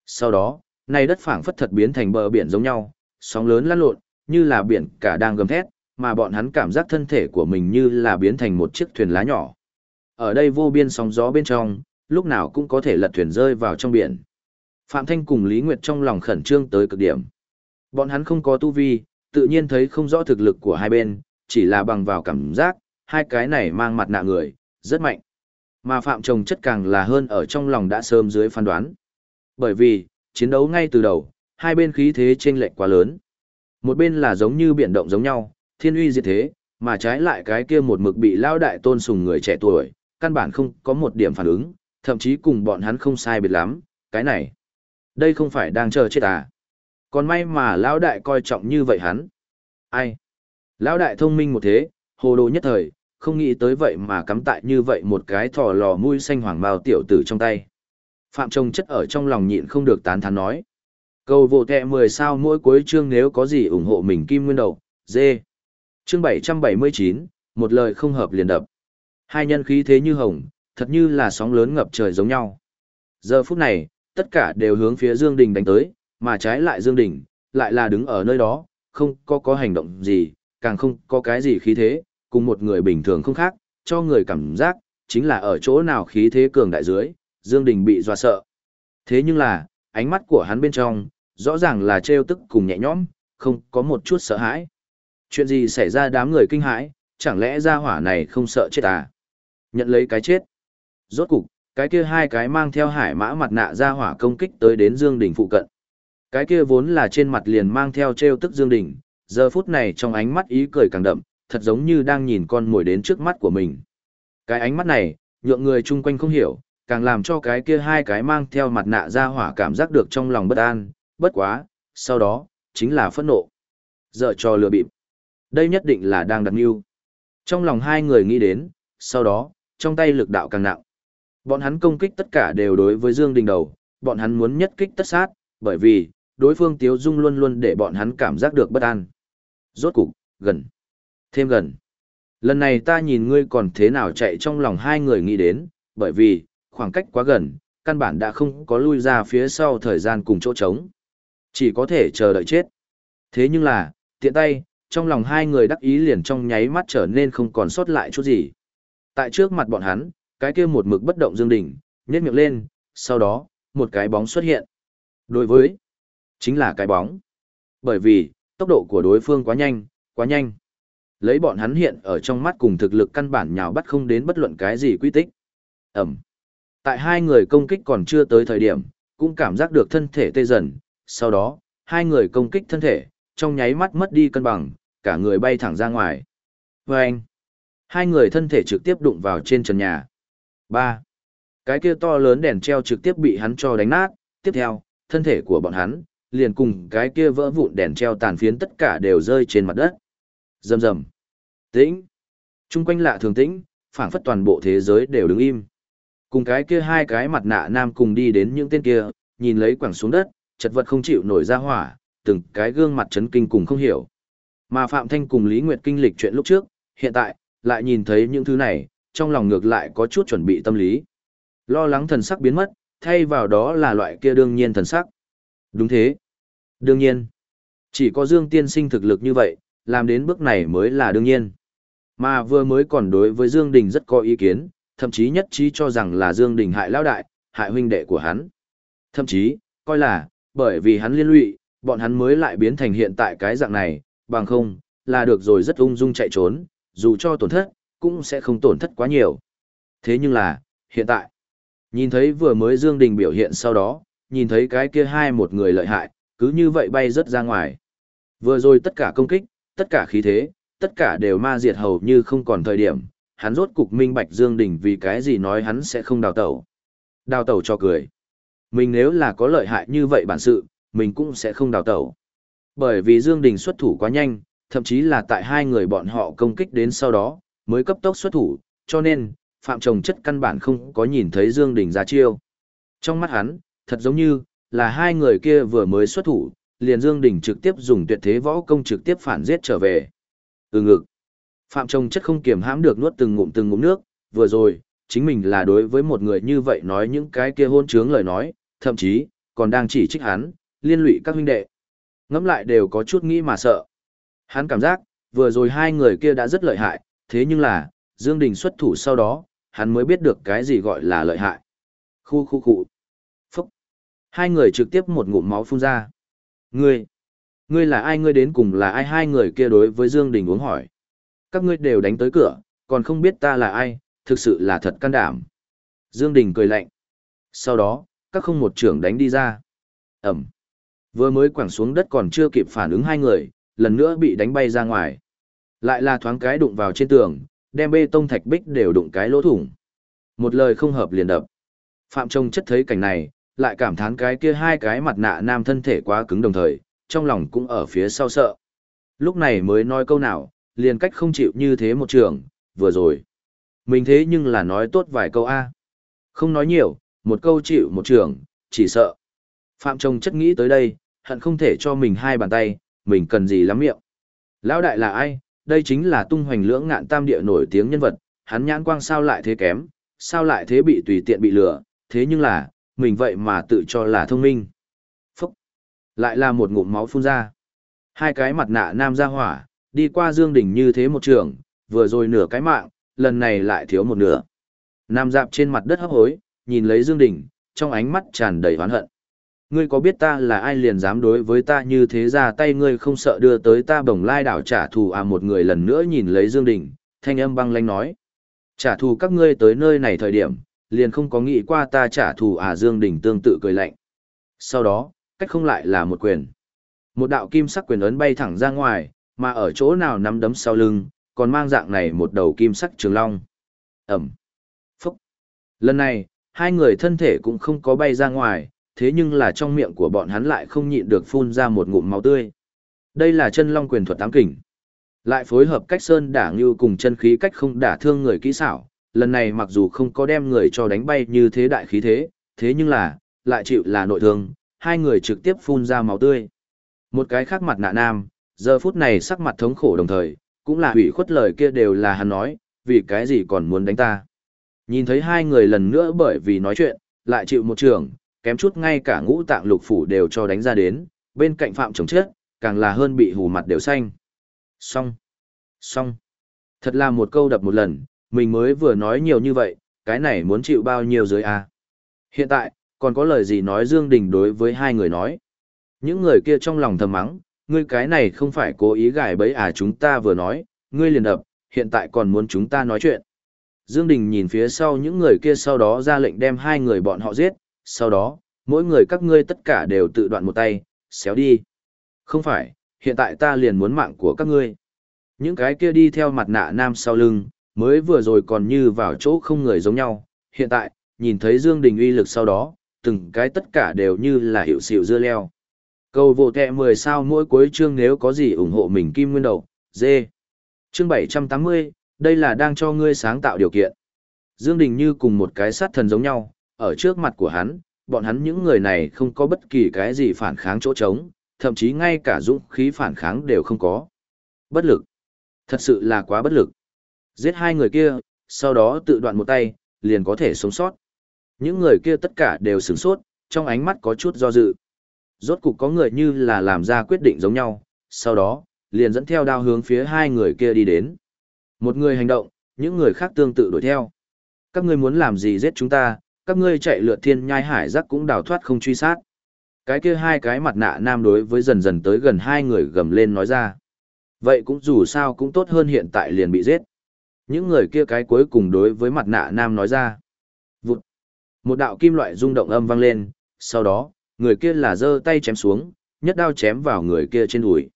Sau đó, này đất phảng phất thật biến thành bờ biển giống nhau, sóng lớn lăn lộn, như là biển cả đang gầm thét, mà bọn hắn cảm giác thân thể của mình như là biến thành một chiếc thuyền lá nhỏ. Ở đây vô biên sóng gió bên trong, lúc nào cũng có thể lật thuyền rơi vào trong biển. Phạm Thanh cùng Lý Nguyệt trong lòng khẩn trương tới cực điểm. Bọn hắn không có tu vi, tự nhiên thấy không rõ thực lực của hai bên, chỉ là bằng vào cảm giác, hai cái này mang mặt nạ người, rất mạnh. Mà Phạm Trồng chất càng là hơn ở trong lòng đã sớm dưới phán đoán. Bởi vì, chiến đấu ngay từ đầu, hai bên khí thế chênh lệch quá lớn. Một bên là giống như biển động giống nhau, thiên uy diệt thế, mà trái lại cái kia một mực bị lao đại tôn sùng người trẻ tuổi, căn bản không có một điểm phản ứng, thậm chí cùng bọn hắn không sai biệt lắm, cái này. Đây không phải đang chờ chết à. Còn may mà lão đại coi trọng như vậy hắn. Ai? Lão đại thông minh một thế, hồ đồ nhất thời, không nghĩ tới vậy mà cắm tại như vậy một cái thỏ lò mũi xanh hoàng bao tiểu tử trong tay. Phạm Trông chất ở trong lòng nhịn không được tán thán nói. Cầu vô tệ 10 sao mỗi cuối chương nếu có gì ủng hộ mình kim nguyên đầu, dê. Chương 779, một lời không hợp liền đập. Hai nhân khí thế như hồng, thật như là sóng lớn ngập trời giống nhau. Giờ phút này, tất cả đều hướng phía Dương Đình đánh tới, mà trái lại Dương Đình, lại là đứng ở nơi đó, không có có hành động gì, càng không có cái gì khí thế, cùng một người bình thường không khác, cho người cảm giác, chính là ở chỗ nào khí thế cường đại dưới, Dương Đình bị dọa sợ. Thế nhưng là, ánh mắt của hắn bên trong, rõ ràng là trêu tức cùng nhẹ nhõm, không có một chút sợ hãi. Chuyện gì xảy ra đám người kinh hãi, chẳng lẽ gia hỏa này không sợ chết à? Nhận lấy cái chết. Rốt cục, cái kia hai cái mang theo hải mã mặt nạ gia hỏa công kích tới đến Dương Đình phụ cận. Cái kia vốn là trên mặt liền mang theo treo tức Dương Đình, giờ phút này trong ánh mắt ý cười càng đậm, thật giống như đang nhìn con mồi đến trước mắt của mình. Cái ánh mắt này, nhượng người chung quanh không hiểu, càng làm cho cái kia hai cái mang theo mặt nạ ra hỏa cảm giác được trong lòng bất an, bất quá, sau đó, chính là phẫn nộ. Giờ cho lừa bịp. Đây nhất định là đang đặt mưu. Trong lòng hai người nghĩ đến, sau đó, trong tay lực đạo càng nặng. Bọn hắn công kích tất cả đều đối với Dương Đình đầu, bọn hắn muốn nhất kích tất sát, bởi vì, đối phương Tiếu Dung luôn luôn để bọn hắn cảm giác được bất an. Rốt cục, gần. Thêm gần. Lần này ta nhìn ngươi còn thế nào chạy trong lòng hai người nghĩ đến, bởi vì, khoảng cách quá gần, căn bản đã không có lui ra phía sau thời gian cùng chỗ trống. Chỉ có thể chờ đợi chết. Thế nhưng là, tiện tay, trong lòng hai người đắc ý liền trong nháy mắt trở nên không còn sót lại chút gì. Tại trước mặt bọn hắn, cái kia một mực bất động dương đỉnh, nhét miệng lên, sau đó, một cái bóng xuất hiện. Đối với, chính là cái bóng. Bởi vì, tốc độ của đối phương quá nhanh, quá nhanh. Lấy bọn hắn hiện ở trong mắt cùng thực lực căn bản nhào bắt không đến bất luận cái gì quy tích. Ẩm. Tại hai người công kích còn chưa tới thời điểm, cũng cảm giác được thân thể tê dần, sau đó, hai người công kích thân thể, trong nháy mắt mất đi cân bằng, cả người bay thẳng ra ngoài. Vâng! Hai người thân thể trực tiếp đụng vào trên trần nhà. Ba! Cái kia to lớn đèn treo trực tiếp bị hắn cho đánh nát, tiếp theo, thân thể của bọn hắn, liền cùng cái kia vỡ vụn đèn treo tàn phiến tất cả đều rơi trên mặt đất. Rầm rầm. Tĩnh. Trung quanh lạ thường tĩnh, phảng phất toàn bộ thế giới đều đứng im. Cùng cái kia hai cái mặt nạ nam cùng đi đến những tên kia, nhìn lấy quẳng xuống đất, chật vật không chịu nổi ra hỏa, từng cái gương mặt chấn kinh cùng không hiểu. Mà Phạm Thanh cùng Lý Nguyệt kinh lịch chuyện lúc trước, hiện tại, lại nhìn thấy những thứ này, trong lòng ngược lại có chút chuẩn bị tâm lý. Lo lắng thần sắc biến mất, thay vào đó là loại kia đương nhiên thần sắc. Đúng thế. Đương nhiên. Chỉ có Dương Tiên Sinh thực lực như vậy, làm đến bước này mới là đương nhiên. Mà vừa mới còn đối với Dương Đình rất có ý kiến, thậm chí nhất trí cho rằng là Dương Đình hại lão đại, hại huynh đệ của hắn. Thậm chí, coi là, bởi vì hắn liên lụy, bọn hắn mới lại biến thành hiện tại cái dạng này, bằng không, là được rồi rất ung dung chạy trốn, dù cho tổn thất, cũng sẽ không tổn thất quá nhiều. Thế nhưng là, hiện tại, nhìn thấy vừa mới Dương Đình biểu hiện sau đó, nhìn thấy cái kia hai một người lợi hại, cứ như vậy bay rất ra ngoài. Vừa rồi tất cả công kích, tất cả khí thế, tất cả đều ma diệt hầu như không còn thời điểm, hắn rốt cục minh bạch Dương Đình vì cái gì nói hắn sẽ không đào tẩu. Đào tẩu cho cười. Mình nếu là có lợi hại như vậy bản sự, mình cũng sẽ không đào tẩu. Bởi vì Dương Đình xuất thủ quá nhanh, thậm chí là tại hai người bọn họ công kích đến sau đó, mới cấp tốc xuất thủ, cho nên, Phạm Trồng chất căn bản không có nhìn thấy Dương Đình ra chiêu. Trong mắt hắn, thật giống như, là hai người kia vừa mới xuất thủ, liền Dương Đình trực tiếp dùng tuyệt thế võ công trực tiếp phản giết trở về. Ừ ngực. Phạm Trồng chất không kiềm hãm được nuốt từng ngụm từng ngụm nước, vừa rồi, chính mình là đối với một người như vậy nói những cái kia hôn trướng lời nói, thậm chí, còn đang chỉ trích hắn, liên lụy các huynh đệ. Ngẫm lại đều có chút nghĩ mà sợ. Hắn cảm giác, vừa rồi hai người kia đã rất lợi hại, thế nhưng là, Dương Đình xuất thủ sau đó, hắn mới biết được cái gì gọi là lợi hại. Khu khu khu. Phúc. Hai người trực tiếp một ngụm máu phun ra. Ngươi. Ngươi là ai ngươi đến cùng là ai hai người kia đối với Dương Đình uống hỏi. Các ngươi đều đánh tới cửa, còn không biết ta là ai, thực sự là thật can đảm. Dương Đình cười lạnh. Sau đó, các không một trưởng đánh đi ra. Ẩm. Vừa mới quẳng xuống đất còn chưa kịp phản ứng hai người, lần nữa bị đánh bay ra ngoài. Lại là thoáng cái đụng vào trên tường, đem bê tông thạch bích đều đụng cái lỗ thủng. Một lời không hợp liền đập. Phạm Trông chất thấy cảnh này, lại cảm thán cái kia hai cái mặt nạ nam thân thể quá cứng đồng thời, trong lòng cũng ở phía sau sợ. Lúc này mới nói câu nào, liền cách không chịu như thế một trường, vừa rồi. Mình thế nhưng là nói tốt vài câu A. Không nói nhiều, một câu chịu một trường, chỉ sợ. Phạm Trông chất nghĩ tới đây, hận không thể cho mình hai bàn tay, mình cần gì lắm miệng. Lão đại là ai? Đây chính là tung hoành lưỡng ngạn tam địa nổi tiếng nhân vật, hắn nhãn quang sao lại thế kém, sao lại thế bị tùy tiện bị lừa, thế nhưng là, mình vậy mà tự cho là thông minh. Phúc! Lại là một ngụm máu phun ra. Hai cái mặt nạ nam ra hỏa, đi qua Dương Đình như thế một trường, vừa rồi nửa cái mạng, lần này lại thiếu một nửa. Nam dạp trên mặt đất hấp hối, nhìn lấy Dương Đình, trong ánh mắt tràn đầy oán hận. Ngươi có biết ta là ai liền dám đối với ta như thế ra tay ngươi không sợ đưa tới ta bồng lai đảo trả thù à một người lần nữa nhìn lấy Dương Đình, thanh âm băng lanh nói. Trả thù các ngươi tới nơi này thời điểm, liền không có nghĩ qua ta trả thù à Dương Đình tương tự cười lạnh. Sau đó, cách không lại là một quyền. Một đạo kim sắc quyền ấn bay thẳng ra ngoài, mà ở chỗ nào nắm đấm sau lưng, còn mang dạng này một đầu kim sắc trường long. Ẩm. Phúc. Lần này, hai người thân thể cũng không có bay ra ngoài, thế nhưng là trong miệng của bọn hắn lại không nhịn được phun ra một ngụm máu tươi. Đây là chân long quyền thuật tám kình. Lại phối hợp cách sơn đả như cùng chân khí cách không đả thương người kỹ xảo, lần này mặc dù không có đem người cho đánh bay như thế đại khí thế, thế nhưng là, lại chịu là nội thương, hai người trực tiếp phun ra máu tươi. Một cái khác mặt nạ nam, giờ phút này sắc mặt thống khổ đồng thời, cũng là hủy khuất lời kia đều là hắn nói, vì cái gì còn muốn đánh ta. Nhìn thấy hai người lần nữa bởi vì nói chuyện, lại chịu một trường, kém chút ngay cả ngũ tạng lục phủ đều cho đánh ra đến, bên cạnh phạm chống chết, càng là hơn bị hù mặt đều xanh. Xong. Xong. Thật là một câu đập một lần, mình mới vừa nói nhiều như vậy, cái này muốn chịu bao nhiêu dưới a Hiện tại, còn có lời gì nói Dương Đình đối với hai người nói. Những người kia trong lòng thầm mắng, ngươi cái này không phải cố ý gài bẫy à chúng ta vừa nói, ngươi liền đập, hiện tại còn muốn chúng ta nói chuyện. Dương Đình nhìn phía sau những người kia sau đó ra lệnh đem hai người bọn họ giết, sau đó, mỗi người các ngươi tất cả đều tự đoạn một tay, xéo đi. Không phải, hiện tại ta liền muốn mạng của các ngươi. Những cái kia đi theo mặt nạ nam sau lưng, mới vừa rồi còn như vào chỗ không người giống nhau, hiện tại, nhìn thấy Dương Đình uy lực sau đó, từng cái tất cả đều như là hiệu xịu dưa leo. Cầu vô kẹ 10 sao mỗi cuối chương nếu có gì ủng hộ mình kim nguyên đầu, dê. Chương 780, đây là đang cho ngươi sáng tạo điều kiện. Dương Đình như cùng một cái sát thần giống nhau, ở trước mặt của hắn, bọn hắn những người này không có bất kỳ cái gì phản kháng chỗ trống, thậm chí ngay cả dũng khí phản kháng đều không có. Bất lực. Thật sự là quá bất lực. Giết hai người kia, sau đó tự đoạn một tay, liền có thể sống sót. Những người kia tất cả đều sửng sốt, trong ánh mắt có chút do dự. Rốt cục có người như là làm ra quyết định giống nhau, sau đó, liền dẫn theo đao hướng phía hai người kia đi đến. Một người hành động, những người khác tương tự đuổi theo. Các ngươi muốn làm gì giết chúng ta, các ngươi chạy lượt thiên nhai hải giác cũng đào thoát không truy sát. Cái kia hai cái mặt nạ nam đối với dần dần tới gần hai người gầm lên nói ra. Vậy cũng dù sao cũng tốt hơn hiện tại liền bị giết. Những người kia cái cuối cùng đối với mặt nạ nam nói ra. Vụt. Một đạo kim loại rung động âm vang lên, sau đó, người kia là giơ tay chém xuống, nhất đao chém vào người kia trên đùi.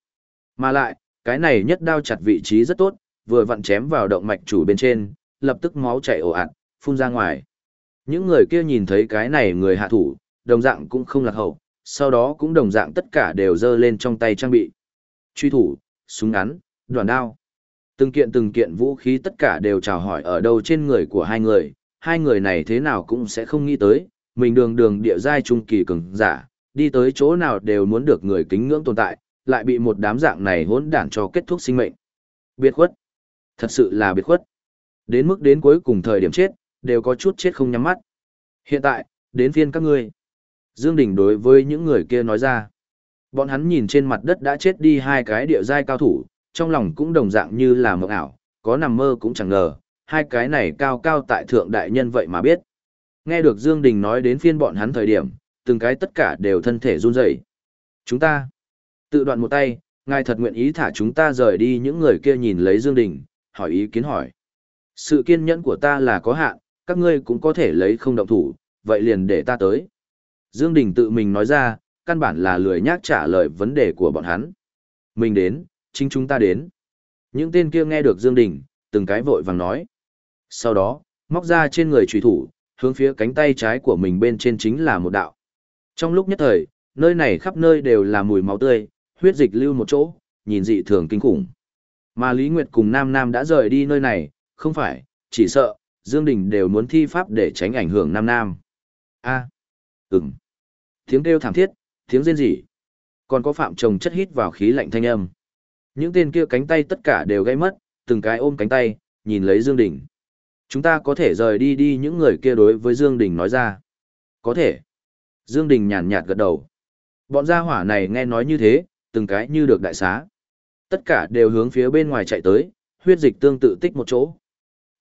Mà lại, cái này nhất đao chặt vị trí rất tốt, vừa vặn chém vào động mạch chủ bên trên, lập tức máu chảy ồ ạt, phun ra ngoài. Những người kia nhìn thấy cái này người hạ thủ, đồng dạng cũng không lạc hậu, sau đó cũng đồng dạng tất cả đều giơ lên trong tay trang bị. Truy thủ, súng ngắn, đoàn đao. Từng kiện từng kiện vũ khí tất cả đều chào hỏi ở đâu trên người của hai người, hai người này thế nào cũng sẽ không nghĩ tới, mình đường đường địa giai trung kỳ cường giả, đi tới chỗ nào đều muốn được người kính ngưỡng tồn tại, lại bị một đám dạng này hỗn đản cho kết thúc sinh mệnh. Biệt khuất. Thật sự là biệt khuất. Đến mức đến cuối cùng thời điểm chết, đều có chút chết không nhắm mắt. Hiện tại, đến phiên các ngươi. Dương Đình đối với những người kia nói ra. Bọn hắn nhìn trên mặt đất đã chết đi hai cái địa giai cao thủ, trong lòng cũng đồng dạng như là mộng ảo, có nằm mơ cũng chẳng ngờ, hai cái này cao cao tại thượng đại nhân vậy mà biết. Nghe được Dương Đình nói đến phiên bọn hắn thời điểm, từng cái tất cả đều thân thể run rẩy. Chúng ta, tự đoạn một tay, ngài thật nguyện ý thả chúng ta rời đi những người kia nhìn lấy Dương Đình, hỏi ý kiến hỏi. Sự kiên nhẫn của ta là có hạn, các ngươi cũng có thể lấy không động thủ, vậy liền để ta tới. Dương Đình tự mình nói ra, căn bản là lười nhác trả lời vấn đề của bọn hắn. Mình đến, chính chúng ta đến. Những tên kia nghe được Dương Đình, từng cái vội vàng nói. Sau đó, móc ra trên người trùy thủ, hướng phía cánh tay trái của mình bên trên chính là một đạo. Trong lúc nhất thời, nơi này khắp nơi đều là mùi máu tươi, huyết dịch lưu một chỗ, nhìn dị thường kinh khủng. Mà Lý Nguyệt cùng Nam Nam đã rời đi nơi này, không phải, chỉ sợ, Dương Đình đều muốn thi pháp để tránh ảnh hưởng Nam Nam. A, à, ừm. Tiếng kêu thảm thiết, tiếng rên rỉ. Còn có phạm trồng chất hít vào khí lạnh thanh âm. Những tên kia cánh tay tất cả đều gãy mất, từng cái ôm cánh tay, nhìn lấy Dương Đình. Chúng ta có thể rời đi đi những người kia đối với Dương Đình nói ra. Có thể. Dương Đình nhàn nhạt gật đầu. Bọn gia hỏa này nghe nói như thế, từng cái như được đại xá. Tất cả đều hướng phía bên ngoài chạy tới, huyết dịch tương tự tích một chỗ.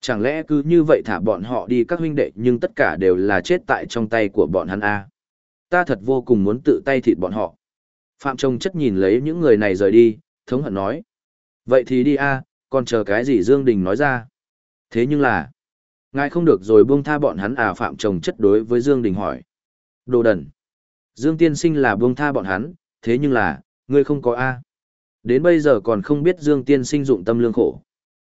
Chẳng lẽ cứ như vậy thả bọn họ đi các huynh đệ nhưng tất cả đều là chết tại trong tay của bọn hắn a Ta thật vô cùng muốn tự tay thịt bọn họ. Phạm Trông chất nhìn lấy những người này rời đi, thống hận nói. Vậy thì đi a còn chờ cái gì Dương Đình nói ra. Thế nhưng là, ngài không được rồi buông tha bọn hắn à Phạm Trông chất đối với Dương Đình hỏi. Đồ đần. Dương Tiên Sinh là buông tha bọn hắn, thế nhưng là, ngươi không có a Đến bây giờ còn không biết Dương Tiên Sinh dụng tâm lương khổ.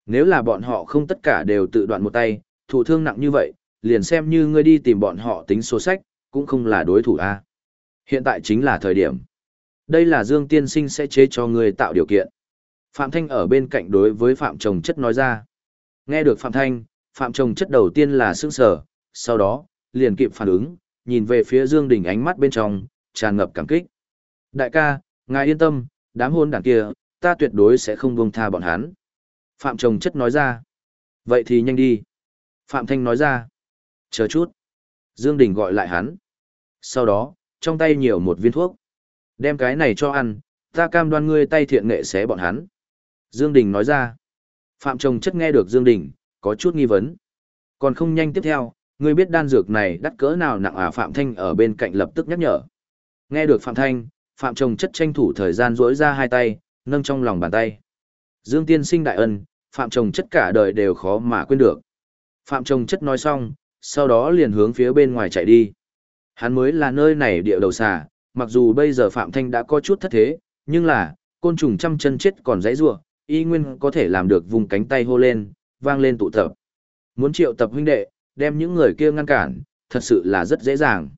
Nếu là bọn họ không tất cả đều tự đoạn một tay, thụ thương nặng như vậy, liền xem như ngươi đi tìm bọn họ tính số sách, cũng không là đối thủ a. Hiện tại chính là thời điểm. Đây là Dương Tiên Sinh sẽ chế cho ngươi tạo điều kiện. Phạm Thanh ở bên cạnh đối với Phạm Trồng Chất nói ra. Nghe được Phạm Thanh, Phạm Trồng Chất đầu tiên là sững sờ, sau đó, liền kịp phản ứng, nhìn về phía Dương Đình ánh mắt bên trong, tràn ngập cảm kích. Đại ca, ngài yên tâm, đám hôn đảng kia, ta tuyệt đối sẽ không buông tha bọn hắn. Phạm Trồng Chất nói ra. Vậy thì nhanh đi. Phạm Thanh nói ra. Chờ chút. Dương Đình gọi lại hắn. Sau đó, trong tay nhiều một viên thuốc. Đem cái này cho ăn, ta cam đoan ngươi tay thiện nghệ xé bọn hắn. Dương Đình nói ra. Phạm Trồng Chất nghe được Dương Đình, có chút nghi vấn. Còn không nhanh tiếp theo, ngươi biết đan dược này đắt cỡ nào nặng à Phạm Thanh ở bên cạnh lập tức nhắc nhở. Nghe được Phạm Thanh, Phạm Trồng chất tranh thủ thời gian rỗi ra hai tay, nâng trong lòng bàn tay. Dương tiên sinh đại ân, Phạm Trồng chất cả đời đều khó mà quên được. Phạm Trồng chất nói xong, sau đó liền hướng phía bên ngoài chạy đi. Hắn mới là nơi này địa đầu xà, mặc dù bây giờ Phạm Thanh đã có chút thất thế, nhưng là, côn trùng trăm chân chết còn dãy rua, y nguyên có thể làm được vùng cánh tay hô lên, vang lên tụ tập. Muốn triệu tập huynh đệ, đem những người kia ngăn cản, thật sự là rất dễ dàng.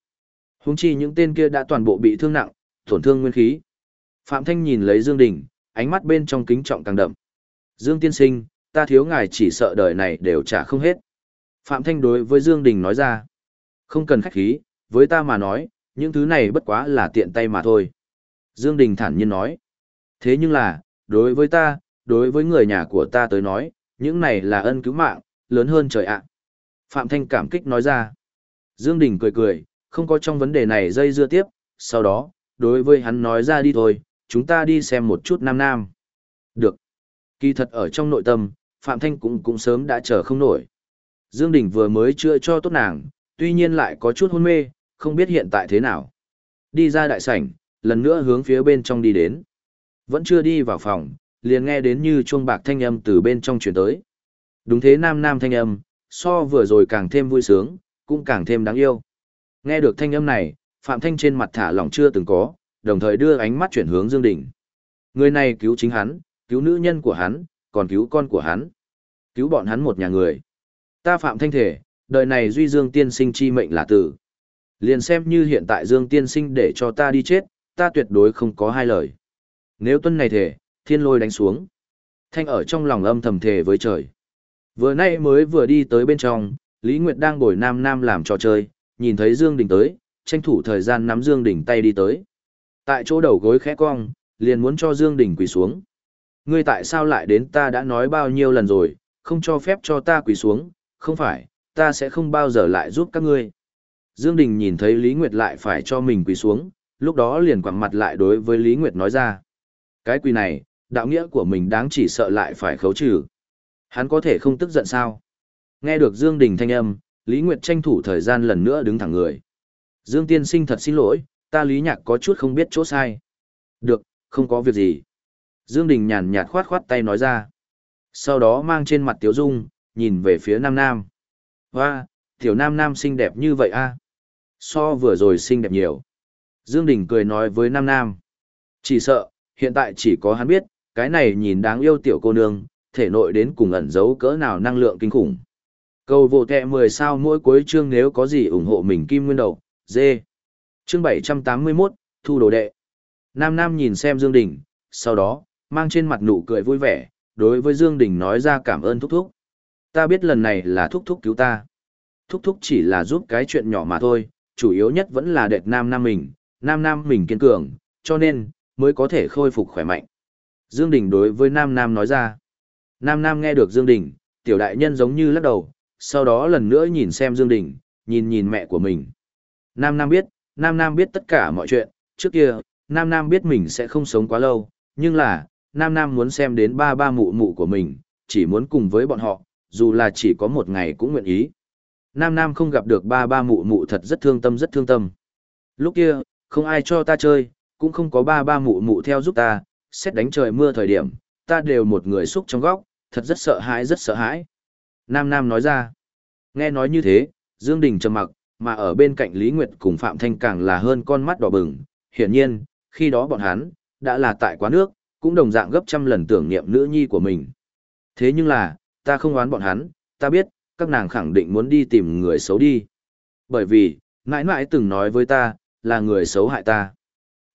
Húng chi những tên kia đã toàn bộ bị thương nặng, tổn thương nguyên khí. Phạm Thanh nhìn lấy Dương Đình, ánh mắt bên trong kính trọng càng đậm. Dương tiên sinh, ta thiếu ngài chỉ sợ đời này đều trả không hết. Phạm Thanh đối với Dương Đình nói ra. Không cần khách khí, với ta mà nói, những thứ này bất quá là tiện tay mà thôi. Dương Đình thản nhiên nói. Thế nhưng là, đối với ta, đối với người nhà của ta tới nói, những này là ân cứu mạng, lớn hơn trời ạ. Phạm Thanh cảm kích nói ra. Dương Đình cười cười, không có trong vấn đề này dây dưa tiếp, sau đó, đối với hắn nói ra đi thôi, chúng ta đi xem một chút Nam Nam. Được. Kỳ thật ở trong nội tâm, Phạm Thanh cũng cũng sớm đã chờ không nổi. Dương Đình vừa mới chữa cho tốt nàng, tuy nhiên lại có chút hôn mê, không biết hiện tại thế nào. Đi ra đại sảnh, lần nữa hướng phía bên trong đi đến. Vẫn chưa đi vào phòng, liền nghe đến như chuông bạc thanh âm từ bên trong truyền tới. Đúng thế nam nam thanh âm, so vừa rồi càng thêm vui sướng, cũng càng thêm đáng yêu. Nghe được thanh âm này, Phạm Thanh trên mặt thả lỏng chưa từng có, đồng thời đưa ánh mắt chuyển hướng Dương Đình. Người này cứu chính hắn, cứu nữ nhân của hắn, còn cứu con của hắn. Cứu bọn hắn một nhà người. Ta Phạm Thanh thể, đời này duy Dương tiên sinh chi mệnh là tử. Liền xem như hiện tại Dương tiên sinh để cho ta đi chết, ta tuyệt đối không có hai lời. Nếu tuân này thể, thiên lôi đánh xuống. Thanh ở trong lòng âm thầm thể với trời. Vừa nay mới vừa đi tới bên trong, Lý Nguyệt đang bồi nam nam làm trò chơi, nhìn thấy Dương Đình tới, tranh thủ thời gian nắm Dương Đình tay đi tới. Tại chỗ đầu gối khẽ cong, liền muốn cho Dương Đình quỳ xuống. Ngươi tại sao lại đến ta đã nói bao nhiêu lần rồi, không cho phép cho ta quỳ xuống, không phải, ta sẽ không bao giờ lại giúp các ngươi. Dương Đình nhìn thấy Lý Nguyệt lại phải cho mình quỳ xuống, lúc đó liền quẳng mặt lại đối với Lý Nguyệt nói ra. Cái quỳ này, đạo nghĩa của mình đáng chỉ sợ lại phải khấu trừ. Hắn có thể không tức giận sao? Nghe được Dương Đình thanh âm, Lý Nguyệt tranh thủ thời gian lần nữa đứng thẳng người. Dương Tiên Sinh thật xin lỗi, ta Lý Nhạc có chút không biết chỗ sai. Được, không có việc gì. Dương Đình nhàn nhạt khoát khoát tay nói ra. Sau đó mang trên mặt Tiếu Dung, nhìn về phía Nam Nam. Hoa, Tiểu Nam Nam xinh đẹp như vậy a So vừa rồi xinh đẹp nhiều. Dương Đình cười nói với Nam Nam. Chỉ sợ, hiện tại chỉ có hắn biết, cái này nhìn đáng yêu tiểu cô nương, thể nội đến cùng ẩn giấu cỡ nào năng lượng kinh khủng. Cầu vô tệ 10 sao mỗi cuối chương nếu có gì ủng hộ mình kim nguyên đầu, dê. Chương 781, thu đồ đệ. Nam Nam nhìn xem Dương Đình, sau đó, mang trên mặt nụ cười vui vẻ, đối với Dương Đình nói ra cảm ơn thúc thúc. Ta biết lần này là thúc thúc cứu ta. Thúc thúc chỉ là giúp cái chuyện nhỏ mà thôi, chủ yếu nhất vẫn là đệt Nam Nam mình, Nam Nam mình kiên cường, cho nên, mới có thể khôi phục khỏe mạnh. Dương Đình đối với Nam Nam nói ra. Nam Nam nghe được Dương Đình, tiểu đại nhân giống như lắc đầu, sau đó lần nữa nhìn xem Dương Đình, nhìn nhìn mẹ của mình. Nam Nam biết, Nam Nam biết tất cả mọi chuyện, trước kia, Nam Nam biết mình sẽ không sống quá lâu, nhưng là, Nam Nam muốn xem đến ba ba mụ mụ của mình, chỉ muốn cùng với bọn họ, dù là chỉ có một ngày cũng nguyện ý. Nam Nam không gặp được ba ba mụ mụ thật rất thương tâm rất thương tâm. Lúc kia, không ai cho ta chơi, cũng không có ba ba mụ mụ theo giúp ta, xét đánh trời mưa thời điểm, ta đều một người xúc trong góc, thật rất sợ hãi rất sợ hãi. Nam Nam nói ra. Nghe nói như thế, Dương Đình trầm mặc, mà ở bên cạnh Lý Nguyệt cùng Phạm Thanh càng là hơn con mắt đỏ bừng. Hiển nhiên, khi đó bọn hắn, đã là tại quán nước, cũng đồng dạng gấp trăm lần tưởng niệm nữ nhi của mình. Thế nhưng là, ta không oán bọn hắn, ta biết, các nàng khẳng định muốn đi tìm người xấu đi. Bởi vì, mãi mãi từng nói với ta, là người xấu hại ta.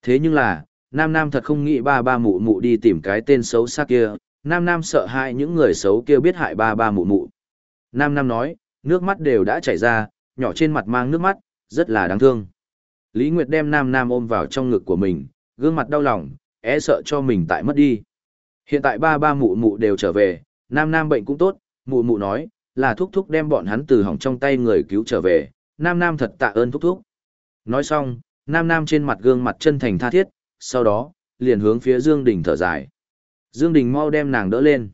Thế nhưng là, Nam Nam thật không nghĩ ba ba mụ mụ đi tìm cái tên xấu xa kia, Nam Nam sợ hại những người xấu kia biết hại ba ba mụ mụ. Nam Nam nói, nước mắt đều đã chảy ra, nhỏ trên mặt mang nước mắt, rất là đáng thương. Lý Nguyệt đem Nam Nam ôm vào trong ngực của mình, gương mặt đau lòng, é e sợ cho mình tại mất đi. Hiện tại ba ba mụ mụ đều trở về, Nam Nam bệnh cũng tốt, mụ mụ nói, là thúc thúc đem bọn hắn từ hỏng trong tay người cứu trở về, Nam Nam thật tạ ơn thúc thúc. Nói xong, Nam Nam trên mặt gương mặt chân thành tha thiết, sau đó, liền hướng phía Dương Đình thở dài. Dương Đình mau đem nàng đỡ lên.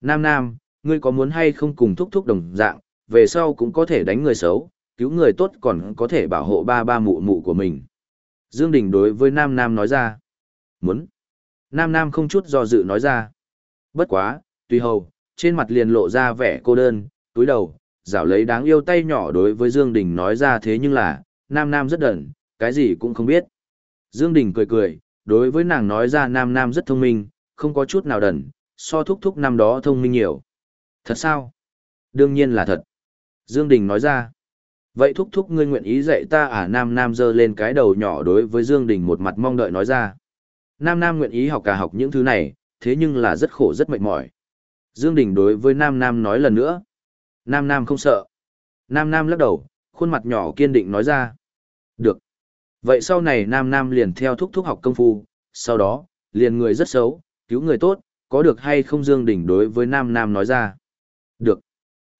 Nam Nam, ngươi có muốn hay không cùng thúc thúc đồng dạng, về sau cũng có thể đánh người xấu, cứu người tốt còn có thể bảo hộ ba ba mụ mụ của mình. Dương Đình đối với Nam Nam nói ra. Muốn. Nam Nam không chút do dự nói ra. Bất quá, tùy hầu, trên mặt liền lộ ra vẻ cô đơn, túi đầu, rảo lấy đáng yêu tay nhỏ đối với Dương Đình nói ra thế nhưng là, Nam Nam rất đần, cái gì cũng không biết. Dương Đình cười cười, đối với nàng nói ra Nam Nam rất thông minh, không có chút nào đần, so thúc thúc năm đó thông minh nhiều. Thật sao? Đương nhiên là thật. Dương Đình nói ra. Vậy thúc thúc ngươi nguyện ý dạy ta à Nam Nam giơ lên cái đầu nhỏ đối với Dương Đình một mặt mong đợi nói ra. Nam Nam nguyện ý học cả học những thứ này, thế nhưng là rất khổ rất mệt mỏi. Dương Đình đối với Nam Nam nói lần nữa. Nam Nam không sợ. Nam Nam lắc đầu, khuôn mặt nhỏ kiên định nói ra. Được. Vậy sau này Nam Nam liền theo thúc thúc học công phu, sau đó, liền người rất xấu, cứu người tốt, có được hay không Dương Đình đối với Nam Nam nói ra. Được.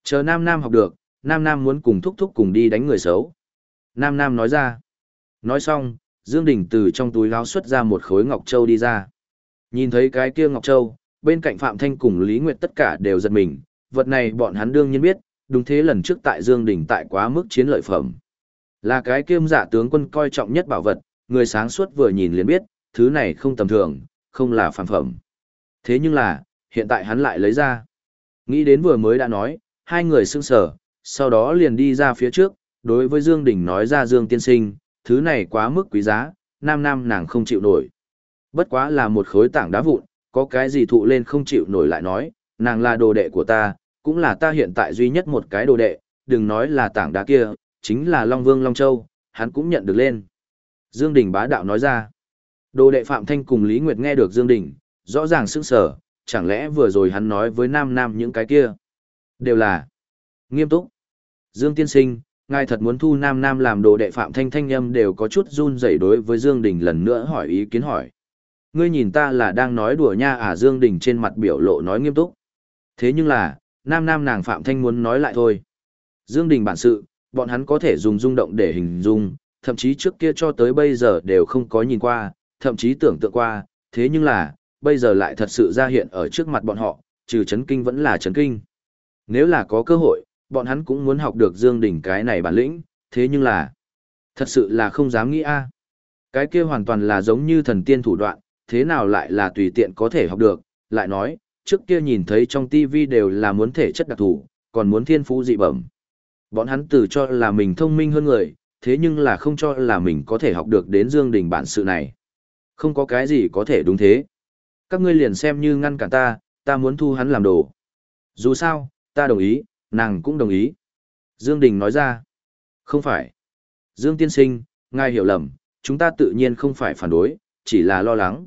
Chờ Nam Nam học được, Nam Nam muốn cùng thúc thúc cùng đi đánh người xấu. Nam Nam nói ra. Nói xong, Dương Đình từ trong túi áo xuất ra một khối ngọc châu đi ra. Nhìn thấy cái kia ngọc châu, bên cạnh Phạm Thanh cùng Lý Nguyệt tất cả đều giật mình, vật này bọn hắn đương nhiên biết, đúng thế lần trước tại Dương Đình tại quá mức chiến lợi phẩm. Là cái kiêm giả tướng quân coi trọng nhất bảo vật, người sáng suốt vừa nhìn liền biết, thứ này không tầm thường, không là phàm phẩm. Thế nhưng là, hiện tại hắn lại lấy ra. Nghĩ đến vừa mới đã nói, hai người sững sờ, sau đó liền đi ra phía trước, đối với Dương Đình nói ra Dương tiên sinh, thứ này quá mức quý giá, nam nam nàng không chịu nổi. Bất quá là một khối tảng đá vụn, có cái gì thụ lên không chịu nổi lại nói, nàng là đồ đệ của ta, cũng là ta hiện tại duy nhất một cái đồ đệ, đừng nói là tảng đá kia, chính là Long Vương Long Châu, hắn cũng nhận được lên. Dương Đình bá đạo nói ra. Đồ đệ Phạm Thanh cùng Lý Nguyệt nghe được Dương Đình, rõ ràng sững sờ, chẳng lẽ vừa rồi hắn nói với Nam Nam những cái kia? Đều là nghiêm túc. Dương Tiên Sinh, ngài thật muốn thu Nam Nam làm đồ đệ Phạm Thanh Thanh Âm đều có chút run rẩy đối với Dương Đình lần nữa hỏi ý kiến hỏi. Ngươi nhìn ta là đang nói đùa nha à Dương Đình trên mặt biểu lộ nói nghiêm túc. Thế nhưng là, Nam Nam nàng Phạm Thanh muốn nói lại thôi. Dương Đình bản sự, bọn hắn có thể dùng rung động để hình dung, thậm chí trước kia cho tới bây giờ đều không có nhìn qua, thậm chí tưởng tượng qua, thế nhưng là, bây giờ lại thật sự ra hiện ở trước mặt bọn họ, trừ chấn kinh vẫn là chấn kinh. Nếu là có cơ hội, bọn hắn cũng muốn học được Dương Đình cái này bản lĩnh, thế nhưng là, thật sự là không dám nghĩ a. Cái kia hoàn toàn là giống như thần tiên thủ đoạn, thế nào lại là tùy tiện có thể học được, lại nói, trước kia nhìn thấy trong TV đều là muốn thể chất đặc thù, còn muốn thiên phú dị bẩm. Bọn hắn tự cho là mình thông minh hơn người, thế nhưng là không cho là mình có thể học được đến Dương Đình bản sự này. Không có cái gì có thể đúng thế. Các ngươi liền xem như ngăn cản ta, ta muốn thu hắn làm đồ. Dù sao, ta đồng ý, nàng cũng đồng ý. Dương Đình nói ra. Không phải. Dương Tiên Sinh, ngài hiểu lầm, chúng ta tự nhiên không phải phản đối, chỉ là lo lắng.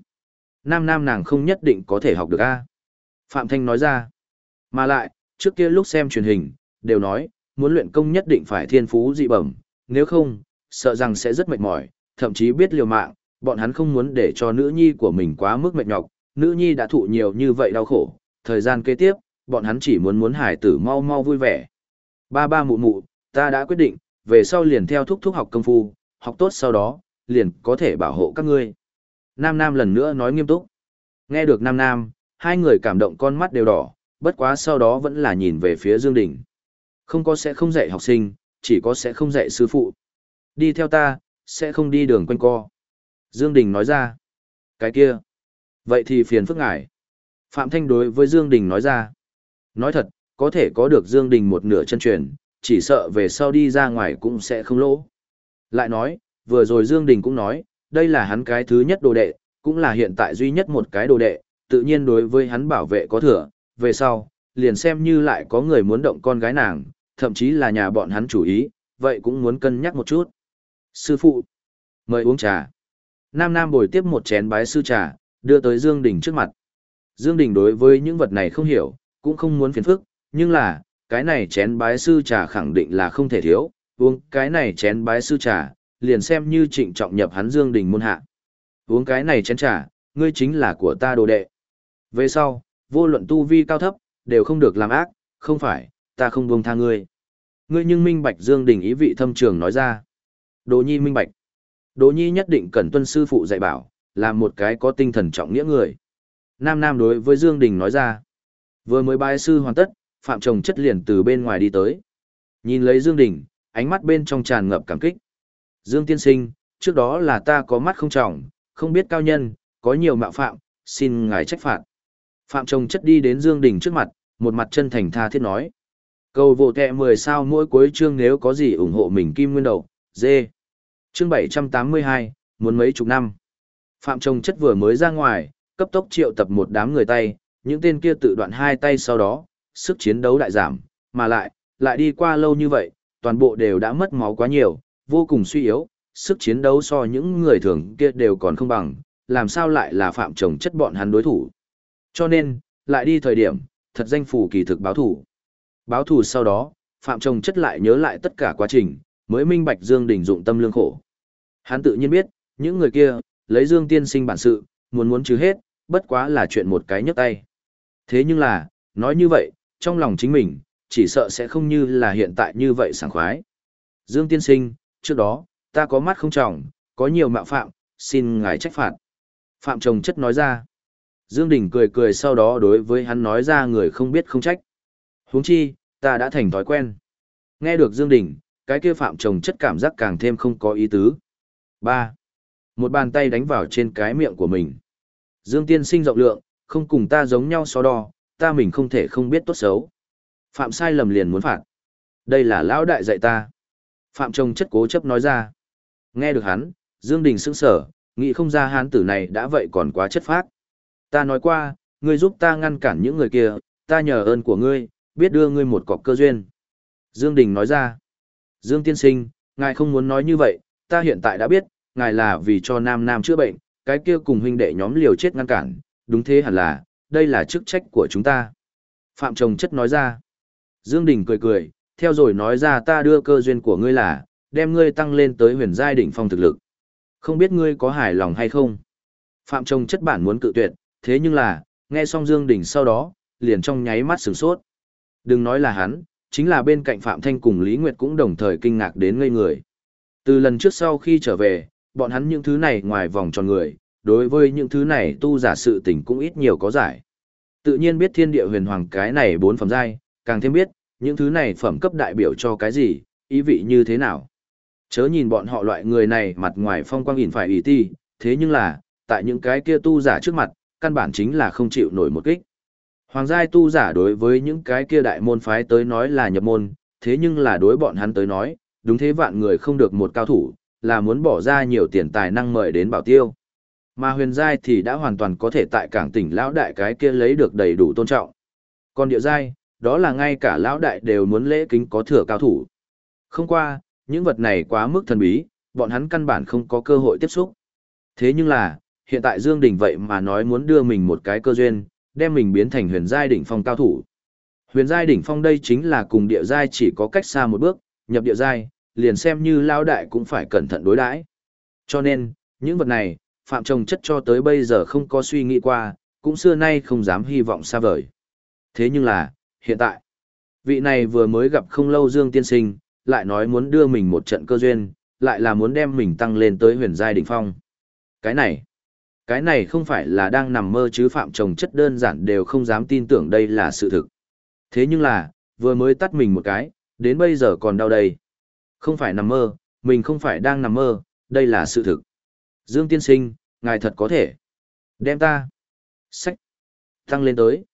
Nam nam nàng không nhất định có thể học được a. Phạm Thanh nói ra. Mà lại, trước kia lúc xem truyền hình, đều nói, muốn luyện công nhất định phải thiên phú dị bẩm, nếu không, sợ rằng sẽ rất mệt mỏi, thậm chí biết liều mạng, bọn hắn không muốn để cho nữ nhi của mình quá mức mệt nhọc, nữ nhi đã thụ nhiều như vậy đau khổ, thời gian kế tiếp, bọn hắn chỉ muốn muốn hải tử mau mau vui vẻ. Ba ba mụ mụ, ta đã quyết định, về sau liền theo thúc thúc học công phu, học tốt sau đó, liền có thể bảo hộ các ngươi. Nam Nam lần nữa nói nghiêm túc. Nghe được Nam Nam, hai người cảm động con mắt đều đỏ, bất quá sau đó vẫn là nhìn về phía Dương Đình. Không có sẽ không dạy học sinh, chỉ có sẽ không dạy sư phụ. Đi theo ta, sẽ không đi đường quanh co. Dương Đình nói ra. Cái kia. Vậy thì phiền phức ngài. Phạm Thanh đối với Dương Đình nói ra. Nói thật, có thể có được Dương Đình một nửa chân truyền, chỉ sợ về sau đi ra ngoài cũng sẽ không lỗ. Lại nói, vừa rồi Dương Đình cũng nói, đây là hắn cái thứ nhất đồ đệ, cũng là hiện tại duy nhất một cái đồ đệ, tự nhiên đối với hắn bảo vệ có thừa, về sau, liền xem như lại có người muốn động con gái nàng, thậm chí là nhà bọn hắn chủ ý, vậy cũng muốn cân nhắc một chút. Sư phụ, mời uống trà. Nam Nam bồi tiếp một chén bái sư trà, đưa tới Dương Đình trước mặt. Dương Đình đối với những vật này không hiểu, cũng không muốn phiền phức, nhưng là, cái này chén bái sư trà khẳng định là không thể thiếu, uống cái này chén bái sư trà, liền xem như trịnh trọng nhập hắn Dương Đình môn hạ. Uống cái này chén trà, ngươi chính là của ta đồ đệ. Về sau, vô luận tu vi cao thấp, đều không được làm ác, không phải, ta không buông tha ngươi. Ngươi nhưng minh bạch Dương Đình ý vị thâm trường nói ra. Đồ nhi minh bạch. Đồ nhi nhất định cần tuân sư phụ dạy bảo, làm một cái có tinh thần trọng nghĩa người. Nam Nam đối với Dương Đình nói ra. Vừa mới bái sư hoàn tất, Phạm Trồng chất liền từ bên ngoài đi tới. Nhìn lấy Dương Đình, ánh mắt bên trong tràn ngập cảm kích. Dương Tiên Sinh, trước đó là ta có mắt không trọng, không biết cao nhân, có nhiều mạo phạm, xin ngài trách phạt. Phạm Trồng chất đi đến Dương Đình trước mặt, một mặt chân thành tha thiết nói. Cầu vô kẹ 10 sao mỗi cuối chương nếu có gì ủng hộ mình kim nguyên đầu, dê. Chương 782, muốn mấy chục năm. Phạm Trồng chất vừa mới ra ngoài, cấp tốc triệu tập một đám người tay, những tên kia tự đoạn hai tay sau đó, sức chiến đấu đại giảm, mà lại, lại đi qua lâu như vậy, toàn bộ đều đã mất máu quá nhiều, vô cùng suy yếu, sức chiến đấu so những người thường kia đều còn không bằng, làm sao lại là phạm trồng chất bọn hắn đối thủ. Cho nên, lại đi thời điểm, thật danh phủ kỳ thực báo thủ. Báo thủ sau đó, phạm trồng chất lại nhớ lại tất cả quá trình, mới minh bạch Dương Đình dụng tâm lương khổ. Hắn tự nhiên biết, những người kia, lấy Dương tiên sinh bản sự, muốn muốn chứ hết, bất quá là chuyện một cái nhấc tay. Thế nhưng là, nói như vậy, trong lòng chính mình, chỉ sợ sẽ không như là hiện tại như vậy sảng khoái. Dương tiên sinh, trước đó, ta có mắt không trọng, có nhiều mạo phạm, xin ngài trách phạt. Phạm Trồng Chất nói ra. Dương Đình cười cười sau đó đối với hắn nói ra người không biết không trách. huống chi, ta đã thành thói quen. Nghe được Dương Đình, cái kia Phạm Trồng Chất cảm giác càng thêm không có ý tứ. 3. Một bàn tay đánh vào trên cái miệng của mình. Dương Tiên sinh rộng lượng, không cùng ta giống nhau so đo, ta mình không thể không biết tốt xấu. Phạm sai lầm liền muốn phạt. Đây là lão đại dạy ta. Phạm trông Chất cố chấp nói ra. Nghe được hắn, Dương Đình sững sờ, nghĩ không ra hán tử này đã vậy còn quá chất phác. Ta nói qua, ngươi giúp ta ngăn cản những người kia, ta nhờ ơn của ngươi, biết đưa ngươi một cọc cơ duyên. Dương Đình nói ra, Dương Tiên Sinh, ngài không muốn nói như vậy, ta hiện tại đã biết, ngài là vì cho nam nam chữa bệnh, cái kia cùng huynh đệ nhóm liều chết ngăn cản, đúng thế hẳn là, đây là chức trách của chúng ta. Phạm Trồng Chất nói ra, Dương Đình cười cười, theo rồi nói ra ta đưa cơ duyên của ngươi là, đem ngươi tăng lên tới huyền giai đỉnh phong thực lực. Không biết ngươi có hài lòng hay không? Phạm Trồng chất bản muốn cự tuyệt, thế nhưng là, nghe xong Dương Đình sau đó, liền trong nháy mắt sửng sốt. Đừng nói là hắn, chính là bên cạnh Phạm Thanh cùng Lý Nguyệt cũng đồng thời kinh ngạc đến ngây người. Từ lần trước sau khi trở về, bọn hắn những thứ này ngoài vòng tròn người, đối với những thứ này tu giả sự tình cũng ít nhiều có giải. Tự nhiên biết thiên địa huyền hoàng cái này bốn phẩm giai, càng thêm biết, những thứ này phẩm cấp đại biểu cho cái gì, ý vị như thế nào. Chớ nhìn bọn họ loại người này mặt ngoài phong quang nhìn phải ý ti, thế nhưng là, tại những cái kia tu giả trước mặt, căn bản chính là không chịu nổi một kích. Hoàng giai tu giả đối với những cái kia đại môn phái tới nói là nhập môn, thế nhưng là đối bọn hắn tới nói, đúng thế vạn người không được một cao thủ, là muốn bỏ ra nhiều tiền tài năng mời đến bảo tiêu. Mà huyền giai thì đã hoàn toàn có thể tại cảng tỉnh lão đại cái kia lấy được đầy đủ tôn trọng. Còn địa giai, đó là ngay cả lão đại đều muốn lễ kính có thừa cao thủ. Không qua, những vật này quá mức thần bí, bọn hắn căn bản không có cơ hội tiếp xúc. Thế nhưng là, hiện tại Dương Đình vậy mà nói muốn đưa mình một cái cơ duyên, đem mình biến thành huyền giai đỉnh phong cao thủ. Huyền giai đỉnh phong đây chính là cùng địa giai chỉ có cách xa một bước, nhập địa giai, liền xem như lao đại cũng phải cẩn thận đối đãi. Cho nên, những vật này, Phạm Trồng chất cho tới bây giờ không có suy nghĩ qua, cũng xưa nay không dám hy vọng xa vời. Thế nhưng là, hiện tại, vị này vừa mới gặp không lâu Dương Tiên Sinh, lại nói muốn đưa mình một trận cơ duyên, lại là muốn đem mình tăng lên tới huyền giai đỉnh phong. Cái này, cái này không phải là đang nằm mơ chứ phạm trồng chất đơn giản đều không dám tin tưởng đây là sự thực. Thế nhưng là, vừa mới tắt mình một cái, đến bây giờ còn đau đây. Không phải nằm mơ, mình không phải đang nằm mơ, đây là sự thực. Dương tiên sinh, ngài thật có thể. Đem ta. Sách. Tăng lên tới.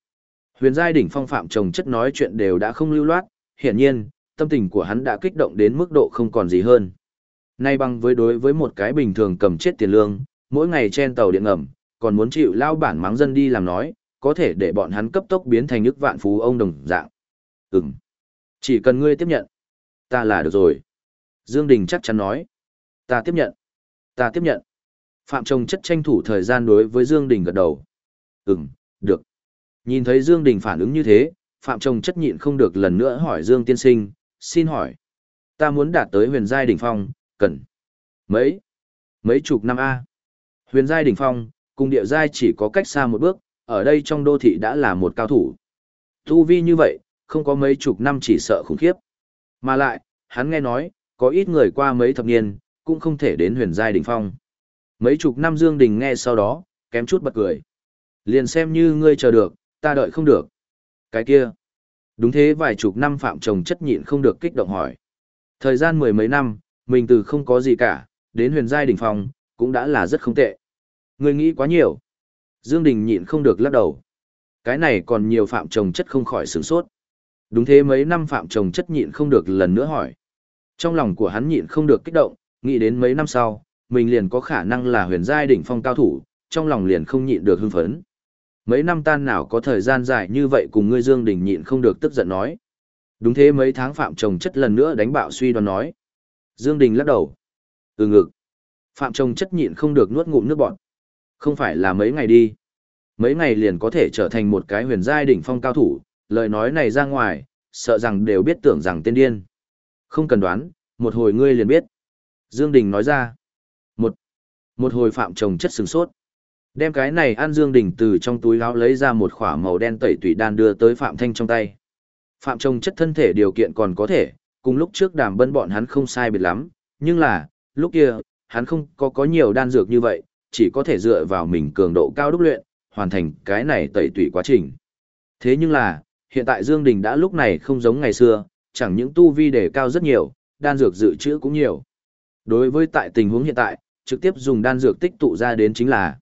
Huyền giai đỉnh phong phạm chồng chất nói chuyện đều đã không lưu loát, hiển nhiên, tâm tình của hắn đã kích động đến mức độ không còn gì hơn. Nay bằng với đối với một cái bình thường cầm chết tiền lương, mỗi ngày trên tàu điện ngầm, còn muốn chịu lao bản mắng dân đi làm nói, có thể để bọn hắn cấp tốc biến thành ức vạn phú ông đồng dạng. Ừm. Chỉ cần ngươi tiếp nhận. Ta là được rồi. Dương Đình chắc chắn nói. Ta tiếp nhận. Ta tiếp nhận. Phạm Trồng chất tranh thủ thời gian đối với Dương Đình gật đầu. Ừm, được. Nhìn thấy Dương Đình phản ứng như thế, Phạm Trồng chất nhịn không được lần nữa hỏi Dương Tiên Sinh, xin hỏi. Ta muốn đạt tới huyền giai đỉnh phong, cần mấy, mấy chục năm A. Huyền giai đỉnh phong, cùng địa giai chỉ có cách xa một bước, ở đây trong đô thị đã là một cao thủ. Tu vi như vậy, không có mấy chục năm chỉ sợ khủng khiếp. Mà lại, hắn nghe nói, có ít người qua mấy thập niên, cũng không thể đến huyền giai đỉnh phong. Mấy chục năm Dương Đình nghe sau đó, kém chút bật cười. Liền xem như ngươi chờ được, ta đợi không được. Cái kia. Đúng thế vài chục năm phạm chồng chất nhịn không được kích động hỏi. Thời gian mười mấy năm, mình từ không có gì cả, đến huyền giai đỉnh phong, cũng đã là rất không tệ. Ngươi nghĩ quá nhiều. Dương Đình nhịn không được lắc đầu. Cái này còn nhiều phạm Chồng chất không khỏi sửng sốt. Đúng thế mấy năm phạm Chồng chất nhịn không được lần nữa hỏi. Trong lòng của hắn nhịn không được kích động, nghĩ đến mấy năm sau, mình liền có khả năng là huyền giai đỉnh phong cao thủ, trong lòng liền không nhịn được hưng phấn. Mấy năm tan nào có thời gian dài như vậy cùng ngươi Dương Đình nhịn không được tức giận nói. Đúng thế mấy tháng phạm trồng chất lần nữa đánh bạo suy đoán nói. Dương Đình lắc đầu. Ừ ngực. Phạm trồng chất nhịn không được nuốt ngụm nước bọt. Không phải là mấy ngày đi. Mấy ngày liền có thể trở thành một cái huyền giai đỉnh phong cao thủ, lời nói này ra ngoài, sợ rằng đều biết tưởng rằng tên điên. Không cần đoán, một hồi ngươi liền biết. Dương Đình nói ra. Một, hồi phạm trồng chất sừng sốt. Đem cái này An Dương Đình từ trong túi áo lấy ra một khỏa màu đen tẩy tủy đan đưa tới Phạm Thanh trong tay. Phạm trồng chất thân thể điều kiện còn có thể, cùng lúc trước đàm bân bọn hắn không sai biệt lắm, nhưng là, lúc kia, hắn không có có nhiều đan dược như vậy, chỉ có thể dựa vào mình cường độ cao đúc luyện, hoàn thành cái này tẩy tủy quá trình. Thế nhưng là, hiện tại Dương Đình đã lúc này không giống ngày xưa, chẳng những tu vi đề cao rất nhiều, đan dược dự trữ cũng nhiều. Đối với tại tình huống hiện tại, trực tiếp dùng đan dược tích tụ ra đến chính là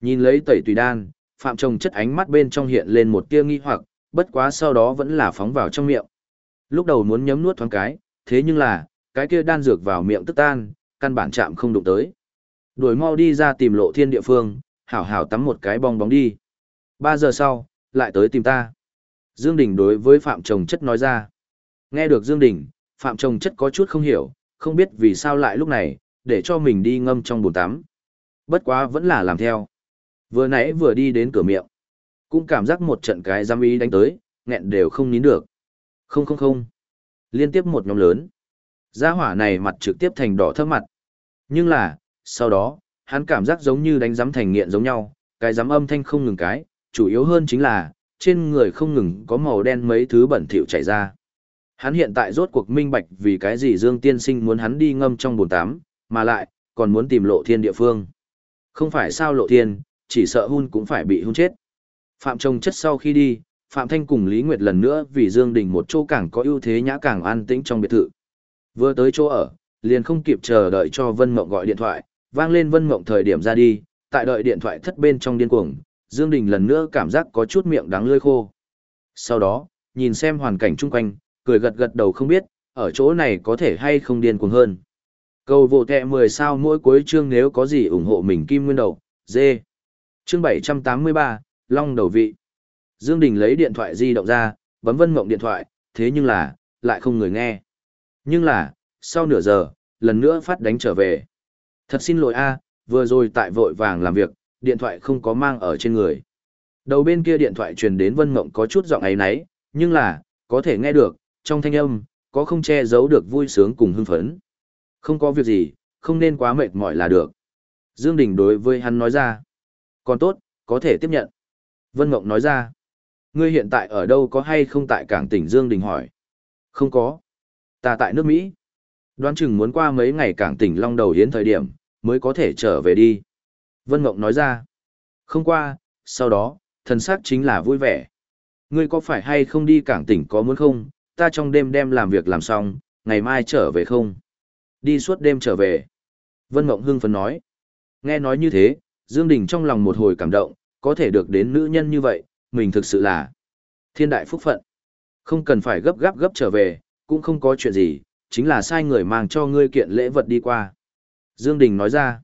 Nhìn lấy tẩy tùy đan, Phạm Trồng chất ánh mắt bên trong hiện lên một tia nghi hoặc, bất quá sau đó vẫn là phóng vào trong miệng. Lúc đầu muốn nhấm nuốt thoáng cái, thế nhưng là, cái kia đan dược vào miệng tức tan, căn bản chạm không đụng tới. Đuổi mau đi ra tìm lộ thiên địa phương, hảo hảo tắm một cái bong bóng đi. Ba giờ sau, lại tới tìm ta. Dương Đình đối với Phạm Trồng Chất nói ra. Nghe được Dương Đình, Phạm Trồng Chất có chút không hiểu, không biết vì sao lại lúc này, để cho mình đi ngâm trong bồn tắm. Bất quá vẫn là làm theo. Vừa nãy vừa đi đến cửa miệng, cũng cảm giác một trận cái giam ý đánh tới, nghẹn đều không nín được. Không không không. Liên tiếp một nhóm lớn. Gia hỏa này mặt trực tiếp thành đỏ thơm mặt. Nhưng là, sau đó, hắn cảm giác giống như đánh giám thành nghiện giống nhau, cái giám âm thanh không ngừng cái, chủ yếu hơn chính là, trên người không ngừng có màu đen mấy thứ bẩn thỉu chảy ra. Hắn hiện tại rốt cuộc minh bạch vì cái gì Dương Tiên Sinh muốn hắn đi ngâm trong bồn tám, mà lại, còn muốn tìm lộ thiên địa phương. Không phải sao lộ thiên, chỉ sợ hun cũng phải bị hun chết. Phạm Trông chất sau khi đi, Phạm Thanh cùng Lý Nguyệt lần nữa vì Dương Đình một chỗ càng có ưu thế nhã càng an tĩnh trong biệt thự. Vừa tới chỗ ở, liền không kịp chờ đợi cho Vân Mộng gọi điện thoại, vang lên Vân Mộng thời điểm ra đi, tại đợi điện thoại thất bên trong điên cuồng, Dương Đình lần nữa cảm giác có chút miệng đắng lưỡi khô. Sau đó, nhìn xem hoàn cảnh chung quanh, cười gật gật đầu không biết, ở chỗ này có thể hay không điên cuồng hơn. Cầu vô tệ 10 sao mỗi cuối chương nếu có gì ủng hộ mình kim nguyên đầu, dê. Chương 783, Long đầu vị. Dương Đình lấy điện thoại di động ra, bấm Vân Mộng điện thoại, thế nhưng là, lại không người nghe. Nhưng là, sau nửa giờ, lần nữa phát đánh trở về. Thật xin lỗi a, vừa rồi tại vội vàng làm việc, điện thoại không có mang ở trên người. Đầu bên kia điện thoại truyền đến Vân Mộng có chút giọng ấy nấy, nhưng là, có thể nghe được, trong thanh âm, có không che giấu được vui sướng cùng hưng phấn. Không có việc gì, không nên quá mệt mỏi là được. Dương Đình đối với hắn nói ra. Còn tốt, có thể tiếp nhận. Vân Mộng nói ra. Ngươi hiện tại ở đâu có hay không tại cảng tỉnh Dương Đình hỏi. Không có. Ta tại nước Mỹ. Đoán chừng muốn qua mấy ngày cảng tỉnh Long Đầu Hiến thời điểm, mới có thể trở về đi. Vân Mộng nói ra. Không qua, sau đó, thần sắc chính là vui vẻ. Ngươi có phải hay không đi cảng tỉnh có muốn không, ta trong đêm đem làm việc làm xong, ngày mai trở về không? Đi suốt đêm trở về. Vân Mộng hưng phấn nói. Nghe nói như thế, Dương Đình trong lòng một hồi cảm động, có thể được đến nữ nhân như vậy, mình thực sự là thiên đại phúc phận. Không cần phải gấp gáp gấp trở về, cũng không có chuyện gì, chính là sai người mang cho ngươi kiện lễ vật đi qua. Dương Đình nói ra,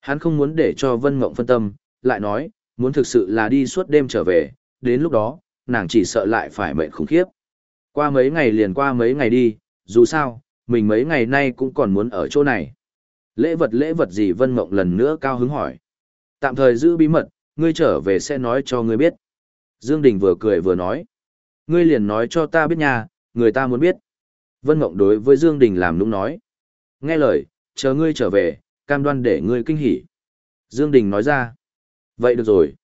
hắn không muốn để cho Vân Mộng phân tâm, lại nói, muốn thực sự là đi suốt đêm trở về, đến lúc đó, nàng chỉ sợ lại phải mệt khủng khiếp. Qua mấy ngày liền qua mấy ngày đi, dù sao, mình mấy ngày nay cũng còn muốn ở chỗ này. Lễ vật lễ vật gì Vân Mộng lần nữa cao hứng hỏi. Tạm thời giữ bí mật, ngươi trở về sẽ nói cho ngươi biết. Dương Đình vừa cười vừa nói. Ngươi liền nói cho ta biết nha, người ta muốn biết. Vân Mộng đối với Dương Đình làm nũng nói. Nghe lời, chờ ngươi trở về, cam đoan để ngươi kinh hỉ. Dương Đình nói ra. Vậy được rồi.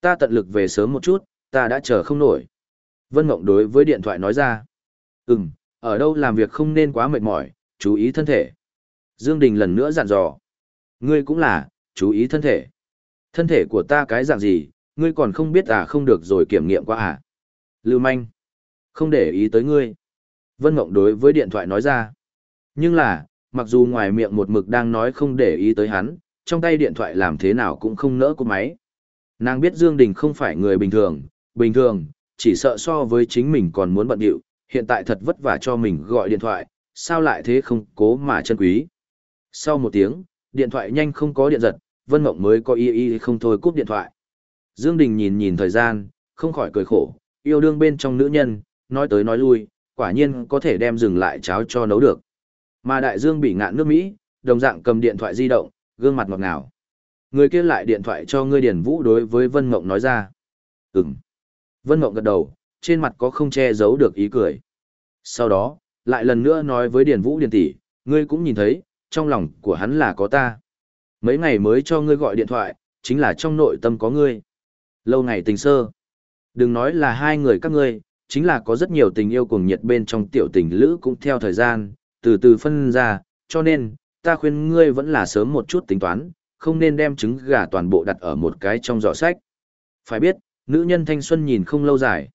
Ta tận lực về sớm một chút, ta đã chờ không nổi. Vân Mộng đối với điện thoại nói ra. Ừm, ở đâu làm việc không nên quá mệt mỏi, chú ý thân thể. Dương Đình lần nữa dặn dò. Ngươi cũng là, chú ý thân thể. Thân thể của ta cái dạng gì, ngươi còn không biết à không được rồi kiểm nghiệm qua à. Lưu manh. Không để ý tới ngươi. Vân Mộng đối với điện thoại nói ra. Nhưng là, mặc dù ngoài miệng một mực đang nói không để ý tới hắn, trong tay điện thoại làm thế nào cũng không nỡ của máy. Nàng biết Dương Đình không phải người bình thường, bình thường, chỉ sợ so với chính mình còn muốn bận điệu, hiện tại thật vất vả cho mình gọi điện thoại, sao lại thế không cố mà chân quý. Sau một tiếng, điện thoại nhanh không có điện giật, Vân Mộng mới có y y không thôi cúp điện thoại. Dương Đình nhìn nhìn thời gian, không khỏi cười khổ, yêu đương bên trong nữ nhân, nói tới nói lui, quả nhiên có thể đem dừng lại cháo cho nấu được. Mà đại dương bị ngạn nước Mỹ, đồng dạng cầm điện thoại di động, gương mặt ngọt ngào. Người kia lại điện thoại cho ngươi Điền Vũ đối với Vân Mộng nói ra. Ừm. Vân Mộng gật đầu, trên mặt có không che giấu được ý cười. Sau đó, lại lần nữa nói với Điền Vũ Điền tỷ, ngươi cũng nhìn thấy, trong lòng của hắn là có ta. Mấy ngày mới cho ngươi gọi điện thoại, chính là trong nội tâm có ngươi. Lâu ngày tình sơ. Đừng nói là hai người các ngươi, chính là có rất nhiều tình yêu cuồng nhiệt bên trong tiểu tình lữ cũng theo thời gian, từ từ phân ra, cho nên, ta khuyên ngươi vẫn là sớm một chút tính toán, không nên đem trứng gà toàn bộ đặt ở một cái trong giỏ sách. Phải biết, nữ nhân thanh xuân nhìn không lâu dài.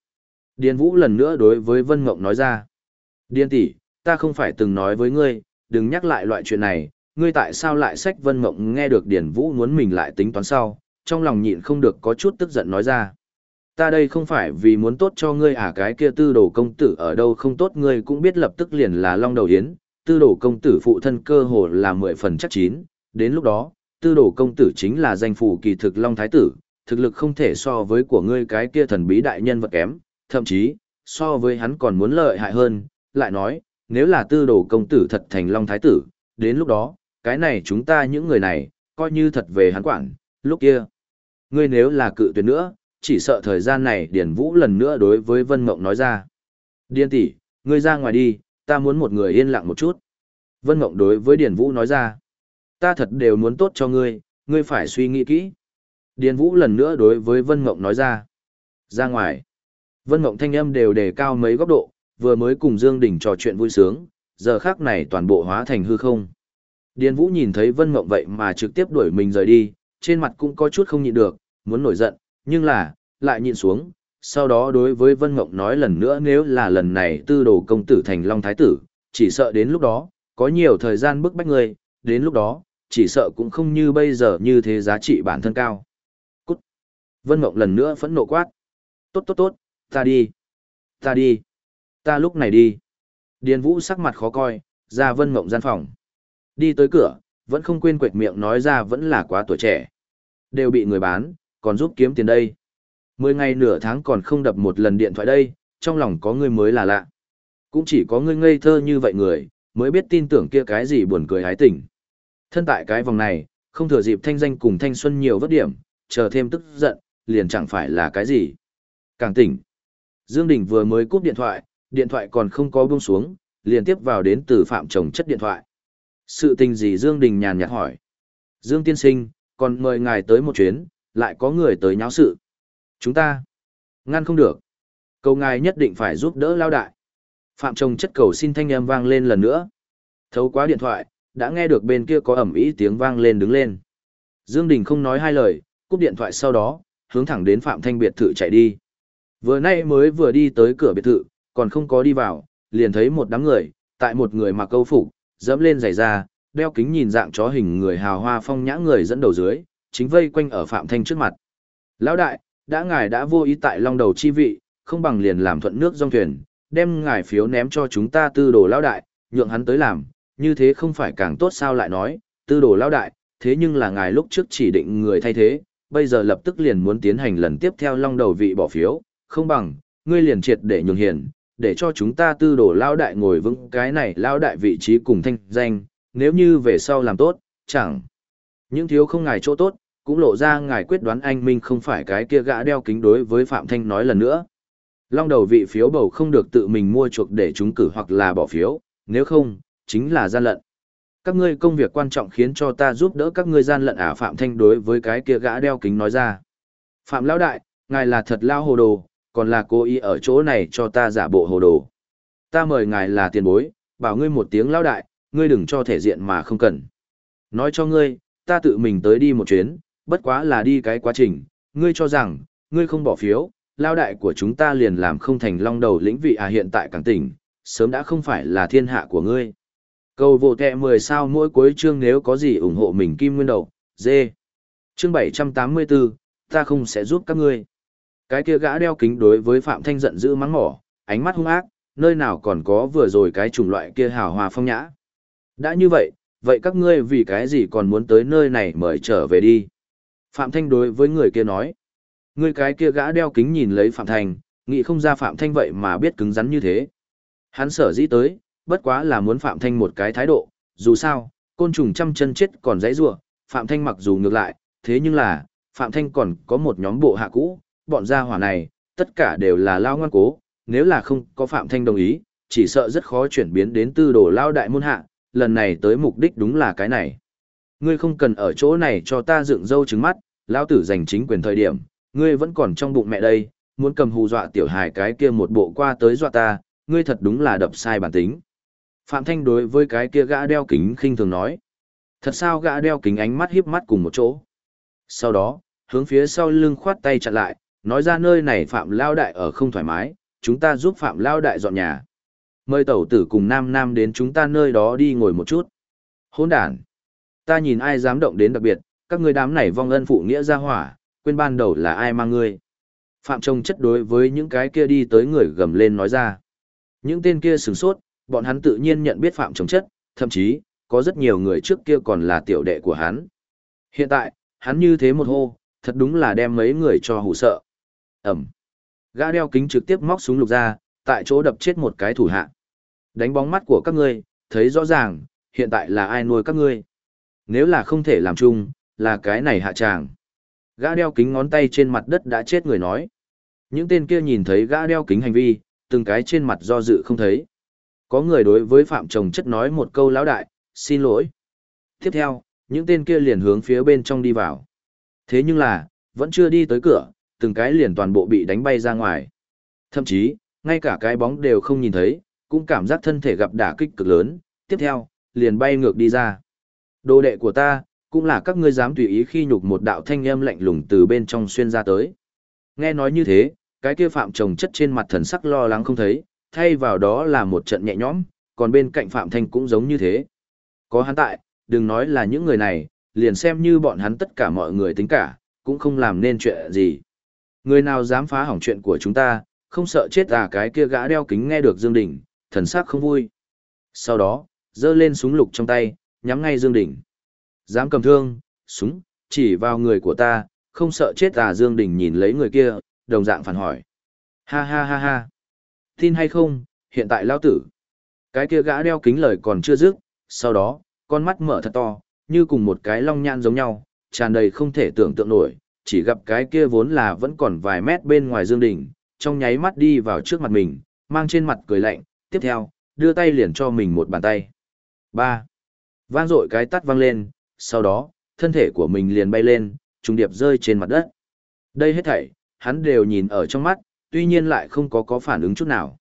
Điền Vũ lần nữa đối với Vân Mộng nói ra. Điền tỷ, ta không phải từng nói với ngươi, đừng nhắc lại loại chuyện này, ngươi tại sao lại sách Vân Mộng nghe được Điền Vũ muốn mình lại tính toán sau, trong lòng nhịn không được có chút tức giận nói ra. Ta đây không phải vì muốn tốt cho ngươi à cái kia tư đồ công tử ở đâu không tốt ngươi cũng biết lập tức liền là long đầu yến, tư đồ công tử phụ thân cơ hồ là mười phần chắc chín, đến lúc đó, tư đồ công tử chính là danh phủ kỳ thực long thái tử, thực lực không thể so với của ngươi cái kia thần bí đại nhân vật kém, thậm chí, so với hắn còn muốn lợi hại hơn, lại nói, nếu là tư đồ công tử thật thành long thái tử, đến lúc đó, cái này chúng ta những người này, coi như thật về hắn quản, lúc kia. Ngươi nếu là cự tuyệt nữa, chỉ sợ thời gian này Điền Vũ lần nữa đối với Vân Mộng nói ra. Điên tỷ, ngươi ra ngoài đi, ta muốn một người yên lặng một chút. Vân Mộng đối với Điền Vũ nói ra. Ta thật đều muốn tốt cho ngươi, ngươi phải suy nghĩ kỹ. Điền Vũ lần nữa đối với Vân Mộng nói ra. Ra ngoài. Vân Mộng thanh âm đều đề cao mấy góc độ, vừa mới cùng Dương Đình trò chuyện vui sướng, giờ khác này toàn bộ hóa thành hư không. Điền Vũ nhìn thấy Vân Mộng vậy mà trực tiếp đuổi mình rời đi, trên mặt cũng có chút không nhịn được, muốn nổi giận, nhưng là, lại nhịn xuống, sau đó đối với Vân Mộng nói lần nữa nếu là lần này tư đồ công tử thành Long Thái Tử, chỉ sợ đến lúc đó, có nhiều thời gian bức bách người, đến lúc đó, chỉ sợ cũng không như bây giờ như thế giá trị bản thân cao. Cút! Vân Mộng lần nữa phẫn nộ quát. Tốt tốt tốt, ta đi. Ta đi. Ta lúc này đi. Điền Vũ sắc mặt khó coi, ra Vân Mộng gian phòng. Đi tới cửa, vẫn không quên quệt miệng nói ra vẫn là quá tuổi trẻ. Đều bị người bán, còn giúp kiếm tiền đây. Mười ngày nửa tháng còn không đập một lần điện thoại đây, trong lòng có ngươi mới là lạ. Cũng chỉ có ngươi ngây thơ như vậy người, mới biết tin tưởng kia cái gì buồn cười hái tỉnh. Thân tại cái vòng này, không thừa dịp thanh danh cùng thanh xuân nhiều vất điểm, chờ thêm tức giận, liền chẳng phải là cái gì. Càng tỉnh. Dương Đình vừa mới cúp điện thoại, điện thoại còn không có buông xuống, liền tiếp vào đến từ Phạm Chồng chất điện thoại. Sự tình gì Dương Đình nhàn nhạt hỏi. Dương Tiên Sinh, còn mời ngài tới một chuyến, lại có người tới nháo sự. Chúng ta, ngăn không được. Cầu ngài nhất định phải giúp đỡ lao đại. Phạm Trồng chất cầu xin thanh âm vang lên lần nữa. Thấu quá điện thoại, đã nghe được bên kia có ẩm ý tiếng vang lên đứng lên. Dương Đình không nói hai lời, cúp điện thoại sau đó, hướng thẳng đến Phạm Thanh biệt thự chạy đi. Vừa nay mới vừa đi tới cửa biệt thự, còn không có đi vào, liền thấy một đám người, tại một người mặc câu phục, dẫm lên giày da, đeo kính nhìn dạng chó hình người hào hoa phong nhã người dẫn đầu dưới, chính vây quanh ở Phạm Thanh trước mặt. Lão đại, đã ngài đã vô ý tại long đầu chi vị, không bằng liền làm thuận nước dòng thuyền, đem ngài phiếu ném cho chúng ta tư đồ lão đại, nhượng hắn tới làm, như thế không phải càng tốt sao lại nói, tư đồ lão đại, thế nhưng là ngài lúc trước chỉ định người thay thế, bây giờ lập tức liền muốn tiến hành lần tiếp theo long đầu vị bỏ phiếu, không bằng, ngươi liền triệt để nhường hiền, để cho chúng ta tư đồ lão đại ngồi vững cái này lão đại vị trí cùng thanh danh, nếu như về sau làm tốt, chẳng những thiếu không ngài chỗ tốt, cũng lộ ra ngài quyết đoán anh Minh không phải cái kia gã đeo kính đối với Phạm Thanh nói lần nữa. Long đầu vị phiếu bầu không được tự mình mua chuộc để chúng cử hoặc là bỏ phiếu, nếu không, chính là gian lận. Các ngươi công việc quan trọng khiến cho ta giúp đỡ các ngươi gian lận à Phạm Thanh đối với cái kia gã đeo kính nói ra. Phạm Lão Đại, ngài là thật lao hồ đồ, còn là cố ý ở chỗ này cho ta giả bộ hồ đồ. Ta mời ngài là tiền bối, bảo ngươi một tiếng Lão Đại, ngươi đừng cho thể diện mà không cần. Nói cho ngươi, ta tự mình tới đi một chuyến, bất quá là đi cái quá trình, ngươi cho rằng, ngươi không bỏ phiếu, lao đại của chúng ta liền làm không thành long đầu lĩnh vị à hiện tại càng tỉnh, sớm đã không phải là thiên hạ của ngươi. Cầu vô kẹ 10 sao mỗi cuối chương nếu có gì ủng hộ mình kim nguyên đầu, dê. Chương 784, ta không sẽ giúp các ngươi. Cái kia gã đeo kính đối với Phạm Thanh giận dữ mắng mỏ, ánh mắt hung ác, nơi nào còn có vừa rồi cái chủng loại kia hào hòa phong nhã. Đã như vậy, vậy các ngươi vì cái gì còn muốn tới nơi này mời trở về đi. Phạm Thanh đối với người kia nói. Người cái kia gã đeo kính nhìn lấy Phạm Thanh, nghĩ không ra Phạm Thanh vậy mà biết cứng rắn như thế. Hắn sở dĩ tới, bất quá là muốn Phạm Thanh một cái thái độ, dù sao, côn trùng trăm chân chết còn dãy rủa Phạm Thanh mặc dù ngược lại, thế nhưng là, Phạm Thanh còn có một nhóm bộ hạ cũ, bọn gia hỏa này, tất cả đều là lao ngoan cố, nếu là không có Phạm Thanh đồng ý, chỉ sợ rất khó chuyển biến đến tư đồ lao đại môn hạ, lần này tới mục đích đúng là cái này. Ngươi không cần ở chỗ này cho ta dựng dâu trứng mắt, lao tử giành chính quyền thời điểm, ngươi vẫn còn trong bụng mẹ đây, muốn cầm hù dọa tiểu hài cái kia một bộ qua tới dọa ta, ngươi thật đúng là đập sai bản tính. Phạm Thanh đối với cái kia gã đeo kính khinh thường nói. Thật sao gã đeo kính ánh mắt hiếp mắt cùng một chỗ. Sau đó, hướng phía sau lưng khoát tay chặn lại, nói ra nơi này Phạm Lao Đại ở không thoải mái, chúng ta giúp Phạm Lao Đại dọn nhà. Mời tẩu tử cùng Nam Nam đến chúng ta nơi đó đi ngồi một chút. Hôn đàn. Ta nhìn ai dám động đến đặc biệt, các ngươi đám này vong ân phụ nghĩa ra hỏa, quên ban đầu là ai mang ngươi. Phạm trông chất đối với những cái kia đi tới người gầm lên nói ra. Những tên kia sửng sốt, bọn hắn tự nhiên nhận biết Phạm trông chất, thậm chí, có rất nhiều người trước kia còn là tiểu đệ của hắn. Hiện tại, hắn như thế một hô, thật đúng là đem mấy người cho hủ sợ. Ẩm. Gã đeo kính trực tiếp móc súng lục ra, tại chỗ đập chết một cái thủ hạ. Đánh bóng mắt của các ngươi, thấy rõ ràng, hiện tại là ai nuôi các ngươi. Nếu là không thể làm chung, là cái này hạ tràng. Gã đeo kính ngón tay trên mặt đất đã chết người nói. Những tên kia nhìn thấy gã đeo kính hành vi, từng cái trên mặt do dự không thấy. Có người đối với Phạm Trồng Chất nói một câu lão đại, xin lỗi. Tiếp theo, những tên kia liền hướng phía bên trong đi vào. Thế nhưng là, vẫn chưa đi tới cửa, từng cái liền toàn bộ bị đánh bay ra ngoài. Thậm chí, ngay cả cái bóng đều không nhìn thấy, cũng cảm giác thân thể gặp đả kích cực lớn, tiếp theo, liền bay ngược đi ra. Đồ đệ của ta, cũng là các ngươi dám tùy ý khi nhục một đạo thanh âm lạnh lùng từ bên trong xuyên ra tới. Nghe nói như thế, cái kia phạm trồng chất trên mặt thần sắc lo lắng không thấy, thay vào đó là một trận nhẹ nhõm, còn bên cạnh phạm thanh cũng giống như thế. Có hắn tại, đừng nói là những người này, liền xem như bọn hắn tất cả mọi người tính cả, cũng không làm nên chuyện gì. Người nào dám phá hỏng chuyện của chúng ta, không sợ chết à cái kia gã đeo kính nghe được Dương Đình, thần sắc không vui. Sau đó, giơ lên súng lục trong tay, nhắm ngay Dương Đình. Dám cầm thương, súng, chỉ vào người của ta, không sợ chết à Dương Đình nhìn lấy người kia, đồng dạng phản hỏi. Ha ha ha ha. Tin hay không, hiện tại lao tử. Cái kia gã đeo kính lời còn chưa dứt, sau đó, con mắt mở thật to, như cùng một cái long nhan giống nhau, tràn đầy không thể tưởng tượng nổi, chỉ gặp cái kia vốn là vẫn còn vài mét bên ngoài Dương đỉnh trong nháy mắt đi vào trước mặt mình, mang trên mặt cười lạnh, tiếp theo, đưa tay liền cho mình một bàn tay. ba Vang dội cái tắt vang lên, sau đó, thân thể của mình liền bay lên, trùng điệp rơi trên mặt đất. Đây hết thảy, hắn đều nhìn ở trong mắt, tuy nhiên lại không có có phản ứng chút nào.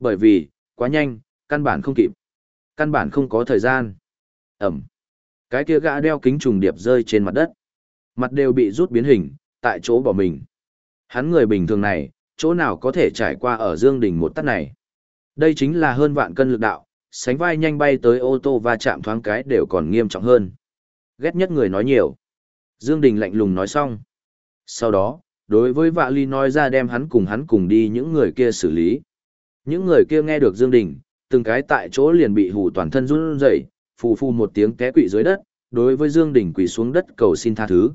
Bởi vì, quá nhanh, căn bản không kịp. Căn bản không có thời gian. Ẩm. Cái kia gã đeo kính trùng điệp rơi trên mặt đất. Mặt đều bị rút biến hình, tại chỗ bỏ mình. Hắn người bình thường này, chỗ nào có thể trải qua ở Dương Đình một tát này. Đây chính là hơn vạn cân lực đạo, sánh vai nhanh bay tới ô tô và chạm thoáng cái đều còn nghiêm trọng hơn. Ghét nhất người nói nhiều. Dương Đình lạnh lùng nói xong. Sau đó, đối với vạ ly nói ra đem hắn cùng hắn cùng đi những người kia xử lý. Những người kia nghe được Dương Đình, từng cái tại chỗ liền bị hù toàn thân run rẩy, phù phù một tiếng té quỵ dưới đất, đối với Dương Đình quỳ xuống đất cầu xin tha thứ.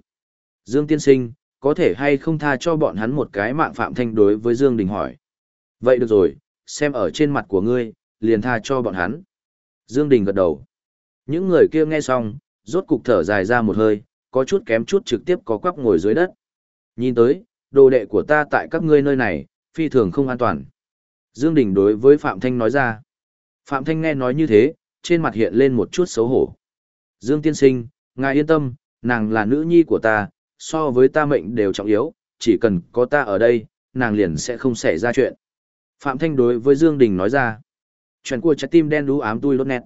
Dương tiên sinh, có thể hay không tha cho bọn hắn một cái mạng phạm thanh đối với Dương Đình hỏi. Vậy được rồi, xem ở trên mặt của ngươi, liền tha cho bọn hắn. Dương Đình gật đầu. Những người kia nghe xong, rốt cục thở dài ra một hơi, có chút kém chút trực tiếp có quắp ngồi dưới đất. Nhìn tới, đồ đệ của ta tại các ngươi nơi này, phi thường không an toàn. Dương Đình đối với Phạm Thanh nói ra. Phạm Thanh nghe nói như thế, trên mặt hiện lên một chút xấu hổ. Dương tiên sinh, ngài yên tâm, nàng là nữ nhi của ta, so với ta mệnh đều trọng yếu, chỉ cần có ta ở đây, nàng liền sẽ không xảy ra chuyện. Phạm Thanh đối với Dương Đình nói ra. Chuyện của trái tim đen đú ám tui lốt nét.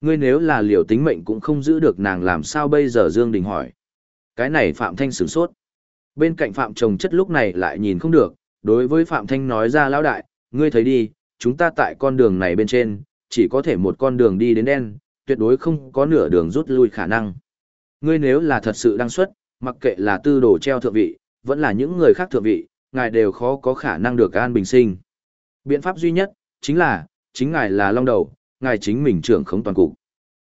Ngươi nếu là liều tính mệnh cũng không giữ được nàng làm sao bây giờ Dương Đình hỏi. Cái này Phạm Thanh sửng sốt. Bên cạnh Phạm Trồng chất lúc này lại nhìn không được, đối với Phạm Thanh nói ra lão đại, ngươi thấy đi, chúng ta tại con đường này bên trên, chỉ có thể một con đường đi đến đen, tuyệt đối không có nửa đường rút lui khả năng. Ngươi nếu là thật sự đăng xuất, mặc kệ là tư đồ treo thượng vị, vẫn là những người khác thượng vị, ngài đều khó có khả năng được an bình sinh. Biện pháp duy nhất, chính là, chính ngài là long đầu, ngài chính mình trưởng khống toàn cục.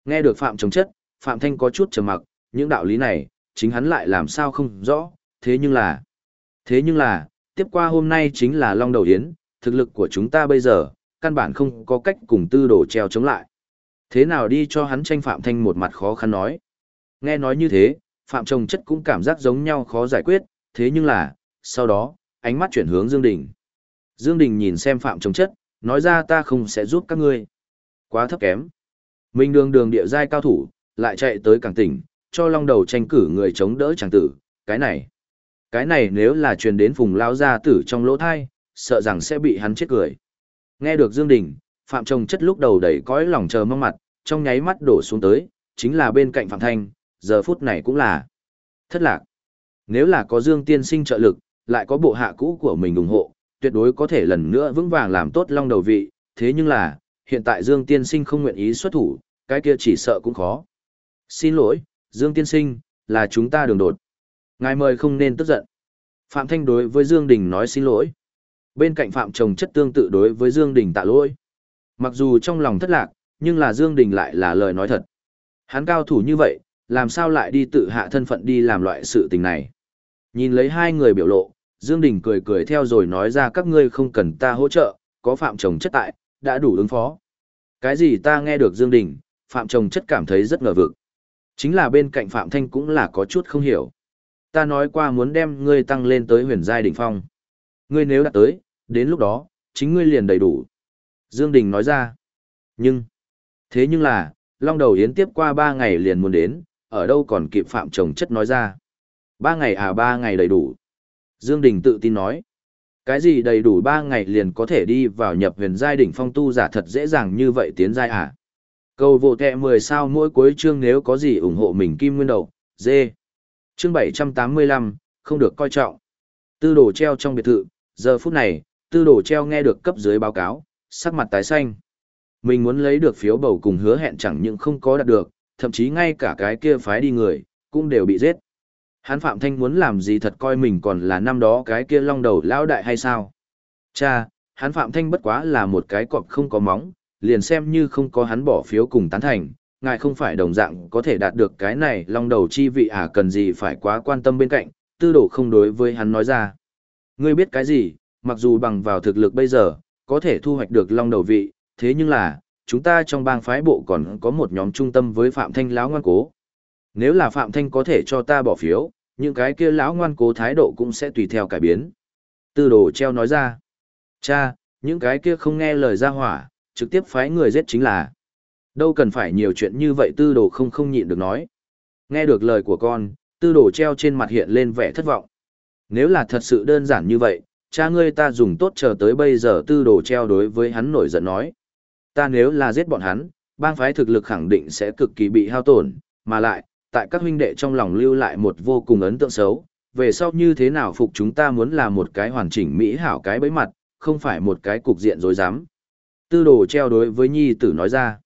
Nghe được Phạm chống chất, Phạm Thanh có chút trầm mặc, những đạo lý này, chính hắn lại làm sao không rõ, thế nhưng là... Thế nhưng là, tiếp qua hôm nay chính là long đầu yến, thực lực của chúng ta bây giờ, căn bản không có cách cùng tư đồ treo chống lại. Thế nào đi cho hắn tranh Phạm Thanh một mặt khó khăn nói. Nghe nói như thế, Phạm Trồng Chất cũng cảm giác giống nhau khó giải quyết, thế nhưng là, sau đó, ánh mắt chuyển hướng Dương Đình. Dương Đình nhìn xem Phạm Trồng Chất, nói ra ta không sẽ giúp các ngươi. Quá thấp kém. Minh đường đường địa giai cao thủ, lại chạy tới cảng tỉnh, cho long đầu tranh cử người chống đỡ chàng tử, cái này. Cái này nếu là truyền đến vùng lao gia tử trong lỗ thai, sợ rằng sẽ bị hắn chết cười. Nghe được Dương Đình, Phạm Trồng Chất lúc đầu đầy cõi lòng chờ mong mặt, trong nháy mắt đổ xuống tới, chính là bên cạnh Phạm Thanh, giờ phút này cũng là thất lạc. Nếu là có Dương Tiên Sinh trợ lực, lại có bộ hạ cũ của mình ủng hộ, tuyệt đối có thể lần nữa vững vàng làm tốt long đầu vị, thế nhưng là, hiện tại Dương Tiên Sinh không nguyện ý xuất thủ, cái kia chỉ sợ cũng khó. Xin lỗi, Dương Tiên Sinh, là chúng ta đường đột. Ngài mời không nên tức giận. Phạm Thanh đối với Dương Đình nói xin lỗi. Bên cạnh Phạm Trồng chất tương tự đối với Dương Đình tạ lỗi. Mặc dù trong lòng thất lạc, nhưng là Dương Đình lại là lời nói thật. Hắn cao thủ như vậy, làm sao lại đi tự hạ thân phận đi làm loại sự tình này. Nhìn lấy hai người biểu lộ, Dương Đình cười cười theo rồi nói ra các ngươi không cần ta hỗ trợ, có Phạm Trồng chất tại, đã đủ ứng phó. Cái gì ta nghe được Dương Đình, Phạm Trồng chất cảm thấy rất ngờ vực. Chính là bên cạnh Phạm Thanh cũng là có chút không hiểu. Ta nói qua muốn đem ngươi tăng lên tới huyền giai đỉnh phong. Ngươi nếu đã tới, đến lúc đó, chính ngươi liền đầy đủ. Dương Đình nói ra. Nhưng, thế nhưng là, Long Đầu Yến tiếp qua ba ngày liền muốn đến, ở đâu còn kịp Phạm chồng chất nói ra. Ba ngày à ba ngày đầy đủ. Dương Đình tự tin nói. Cái gì đầy đủ ba ngày liền có thể đi vào nhập huyền giai đỉnh phong tu giả thật dễ dàng như vậy tiến giai à? Cầu vô kẹ 10 sao mỗi cuối chương nếu có gì ủng hộ mình kim nguyên đầu, dê. Chương 785, không được coi trọng. Tư đồ treo trong biệt thự, giờ phút này, tư đồ treo nghe được cấp dưới báo cáo, sắc mặt tái xanh. Mình muốn lấy được phiếu bầu cùng hứa hẹn chẳng những không có đạt được, thậm chí ngay cả cái kia phái đi người, cũng đều bị giết. Hắn Phạm Thanh muốn làm gì thật coi mình còn là năm đó cái kia long đầu lão đại hay sao? Cha, hắn Phạm Thanh bất quá là một cái cọp không có móng, liền xem như không có hắn bỏ phiếu cùng tán thành, ngài không phải đồng dạng có thể đạt được cái này long đầu chi vị à cần gì phải quá quan tâm bên cạnh, tư đồ không đối với hắn nói ra. Ngươi biết cái gì, mặc dù bằng vào thực lực bây giờ, có thể thu hoạch được long đầu vị, thế nhưng là, chúng ta trong bang phái bộ còn có một nhóm trung tâm với Phạm Thanh lão ngoan cố. Nếu là Phạm Thanh có thể cho ta bỏ phiếu, những cái kia lão ngoan cố thái độ cũng sẽ tùy theo cải biến. Tư đồ treo nói ra. Cha, những cái kia không nghe lời ra hỏa, trực tiếp phái người giết chính là. Đâu cần phải nhiều chuyện như vậy tư đồ không không nhịn được nói. Nghe được lời của con, tư đồ treo trên mặt hiện lên vẻ thất vọng. Nếu là thật sự đơn giản như vậy, cha ngươi ta dùng tốt chờ tới bây giờ tư đồ treo đối với hắn nổi giận nói. Ta nếu là giết bọn hắn, bang phái thực lực khẳng định sẽ cực kỳ bị hao tổn, mà lại, tại các huynh đệ trong lòng lưu lại một vô cùng ấn tượng xấu, về sau như thế nào phục chúng ta muốn là một cái hoàn chỉnh mỹ hảo cái bấy mặt, không phải một cái cục diện dối dám. Tư đồ treo đối với nhi tử nói ra.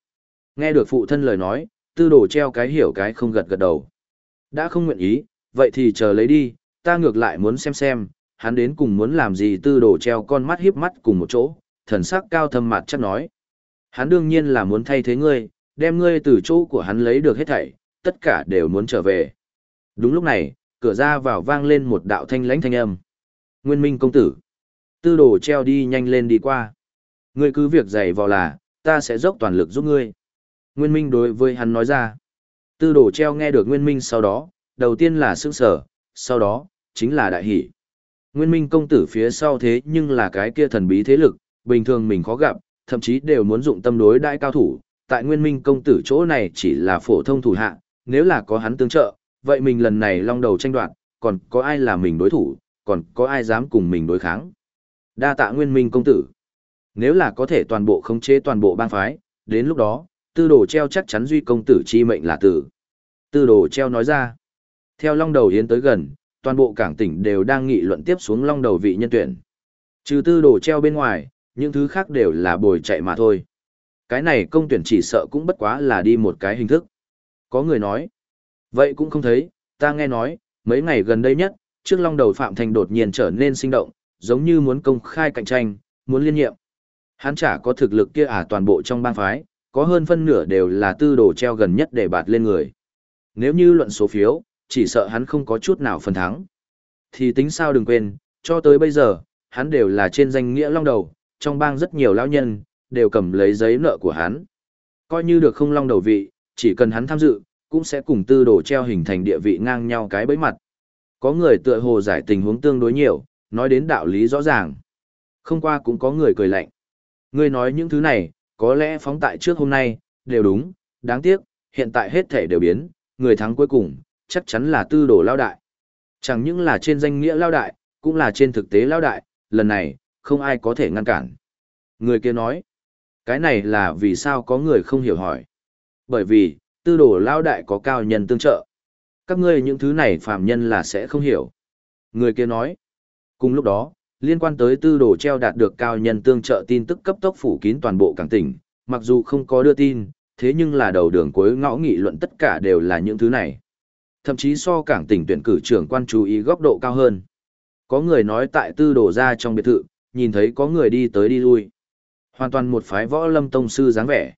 Nghe được phụ thân lời nói, tư đồ treo cái hiểu cái không gật gật đầu. Đã không nguyện ý, vậy thì chờ lấy đi, ta ngược lại muốn xem xem, hắn đến cùng muốn làm gì tư đồ treo con mắt hiếp mắt cùng một chỗ, thần sắc cao thâm mặt chắc nói. Hắn đương nhiên là muốn thay thế ngươi, đem ngươi từ chỗ của hắn lấy được hết thảy, tất cả đều muốn trở về. Đúng lúc này, cửa ra vào vang lên một đạo thanh lãnh thanh âm. Nguyên Minh công tử. Tư đồ treo đi nhanh lên đi qua. Ngươi cứ việc dày vào là, ta sẽ dốc toàn lực giúp ngươi. Nguyên Minh đối với hắn nói ra. Tư đồ treo nghe được Nguyên Minh sau đó, đầu tiên là sững sở, sau đó, chính là đại hỷ. Nguyên Minh công tử phía sau thế nhưng là cái kia thần bí thế lực, bình thường mình khó gặp, thậm chí đều muốn dụng tâm đối đại cao thủ. Tại Nguyên Minh công tử chỗ này chỉ là phổ thông thủ hạ, nếu là có hắn tương trợ, vậy mình lần này long đầu tranh đoạt, còn có ai là mình đối thủ, còn có ai dám cùng mình đối kháng. Đa tạ Nguyên Minh công tử. Nếu là có thể toàn bộ khống chế toàn bộ bang phái, đến lúc đó, tư đồ treo chắc chắn duy công tử chi mệnh là tử. Tư đồ treo nói ra. Theo long đầu yến tới gần, toàn bộ cảng tỉnh đều đang nghị luận tiếp xuống long đầu vị nhân tuyển. Trừ tư đồ treo bên ngoài, những thứ khác đều là bồi chạy mà thôi. Cái này công tuyển chỉ sợ cũng bất quá là đi một cái hình thức. Có người nói, vậy cũng không thấy, ta nghe nói, mấy ngày gần đây nhất, trước long đầu Phạm Thành đột nhiên trở nên sinh động, giống như muốn công khai cạnh tranh, muốn liên nhiệm. Hắn chả có thực lực kia à toàn bộ trong bang phái, có hơn phân nửa đều là tư đồ treo gần nhất để bạt lên người. Nếu như luận số phiếu, chỉ sợ hắn không có chút nào phần thắng. Thì tính sao đừng quên, cho tới bây giờ, hắn đều là trên danh nghĩa long đầu, trong bang rất nhiều lão nhân, đều cầm lấy giấy nợ của hắn. Coi như được không long đầu vị, chỉ cần hắn tham dự, cũng sẽ cùng tư đồ treo hình thành địa vị ngang nhau cái bấy mặt. Có người tựa hồ giải tình huống tương đối nhiều, nói đến đạo lý rõ ràng. Không qua cũng có người cười lạnh. Ngươi nói những thứ này, có lẽ phóng tại trước hôm nay, đều đúng, đáng tiếc, hiện tại hết thể đều biến, người thắng cuối cùng, chắc chắn là tư đồ lao đại. Chẳng những là trên danh nghĩa lao đại, cũng là trên thực tế lao đại, lần này, không ai có thể ngăn cản. Người kia nói, cái này là vì sao có người không hiểu hỏi. Bởi vì, tư đồ lao đại có cao nhân tương trợ. Các ngươi những thứ này phạm nhân là sẽ không hiểu. Người kia nói, cùng lúc đó, liên quan tới tư đồ treo đạt được cao nhân tương trợ tin tức cấp tốc phủ kín toàn bộ cảng tỉnh, mặc dù không có đưa tin, thế nhưng là đầu đường cuối ngõ nghị luận tất cả đều là những thứ này. Thậm chí so cảng tỉnh tuyển cử trưởng quan chú ý góc độ cao hơn. Có người nói tại tư đồ ra trong biệt thự, nhìn thấy có người đi tới đi lui. Hoàn toàn một phái võ lâm tông sư dáng vẻ.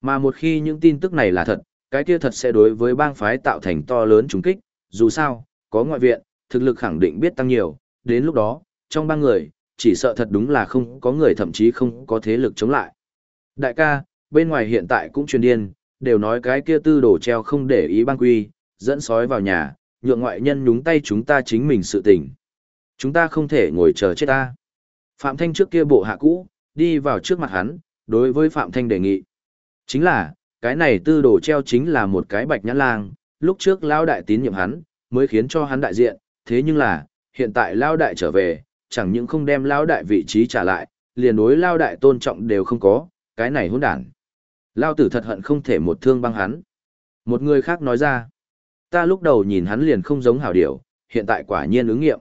Mà một khi những tin tức này là thật, cái kia thật sẽ đối với bang phái tạo thành to lớn trùng kích, dù sao, có ngoại viện, thực lực khẳng định biết tăng nhiều, đến lúc đó, trong bang người, chỉ sợ thật đúng là không có người thậm chí không có thế lực chống lại. Đại ca, bên ngoài hiện tại cũng truyền điên, đều nói cái kia tư đồ treo không để ý bang quy, dẫn sói vào nhà, nhượng ngoại nhân nhúng tay chúng ta chính mình sự tình. Chúng ta không thể ngồi chờ chết ta. Phạm Thanh trước kia bộ hạ cũ, đi vào trước mặt hắn, đối với Phạm Thanh đề nghị. Chính là, cái này tư đồ treo chính là một cái bạch nhãn lang, lúc trước lao đại tín nhiệm hắn, mới khiến cho hắn đại diện, thế nhưng là, hiện tại lao đại trở về, chẳng những không đem lao đại vị trí trả lại, liền đối lao đại tôn trọng đều không có, cái này hỗn đản. Lao tử thật hận không thể một thương băng hắn. Một người khác nói ra, ta lúc đầu nhìn hắn liền không giống hảo điểu, hiện tại quả nhiên ứng nghiệm.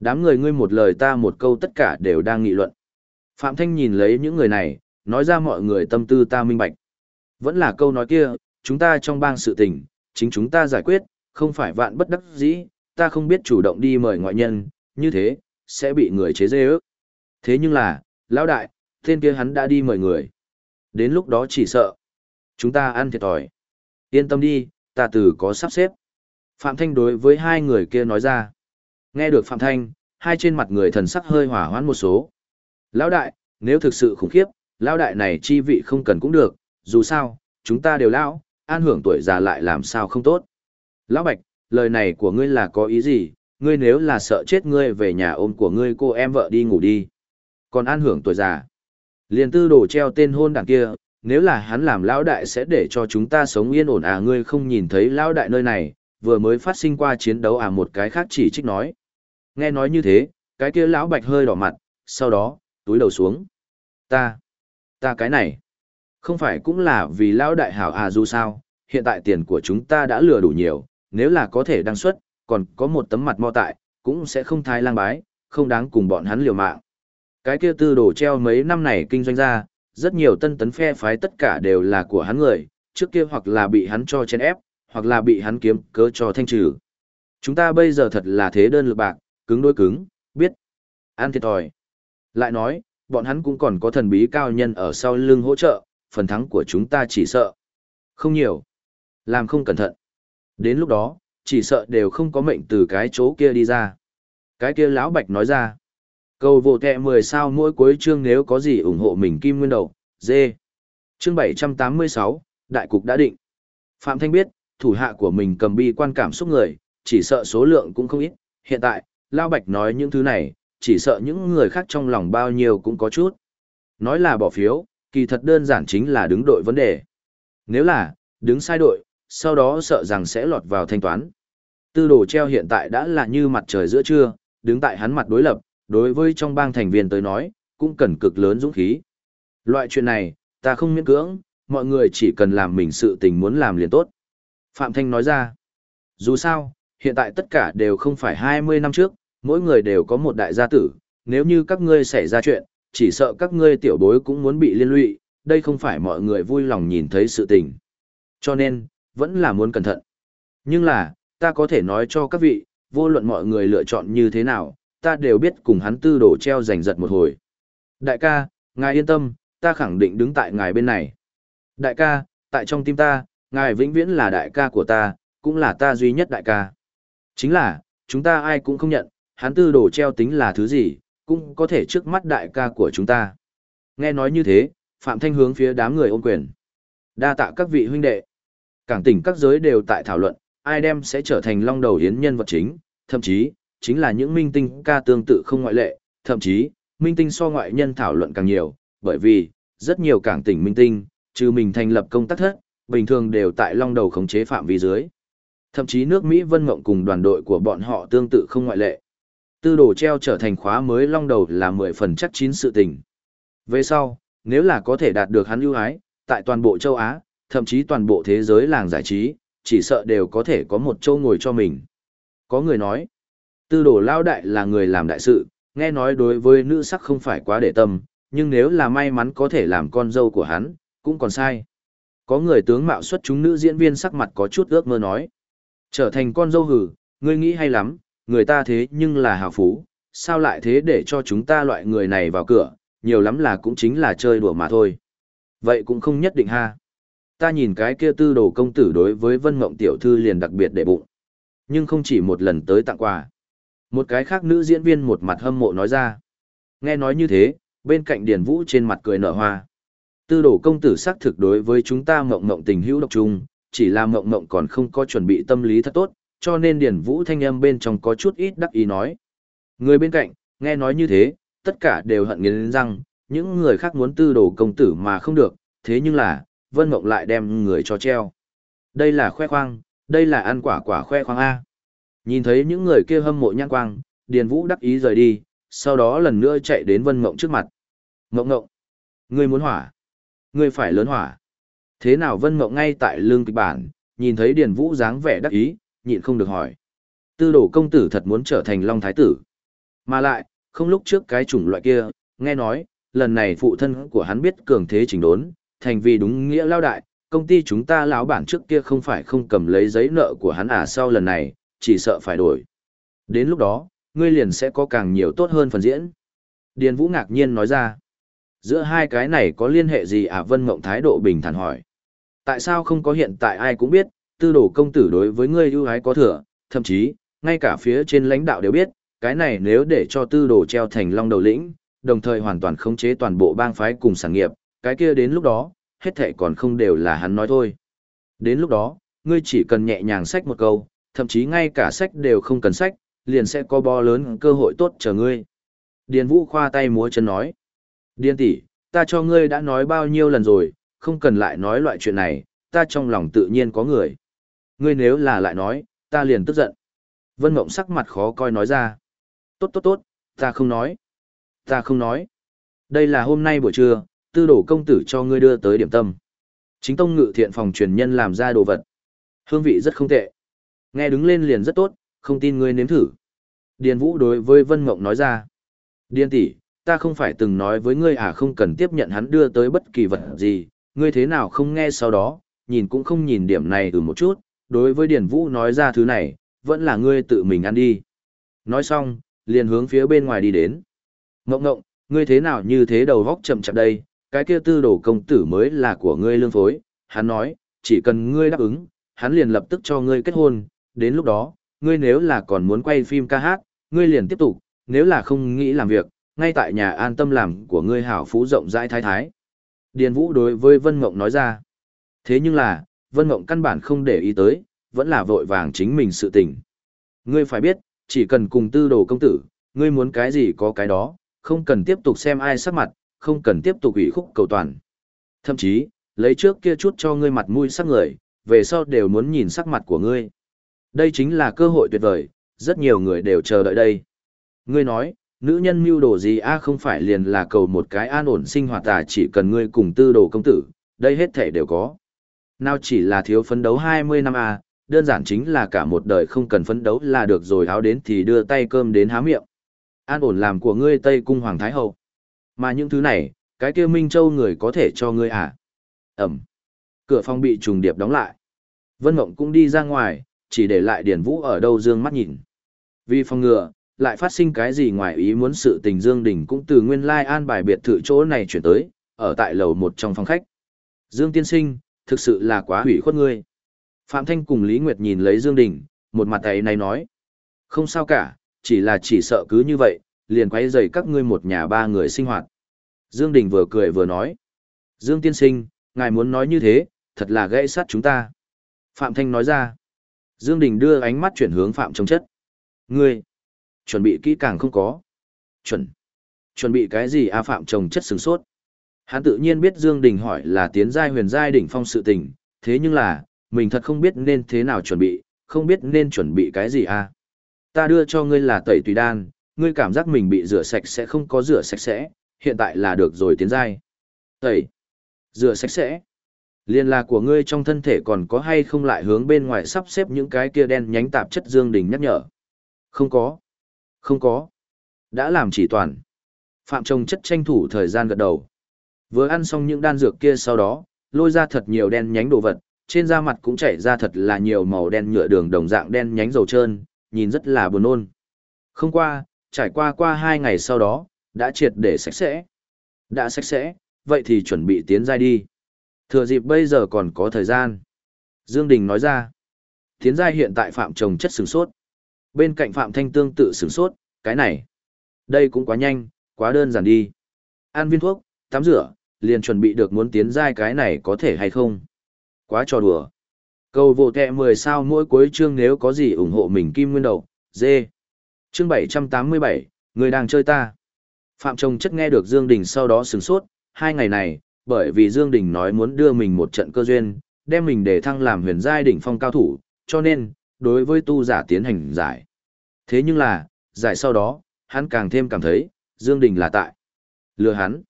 Đám người ngươi một lời ta một câu tất cả đều đang nghị luận. Phạm Thanh nhìn lấy những người này, nói ra mọi người tâm tư ta minh bạch. Vẫn là câu nói kia, chúng ta trong bang sự tình, chính chúng ta giải quyết, không phải vạn bất đắc dĩ, ta không biết chủ động đi mời ngoại nhân, như thế, sẽ bị người chế dê ước. Thế nhưng là, lão đại, tên kia hắn đã đi mời người. Đến lúc đó chỉ sợ. Chúng ta ăn thiệt thòi. Yên tâm đi, ta từ có sắp xếp. Phạm Thanh đối với hai người kia nói ra. Nghe được Phạm Thanh, hai trên mặt người thần sắc hơi hỏa hoãn một số. Lão đại, nếu thực sự khủng khiếp, lão đại này chi vị không cần cũng được, dù sao, chúng ta đều lão, an hưởng tuổi già lại làm sao không tốt. Lão Bạch, lời này của ngươi là có ý gì, ngươi nếu là sợ chết ngươi về nhà ôm của ngươi cô em vợ đi ngủ đi. Còn an hưởng tuổi già. Liền tư đồ treo tên hôn đảng kia, nếu là hắn làm lão đại sẽ để cho chúng ta sống yên ổn à ngươi không nhìn thấy lão đại nơi này, vừa mới phát sinh qua chiến đấu à một cái khác chỉ trích nói. Nghe nói như thế, cái kia lão bạch hơi đỏ mặt, sau đó, túi đầu xuống. Ta, ta cái này, không phải cũng là vì lão đại hảo à dù sao, hiện tại tiền của chúng ta đã lừa đủ nhiều, nếu là có thể đăng xuất, còn có một tấm mặt mo tại, cũng sẽ không thái lang bái, không đáng cùng bọn hắn liều mạng. Cái kia tư đồ treo mấy năm này kinh doanh ra, rất nhiều tân tấn phe phái tất cả đều là của hắn người, trước kia hoặc là bị hắn cho chen ép, hoặc là bị hắn kiếm cớ cho thanh trừ. Chúng ta bây giờ thật là thế đơn lực bạc, cứng đôi cứng, biết. an thiệt thòi. Lại nói, bọn hắn cũng còn có thần bí cao nhân ở sau lưng hỗ trợ, phần thắng của chúng ta chỉ sợ. Không nhiều. Làm không cẩn thận. Đến lúc đó, chỉ sợ đều không có mệnh từ cái chỗ kia đi ra. Cái kia lão bạch nói ra. Cầu vô kẹ 10 sao mỗi cuối chương nếu có gì ủng hộ mình kim nguyên đầu, dê. Chương 786, đại cục đã định. Phạm Thanh biết, thủ hạ của mình cầm bi quan cảm xúc người, chỉ sợ số lượng cũng không ít. Hiện tại, Lao Bạch nói những thứ này, chỉ sợ những người khác trong lòng bao nhiêu cũng có chút. Nói là bỏ phiếu, kỳ thật đơn giản chính là đứng đội vấn đề. Nếu là, đứng sai đội, sau đó sợ rằng sẽ lọt vào thanh toán. Tư đồ treo hiện tại đã là như mặt trời giữa trưa, đứng tại hắn mặt đối lập, đối với trong bang thành viên tới nói, cũng cần cực lớn dũng khí. Loại chuyện này, ta không miễn cưỡng, mọi người chỉ cần làm mình sự tình muốn làm liền tốt. Phạm Thanh nói ra, dù sao, hiện tại tất cả đều không phải 20 năm trước, mỗi người đều có một đại gia tử, nếu như các ngươi xảy ra chuyện, chỉ sợ các ngươi tiểu bối cũng muốn bị liên lụy, đây không phải mọi người vui lòng nhìn thấy sự tình. Cho nên, vẫn là muốn cẩn thận. Nhưng là, ta có thể nói cho các vị, vô luận mọi người lựa chọn như thế nào, ta đều biết cùng hắn tư đổ treo giành giật một hồi. Đại ca, ngài yên tâm, ta khẳng định đứng tại ngài bên này. Đại ca, tại trong tim ta, ngài vĩnh viễn là đại ca của ta, cũng là ta duy nhất đại ca. Chính là, chúng ta ai cũng không nhận, hắn tư đồ treo tính là thứ gì, cũng có thể trước mắt đại ca của chúng ta. Nghe nói như thế, Phạm Thanh hướng phía đám người ôm quyền. Đa tạ các vị huynh đệ. Cảng tỉnh các giới đều tại thảo luận, ai đem sẽ trở thành long đầu hiến nhân vật chính, thậm chí, chính là những minh tinh ca tương tự không ngoại lệ, thậm chí, minh tinh so ngoại nhân thảo luận càng nhiều, bởi vì, rất nhiều cảng tỉnh minh tinh, trừ mình thành lập công tác thất, bình thường đều tại long đầu khống chế phạm vi dưới. Thậm chí nước Mỹ Vân Mộng cùng đoàn đội của bọn họ tương tự không ngoại lệ. Tư đồ treo trở thành khóa mới long đầu là 10 phần chắc chín sự tình. Về sau, nếu là có thể đạt được hắn ưu ái, tại toàn bộ châu Á, thậm chí toàn bộ thế giới làng giải trí, chỉ sợ đều có thể có một châu ngồi cho mình. Có người nói, tư đồ lao đại là người làm đại sự, nghe nói đối với nữ sắc không phải quá để tâm, nhưng nếu là may mắn có thể làm con dâu của hắn, cũng còn sai. Có người tướng mạo xuất chúng nữ diễn viên sắc mặt có chút ước mơ nói. Trở thành con dâu hử, ngươi nghĩ hay lắm, người ta thế nhưng là hào phú, sao lại thế để cho chúng ta loại người này vào cửa, nhiều lắm là cũng chính là chơi đùa mà thôi. Vậy cũng không nhất định ha. Ta nhìn cái kia tư đồ công tử đối với Vân Mộng tiểu thư liền đặc biệt để bụng. Nhưng không chỉ một lần tới tặng quà. Một cái khác nữ diễn viên một mặt hâm mộ nói ra. Nghe nói như thế, bên cạnh Điền Vũ trên mặt cười nở hoa. Tư đồ công tử xác thực đối với chúng ta mộng mộng tình hữu độc trung chỉ là mộng mộng còn không có chuẩn bị tâm lý thật tốt, cho nên Điền Vũ thanh âm bên trong có chút ít đắc ý nói. Người bên cạnh, nghe nói như thế, tất cả đều hận nghiến răng, những người khác muốn tư đồ công tử mà không được, thế nhưng là, Vân Mộng lại đem người cho treo. Đây là khoe khoang, đây là ăn quả quả khoe khoang A. Nhìn thấy những người kia hâm mộ nhãn quang, Điền Vũ đắc ý rời đi, sau đó lần nữa chạy đến Vân Mộng trước mặt. Mộng Mộng, ngươi muốn hỏa, ngươi phải lớn hỏa. Thế nào Vân Mộng ngay tại lương kịch bản, nhìn thấy Điền Vũ dáng vẻ đắc ý, nhịn không được hỏi. Tư đồ công tử thật muốn trở thành Long Thái Tử. Mà lại, không lúc trước cái chủng loại kia, nghe nói, lần này phụ thân của hắn biết cường thế chỉnh đốn, thành vì đúng nghĩa lao đại, công ty chúng ta lão bản trước kia không phải không cầm lấy giấy nợ của hắn à sau lần này, chỉ sợ phải đổi. Đến lúc đó, ngươi liền sẽ có càng nhiều tốt hơn phần diễn. Điền Vũ ngạc nhiên nói ra. Giữa hai cái này có liên hệ gì à Vân Mộng thái độ bình thản hỏi. Tại sao không có hiện tại ai cũng biết, tư đồ công tử đối với ngươi ưu ái có thừa, thậm chí, ngay cả phía trên lãnh đạo đều biết, cái này nếu để cho tư đồ treo thành long đầu lĩnh, đồng thời hoàn toàn khống chế toàn bộ bang phái cùng sản nghiệp, cái kia đến lúc đó, hết thệ còn không đều là hắn nói thôi. Đến lúc đó, ngươi chỉ cần nhẹ nhàng sách một câu, thậm chí ngay cả sách đều không cần sách, liền sẽ có bo lớn cơ hội tốt chờ ngươi. Điền Vũ khoa tay múa chân nói. Điên tỷ, ta cho ngươi đã nói bao nhiêu lần rồi, không cần lại nói loại chuyện này, ta trong lòng tự nhiên có người. Ngươi nếu là lại nói, ta liền tức giận. Vân Mộng sắc mặt khó coi nói ra. Tốt tốt tốt, ta không nói. Ta không nói. Đây là hôm nay buổi trưa, tư đổ công tử cho ngươi đưa tới điểm tâm. Chính tông ngự thiện phòng truyền nhân làm ra đồ vật. Hương vị rất không tệ. Nghe đứng lên liền rất tốt, không tin ngươi nếm thử. Điền Vũ đối với Vân Mộng nói ra. Điền tỷ, ta không phải từng nói với ngươi à không cần tiếp nhận hắn đưa tới bất kỳ vật gì, ngươi thế nào không nghe sau đó, nhìn cũng không nhìn điểm này từ một chút, đối với Điền Vũ nói ra thứ này, vẫn là ngươi tự mình ăn đi. Nói xong, liền hướng phía bên ngoài đi đến. Ngộng ngộng, ngươi thế nào như thế đầu góc chậm chậm đây, cái kia tư đồ công tử mới là của ngươi lương phối, hắn nói, chỉ cần ngươi đáp ứng, hắn liền lập tức cho ngươi kết hôn, đến lúc đó, ngươi nếu là còn muốn quay phim ca hát, ngươi liền tiếp tục, nếu là không nghĩ làm việc, ngay tại nhà an tâm làm của ngươi hảo phú rộng rãi thái thái. Điền Vũ đối với Vân Mộng nói ra. Thế nhưng là, Vân Mộng căn bản không để ý tới, vẫn là vội vàng chính mình sự tình. Ngươi phải biết, chỉ cần cùng tư đồ công tử, ngươi muốn cái gì có cái đó, không cần tiếp tục xem ai sắc mặt, không cần tiếp tục ủy khúc cầu toàn. Thậm chí, lấy trước kia chút cho ngươi mặt mũi sắc người, về sau đều muốn nhìn sắc mặt của ngươi. Đây chính là cơ hội tuyệt vời, rất nhiều người đều chờ đợi đây. Ngươi nói, nữ nhân mưu đồ gì a không phải liền là cầu một cái an ổn sinh hoạt à chỉ cần ngươi cùng tư đồ công tử, đây hết thể đều có. Nào chỉ là thiếu phấn đấu 20 năm a đơn giản chính là cả một đời không cần phấn đấu là được rồi áo đến thì đưa tay cơm đến há miệng. An ổn làm của ngươi Tây Cung Hoàng Thái Hậu. Mà những thứ này, Cái kia Minh Châu người có thể cho ngươi à? Ẩm. Cửa phòng bị trùng điệp đóng lại. Vân Mộng cũng đi ra ngoài, chỉ để lại Điền Vũ ở đâu dương mắt nhìn. Vì phòng ngừa, lại phát sinh cái gì ngoài ý muốn sự tình Dương Đình cũng từ nguyên lai an bài biệt thự chỗ này chuyển tới, ở tại lầu một trong phòng khách. Dương Tiên Sinh, thực sự là quá hủy khuất ngươi. Phạm Thanh cùng Lý Nguyệt nhìn lấy Dương Đình, một mặt ấy này nói. Không sao cả, chỉ là chỉ sợ cứ như vậy, liền quay rầy các ngươi một nhà ba người sinh hoạt. Dương Đình vừa cười vừa nói. Dương Tiên Sinh, ngài muốn nói như thế, thật là gãy sát chúng ta. Phạm Thanh nói ra. Dương Đình đưa ánh mắt chuyển hướng Phạm Trông Chất. Ngươi, chuẩn bị kỹ càng không có. Chuẩn. Chuẩn bị cái gì a Phạm chồng Chất sừng sốt. Hắn tự nhiên biết Dương Đình hỏi là tiến giai huyền giai đỉnh phong sự tình, thế nhưng là, mình thật không biết nên thế nào chuẩn bị, không biết nên chuẩn bị cái gì a. Ta đưa cho ngươi là tẩy tùy đan, ngươi cảm giác mình bị rửa sạch sẽ không có rửa sạch sẽ, hiện tại là được rồi tiến giai. Tẩy. Rửa sạch sẽ. Liên là của ngươi trong thân thể còn có hay không lại hướng bên ngoài sắp xếp những cái kia đen nhánh tạp chất Dương Đình nhắc nhở. Không có. Không có. Đã làm chỉ toàn. Phạm trồng chất tranh thủ thời gian gật đầu. Vừa ăn xong những đan dược kia sau đó, lôi ra thật nhiều đen nhánh đồ vật, trên da mặt cũng chảy ra thật là nhiều màu đen nhựa đường đồng dạng đen nhánh dầu trơn, nhìn rất là buồn nôn. Không qua, trải qua qua hai ngày sau đó, đã triệt để sạch sẽ. Đã sạch sẽ, vậy thì chuẩn bị tiến giai đi. Thừa dịp bây giờ còn có thời gian. Dương Đình nói ra. Tiến giai hiện tại Phạm trồng chất sừng sốt. Bên cạnh Phạm Thanh tương tự sửng sốt, cái này. Đây cũng quá nhanh, quá đơn giản đi. Ăn viên thuốc, tắm rửa, liền chuẩn bị được muốn tiến giai cái này có thể hay không. Quá trò đùa. Cầu vô tệ 10 sao mỗi cuối chương nếu có gì ủng hộ mình kim nguyên đầu, dê. Chương 787, người đang chơi ta. Phạm Trông chất nghe được Dương Đình sau đó sửng sốt, hai ngày này, bởi vì Dương Đình nói muốn đưa mình một trận cơ duyên, đem mình để thăng làm huyền giai đỉnh phong cao thủ, cho nên, đối với tu giả tiến hành giải. Thế nhưng là, giải sau đó, hắn càng thêm cảm thấy, Dương Đình là tại. Lừa hắn.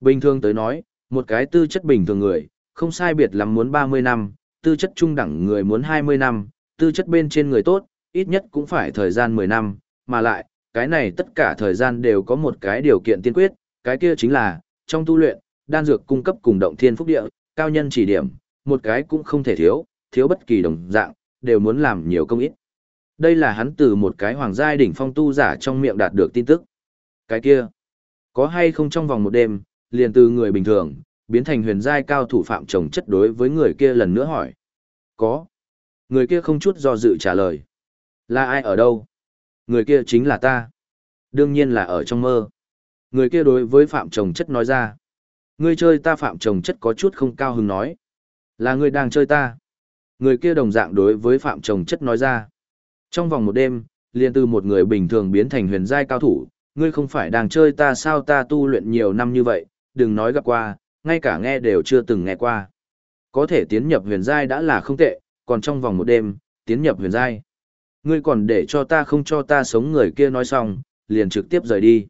Bình thường tới nói, một cái tư chất bình thường người, không sai biệt lắm muốn 30 năm, tư chất trung đẳng người muốn 20 năm, tư chất bên trên người tốt, ít nhất cũng phải thời gian 10 năm, mà lại, cái này tất cả thời gian đều có một cái điều kiện tiên quyết, cái kia chính là, trong tu luyện, đan dược cung cấp cùng động thiên phúc địa, cao nhân chỉ điểm, một cái cũng không thể thiếu, thiếu bất kỳ đồng dạng, đều muốn làm nhiều công ít. Đây là hắn từ một cái hoàng giai đỉnh phong tu giả trong miệng đạt được tin tức. Cái kia, có hay không trong vòng một đêm, liền từ người bình thường, biến thành huyền giai cao thủ phạm chồng chất đối với người kia lần nữa hỏi. Có. Người kia không chút do dự trả lời. Là ai ở đâu? Người kia chính là ta. Đương nhiên là ở trong mơ. Người kia đối với phạm chồng chất nói ra. Ngươi chơi ta phạm chồng chất có chút không cao hứng nói. Là ngươi đang chơi ta. Người kia đồng dạng đối với phạm Trồng chất nói ra. Trong vòng một đêm, liền từ một người bình thường biến thành huyền giai cao thủ, ngươi không phải đang chơi ta sao ta tu luyện nhiều năm như vậy, đừng nói gặp qua, ngay cả nghe đều chưa từng nghe qua. Có thể tiến nhập huyền giai đã là không tệ, còn trong vòng một đêm, tiến nhập huyền giai. Ngươi còn để cho ta không cho ta sống người kia nói xong, liền trực tiếp rời đi.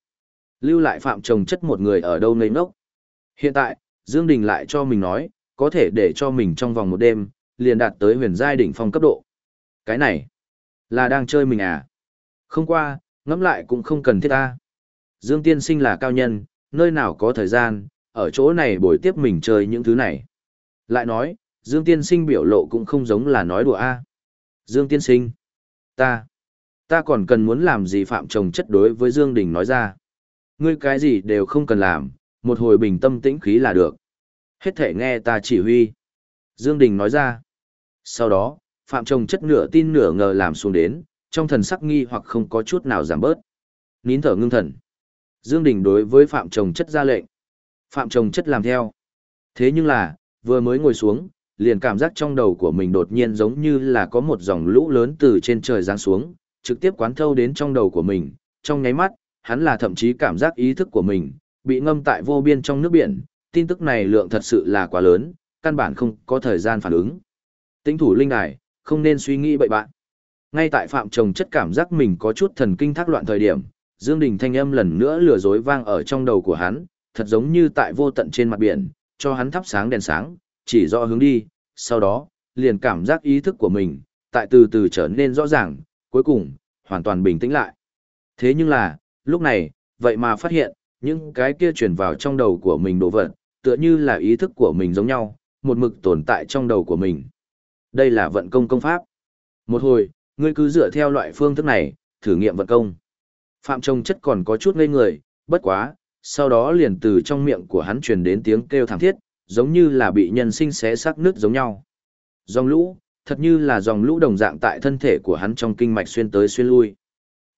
Lưu lại phạm chồng chất một người ở đâu ngây ngốc. Hiện tại, Dương Đình lại cho mình nói, có thể để cho mình trong vòng một đêm, liền đạt tới huyền giai đỉnh phong cấp độ. Cái này, là đang chơi mình à? Không qua, ngẫm lại cũng không cần thiết ta. Dương Tiên Sinh là cao nhân, nơi nào có thời gian, ở chỗ này bồi tiếp mình chơi những thứ này. Lại nói, Dương Tiên Sinh biểu lộ cũng không giống là nói đùa a. Dương Tiên Sinh, ta, ta còn cần muốn làm gì phạm chồng chất đối với Dương Đình nói ra. Ngươi cái gì đều không cần làm, một hồi bình tâm tĩnh khí là được. Hết thể nghe ta chỉ huy. Dương Đình nói ra. Sau đó, phạm chồng chất nửa tin nửa ngờ làm xuống đến, trong thần sắc nghi hoặc không có chút nào giảm bớt. Nín thở ngưng thần. Dương Đình đối với phạm chồng chất ra lệnh. Phạm trồng chất làm theo. Thế nhưng là, vừa mới ngồi xuống, liền cảm giác trong đầu của mình đột nhiên giống như là có một dòng lũ lớn từ trên trời giáng xuống, trực tiếp quán thâu đến trong đầu của mình. Trong nháy mắt, hắn là thậm chí cảm giác ý thức của mình, bị ngâm tại vô biên trong nước biển. Tin tức này lượng thật sự là quá lớn, căn bản không có thời gian phản ứng. Tinh thủ linh đài, không nên suy nghĩ bậy bạn. Ngay tại phạm trồng chất cảm giác mình có chút thần kinh thác loạn thời điểm, Dương Đình thanh âm lần nữa lừa dối vang ở trong đầu của hắn, thật giống như tại vô tận trên mặt biển, cho hắn thắp sáng đèn sáng, chỉ rõ hướng đi, sau đó, liền cảm giác ý thức của mình, tại từ từ trở nên rõ ràng, cuối cùng, hoàn toàn bình tĩnh lại. Thế nhưng là, lúc này, vậy mà phát hiện, những cái kia truyền vào trong đầu của mình đồ vật, tựa như là ý thức của mình giống nhau, một mực tồn tại trong đầu của mình. Đây là vận công công pháp. Một hồi, ngươi cứ dựa theo loại phương thức này, thử nghiệm vận công. Phạm Trông chất còn có chút ngây người, bất quá, sau đó liền từ trong miệng của hắn truyền đến tiếng kêu thảm thiết, giống như là bị nhân sinh xé xác nước giống nhau. Dòng lũ, thật như là dòng lũ đồng dạng tại thân thể của hắn trong kinh mạch xuyên tới xuyên lui.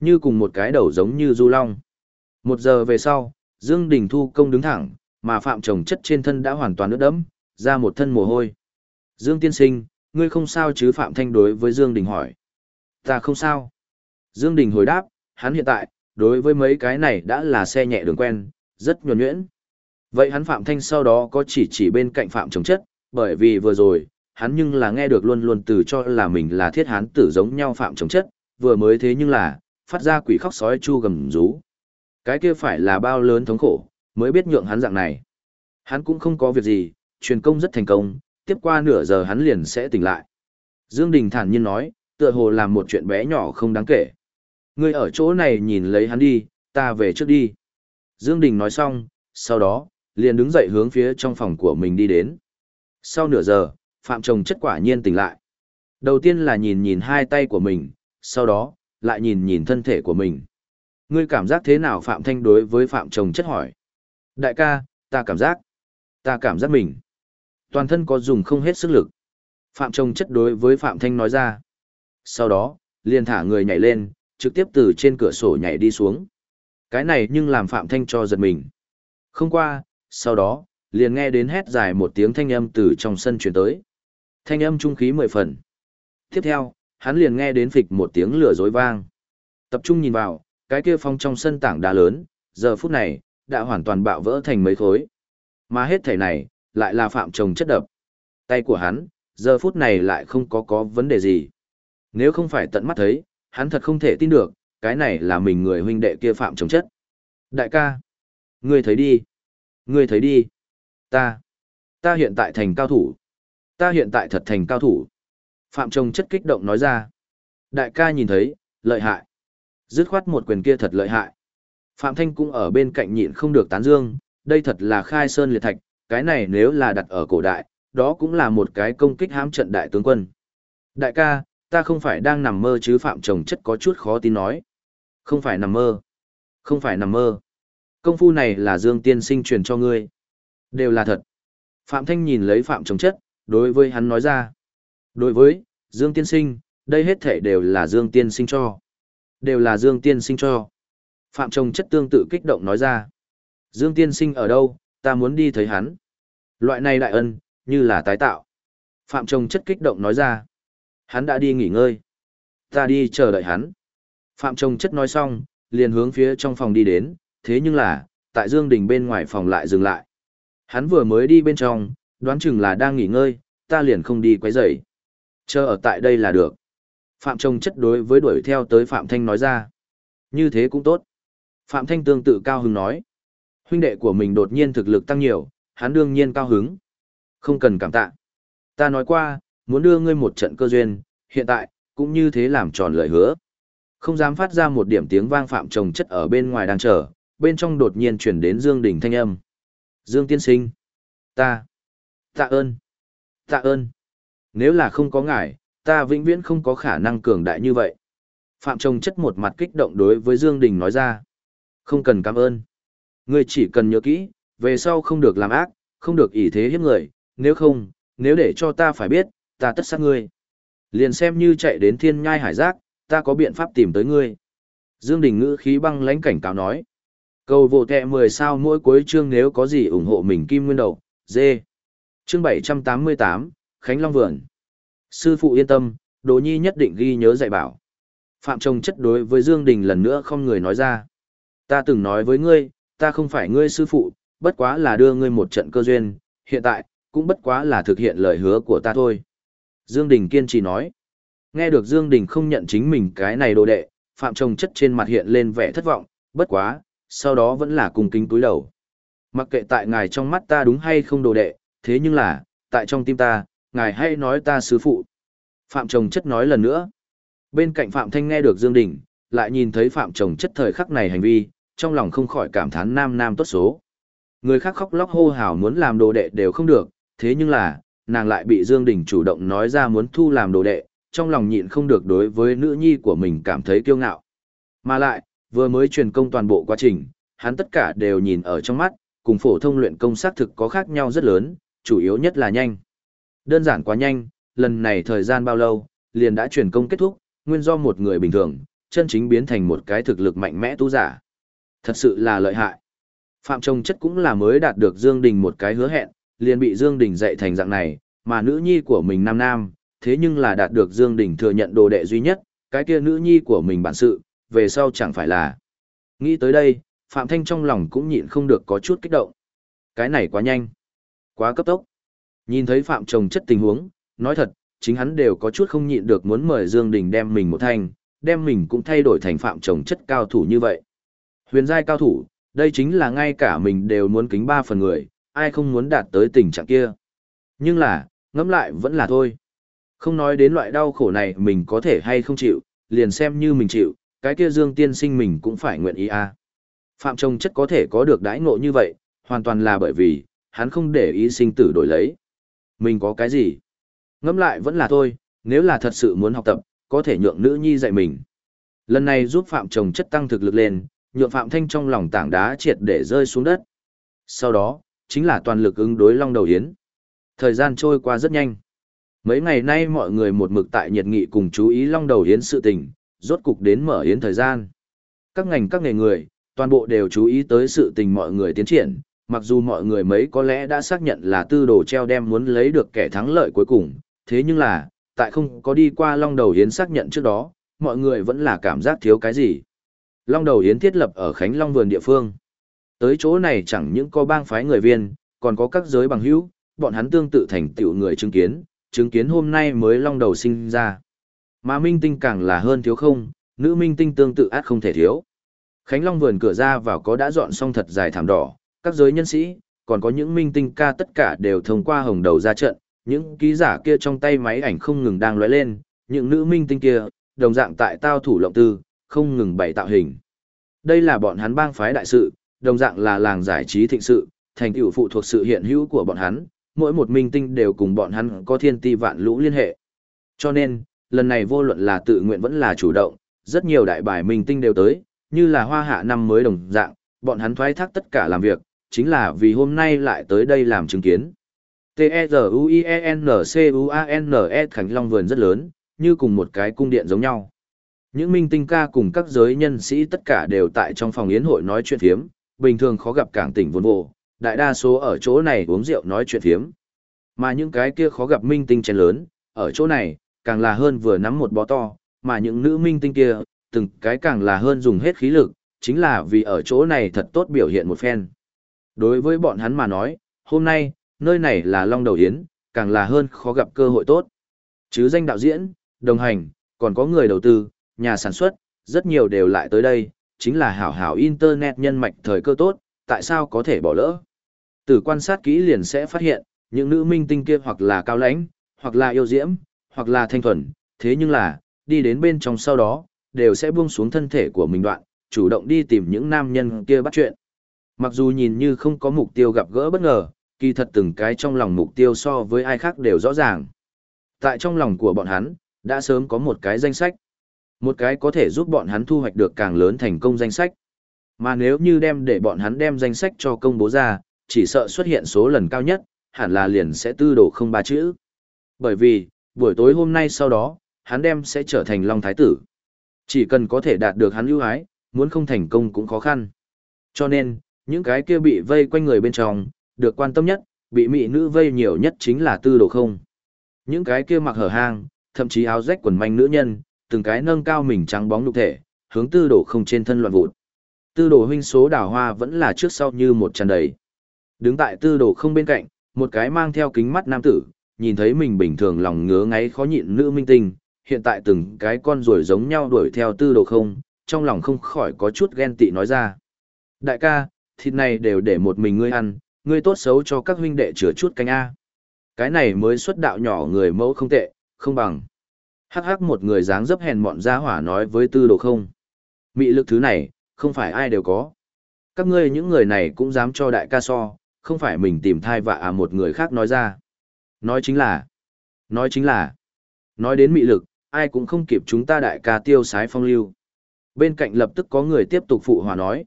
Như cùng một cái đầu giống như du long. Một giờ về sau, Dương Đình Thu công đứng thẳng, mà Phạm Trồng chất trên thân đã hoàn toàn ướt đẫm, ra một thân mồ hôi. Dương tiên sinh, ngươi không sao chứ Phạm Thanh đối với Dương Đình hỏi. Ta không sao. Dương Đình hồi đáp, hắn hiện tại, đối với mấy cái này đã là xe nhẹ đường quen, rất nhuần nhuyễn. Vậy hắn Phạm Thanh sau đó có chỉ chỉ bên cạnh Phạm Trồng chất, bởi vì vừa rồi, hắn nhưng là nghe được luôn luôn từ cho là mình là thiết hán tử giống nhau Phạm Trồng chất, vừa mới thế nhưng là, phát ra quỷ khóc sói chu gầm rú. Cái kia phải là bao lớn thống khổ, mới biết nhượng hắn dạng này. Hắn cũng không có việc gì, truyền công rất thành công, tiếp qua nửa giờ hắn liền sẽ tỉnh lại. Dương Đình thản nhiên nói, tựa hồ làm một chuyện bé nhỏ không đáng kể. Ngươi ở chỗ này nhìn lấy hắn đi, ta về trước đi. Dương Đình nói xong, sau đó, liền đứng dậy hướng phía trong phòng của mình đi đến. Sau nửa giờ, Phạm Trồng chất quả nhiên tỉnh lại. Đầu tiên là nhìn nhìn hai tay của mình, sau đó, lại nhìn nhìn thân thể của mình. Ngươi cảm giác thế nào Phạm Thanh đối với Phạm Trồng chất hỏi. Đại ca, ta cảm giác, ta cảm giác mình. Toàn thân có dùng không hết sức lực. Phạm Trông chất đối với Phạm Thanh nói ra. Sau đó, liền thả người nhảy lên, trực tiếp từ trên cửa sổ nhảy đi xuống. Cái này nhưng làm Phạm Thanh cho giật mình. Không qua, sau đó, liền nghe đến hét dài một tiếng thanh âm từ trong sân truyền tới. Thanh âm trung khí mười phần. Tiếp theo, hắn liền nghe đến phịch một tiếng lửa dối vang. Tập trung nhìn vào, cái kia phong trong sân tảng đá lớn, giờ phút này, đã hoàn toàn bạo vỡ thành mấy khối. Mà hết thể này, lại là phạm trồng chất đập. Tay của hắn, giờ phút này lại không có có vấn đề gì. Nếu không phải tận mắt thấy, hắn thật không thể tin được, cái này là mình người huynh đệ kia phạm trồng chất. Đại ca, ngươi thấy đi, ngươi thấy đi, ta, ta hiện tại thành cao thủ, ta hiện tại thật thành cao thủ. Phạm trồng chất kích động nói ra. Đại ca nhìn thấy, lợi hại. Dứt khoát một quyền kia thật lợi hại. Phạm Thanh cũng ở bên cạnh nhịn không được tán dương, đây thật là khai sơn liệt thạch, cái này nếu là đặt ở cổ đại, đó cũng là một cái công kích hãm trận đại tướng quân. Đại ca, ta không phải đang nằm mơ chứ Phạm Trồng chất có chút khó tin nói. Không phải nằm mơ. Không phải nằm mơ. Công phu này là Dương Tiên Sinh truyền cho ngươi. Đều là thật. Phạm Thanh nhìn lấy Phạm Trồng chất, đối với hắn nói ra. Đối với, Dương Tiên Sinh, đây hết thể đều là Dương Tiên Sinh cho. Đều là Dương Tiên Sinh cho. Phạm Trồng chất tương tự kích động nói ra. Dương Tiên Sinh ở đâu, ta muốn đi thấy hắn. Loại này đại ân, như là tái tạo. Phạm Trồng chất kích động nói ra. Hắn đã đi nghỉ ngơi. Ta đi chờ đợi hắn. Phạm Trồng chất nói xong, liền hướng phía trong phòng đi đến, thế nhưng là, tại Dương Đình bên ngoài phòng lại dừng lại. Hắn vừa mới đi bên trong, đoán chừng là đang nghỉ ngơi, ta liền không đi quấy rầy. Chờ ở tại đây là được. Phạm Trồng chất đối với đuổi theo tới Phạm Thanh nói ra. Như thế cũng tốt. Phạm Thanh tương tự cao hứng nói. Huynh đệ của mình đột nhiên thực lực tăng nhiều, hắn đương nhiên cao hứng. Không cần cảm tạ. Ta nói qua, muốn đưa ngươi một trận cơ duyên, hiện tại, cũng như thế làm tròn lời hứa. Không dám phát ra một điểm tiếng vang Phạm Trồng chất ở bên ngoài đang chờ, bên trong đột nhiên chuyển đến Dương Đình thanh âm. Dương tiên sinh. Ta. Tạ ơn. Tạ ơn. Nếu là không có ngài, ta vĩnh viễn không có khả năng cường đại như vậy. Phạm Trồng chất một mặt kích động đối với Dương Đình nói ra. Không cần cảm ơn. Ngươi chỉ cần nhớ kỹ, về sau không được làm ác, không được ỷ thế hiếp người, nếu không, nếu để cho ta phải biết, ta tất sát ngươi. Liền xem như chạy đến thiên nhai hải giác, ta có biện pháp tìm tới ngươi. Dương Đình ngữ khí băng lãnh cảnh cáo nói. Cầu vô tệ 10 sao mỗi cuối chương nếu có gì ủng hộ mình kim nguyên đầu, dê. Chương 788, Khánh Long Vườn. Sư phụ yên tâm, Đỗ Nhi nhất định ghi nhớ dạy bảo. Phạm Trông chất đối với Dương Đình lần nữa không người nói ra. Ta từng nói với ngươi, ta không phải ngươi sư phụ, bất quá là đưa ngươi một trận cơ duyên, hiện tại, cũng bất quá là thực hiện lời hứa của ta thôi. Dương Đình kiên trì nói. Nghe được Dương Đình không nhận chính mình cái này đồ đệ, Phạm Trồng chất trên mặt hiện lên vẻ thất vọng, bất quá, sau đó vẫn là cung kính túi đầu. Mặc kệ tại ngài trong mắt ta đúng hay không đồ đệ, thế nhưng là, tại trong tim ta, ngài hay nói ta sư phụ. Phạm Trồng chất nói lần nữa. Bên cạnh Phạm Thanh nghe được Dương Đình, lại nhìn thấy Phạm Trồng chất thời khắc này hành vi, trong lòng không khỏi cảm thán nam nam tốt số. Người khác khóc lóc hô hào muốn làm đồ đệ đều không được, thế nhưng là, nàng lại bị Dương Đình chủ động nói ra muốn thu làm đồ đệ, trong lòng nhịn không được đối với nữ nhi của mình cảm thấy kiêu ngạo. Mà lại, vừa mới truyền công toàn bộ quá trình, hắn tất cả đều nhìn ở trong mắt, cùng phổ thông luyện công xác thực có khác nhau rất lớn, chủ yếu nhất là nhanh. Đơn giản quá nhanh, lần này thời gian bao lâu, liền đã truyền công kết thúc, nguyên do một người bình thường, chân chính biến thành một cái thực lực mạnh mẽ tu giả. Thật sự là lợi hại. Phạm Trông Chất cũng là mới đạt được Dương Đình một cái hứa hẹn, liền bị Dương Đình dạy thành dạng này, mà nữ nhi của mình nam nam, thế nhưng là đạt được Dương Đình thừa nhận đồ đệ duy nhất, cái kia nữ nhi của mình bản sự, về sau chẳng phải là. Nghĩ tới đây, Phạm Thanh trong lòng cũng nhịn không được có chút kích động. Cái này quá nhanh, quá cấp tốc. Nhìn thấy Phạm Trồng chất tình huống, nói thật, chính hắn đều có chút không nhịn được muốn mời Dương Đình đem mình một thanh, đem mình cũng thay đổi thành Phạm Trồng chất cao thủ như vậy. Huyền giai cao thủ, đây chính là ngay cả mình đều muốn kính ba phần người, ai không muốn đạt tới tình trạng kia. Nhưng là, ngẫm lại vẫn là thôi. Không nói đến loại đau khổ này mình có thể hay không chịu, liền xem như mình chịu, cái kia Dương tiên sinh mình cũng phải nguyện ý a. À. Phạm Trông chất có thể có được đãi ngộ như vậy, hoàn toàn là bởi vì, hắn không để ý sinh tử đổi lấy. Mình có cái gì? Ngẫm lại vẫn là thôi, nếu là thật sự muốn học tập, có thể nhượng nữ nhi dạy mình. Lần này giúp Phạm Trồng chất tăng thực lực lên, nhượng Phạm Thanh trong lòng tảng đá triệt để rơi xuống đất. Sau đó, chính là toàn lực ứng đối Long Đầu Yến. Thời gian trôi qua rất nhanh. Mấy ngày nay mọi người một mực tại nhiệt nghị cùng chú ý Long Đầu Yến sự tình, rốt cục đến mở yến thời gian. Các ngành các nghề người, toàn bộ đều chú ý tới sự tình mọi người tiến triển, mặc dù mọi người mấy có lẽ đã xác nhận là tư đồ treo đem muốn lấy được kẻ thắng lợi cuối cùng, thế nhưng là, tại không có đi qua Long Đầu Yến xác nhận trước đó, mọi người vẫn là cảm giác thiếu cái gì. Long Đầu Yến thiết lập ở Khánh Long Vườn địa phương. Tới chỗ này chẳng những có bang phái người viên, còn có các giới bằng hữu, bọn hắn tương tự thành tựu người chứng kiến, chứng kiến hôm nay mới Long Đầu sinh ra. Mà minh tinh càng là hơn thiếu không, nữ minh tinh tương tự át không thể thiếu. Khánh Long vườn cửa ra vào có đã dọn xong thật dài thảm đỏ, các giới nhân sĩ, còn có những minh tinh ca tất cả đều thông qua hồng đầu ra trận, những ký giả kia trong tay máy ảnh không ngừng đang lóe lên, những nữ minh tinh kia, đồng dạng tại tao thủ lộng tư, không ngừng bày tạo hình. Đây là bọn hắn bang phái đại sự, đồng dạng là làng giải trí thịnh sự, thành tựu phụ thuộc sự hiện hữu của bọn hắn, mỗi một minh tinh đều cùng bọn hắn có thiên ti vạn lũ liên hệ. Cho nên, lần này vô luận là tự nguyện vẫn là chủ động, rất nhiều đại bài minh tinh đều tới, như là hoa hạ năm mới đồng dạng, bọn hắn thoái thác tất cả làm việc, chính là vì hôm nay lại tới đây làm chứng kiến. T-E-Z-U-I-E-N-C-U-A-N-E Khánh Long vườn rất lớn, như cùng một cái cung điện giống nhau. Những minh tinh ca cùng các giới nhân sĩ tất cả đều tại trong phòng yến hội nói chuyện phiếm, bình thường khó gặp cảng tỉnh vốn vô, đại đa số ở chỗ này uống rượu nói chuyện phiếm. Mà những cái kia khó gặp minh tinh chén lớn, ở chỗ này, càng là hơn vừa nắm một bó to, mà những nữ minh tinh kia, từng cái càng là hơn dùng hết khí lực, chính là vì ở chỗ này thật tốt biểu hiện một phen. Đối với bọn hắn mà nói, hôm nay, nơi này là Long Đầu Yến, càng là hơn khó gặp cơ hội tốt. Chứ danh đạo diễn, đồng hành, còn có người đầu tư, nhà sản xuất, rất nhiều đều lại tới đây, chính là hảo hảo internet nhân mạch thời cơ tốt, tại sao có thể bỏ lỡ. Từ quan sát kỹ liền sẽ phát hiện, những nữ minh tinh kia hoặc là cao lãnh, hoặc là yêu diễm, hoặc là thanh thuần, thế nhưng là, đi đến bên trong sau đó, đều sẽ buông xuống thân thể của mình đoạn, chủ động đi tìm những nam nhân kia bắt chuyện. Mặc dù nhìn như không có mục tiêu gặp gỡ bất ngờ, kỳ thật từng cái trong lòng mục tiêu so với ai khác đều rõ ràng. Tại trong lòng của bọn hắn, đã sớm có một cái danh sách. Một cái có thể giúp bọn hắn thu hoạch được càng lớn thành công danh sách. Mà nếu như đem để bọn hắn đem danh sách cho công bố ra, chỉ sợ xuất hiện số lần cao nhất, hẳn là liền sẽ tư đổ không ba chữ. Bởi vì, buổi tối hôm nay sau đó, hắn đem sẽ trở thành Long Thái Tử. Chỉ cần có thể đạt được hắn ưu ái, muốn không thành công cũng khó khăn. Cho nên, những cái kia bị vây quanh người bên trong, được quan tâm nhất, bị mỹ nữ vây nhiều nhất chính là tư đồ không. Những cái kia mặc hở hang, thậm chí áo rách quần manh nữ nhân, từng cái nâng cao mình trắng bóng nhục thể, hướng tư đồ không trên thân loạn vụt. Tư đồ huynh số đào hoa vẫn là trước sau như một tràn đầy. Đứng tại tư đồ không bên cạnh, một cái mang theo kính mắt nam tử, nhìn thấy mình bình thường lòng ngứa ngáy khó nhịn nữ minh tinh, hiện tại từng cái con ruồi giống nhau đuổi theo tư đồ không, trong lòng không khỏi có chút ghen tị nói ra. Đại ca, thịt này đều để một mình ngươi ăn, ngươi tốt xấu cho các huynh đệ chữa chút canh A. Cái này mới xuất đạo nhỏ người mẫu không tệ, không bằng. Hắc hắc một người dáng dấp hèn mọn ra hỏa nói với tư đồ không. Mị lực thứ này, không phải ai đều có. Các ngươi những người này cũng dám cho đại ca so, không phải mình tìm thai vạ à một người khác nói ra. Nói chính là, nói chính là, nói đến mị lực, ai cũng không kịp chúng ta đại ca tiêu sái phong lưu. Bên cạnh lập tức có người tiếp tục phụ hòa nói.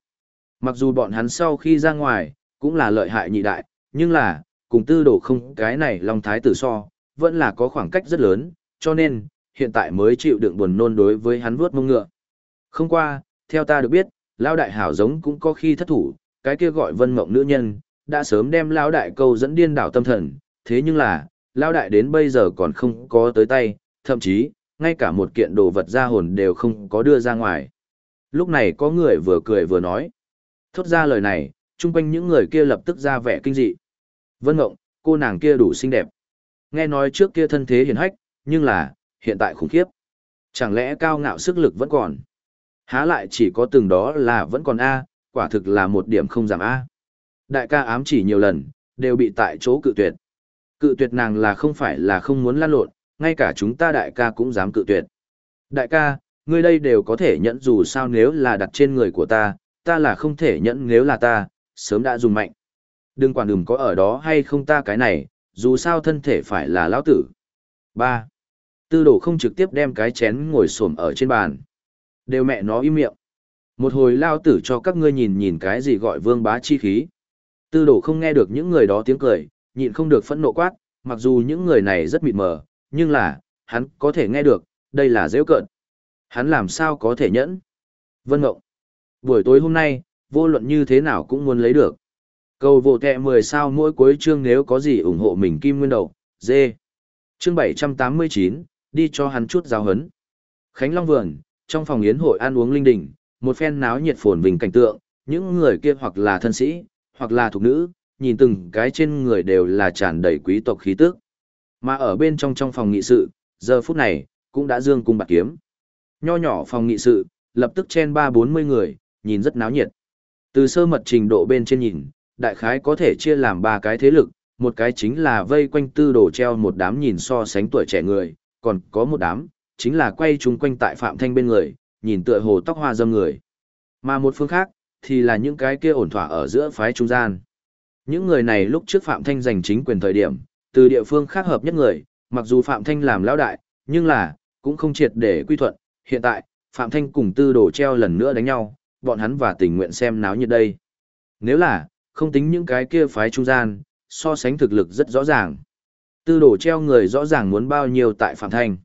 Mặc dù bọn hắn sau khi ra ngoài, cũng là lợi hại nhị đại, nhưng là, cùng tư đồ không cái này Long Thái tử so, vẫn là có khoảng cách rất lớn, cho nên, hiện tại mới chịu đựng buồn nôn đối với hắn vuốt mông ngựa. Không qua, theo ta được biết, Lao Đại Hảo giống cũng có khi thất thủ, cái kia gọi vân mộng nữ nhân, đã sớm đem Lao Đại câu dẫn điên đảo tâm thần, thế nhưng là, Lao Đại đến bây giờ còn không có tới tay, thậm chí, ngay cả một kiện đồ vật ra hồn đều không có đưa ra ngoài. Lúc này có người vừa cười vừa nói. Thốt ra lời này, chung quanh những người kia lập tức ra vẻ kinh dị. Vân Mộng, cô nàng kia đủ xinh đẹp. Nghe nói trước kia thân thế hiền hách, nhưng là, hiện tại khủng khiếp. Chẳng lẽ cao ngạo sức lực vẫn còn? Há lại chỉ có từng đó là vẫn còn A, quả thực là một điểm không giảm A. Đại ca ám chỉ nhiều lần, đều bị tại chỗ cự tuyệt. Cự tuyệt nàng là không phải là không muốn lan lộn, ngay cả chúng ta đại ca cũng dám cự tuyệt. Đại ca, ngươi đây đều có thể nhẫn dù sao nếu là đặt trên người của ta, ta là không thể nhẫn nếu là ta, sớm đã dùng mạnh. Đừng quản đừng có ở đó hay không ta cái này, dù sao thân thể phải là lão tử. 3. Tư đồ không trực tiếp đem cái chén ngồi xổm ở trên bàn. Đều mẹ nó im miệng. Một hồi lao tử cho các ngươi nhìn nhìn cái gì gọi vương bá chi khí. Tư đồ không nghe được những người đó tiếng cười, nhịn không được phẫn nộ quát, mặc dù những người này rất mịt mờ, nhưng là, hắn có thể nghe được, đây là dễ cợt. Hắn làm sao có thể nhẫn? Vân Ngộng. Buổi tối hôm nay, vô luận như thế nào cũng muốn lấy được. Cầu vô tệ 10 sao mỗi cuối chương nếu có gì ủng hộ mình kim nguyên đầu, dê. Chương 789, đi cho hắn chút giáo hấn. Khánh Long Vườn, trong phòng yến hội ăn uống linh đình, một phen náo nhiệt phồn vinh cảnh tượng, những người kia hoặc là thân sĩ, hoặc là thuộc nữ, nhìn từng cái trên người đều là tràn đầy quý tộc khí tức. Mà ở bên trong trong phòng nghị sự, giờ phút này, cũng đã dương cung bạc kiếm. Nho nhỏ phòng nghị sự, lập tức chen ba bốn mươi người, nhìn rất náo nhiệt. Từ sơ mật trình độ bên trên nhìn, đại khái có thể chia làm ba cái thế lực, một cái chính là vây quanh tư đồ treo một đám nhìn so sánh tuổi trẻ người, còn có một đám, chính là quay chung quanh tại Phạm Thanh bên người, nhìn tựa hồ tóc hoa dâm người. Mà một phương khác, thì là những cái kia ổn thỏa ở giữa phái trung gian. Những người này lúc trước Phạm Thanh giành chính quyền thời điểm, từ địa phương khác hợp nhất người, mặc dù Phạm Thanh làm lão đại, nhưng là, cũng không triệt để quy thuận, hiện tại, Phạm Thanh cùng tư đồ treo lần nữa đánh nhau, bọn hắn và tình nguyện xem náo nhiệt đây. Nếu là, không tính những cái kia phái trung gian, so sánh thực lực rất rõ ràng. Tư đồ treo người rõ ràng muốn bao nhiêu tại Phạm Thanh.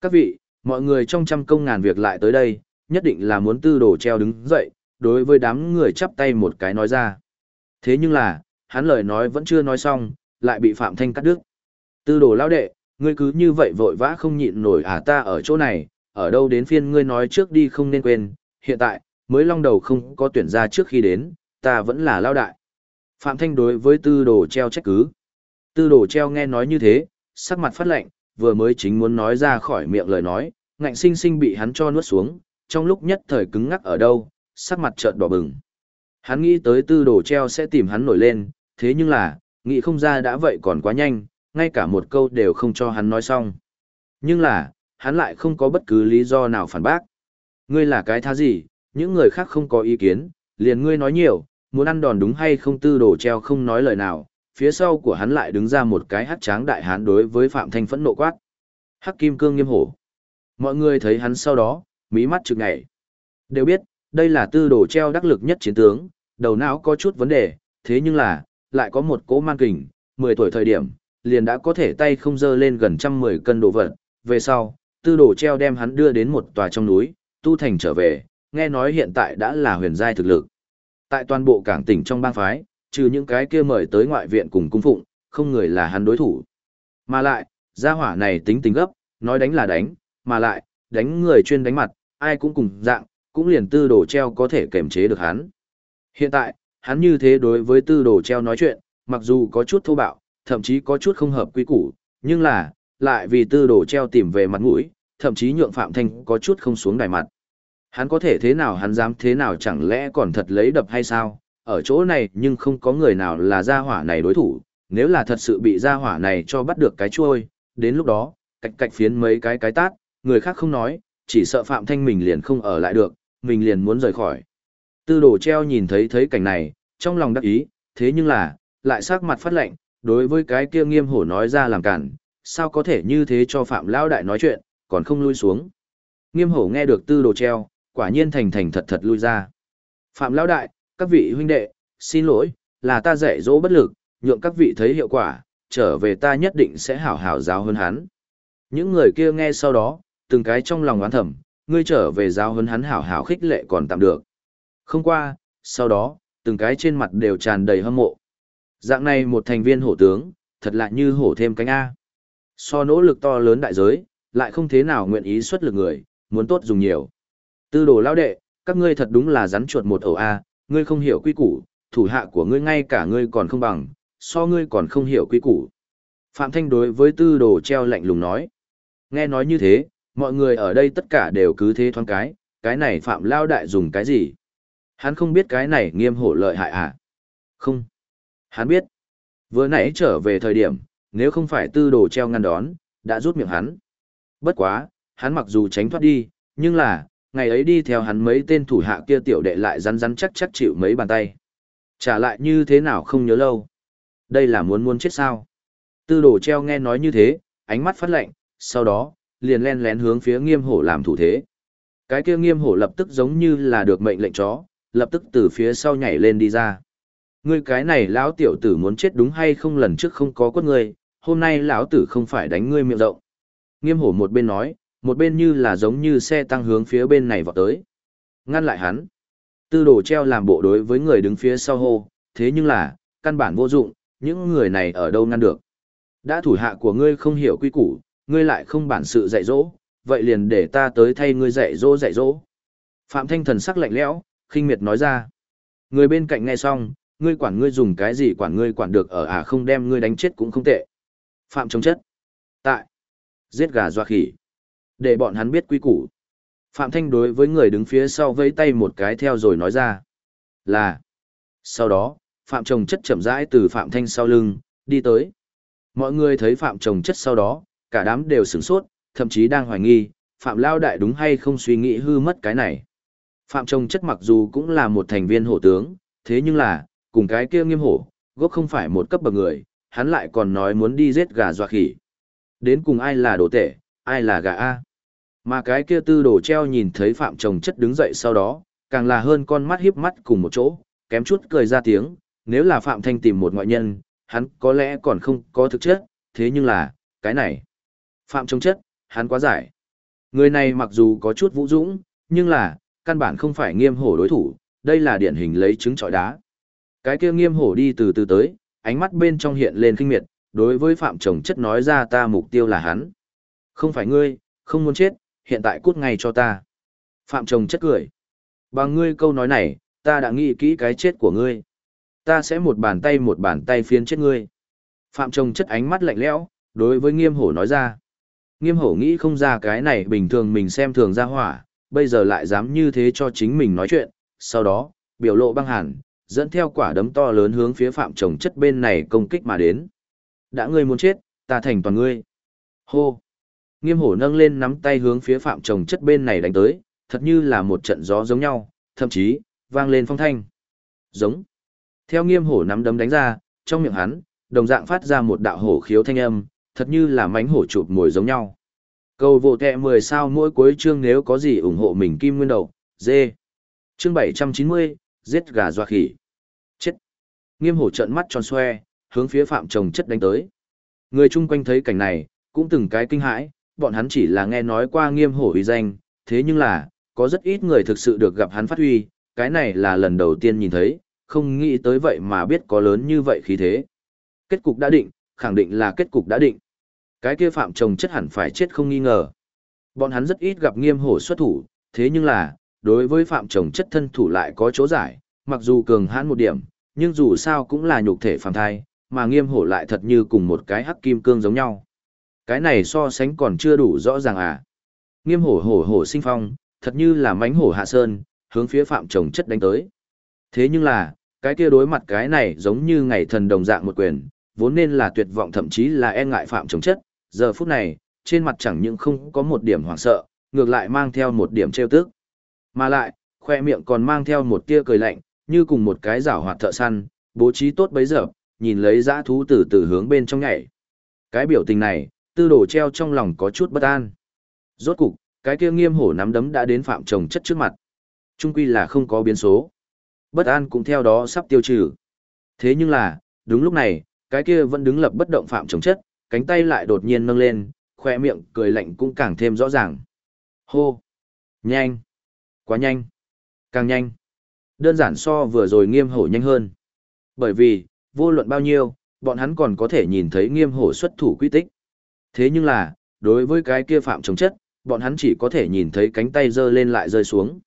Các vị, mọi người trong trăm công ngàn việc lại tới đây, nhất định là muốn tư đồ treo đứng dậy, đối với đám người chắp tay một cái nói ra. Thế nhưng là, hắn lời nói vẫn chưa nói xong, lại bị Phạm Thanh cắt đứt. Tư đồ lao đệ, ngươi cứ như vậy vội vã không nhịn nổi à ta ở chỗ này, ở đâu đến phiên ngươi nói trước đi không nên quên, hiện tại, mới long đầu không có tuyển ra trước khi đến, ta vẫn là lao đại. Phạm Thanh đối với tư đồ treo trách cứ. Tư đồ treo nghe nói như thế, sắc mặt phát lạnh, vừa mới chính muốn nói ra khỏi miệng lời nói, ngạnh sinh sinh bị hắn cho nuốt xuống, trong lúc nhất thời cứng ngắc ở đâu, sắc mặt trợn đỏ bừng. Hắn nghĩ tới tư đồ treo sẽ tìm hắn nổi lên, thế nhưng là, nghĩ không ra đã vậy còn quá nhanh, ngay cả một câu đều không cho hắn nói xong. Nhưng là, hắn lại không có bất cứ lý do nào phản bác. Ngươi là cái thá gì, những người khác không có ý kiến, liền ngươi nói nhiều, muốn ăn đòn đúng hay không tư đồ treo không nói lời nào, phía sau của hắn lại đứng ra một cái hát tráng đại hán đối với Phạm Thanh phẫn nộ quát. Hắc kim cương nghiêm hổ. Mọi người thấy hắn sau đó, mí mắt trực nhảy. Đều biết, đây là tư đồ treo đắc lực nhất chiến tướng, đầu não có chút vấn đề, thế nhưng là, lại có một cỗ man kình, 10 tuổi thời điểm, liền đã có thể tay không dơ lên gần trăm mười cân đồ vật. Về sau, tư đồ treo đem hắn đưa đến một tòa trong núi, tu thành trở về, nghe nói hiện tại đã là huyền giai thực lực. Tại toàn bộ cảng tỉnh trong bang phái, trừ những cái kia mời tới ngoại viện cùng cung phụng, không người là hắn đối thủ. Mà lại, gia hỏa này tính tình gấp, nói đánh là đánh, mà lại, đánh người chuyên đánh mặt, ai cũng cùng dạng, cũng liền tư đồ treo có thể kềm chế được hắn. Hiện tại, hắn như thế đối với tư đồ treo nói chuyện, mặc dù có chút thô bạo, thậm chí có chút không hợp quy củ, nhưng là, lại vì tư đồ treo tìm về mặt mũi, thậm chí nhượng Phạm Thanh có chút không xuống đài mặt. Hắn có thể thế nào hắn dám thế nào chẳng lẽ còn thật lấy đập hay sao, ở chỗ này nhưng không có người nào là gia hỏa này đối thủ, nếu là thật sự bị gia hỏa này cho bắt được cái chuôi, đến lúc đó, cạch cạch phiến mấy cái cái tát, người khác không nói, chỉ sợ Phạm Thanh mình liền không ở lại được, mình liền muốn rời khỏi. Tư đồ treo nhìn thấy thấy cảnh này, trong lòng đắc ý, thế nhưng là, lại sắc mặt phát lệnh, đối với cái kia nghiêm hổ nói ra làm cản, sao có thể như thế cho Phạm Lão Đại nói chuyện, còn không lui xuống. Nghiêm hổ nghe được tư đồ treo, quả nhiên thành thành thật thật lui ra. Phạm Lão Đại, các vị huynh đệ, xin lỗi, là ta dạy dỗ bất lực, nhượng các vị thấy hiệu quả, trở về ta nhất định sẽ hảo hảo giáo hơn hắn. Những người kia nghe sau đó, từng cái trong lòng oán thầm, ngươi trở về giáo hơn hắn hảo hảo khích lệ còn tạm được. Không qua, sau đó, từng cái trên mặt đều tràn đầy hâm mộ. Dạng này một thành viên hổ tướng, thật lạ như hổ thêm cánh A. So nỗ lực to lớn đại giới, lại không thế nào nguyện ý xuất lực người, muốn tốt dùng nhiều. Tư đồ lao đệ, các ngươi thật đúng là rắn chuột một ổ A, ngươi không hiểu quy củ, thủ hạ của ngươi ngay cả ngươi còn không bằng, so ngươi còn không hiểu quy củ. Phạm Thanh đối với tư đồ treo lạnh lùng nói. Nghe nói như thế, mọi người ở đây tất cả đều cứ thế thoáng cái, cái này Phạm Lao Đại dùng cái gì? Hắn không biết cái này nghiêm hổ lợi hại à? Không. Hắn biết. Vừa nãy trở về thời điểm, nếu không phải tư đồ treo ngăn đón, đã rút miệng hắn. Bất quá, hắn mặc dù tránh thoát đi, nhưng là, ngày ấy đi theo hắn mấy tên thủ hạ kia tiểu đệ lại rắn rắn chắc chắc chịu mấy bàn tay. Trả lại như thế nào không nhớ lâu. Đây là muốn muốn chết sao. Tư đồ treo nghe nói như thế, ánh mắt phát lạnh, sau đó, liền len lén hướng phía nghiêm hổ làm thủ thế. Cái kia nghiêm hổ lập tức giống như là được mệnh lệnh chó, lập tức từ phía sau nhảy lên đi ra. Ngươi cái này lão tiểu tử muốn chết đúng hay không lần trước không có quất ngươi, hôm nay lão tử không phải đánh ngươi miệng rộng. Nghiêm hổ một bên nói, một bên như là giống như xe tăng hướng phía bên này vọt tới. Ngăn lại hắn. Tư đồ treo làm bộ đối với người đứng phía sau hô, thế nhưng là, căn bản vô dụng, những người này ở đâu ngăn được. Đã thủ hạ của ngươi không hiểu quy củ, ngươi lại không bản sự dạy dỗ, vậy liền để ta tới thay ngươi dạy dỗ dạy dỗ. Phạm Thanh thần sắc lạnh lẽo, khinh miệt nói ra. Người bên cạnh nghe xong, ngươi quản ngươi dùng cái gì quản ngươi quản được ở à không đem ngươi đánh chết cũng không tệ. Phạm chống chất. Tại. Giết gà doa khỉ. Để bọn hắn biết quy củ. Phạm Thanh đối với người đứng phía sau vẫy tay một cái theo rồi nói ra. Là. Sau đó, Phạm Trồng chất chậm rãi từ Phạm Thanh sau lưng, đi tới. Mọi người thấy Phạm Trồng chất sau đó, cả đám đều sửng sốt, thậm chí đang hoài nghi, Phạm Lao Đại đúng hay không suy nghĩ hư mất cái này. Phạm Trồng chất mặc dù cũng là một thành viên hổ tướng, thế nhưng là, cùng cái kia nghiêm hổ, gốc không phải một cấp bậc người, hắn lại còn nói muốn đi giết gà dọa khỉ. Đến cùng ai là đồ tể, ai là gà A. Mà cái kia tư đồ treo nhìn thấy Phạm Trồng chất đứng dậy sau đó, càng là hơn con mắt hiếp mắt cùng một chỗ, kém chút cười ra tiếng, nếu là Phạm Thanh tìm một ngoại nhân, hắn có lẽ còn không có thực chất, thế nhưng là, cái này. Phạm Trồng chất, hắn quá giải. Người này mặc dù có chút vũ dũng, nhưng là, căn bản không phải nghiêm hổ đối thủ, đây là điển hình lấy trứng trọi đá. Cái kia nghiêm hổ đi từ từ tới, ánh mắt bên trong hiện lên kinh miệt, đối với Phạm Trồng Chất nói ra ta mục tiêu là hắn. Không phải ngươi, không muốn chết, hiện tại cút ngay cho ta. Phạm chồng Chất cười. Bằng ngươi câu nói này, ta đã nghĩ kỹ cái chết của ngươi. Ta sẽ một bàn tay một bàn tay phiến chết ngươi. Phạm chồng Chất ánh mắt lạnh lẽo, đối với nghiêm hổ nói ra. Nghiêm hổ nghĩ không ra cái này bình thường mình xem thường ra hỏa, bây giờ lại dám như thế cho chính mình nói chuyện, sau đó, biểu lộ băng hẳn, dẫn theo quả đấm to lớn hướng phía phạm chồng chất bên này công kích mà đến. Đã ngươi muốn chết, ta thành toàn ngươi. Hô! Nghiêm hổ nâng lên nắm tay hướng phía phạm trồng chất bên này đánh tới, thật như là một trận gió giống nhau, thậm chí, vang lên phong thanh. Giống. Theo nghiêm hổ nắm đấm đánh ra, trong miệng hắn, đồng dạng phát ra một đạo hổ khiếu thanh âm, thật như là mánh hổ chụp mồi giống nhau. Cầu vô kẹ 10 sao mỗi cuối chương nếu có gì ủng hộ mình kim nguyên đầu, dê. Chương 790, giết gà doa khỉ. Chết. Nghiêm hổ trợn mắt tròn xoe, hướng phía phạm trồng chất đánh tới. Người chung quanh thấy cảnh này, cũng từng cái kinh hãi, bọn hắn chỉ là nghe nói qua nghiêm hổ uy danh, thế nhưng là, có rất ít người thực sự được gặp hắn phát huy, cái này là lần đầu tiên nhìn thấy, không nghĩ tới vậy mà biết có lớn như vậy khí thế. Kết cục đã định, khẳng định là kết cục đã định. Cái kia phạm chồng chất hẳn phải chết không nghi ngờ. Bọn hắn rất ít gặp nghiêm hổ xuất thủ, thế nhưng là, đối với phạm chồng chất thân thủ lại có chỗ giải, mặc dù cường hãn một điểm, nhưng dù sao cũng là nhục thể phàm thai, mà nghiêm hổ lại thật như cùng một cái hắc kim cương giống nhau. Cái này so sánh còn chưa đủ rõ ràng à. Nghiêm hổ hổ hổ sinh phong, thật như là mánh hổ hạ sơn, hướng phía phạm trồng chất đánh tới. Thế nhưng là, cái kia đối mặt cái này giống như ngày thần đồng dạng một quyền, vốn nên là tuyệt vọng thậm chí là e ngại phạm trồng chất, giờ phút này, trên mặt chẳng những không có một điểm hoảng sợ, ngược lại mang theo một điểm trêu tức. Mà lại, khoe miệng còn mang theo một tia cười lạnh, như cùng một cái rảo hoạt thợ săn, bố trí tốt bấy giờ, nhìn lấy dã thú từ từ hướng bên trong nhảy. Cái biểu tình này, tư đồ treo trong lòng có chút bất an. Rốt cục, cái kia nghiêm hổ nắm đấm đã đến phạm trồng chất trước mặt. Trung quy là không có biến số. Bất an cũng theo đó sắp tiêu trừ. Thế nhưng là, đúng lúc này, cái kia vẫn đứng lập bất động phạm trồng chất, cánh tay lại đột nhiên nâng lên, khoe miệng cười lạnh cũng càng thêm rõ ràng. Hô! Nhanh! Quá nhanh! Càng nhanh! Đơn giản so vừa rồi nghiêm hổ nhanh hơn. Bởi vì, vô luận bao nhiêu, bọn hắn còn có thể nhìn thấy nghiêm hổ xuất thủ quy tích. Thế nhưng là, đối với cái kia phạm chống chất, bọn hắn chỉ có thể nhìn thấy cánh tay giơ lên lại rơi xuống.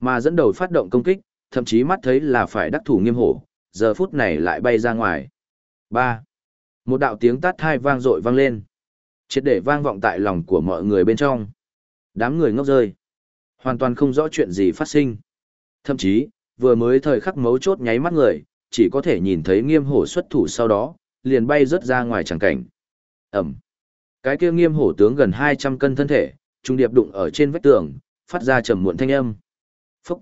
Mà dẫn đầu phát động công kích, thậm chí mắt thấy là phải đắc thủ nghiêm hổ, giờ phút này lại bay ra ngoài. 3. Một đạo tiếng tát thai vang dội vang lên. Triệt để vang vọng tại lòng của mọi người bên trong. Đám người ngốc rơi. Hoàn toàn không rõ chuyện gì phát sinh. Thậm chí, vừa mới thời khắc mấu chốt nháy mắt người, chỉ có thể nhìn thấy nghiêm hổ xuất thủ sau đó, liền bay rớt ra ngoài chẳng cảnh. Ẩm. Cái kia nghiêm hổ tướng gần 200 cân thân thể, trung điệp đụng ở trên vách tường, phát ra trầm muộn thanh âm. Phúc.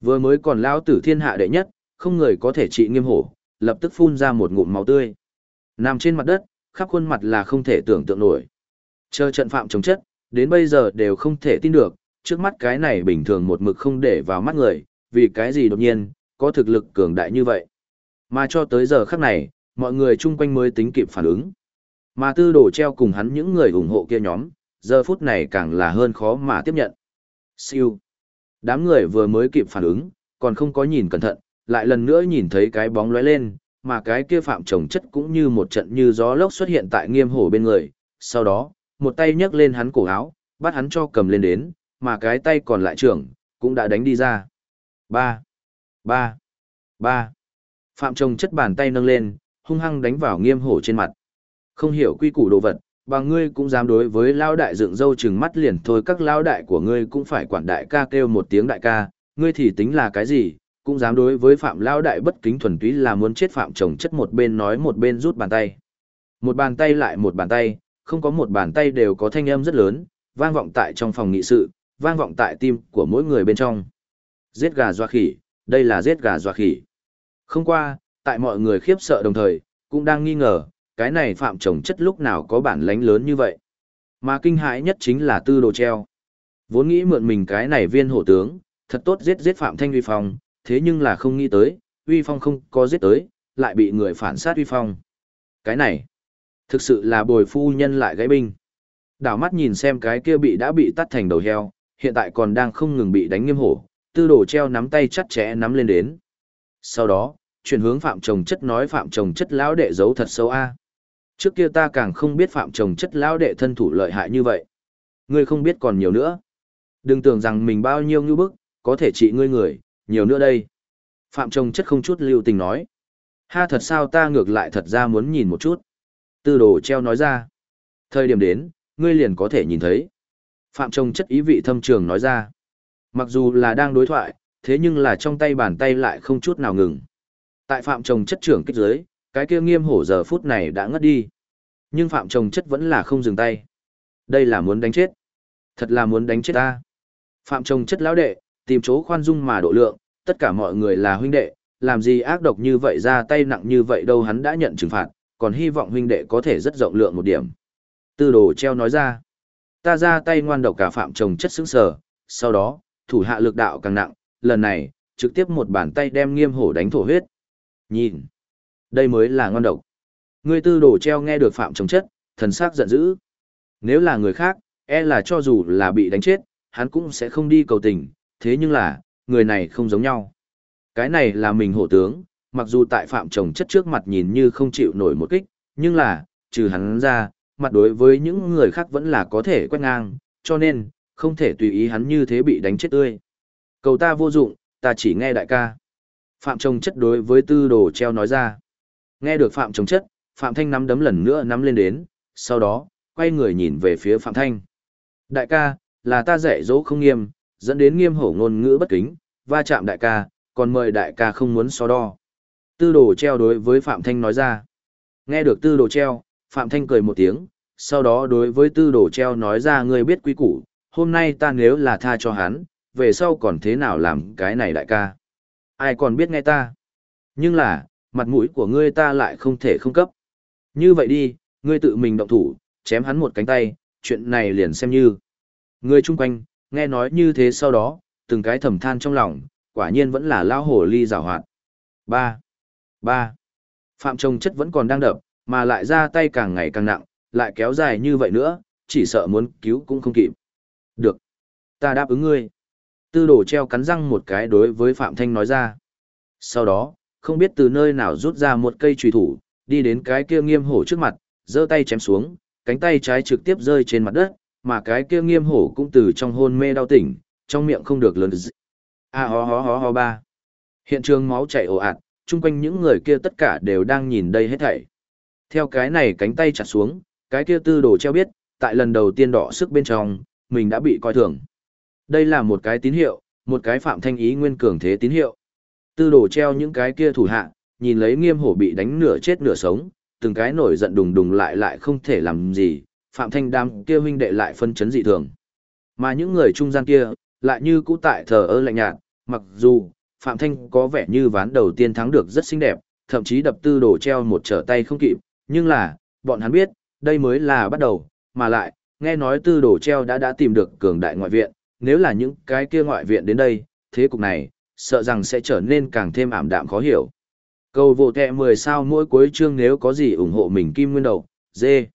Vừa mới còn lão tử thiên hạ đệ nhất, không người có thể trị nghiêm hổ, lập tức phun ra một ngụm máu tươi. Nằm trên mặt đất, khắp khuôn mặt là không thể tưởng tượng nổi. Chờ trận phạm chống chất, đến bây giờ đều không thể tin được, trước mắt cái này bình thường một mực không để vào mắt người, vì cái gì đột nhiên, có thực lực cường đại như vậy. Mà cho tới giờ khắc này, mọi người chung quanh mới tính kịp phản ứng. Mà tư đồ treo cùng hắn những người ủng hộ kia nhóm, giờ phút này càng là hơn khó mà tiếp nhận. Siêu. Đám người vừa mới kịp phản ứng, còn không có nhìn cẩn thận, lại lần nữa nhìn thấy cái bóng lóe lên, mà cái kia phạm trồng chất cũng như một trận như gió lốc xuất hiện tại nghiêm hổ bên người. Sau đó, một tay nhấc lên hắn cổ áo, bắt hắn cho cầm lên đến, mà cái tay còn lại trưởng, cũng đã đánh đi ra. Ba, ba, ba. Phạm trồng chất bàn tay nâng lên, hung hăng đánh vào nghiêm hổ trên mặt. Không hiểu quy củ đồ vật, bà ngươi cũng dám đối với lao đại dựng dâu chừng mắt liền thôi các lao đại của ngươi cũng phải quản đại ca kêu một tiếng đại ca, ngươi thì tính là cái gì, cũng dám đối với phạm lao đại bất kính thuần túy là muốn chết phạm chồng chất một bên nói một bên rút bàn tay. Một bàn tay lại một bàn tay, không có một bàn tay đều có thanh âm rất lớn, vang vọng tại trong phòng nghị sự, vang vọng tại tim của mỗi người bên trong. Giết gà doa khỉ, đây là giết gà doa khỉ. Không qua, tại mọi người khiếp sợ đồng thời, cũng đang nghi ngờ, cái này phạm trồng chất lúc nào có bản lánh lớn như vậy. Mà kinh hãi nhất chính là tư đồ treo. Vốn nghĩ mượn mình cái này viên hổ tướng, thật tốt giết giết phạm thanh uy phong, thế nhưng là không nghĩ tới, uy phong không có giết tới, lại bị người phản sát uy phong. Cái này, thực sự là bồi phu nhân lại gãy binh. Đảo mắt nhìn xem cái kia bị đã bị tắt thành đầu heo, hiện tại còn đang không ngừng bị đánh nghiêm hổ, tư đồ treo nắm tay chặt chẽ nắm lên đến. Sau đó, chuyển hướng phạm trồng chất nói phạm trồng chất lão đệ giấu thật sâu a trước kia ta càng không biết phạm chồng chất lão đệ thân thủ lợi hại như vậy. Ngươi không biết còn nhiều nữa. Đừng tưởng rằng mình bao nhiêu ngưu bức có thể trị ngươi người nhiều nữa đây. Phạm chồng chất không chút lưu tình nói. Ha thật sao ta ngược lại thật ra muốn nhìn một chút. Tư đồ treo nói ra. Thời điểm đến ngươi liền có thể nhìn thấy. Phạm chồng chất ý vị thâm trường nói ra. Mặc dù là đang đối thoại thế nhưng là trong tay bàn tay lại không chút nào ngừng. Tại phạm chồng chất trưởng kích giới, cái kia nghiêm hổ giờ phút này đã ngất đi. Nhưng phạm trồng chất vẫn là không dừng tay. Đây là muốn đánh chết. Thật là muốn đánh chết ta. Phạm trồng chất lão đệ, tìm chỗ khoan dung mà độ lượng, tất cả mọi người là huynh đệ, làm gì ác độc như vậy ra tay nặng như vậy đâu hắn đã nhận trừng phạt, còn hy vọng huynh đệ có thể rất rộng lượng một điểm. Tư đồ treo nói ra, ta ra tay ngoan độc cả phạm trồng chất xứng sở, sau đó, thủ hạ lực đạo càng nặng, lần này, trực tiếp một bàn tay đem nghiêm hổ đánh thổ huyết. Nhìn, đây mới là ngon độc. Ngươi tư đồ treo nghe được phạm chống chất, thần sắc giận dữ. Nếu là người khác, e là cho dù là bị đánh chết, hắn cũng sẽ không đi cầu tình, thế nhưng là, người này không giống nhau. Cái này là mình hổ tướng, mặc dù tại phạm chồng chất trước mặt nhìn như không chịu nổi một kích, nhưng là, trừ hắn ra, mặt đối với những người khác vẫn là có thể quét ngang, cho nên, không thể tùy ý hắn như thế bị đánh chết tươi. Cầu ta vô dụng, ta chỉ nghe đại ca. Phạm chồng Chất đối với tư đồ treo nói ra. Nghe được Phạm chống Chất, Phạm Thanh nắm đấm lần nữa nắm lên đến, sau đó, quay người nhìn về phía Phạm Thanh. Đại ca, là ta dạy dỗ không nghiêm, dẫn đến nghiêm hổ ngôn ngữ bất kính, va chạm đại ca, còn mời đại ca không muốn so đo. Tư đồ treo đối với Phạm Thanh nói ra. Nghe được tư đồ treo, Phạm Thanh cười một tiếng, sau đó đối với tư đồ treo nói ra ngươi biết quý củ, hôm nay ta nếu là tha cho hắn, về sau còn thế nào làm cái này đại ca. Ai còn biết nghe ta. Nhưng là, mặt mũi của ngươi ta lại không thể không cấp. Như vậy đi, ngươi tự mình động thủ, chém hắn một cánh tay, chuyện này liền xem như. Người chung quanh, nghe nói như thế sau đó, từng cái thầm than trong lòng, quả nhiên vẫn là lao hổ ly rào hoạt. ba ba Phạm Trông chất vẫn còn đang đập, mà lại ra tay càng ngày càng nặng, lại kéo dài như vậy nữa, chỉ sợ muốn cứu cũng không kịp. Được. Ta đáp ứng ngươi. Tư đồ treo cắn răng một cái đối với Phạm Thanh nói ra. Sau đó, không biết từ nơi nào rút ra một cây trùy thủ, đi đến cái kia nghiêm hổ trước mặt, giơ tay chém xuống, cánh tay trái trực tiếp rơi trên mặt đất, mà cái kia nghiêm hổ cũng từ trong hôn mê đau tỉnh, trong miệng không được lớn dị. A ho ho ho ho ba. Hiện trường máu chảy ồ ạt, chung quanh những người kia tất cả đều đang nhìn đây hết thảy. Theo cái này cánh tay chặt xuống, cái kia tư đồ treo biết, tại lần đầu tiên đỏ sức bên trong, mình đã bị coi thường. Đây là một cái tín hiệu, một cái phạm thanh ý nguyên cường thế tín hiệu. Tư đồ treo những cái kia thủ hạ, nhìn lấy nghiêm hổ bị đánh nửa chết nửa sống, từng cái nổi giận đùng đùng lại lại không thể làm gì, phạm thanh đam kia huynh đệ lại phân chấn dị thường. Mà những người trung gian kia, lại như cũ tại thờ ơ lạnh nhạt, mặc dù, Phạm Thanh có vẻ như ván đầu tiên thắng được rất xinh đẹp, thậm chí đập tư đồ treo một trở tay không kịp, nhưng là, bọn hắn biết, đây mới là bắt đầu, mà lại, nghe nói tư đồ treo đã đã tìm được cường đại ngoại viện, nếu là những cái kia ngoại viện đến đây, thế cục này, sợ rằng sẽ trở nên càng thêm ảm đạm khó hiểu. Cầu vô kẹ 10 sao mỗi cuối chương nếu có gì ủng hộ mình kim nguyên đầu, dê.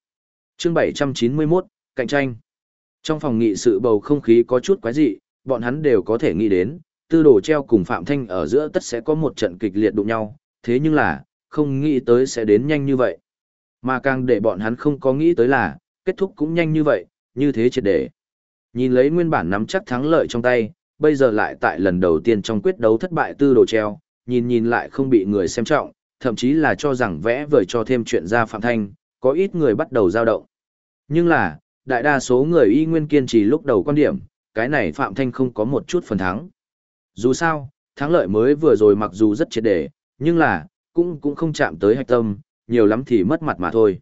Chương 791, cạnh tranh. Trong phòng nghị sự bầu không khí có chút quái dị, bọn hắn đều có thể nghĩ đến, tư đồ treo cùng Phạm Thanh ở giữa tất sẽ có một trận kịch liệt đụng nhau, thế nhưng là, không nghĩ tới sẽ đến nhanh như vậy. Mà càng để bọn hắn không có nghĩ tới là, kết thúc cũng nhanh như vậy, như thế triệt để. Nhìn lấy nguyên bản nắm chắc thắng lợi trong tay, bây giờ lại tại lần đầu tiên trong quyết đấu thất bại tư đồ treo, nhìn nhìn lại không bị người xem trọng, thậm chí là cho rằng vẽ vời cho thêm chuyện ra Phạm Thanh, có ít người bắt đầu dao động. Nhưng là, đại đa số người y nguyên kiên trì lúc đầu quan điểm, cái này Phạm Thanh không có một chút phần thắng. Dù sao, thắng lợi mới vừa rồi mặc dù rất triệt để, nhưng là, cũng cũng không chạm tới hạch tâm, nhiều lắm thì mất mặt mà thôi.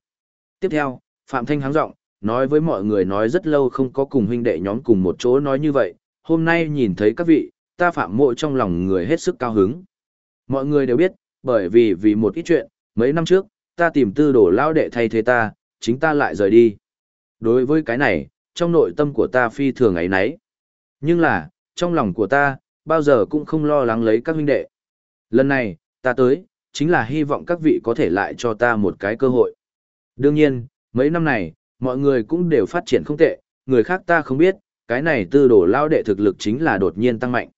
Tiếp theo, Phạm Thanh háng giọng nói với mọi người nói rất lâu không có cùng huynh đệ nhóm cùng một chỗ nói như vậy, hôm nay nhìn thấy các vị, ta phạm mộ trong lòng người hết sức cao hứng. Mọi người đều biết, bởi vì vì một ít chuyện, mấy năm trước, ta tìm tư đổ lao đệ thay thế ta, chính ta lại rời đi. Đối với cái này, trong nội tâm của ta phi thường ấy nấy. Nhưng là, trong lòng của ta, bao giờ cũng không lo lắng lấy các huynh đệ. Lần này, ta tới, chính là hy vọng các vị có thể lại cho ta một cái cơ hội. Đương nhiên, mấy năm này, mọi người cũng đều phát triển không tệ, người khác ta không biết, cái này tư đổ lao đệ thực lực chính là đột nhiên tăng mạnh.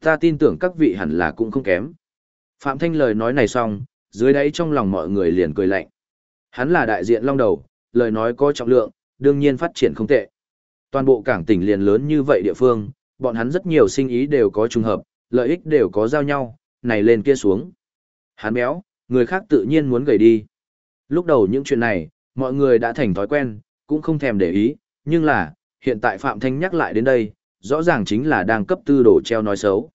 Ta tin tưởng các vị hẳn là cũng không kém. Phạm Thanh lời nói này xong, dưới đáy trong lòng mọi người liền cười lạnh. Hắn là đại diện long đầu, lời nói có trọng lượng, đương nhiên phát triển không tệ. Toàn bộ cảng tỉnh liền lớn như vậy địa phương, bọn hắn rất nhiều sinh ý đều có trùng hợp, lợi ích đều có giao nhau, này lên kia xuống. Hắn béo, người khác tự nhiên muốn gầy đi. Lúc đầu những chuyện này, mọi người đã thành thói quen, cũng không thèm để ý, nhưng là, hiện tại Phạm Thanh nhắc lại đến đây, rõ ràng chính là đang cấp tư đồ treo nói xấu.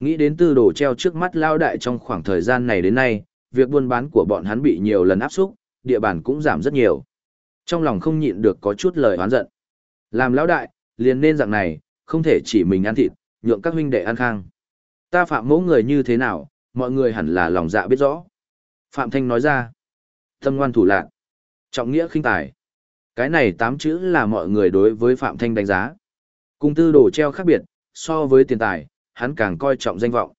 Nghĩ đến tư đồ treo trước mắt lao đại trong khoảng thời gian này đến nay, việc buôn bán của bọn hắn bị nhiều lần áp xúc, địa bàn cũng giảm rất nhiều. Trong lòng không nhịn được có chút lời oán giận. Làm lão đại, liền nên dạng này, không thể chỉ mình ăn thịt, nhượng các huynh đệ ăn khang. Ta phạm mẫu người như thế nào, mọi người hẳn là lòng dạ biết rõ. Phạm Thanh nói ra, tâm ngoan thủ lạc, trọng nghĩa khinh tài. Cái này tám chữ là mọi người đối với Phạm Thanh đánh giá. Cùng tư đồ treo khác biệt, so với tiền tài, hắn càng coi trọng danh vọng.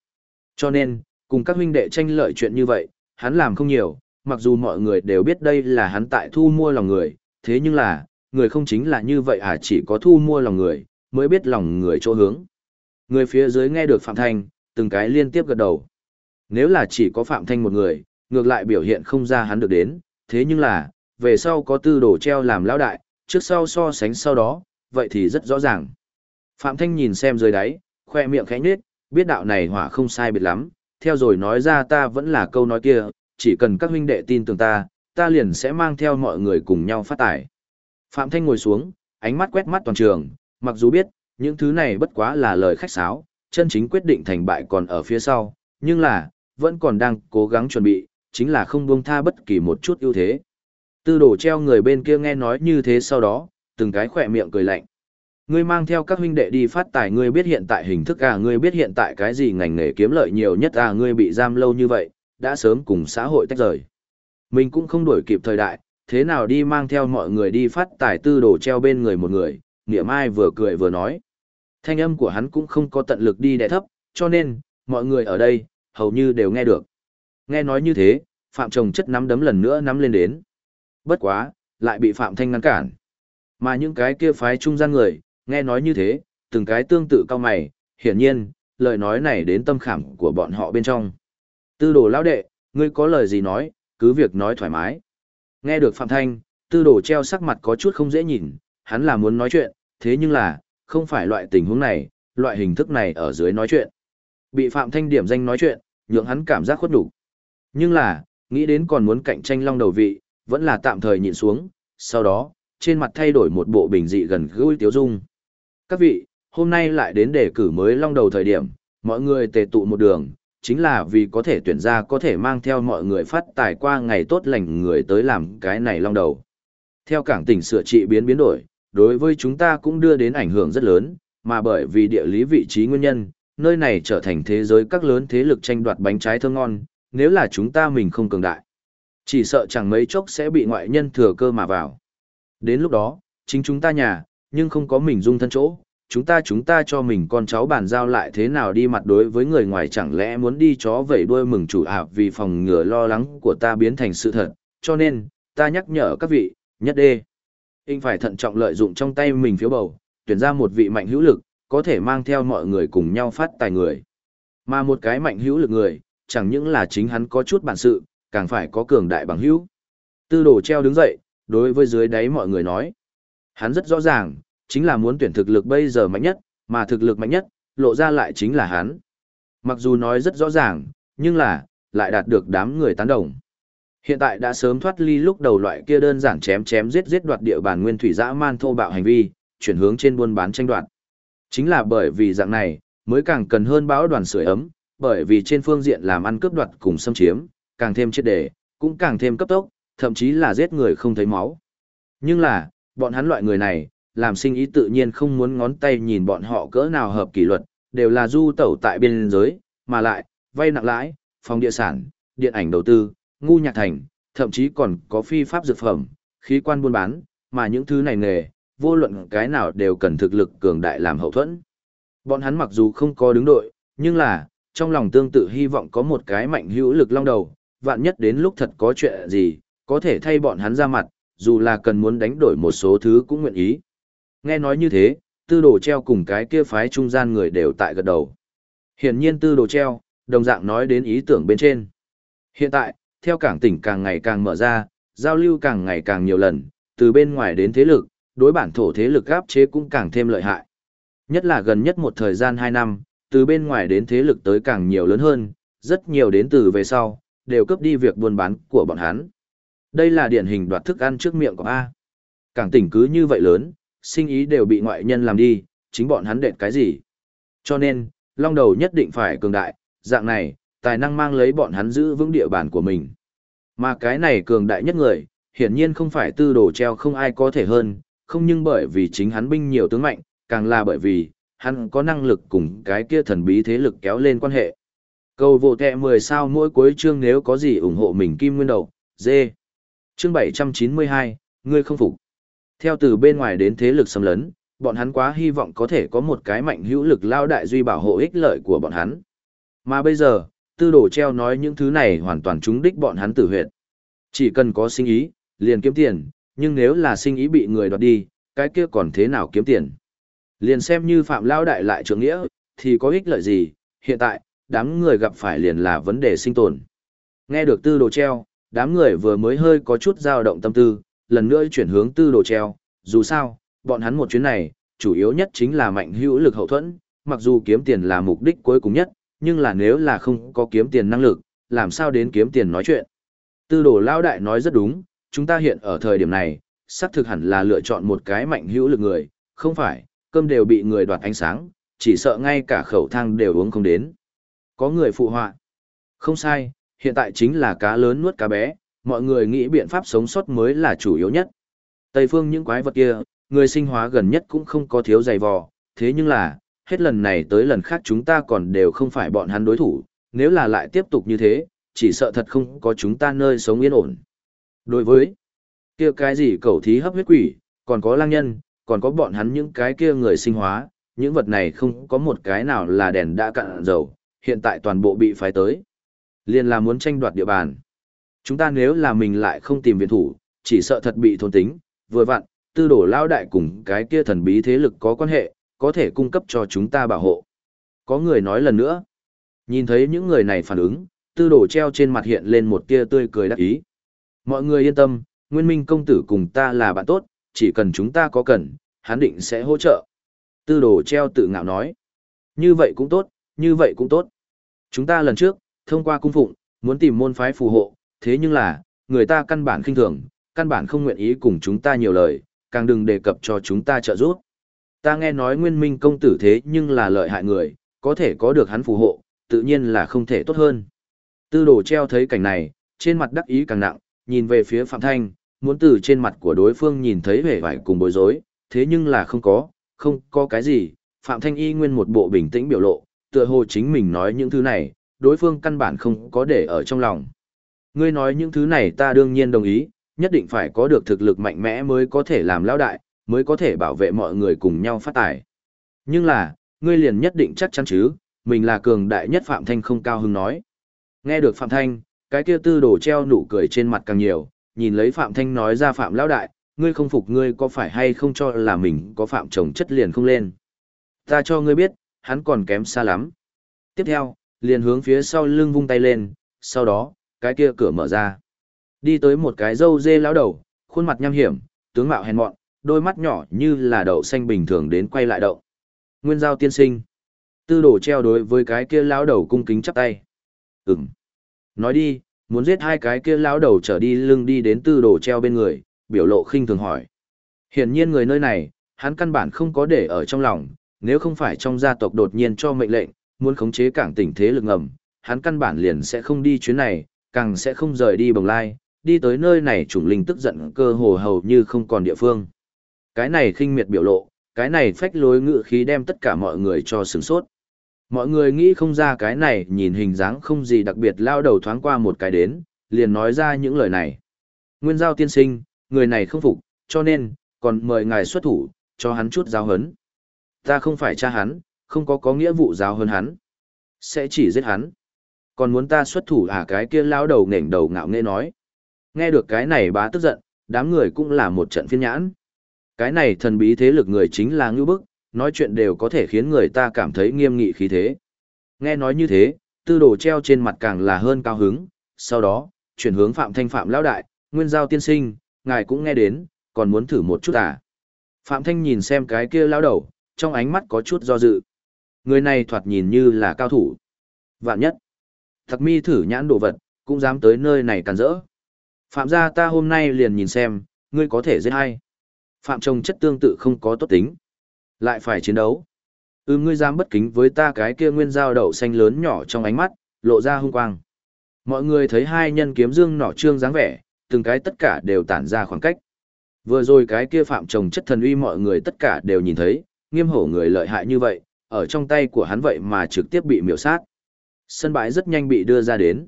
Cho nên, cùng các huynh đệ tranh lợi chuyện như vậy, hắn làm không nhiều, mặc dù mọi người đều biết đây là hắn tại thu mua lòng người, thế nhưng là, người không chính là như vậy à chỉ có thu mua lòng người, mới biết lòng người chỗ hướng. Người phía dưới nghe được Phạm Thanh, từng cái liên tiếp gật đầu. Nếu là chỉ có Phạm Thanh một người, ngược lại biểu hiện không ra hắn được đến, thế nhưng là, về sau có tư đồ treo làm lão đại, trước sau so sánh sau đó, vậy thì rất rõ ràng. Phạm Thanh nhìn xem dưới đáy, khoe miệng khẽ nhếch, biết đạo này hỏa không sai biệt lắm, theo rồi nói ra ta vẫn là câu nói kia, chỉ cần các huynh đệ tin tưởng ta, ta liền sẽ mang theo mọi người cùng nhau phát tải. Phạm Thanh ngồi xuống, ánh mắt quét mắt toàn trường, mặc dù biết, những thứ này bất quá là lời khách sáo, chân chính quyết định thành bại còn ở phía sau, nhưng là, vẫn còn đang cố gắng chuẩn bị, chính là không buông tha bất kỳ một chút ưu thế. Tư đổ treo người bên kia nghe nói như thế sau đó, từng cái khỏe miệng cười lạnh. Ngươi mang theo các huynh đệ đi phát tài ngươi biết hiện tại hình thức à ngươi biết hiện tại cái gì ngành nghề kiếm lợi nhiều nhất à ngươi bị giam lâu như vậy, đã sớm cùng xã hội tách rời. Mình cũng không đuổi kịp thời đại, thế nào đi mang theo mọi người đi phát tài tư đồ treo bên người một người, niệm ai vừa cười vừa nói. Thanh âm của hắn cũng không có tận lực đi đè thấp, cho nên, mọi người ở đây, hầu như đều nghe được. Nghe nói như thế, Phạm Trồng chất nắm đấm lần nữa nắm lên đến. Bất quá, lại bị Phạm Thanh ngăn cản. Mà những cái kia phái trung gian người, nghe nói như thế, từng cái tương tự cao mày, hiển nhiên, lời nói này đến tâm khảm của bọn họ bên trong. Tư đồ lão đệ, ngươi có lời gì nói, cứ việc nói thoải mái. Nghe được Phạm Thanh, tư đồ treo sắc mặt có chút không dễ nhìn, hắn là muốn nói chuyện, thế nhưng là, không phải loại tình huống này, loại hình thức này ở dưới nói chuyện. Bị Phạm Thanh điểm danh nói chuyện, nhượng hắn cảm giác khuất đủ. Nhưng là, nghĩ đến còn muốn cạnh tranh long đầu vị, vẫn là tạm thời nhịn xuống, sau đó, trên mặt thay đổi một bộ bình dị gần gũi tiếu dung. Các vị, hôm nay lại đến đề cử mới long đầu thời điểm, mọi người tề tụ một đường, chính là vì có thể tuyển ra có thể mang theo mọi người phát tài qua ngày tốt lành người tới làm cái này long đầu. Theo cảng tỉnh sửa trị biến biến đổi, đối với chúng ta cũng đưa đến ảnh hưởng rất lớn, mà bởi vì địa lý vị trí nguyên nhân, nơi này trở thành thế giới các lớn thế lực tranh đoạt bánh trái thơm ngon, nếu là chúng ta mình không cường đại. Chỉ sợ chẳng mấy chốc sẽ bị ngoại nhân thừa cơ mà vào. Đến lúc đó, chính chúng ta nhà, nhưng không có mình dung thân chỗ, chúng ta chúng ta cho mình con cháu bàn giao lại thế nào đi mặt đối với người ngoài chẳng lẽ muốn đi chó vẩy đuôi mừng chủ ạ vì phòng ngừa lo lắng của ta biến thành sự thật, cho nên, ta nhắc nhở các vị, nhất đê. Anh phải thận trọng lợi dụng trong tay mình phiếu bầu, tuyển ra một vị mạnh hữu lực, có thể mang theo mọi người cùng nhau phát tài người. Mà một cái mạnh hữu lực người, chẳng những là chính hắn có chút bản sự, càng phải có cường đại bằng hữu. Tư đồ treo đứng dậy, đối với dưới đáy mọi người nói. Hắn rất rõ ràng, chính là muốn tuyển thực lực bây giờ mạnh nhất, mà thực lực mạnh nhất, lộ ra lại chính là hắn. Mặc dù nói rất rõ ràng, nhưng là, lại đạt được đám người tán đồng. Hiện tại đã sớm thoát ly lúc đầu loại kia đơn giản chém chém giết giết đoạt địa bàn nguyên thủy dã man thô bạo hành vi, chuyển hướng trên buôn bán tranh đoạt. Chính là bởi vì dạng này, mới càng cần hơn bão đoàn sưởi ấm, bởi vì trên phương diện làm ăn cướp đoạt cùng xâm chiếm, càng thêm triệt đề, cũng càng thêm cấp tốc, thậm chí là giết người không thấy máu. Nhưng là, bọn hắn loại người này, làm sinh ý tự nhiên không muốn ngón tay nhìn bọn họ cỡ nào hợp kỷ luật, đều là du tẩu tại biên giới, mà lại, vay nặng lãi, phòng địa sản, điện ảnh đầu tư, ngu nhạc thành, thậm chí còn có phi pháp dược phẩm, khí quan buôn bán, mà những thứ này nghề, vô luận cái nào đều cần thực lực cường đại làm hậu thuẫn. Bọn hắn mặc dù không có đứng đội, nhưng là, trong lòng tương tự hy vọng có một cái mạnh hữu lực long đầu, vạn nhất đến lúc thật có chuyện gì, có thể thay bọn hắn ra mặt, dù là cần muốn đánh đổi một số thứ cũng nguyện ý. Nghe nói như thế, tư đồ treo cùng cái kia phái trung gian người đều tại gật đầu. Hiển nhiên tư đồ treo, đồng dạng nói đến ý tưởng bên trên. Hiện tại, theo cảng tỉnh càng ngày càng mở ra, giao lưu càng ngày càng nhiều lần, từ bên ngoài đến thế lực, đối bản thổ thế lực áp chế cũng càng thêm lợi hại. Nhất là gần nhất một thời gian 2 năm, từ bên ngoài đến thế lực tới càng nhiều lớn hơn, rất nhiều đến từ về sau, đều cướp đi việc buôn bán của bọn hắn. Đây là điển hình đoạt thức ăn trước miệng của A. Cảng tỉnh cứ như vậy lớn, sinh ý đều bị ngoại nhân làm đi, chính bọn hắn đệt cái gì. Cho nên, long đầu nhất định phải cường đại, dạng này, tài năng mang lấy bọn hắn giữ vững địa bàn của mình. Mà cái này cường đại nhất người, hiển nhiên không phải tư đồ treo không ai có thể hơn, không nhưng bởi vì chính hắn binh nhiều tướng mạnh, càng là bởi vì, hắn có năng lực cùng cái kia thần bí thế lực kéo lên quan hệ. Cầu vô tệ 10 sao mỗi cuối chương nếu có gì ủng hộ mình kim nguyên đầu, dê. Chương 792, ngươi không phục. Theo từ bên ngoài đến thế lực xâm lấn, bọn hắn quá hy vọng có thể có một cái mạnh hữu lực lao đại duy bảo hộ ích lợi của bọn hắn. Mà bây giờ, tư đồ treo nói những thứ này hoàn toàn trúng đích bọn hắn tử huyệt. Chỉ cần có sinh ý, liền kiếm tiền, nhưng nếu là sinh ý bị người đoạt đi, cái kia còn thế nào kiếm tiền. Liền xem như phạm lao đại lại trưởng nghĩa, thì có ích lợi gì, hiện tại, đám người gặp phải liền là vấn đề sinh tồn. Nghe được tư đồ treo, đám người vừa mới hơi có chút dao động tâm tư, lần nữa chuyển hướng tư đồ treo, dù sao, bọn hắn một chuyến này, chủ yếu nhất chính là mạnh hữu lực hậu thuẫn, mặc dù kiếm tiền là mục đích cuối cùng nhất, nhưng là nếu là không có kiếm tiền năng lực, làm sao đến kiếm tiền nói chuyện. Tư đồ lao đại nói rất đúng, chúng ta hiện ở thời điểm này, xác thực hẳn là lựa chọn một cái mạnh hữu lực người, không phải, cơm đều bị người đoạt ánh sáng, chỉ sợ ngay cả khẩu thang đều uống không đến. Có người phụ họa. Không sai, hiện tại chính là cá lớn nuốt cá bé, mọi người nghĩ biện pháp sống sót mới là chủ yếu nhất. Tây phương những quái vật kia, người sinh hóa gần nhất cũng không có thiếu dày vò, thế nhưng là, hết lần này tới lần khác chúng ta còn đều không phải bọn hắn đối thủ, nếu là lại tiếp tục như thế, chỉ sợ thật không có chúng ta nơi sống yên ổn. Đối với kia cái gì cầu thí hấp huyết quỷ, còn có lang nhân, còn có bọn hắn những cái kia người sinh hóa, những vật này không có một cái nào là đèn đã cạn dầu, hiện tại toàn bộ bị phái tới. Liên là muốn tranh đoạt địa bàn. Chúng ta nếu là mình lại không tìm viện thủ, chỉ sợ thật bị thôn tính, vừa vặn, tư đổ lao đại cùng cái kia thần bí thế lực có quan hệ, có thể cung cấp cho chúng ta bảo hộ. Có người nói lần nữa. Nhìn thấy những người này phản ứng, tư đổ treo trên mặt hiện lên một tia tươi cười đắc ý. Mọi người yên tâm, Nguyên Minh công tử cùng ta là bạn tốt, chỉ cần chúng ta có cần, hắn định sẽ hỗ trợ. Tư đồ treo tự ngạo nói. Như vậy cũng tốt, như vậy cũng tốt. Chúng ta lần trước, thông qua cung phụng, muốn tìm môn phái phù hộ, thế nhưng là, người ta căn bản khinh thường, căn bản không nguyện ý cùng chúng ta nhiều lời, càng đừng đề cập cho chúng ta trợ giúp. Ta nghe nói nguyên minh công tử thế nhưng là lợi hại người, có thể có được hắn phù hộ, tự nhiên là không thể tốt hơn. Tư đồ treo thấy cảnh này, trên mặt đắc ý càng nặng, nhìn về phía Phạm Thanh, muốn từ trên mặt của đối phương nhìn thấy vẻ vải cùng bối rối, thế nhưng là không có, không có cái gì, Phạm Thanh y nguyên một bộ bình tĩnh biểu lộ, tựa hồ chính mình nói những thứ này, đối phương căn bản không có để ở trong lòng. Ngươi nói những thứ này ta đương nhiên đồng ý, nhất định phải có được thực lực mạnh mẽ mới có thể làm lão đại, mới có thể bảo vệ mọi người cùng nhau phát tài. Nhưng là, ngươi liền nhất định chắc chắn chứ, mình là cường đại nhất Phạm Thanh không cao hứng nói. Nghe được Phạm Thanh, cái kia tư đồ treo nụ cười trên mặt càng nhiều, nhìn lấy Phạm Thanh nói ra Phạm lão đại, ngươi không phục ngươi có phải hay không cho là mình có Phạm chồng chất liền không lên. Ta cho ngươi biết, hắn còn kém xa lắm. Tiếp theo, liền hướng phía sau lưng vung tay lên, sau đó, cái kia cửa mở ra. Đi tới một cái dâu dê lão đầu, khuôn mặt nham hiểm, tướng mạo hèn mọn, đôi mắt nhỏ như là đậu xanh bình thường đến quay lại đậu. Nguyên giao tiên sinh. Tư đồ treo đối với cái kia lão đầu cung kính chắp tay. Ừm. Nói đi, muốn giết hai cái kia lão đầu trở đi lưng đi đến tư đồ treo bên người, biểu lộ khinh thường hỏi. Hiển nhiên người nơi này, hắn căn bản không có để ở trong lòng, nếu không phải trong gia tộc đột nhiên cho mệnh lệnh, muốn khống chế cảng tỉnh thế lực ngầm, hắn căn bản liền sẽ không đi chuyến này, càng sẽ không rời đi bồng lai, đi tới nơi này chủng linh tức giận cơ hồ hầu như không còn địa phương. Cái này khinh miệt biểu lộ, cái này phách lối ngự khí đem tất cả mọi người cho sửng sốt. Mọi người nghĩ không ra cái này nhìn hình dáng không gì đặc biệt lao đầu thoáng qua một cái đến, liền nói ra những lời này. Nguyên giao tiên sinh, người này không phục, cho nên, còn mời ngài xuất thủ, cho hắn chút giáo hấn. Ta không phải cha hắn, không có có nghĩa vụ giáo hơn hắn. Sẽ chỉ giết hắn. Còn muốn ta xuất thủ à cái kia lao đầu nghển đầu ngạo nghễ nói. Nghe được cái này bá tức giận, đám người cũng là một trận phiên nhãn. Cái này thần bí thế lực người chính là ngưu bức, nói chuyện đều có thể khiến người ta cảm thấy nghiêm nghị khí thế. Nghe nói như thế, tư đồ treo trên mặt càng là hơn cao hứng, sau đó, chuyển hướng Phạm Thanh Phạm lão đại, nguyên giao tiên sinh, ngài cũng nghe đến, còn muốn thử một chút à. Phạm Thanh nhìn xem cái kia lão đầu, trong ánh mắt có chút do dự. Người này thoạt nhìn như là cao thủ. Vạn nhất, thật mi thử nhãn đồ vật, cũng dám tới nơi này càn rỡ. Phạm gia ta hôm nay liền nhìn xem, ngươi có thể giết hay. Phạm trông chất tương tự không có tốt tính. Lại phải chiến đấu. Ừ ngươi dám bất kính với ta cái kia nguyên dao đậu xanh lớn nhỏ trong ánh mắt, lộ ra hung quang. Mọi người thấy hai nhân kiếm dương nỏ trương dáng vẻ, từng cái tất cả đều tản ra khoảng cách. Vừa rồi cái kia phạm trồng chất thần uy mọi người tất cả đều nhìn thấy, nghiêm hổ người lợi hại như vậy, ở trong tay của hắn vậy mà trực tiếp bị miểu sát. Sân bãi rất nhanh bị đưa ra đến.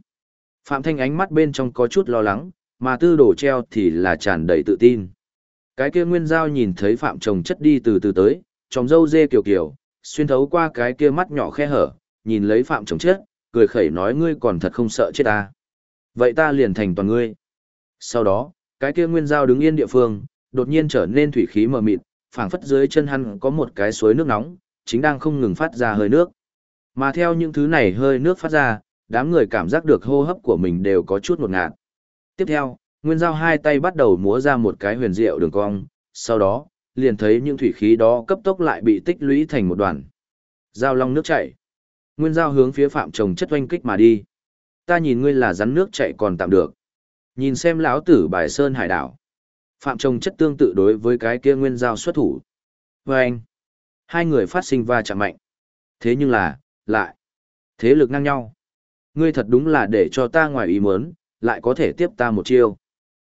Phạm Thanh ánh mắt bên trong có chút lo lắng, mà tư đổ treo thì là tràn đầy tự tin. Cái kia nguyên giao nhìn thấy Phạm chồng chất đi từ từ tới, trong dâu dê kiểu kiểu, xuyên thấu qua cái kia mắt nhỏ khe hở, nhìn lấy Phạm chồng chết, cười khẩy nói ngươi còn thật không sợ chết ta. Vậy ta liền thành toàn ngươi. Sau đó, cái kia nguyên giao đứng yên địa phương, đột nhiên trở nên thủy khí mờ mịt, phảng phất dưới chân hắn có một cái suối nước nóng, chính đang không ngừng phát ra hơi nước. Mà theo những thứ này hơi nước phát ra, đám người cảm giác được hô hấp của mình đều có chút ngột ngạt. Tiếp theo, Nguyên Giao hai tay bắt đầu múa ra một cái huyền diệu đường cong, sau đó, liền thấy những thủy khí đó cấp tốc lại bị tích lũy thành một đoàn. Giao long nước chảy. Nguyên Giao hướng phía Phạm Trồng chất oanh kích mà đi. Ta nhìn ngươi là rắn nước chảy còn tạm được. Nhìn xem lão tử bài sơn hải đảo. Phạm Trồng chất tương tự đối với cái kia Nguyên Giao xuất thủ. Và anh, hai người phát sinh va chạm mạnh. Thế nhưng là, lại, thế lực ngang nhau. Ngươi thật đúng là để cho ta ngoài ý muốn, lại có thể tiếp ta một chiêu.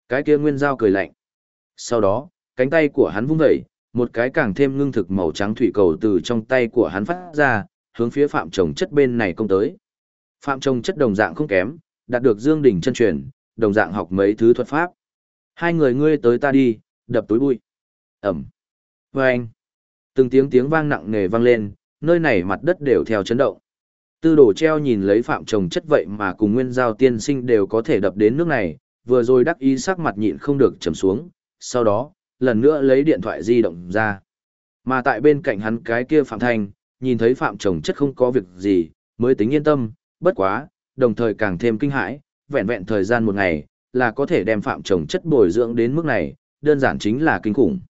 Cái kia nguyên giao cười lạnh. Sau đó, cánh tay của hắn vung vẩy, Một cái càng thêm ngưng thực màu trắng thủy cầu từ trong tay của hắn phát ra, hướng phía phạm trồng chất bên này công tới. Phạm trồng chất đồng dạng không kém, đạt được Dương Đình chân truyền, đồng dạng học mấy thứ thuật pháp. Hai người ngươi tới ta đi, đập túi bụi. Ẩm. Vâng. Từng tiếng tiếng vang nặng nề vang lên, nơi này mặt đất đều theo chấn động. Tư đồ treo nhìn lấy phạm trồng chất vậy mà cùng nguyên giao tiên sinh đều có thể đập đến nước này, vừa rồi đắc ý sắc mặt nhịn không được trầm xuống, sau đó, lần nữa lấy điện thoại di động ra. Mà tại bên cạnh hắn cái kia phạm thanh, nhìn thấy phạm trồng chất không có việc gì, mới tính yên tâm, bất quá, đồng thời càng thêm kinh hãi, vẹn vẹn thời gian một ngày, là có thể đem phạm trồng chất bồi dưỡng đến mức này, đơn giản chính là kinh khủng.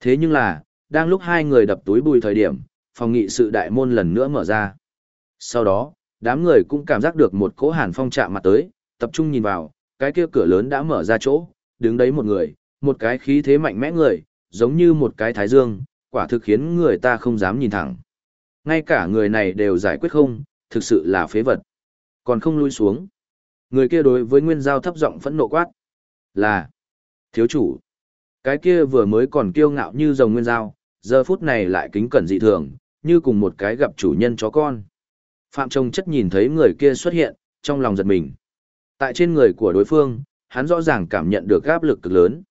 Thế nhưng là, đang lúc hai người đập túi bùi thời điểm, phòng nghị sự đại môn lần nữa mở ra. Sau đó, đám người cũng cảm giác được một cỗ hàn phong chạm mặt tới, tập trung nhìn vào, cái kia cửa lớn đã mở ra chỗ, đứng đấy một người, một cái khí thế mạnh mẽ người, giống như một cái thái dương, quả thực khiến người ta không dám nhìn thẳng. Ngay cả người này đều giải quyết không, thực sự là phế vật. Còn không lui xuống. Người kia đối với nguyên giao thấp giọng phẫn nộ quát. Là, thiếu chủ. Cái kia vừa mới còn kiêu ngạo như rồng nguyên giao, giờ phút này lại kính cẩn dị thường, như cùng một cái gặp chủ nhân chó con. Phạm Trông chất nhìn thấy người kia xuất hiện, trong lòng giật mình. Tại trên người của đối phương, hắn rõ ràng cảm nhận được áp lực cực lớn.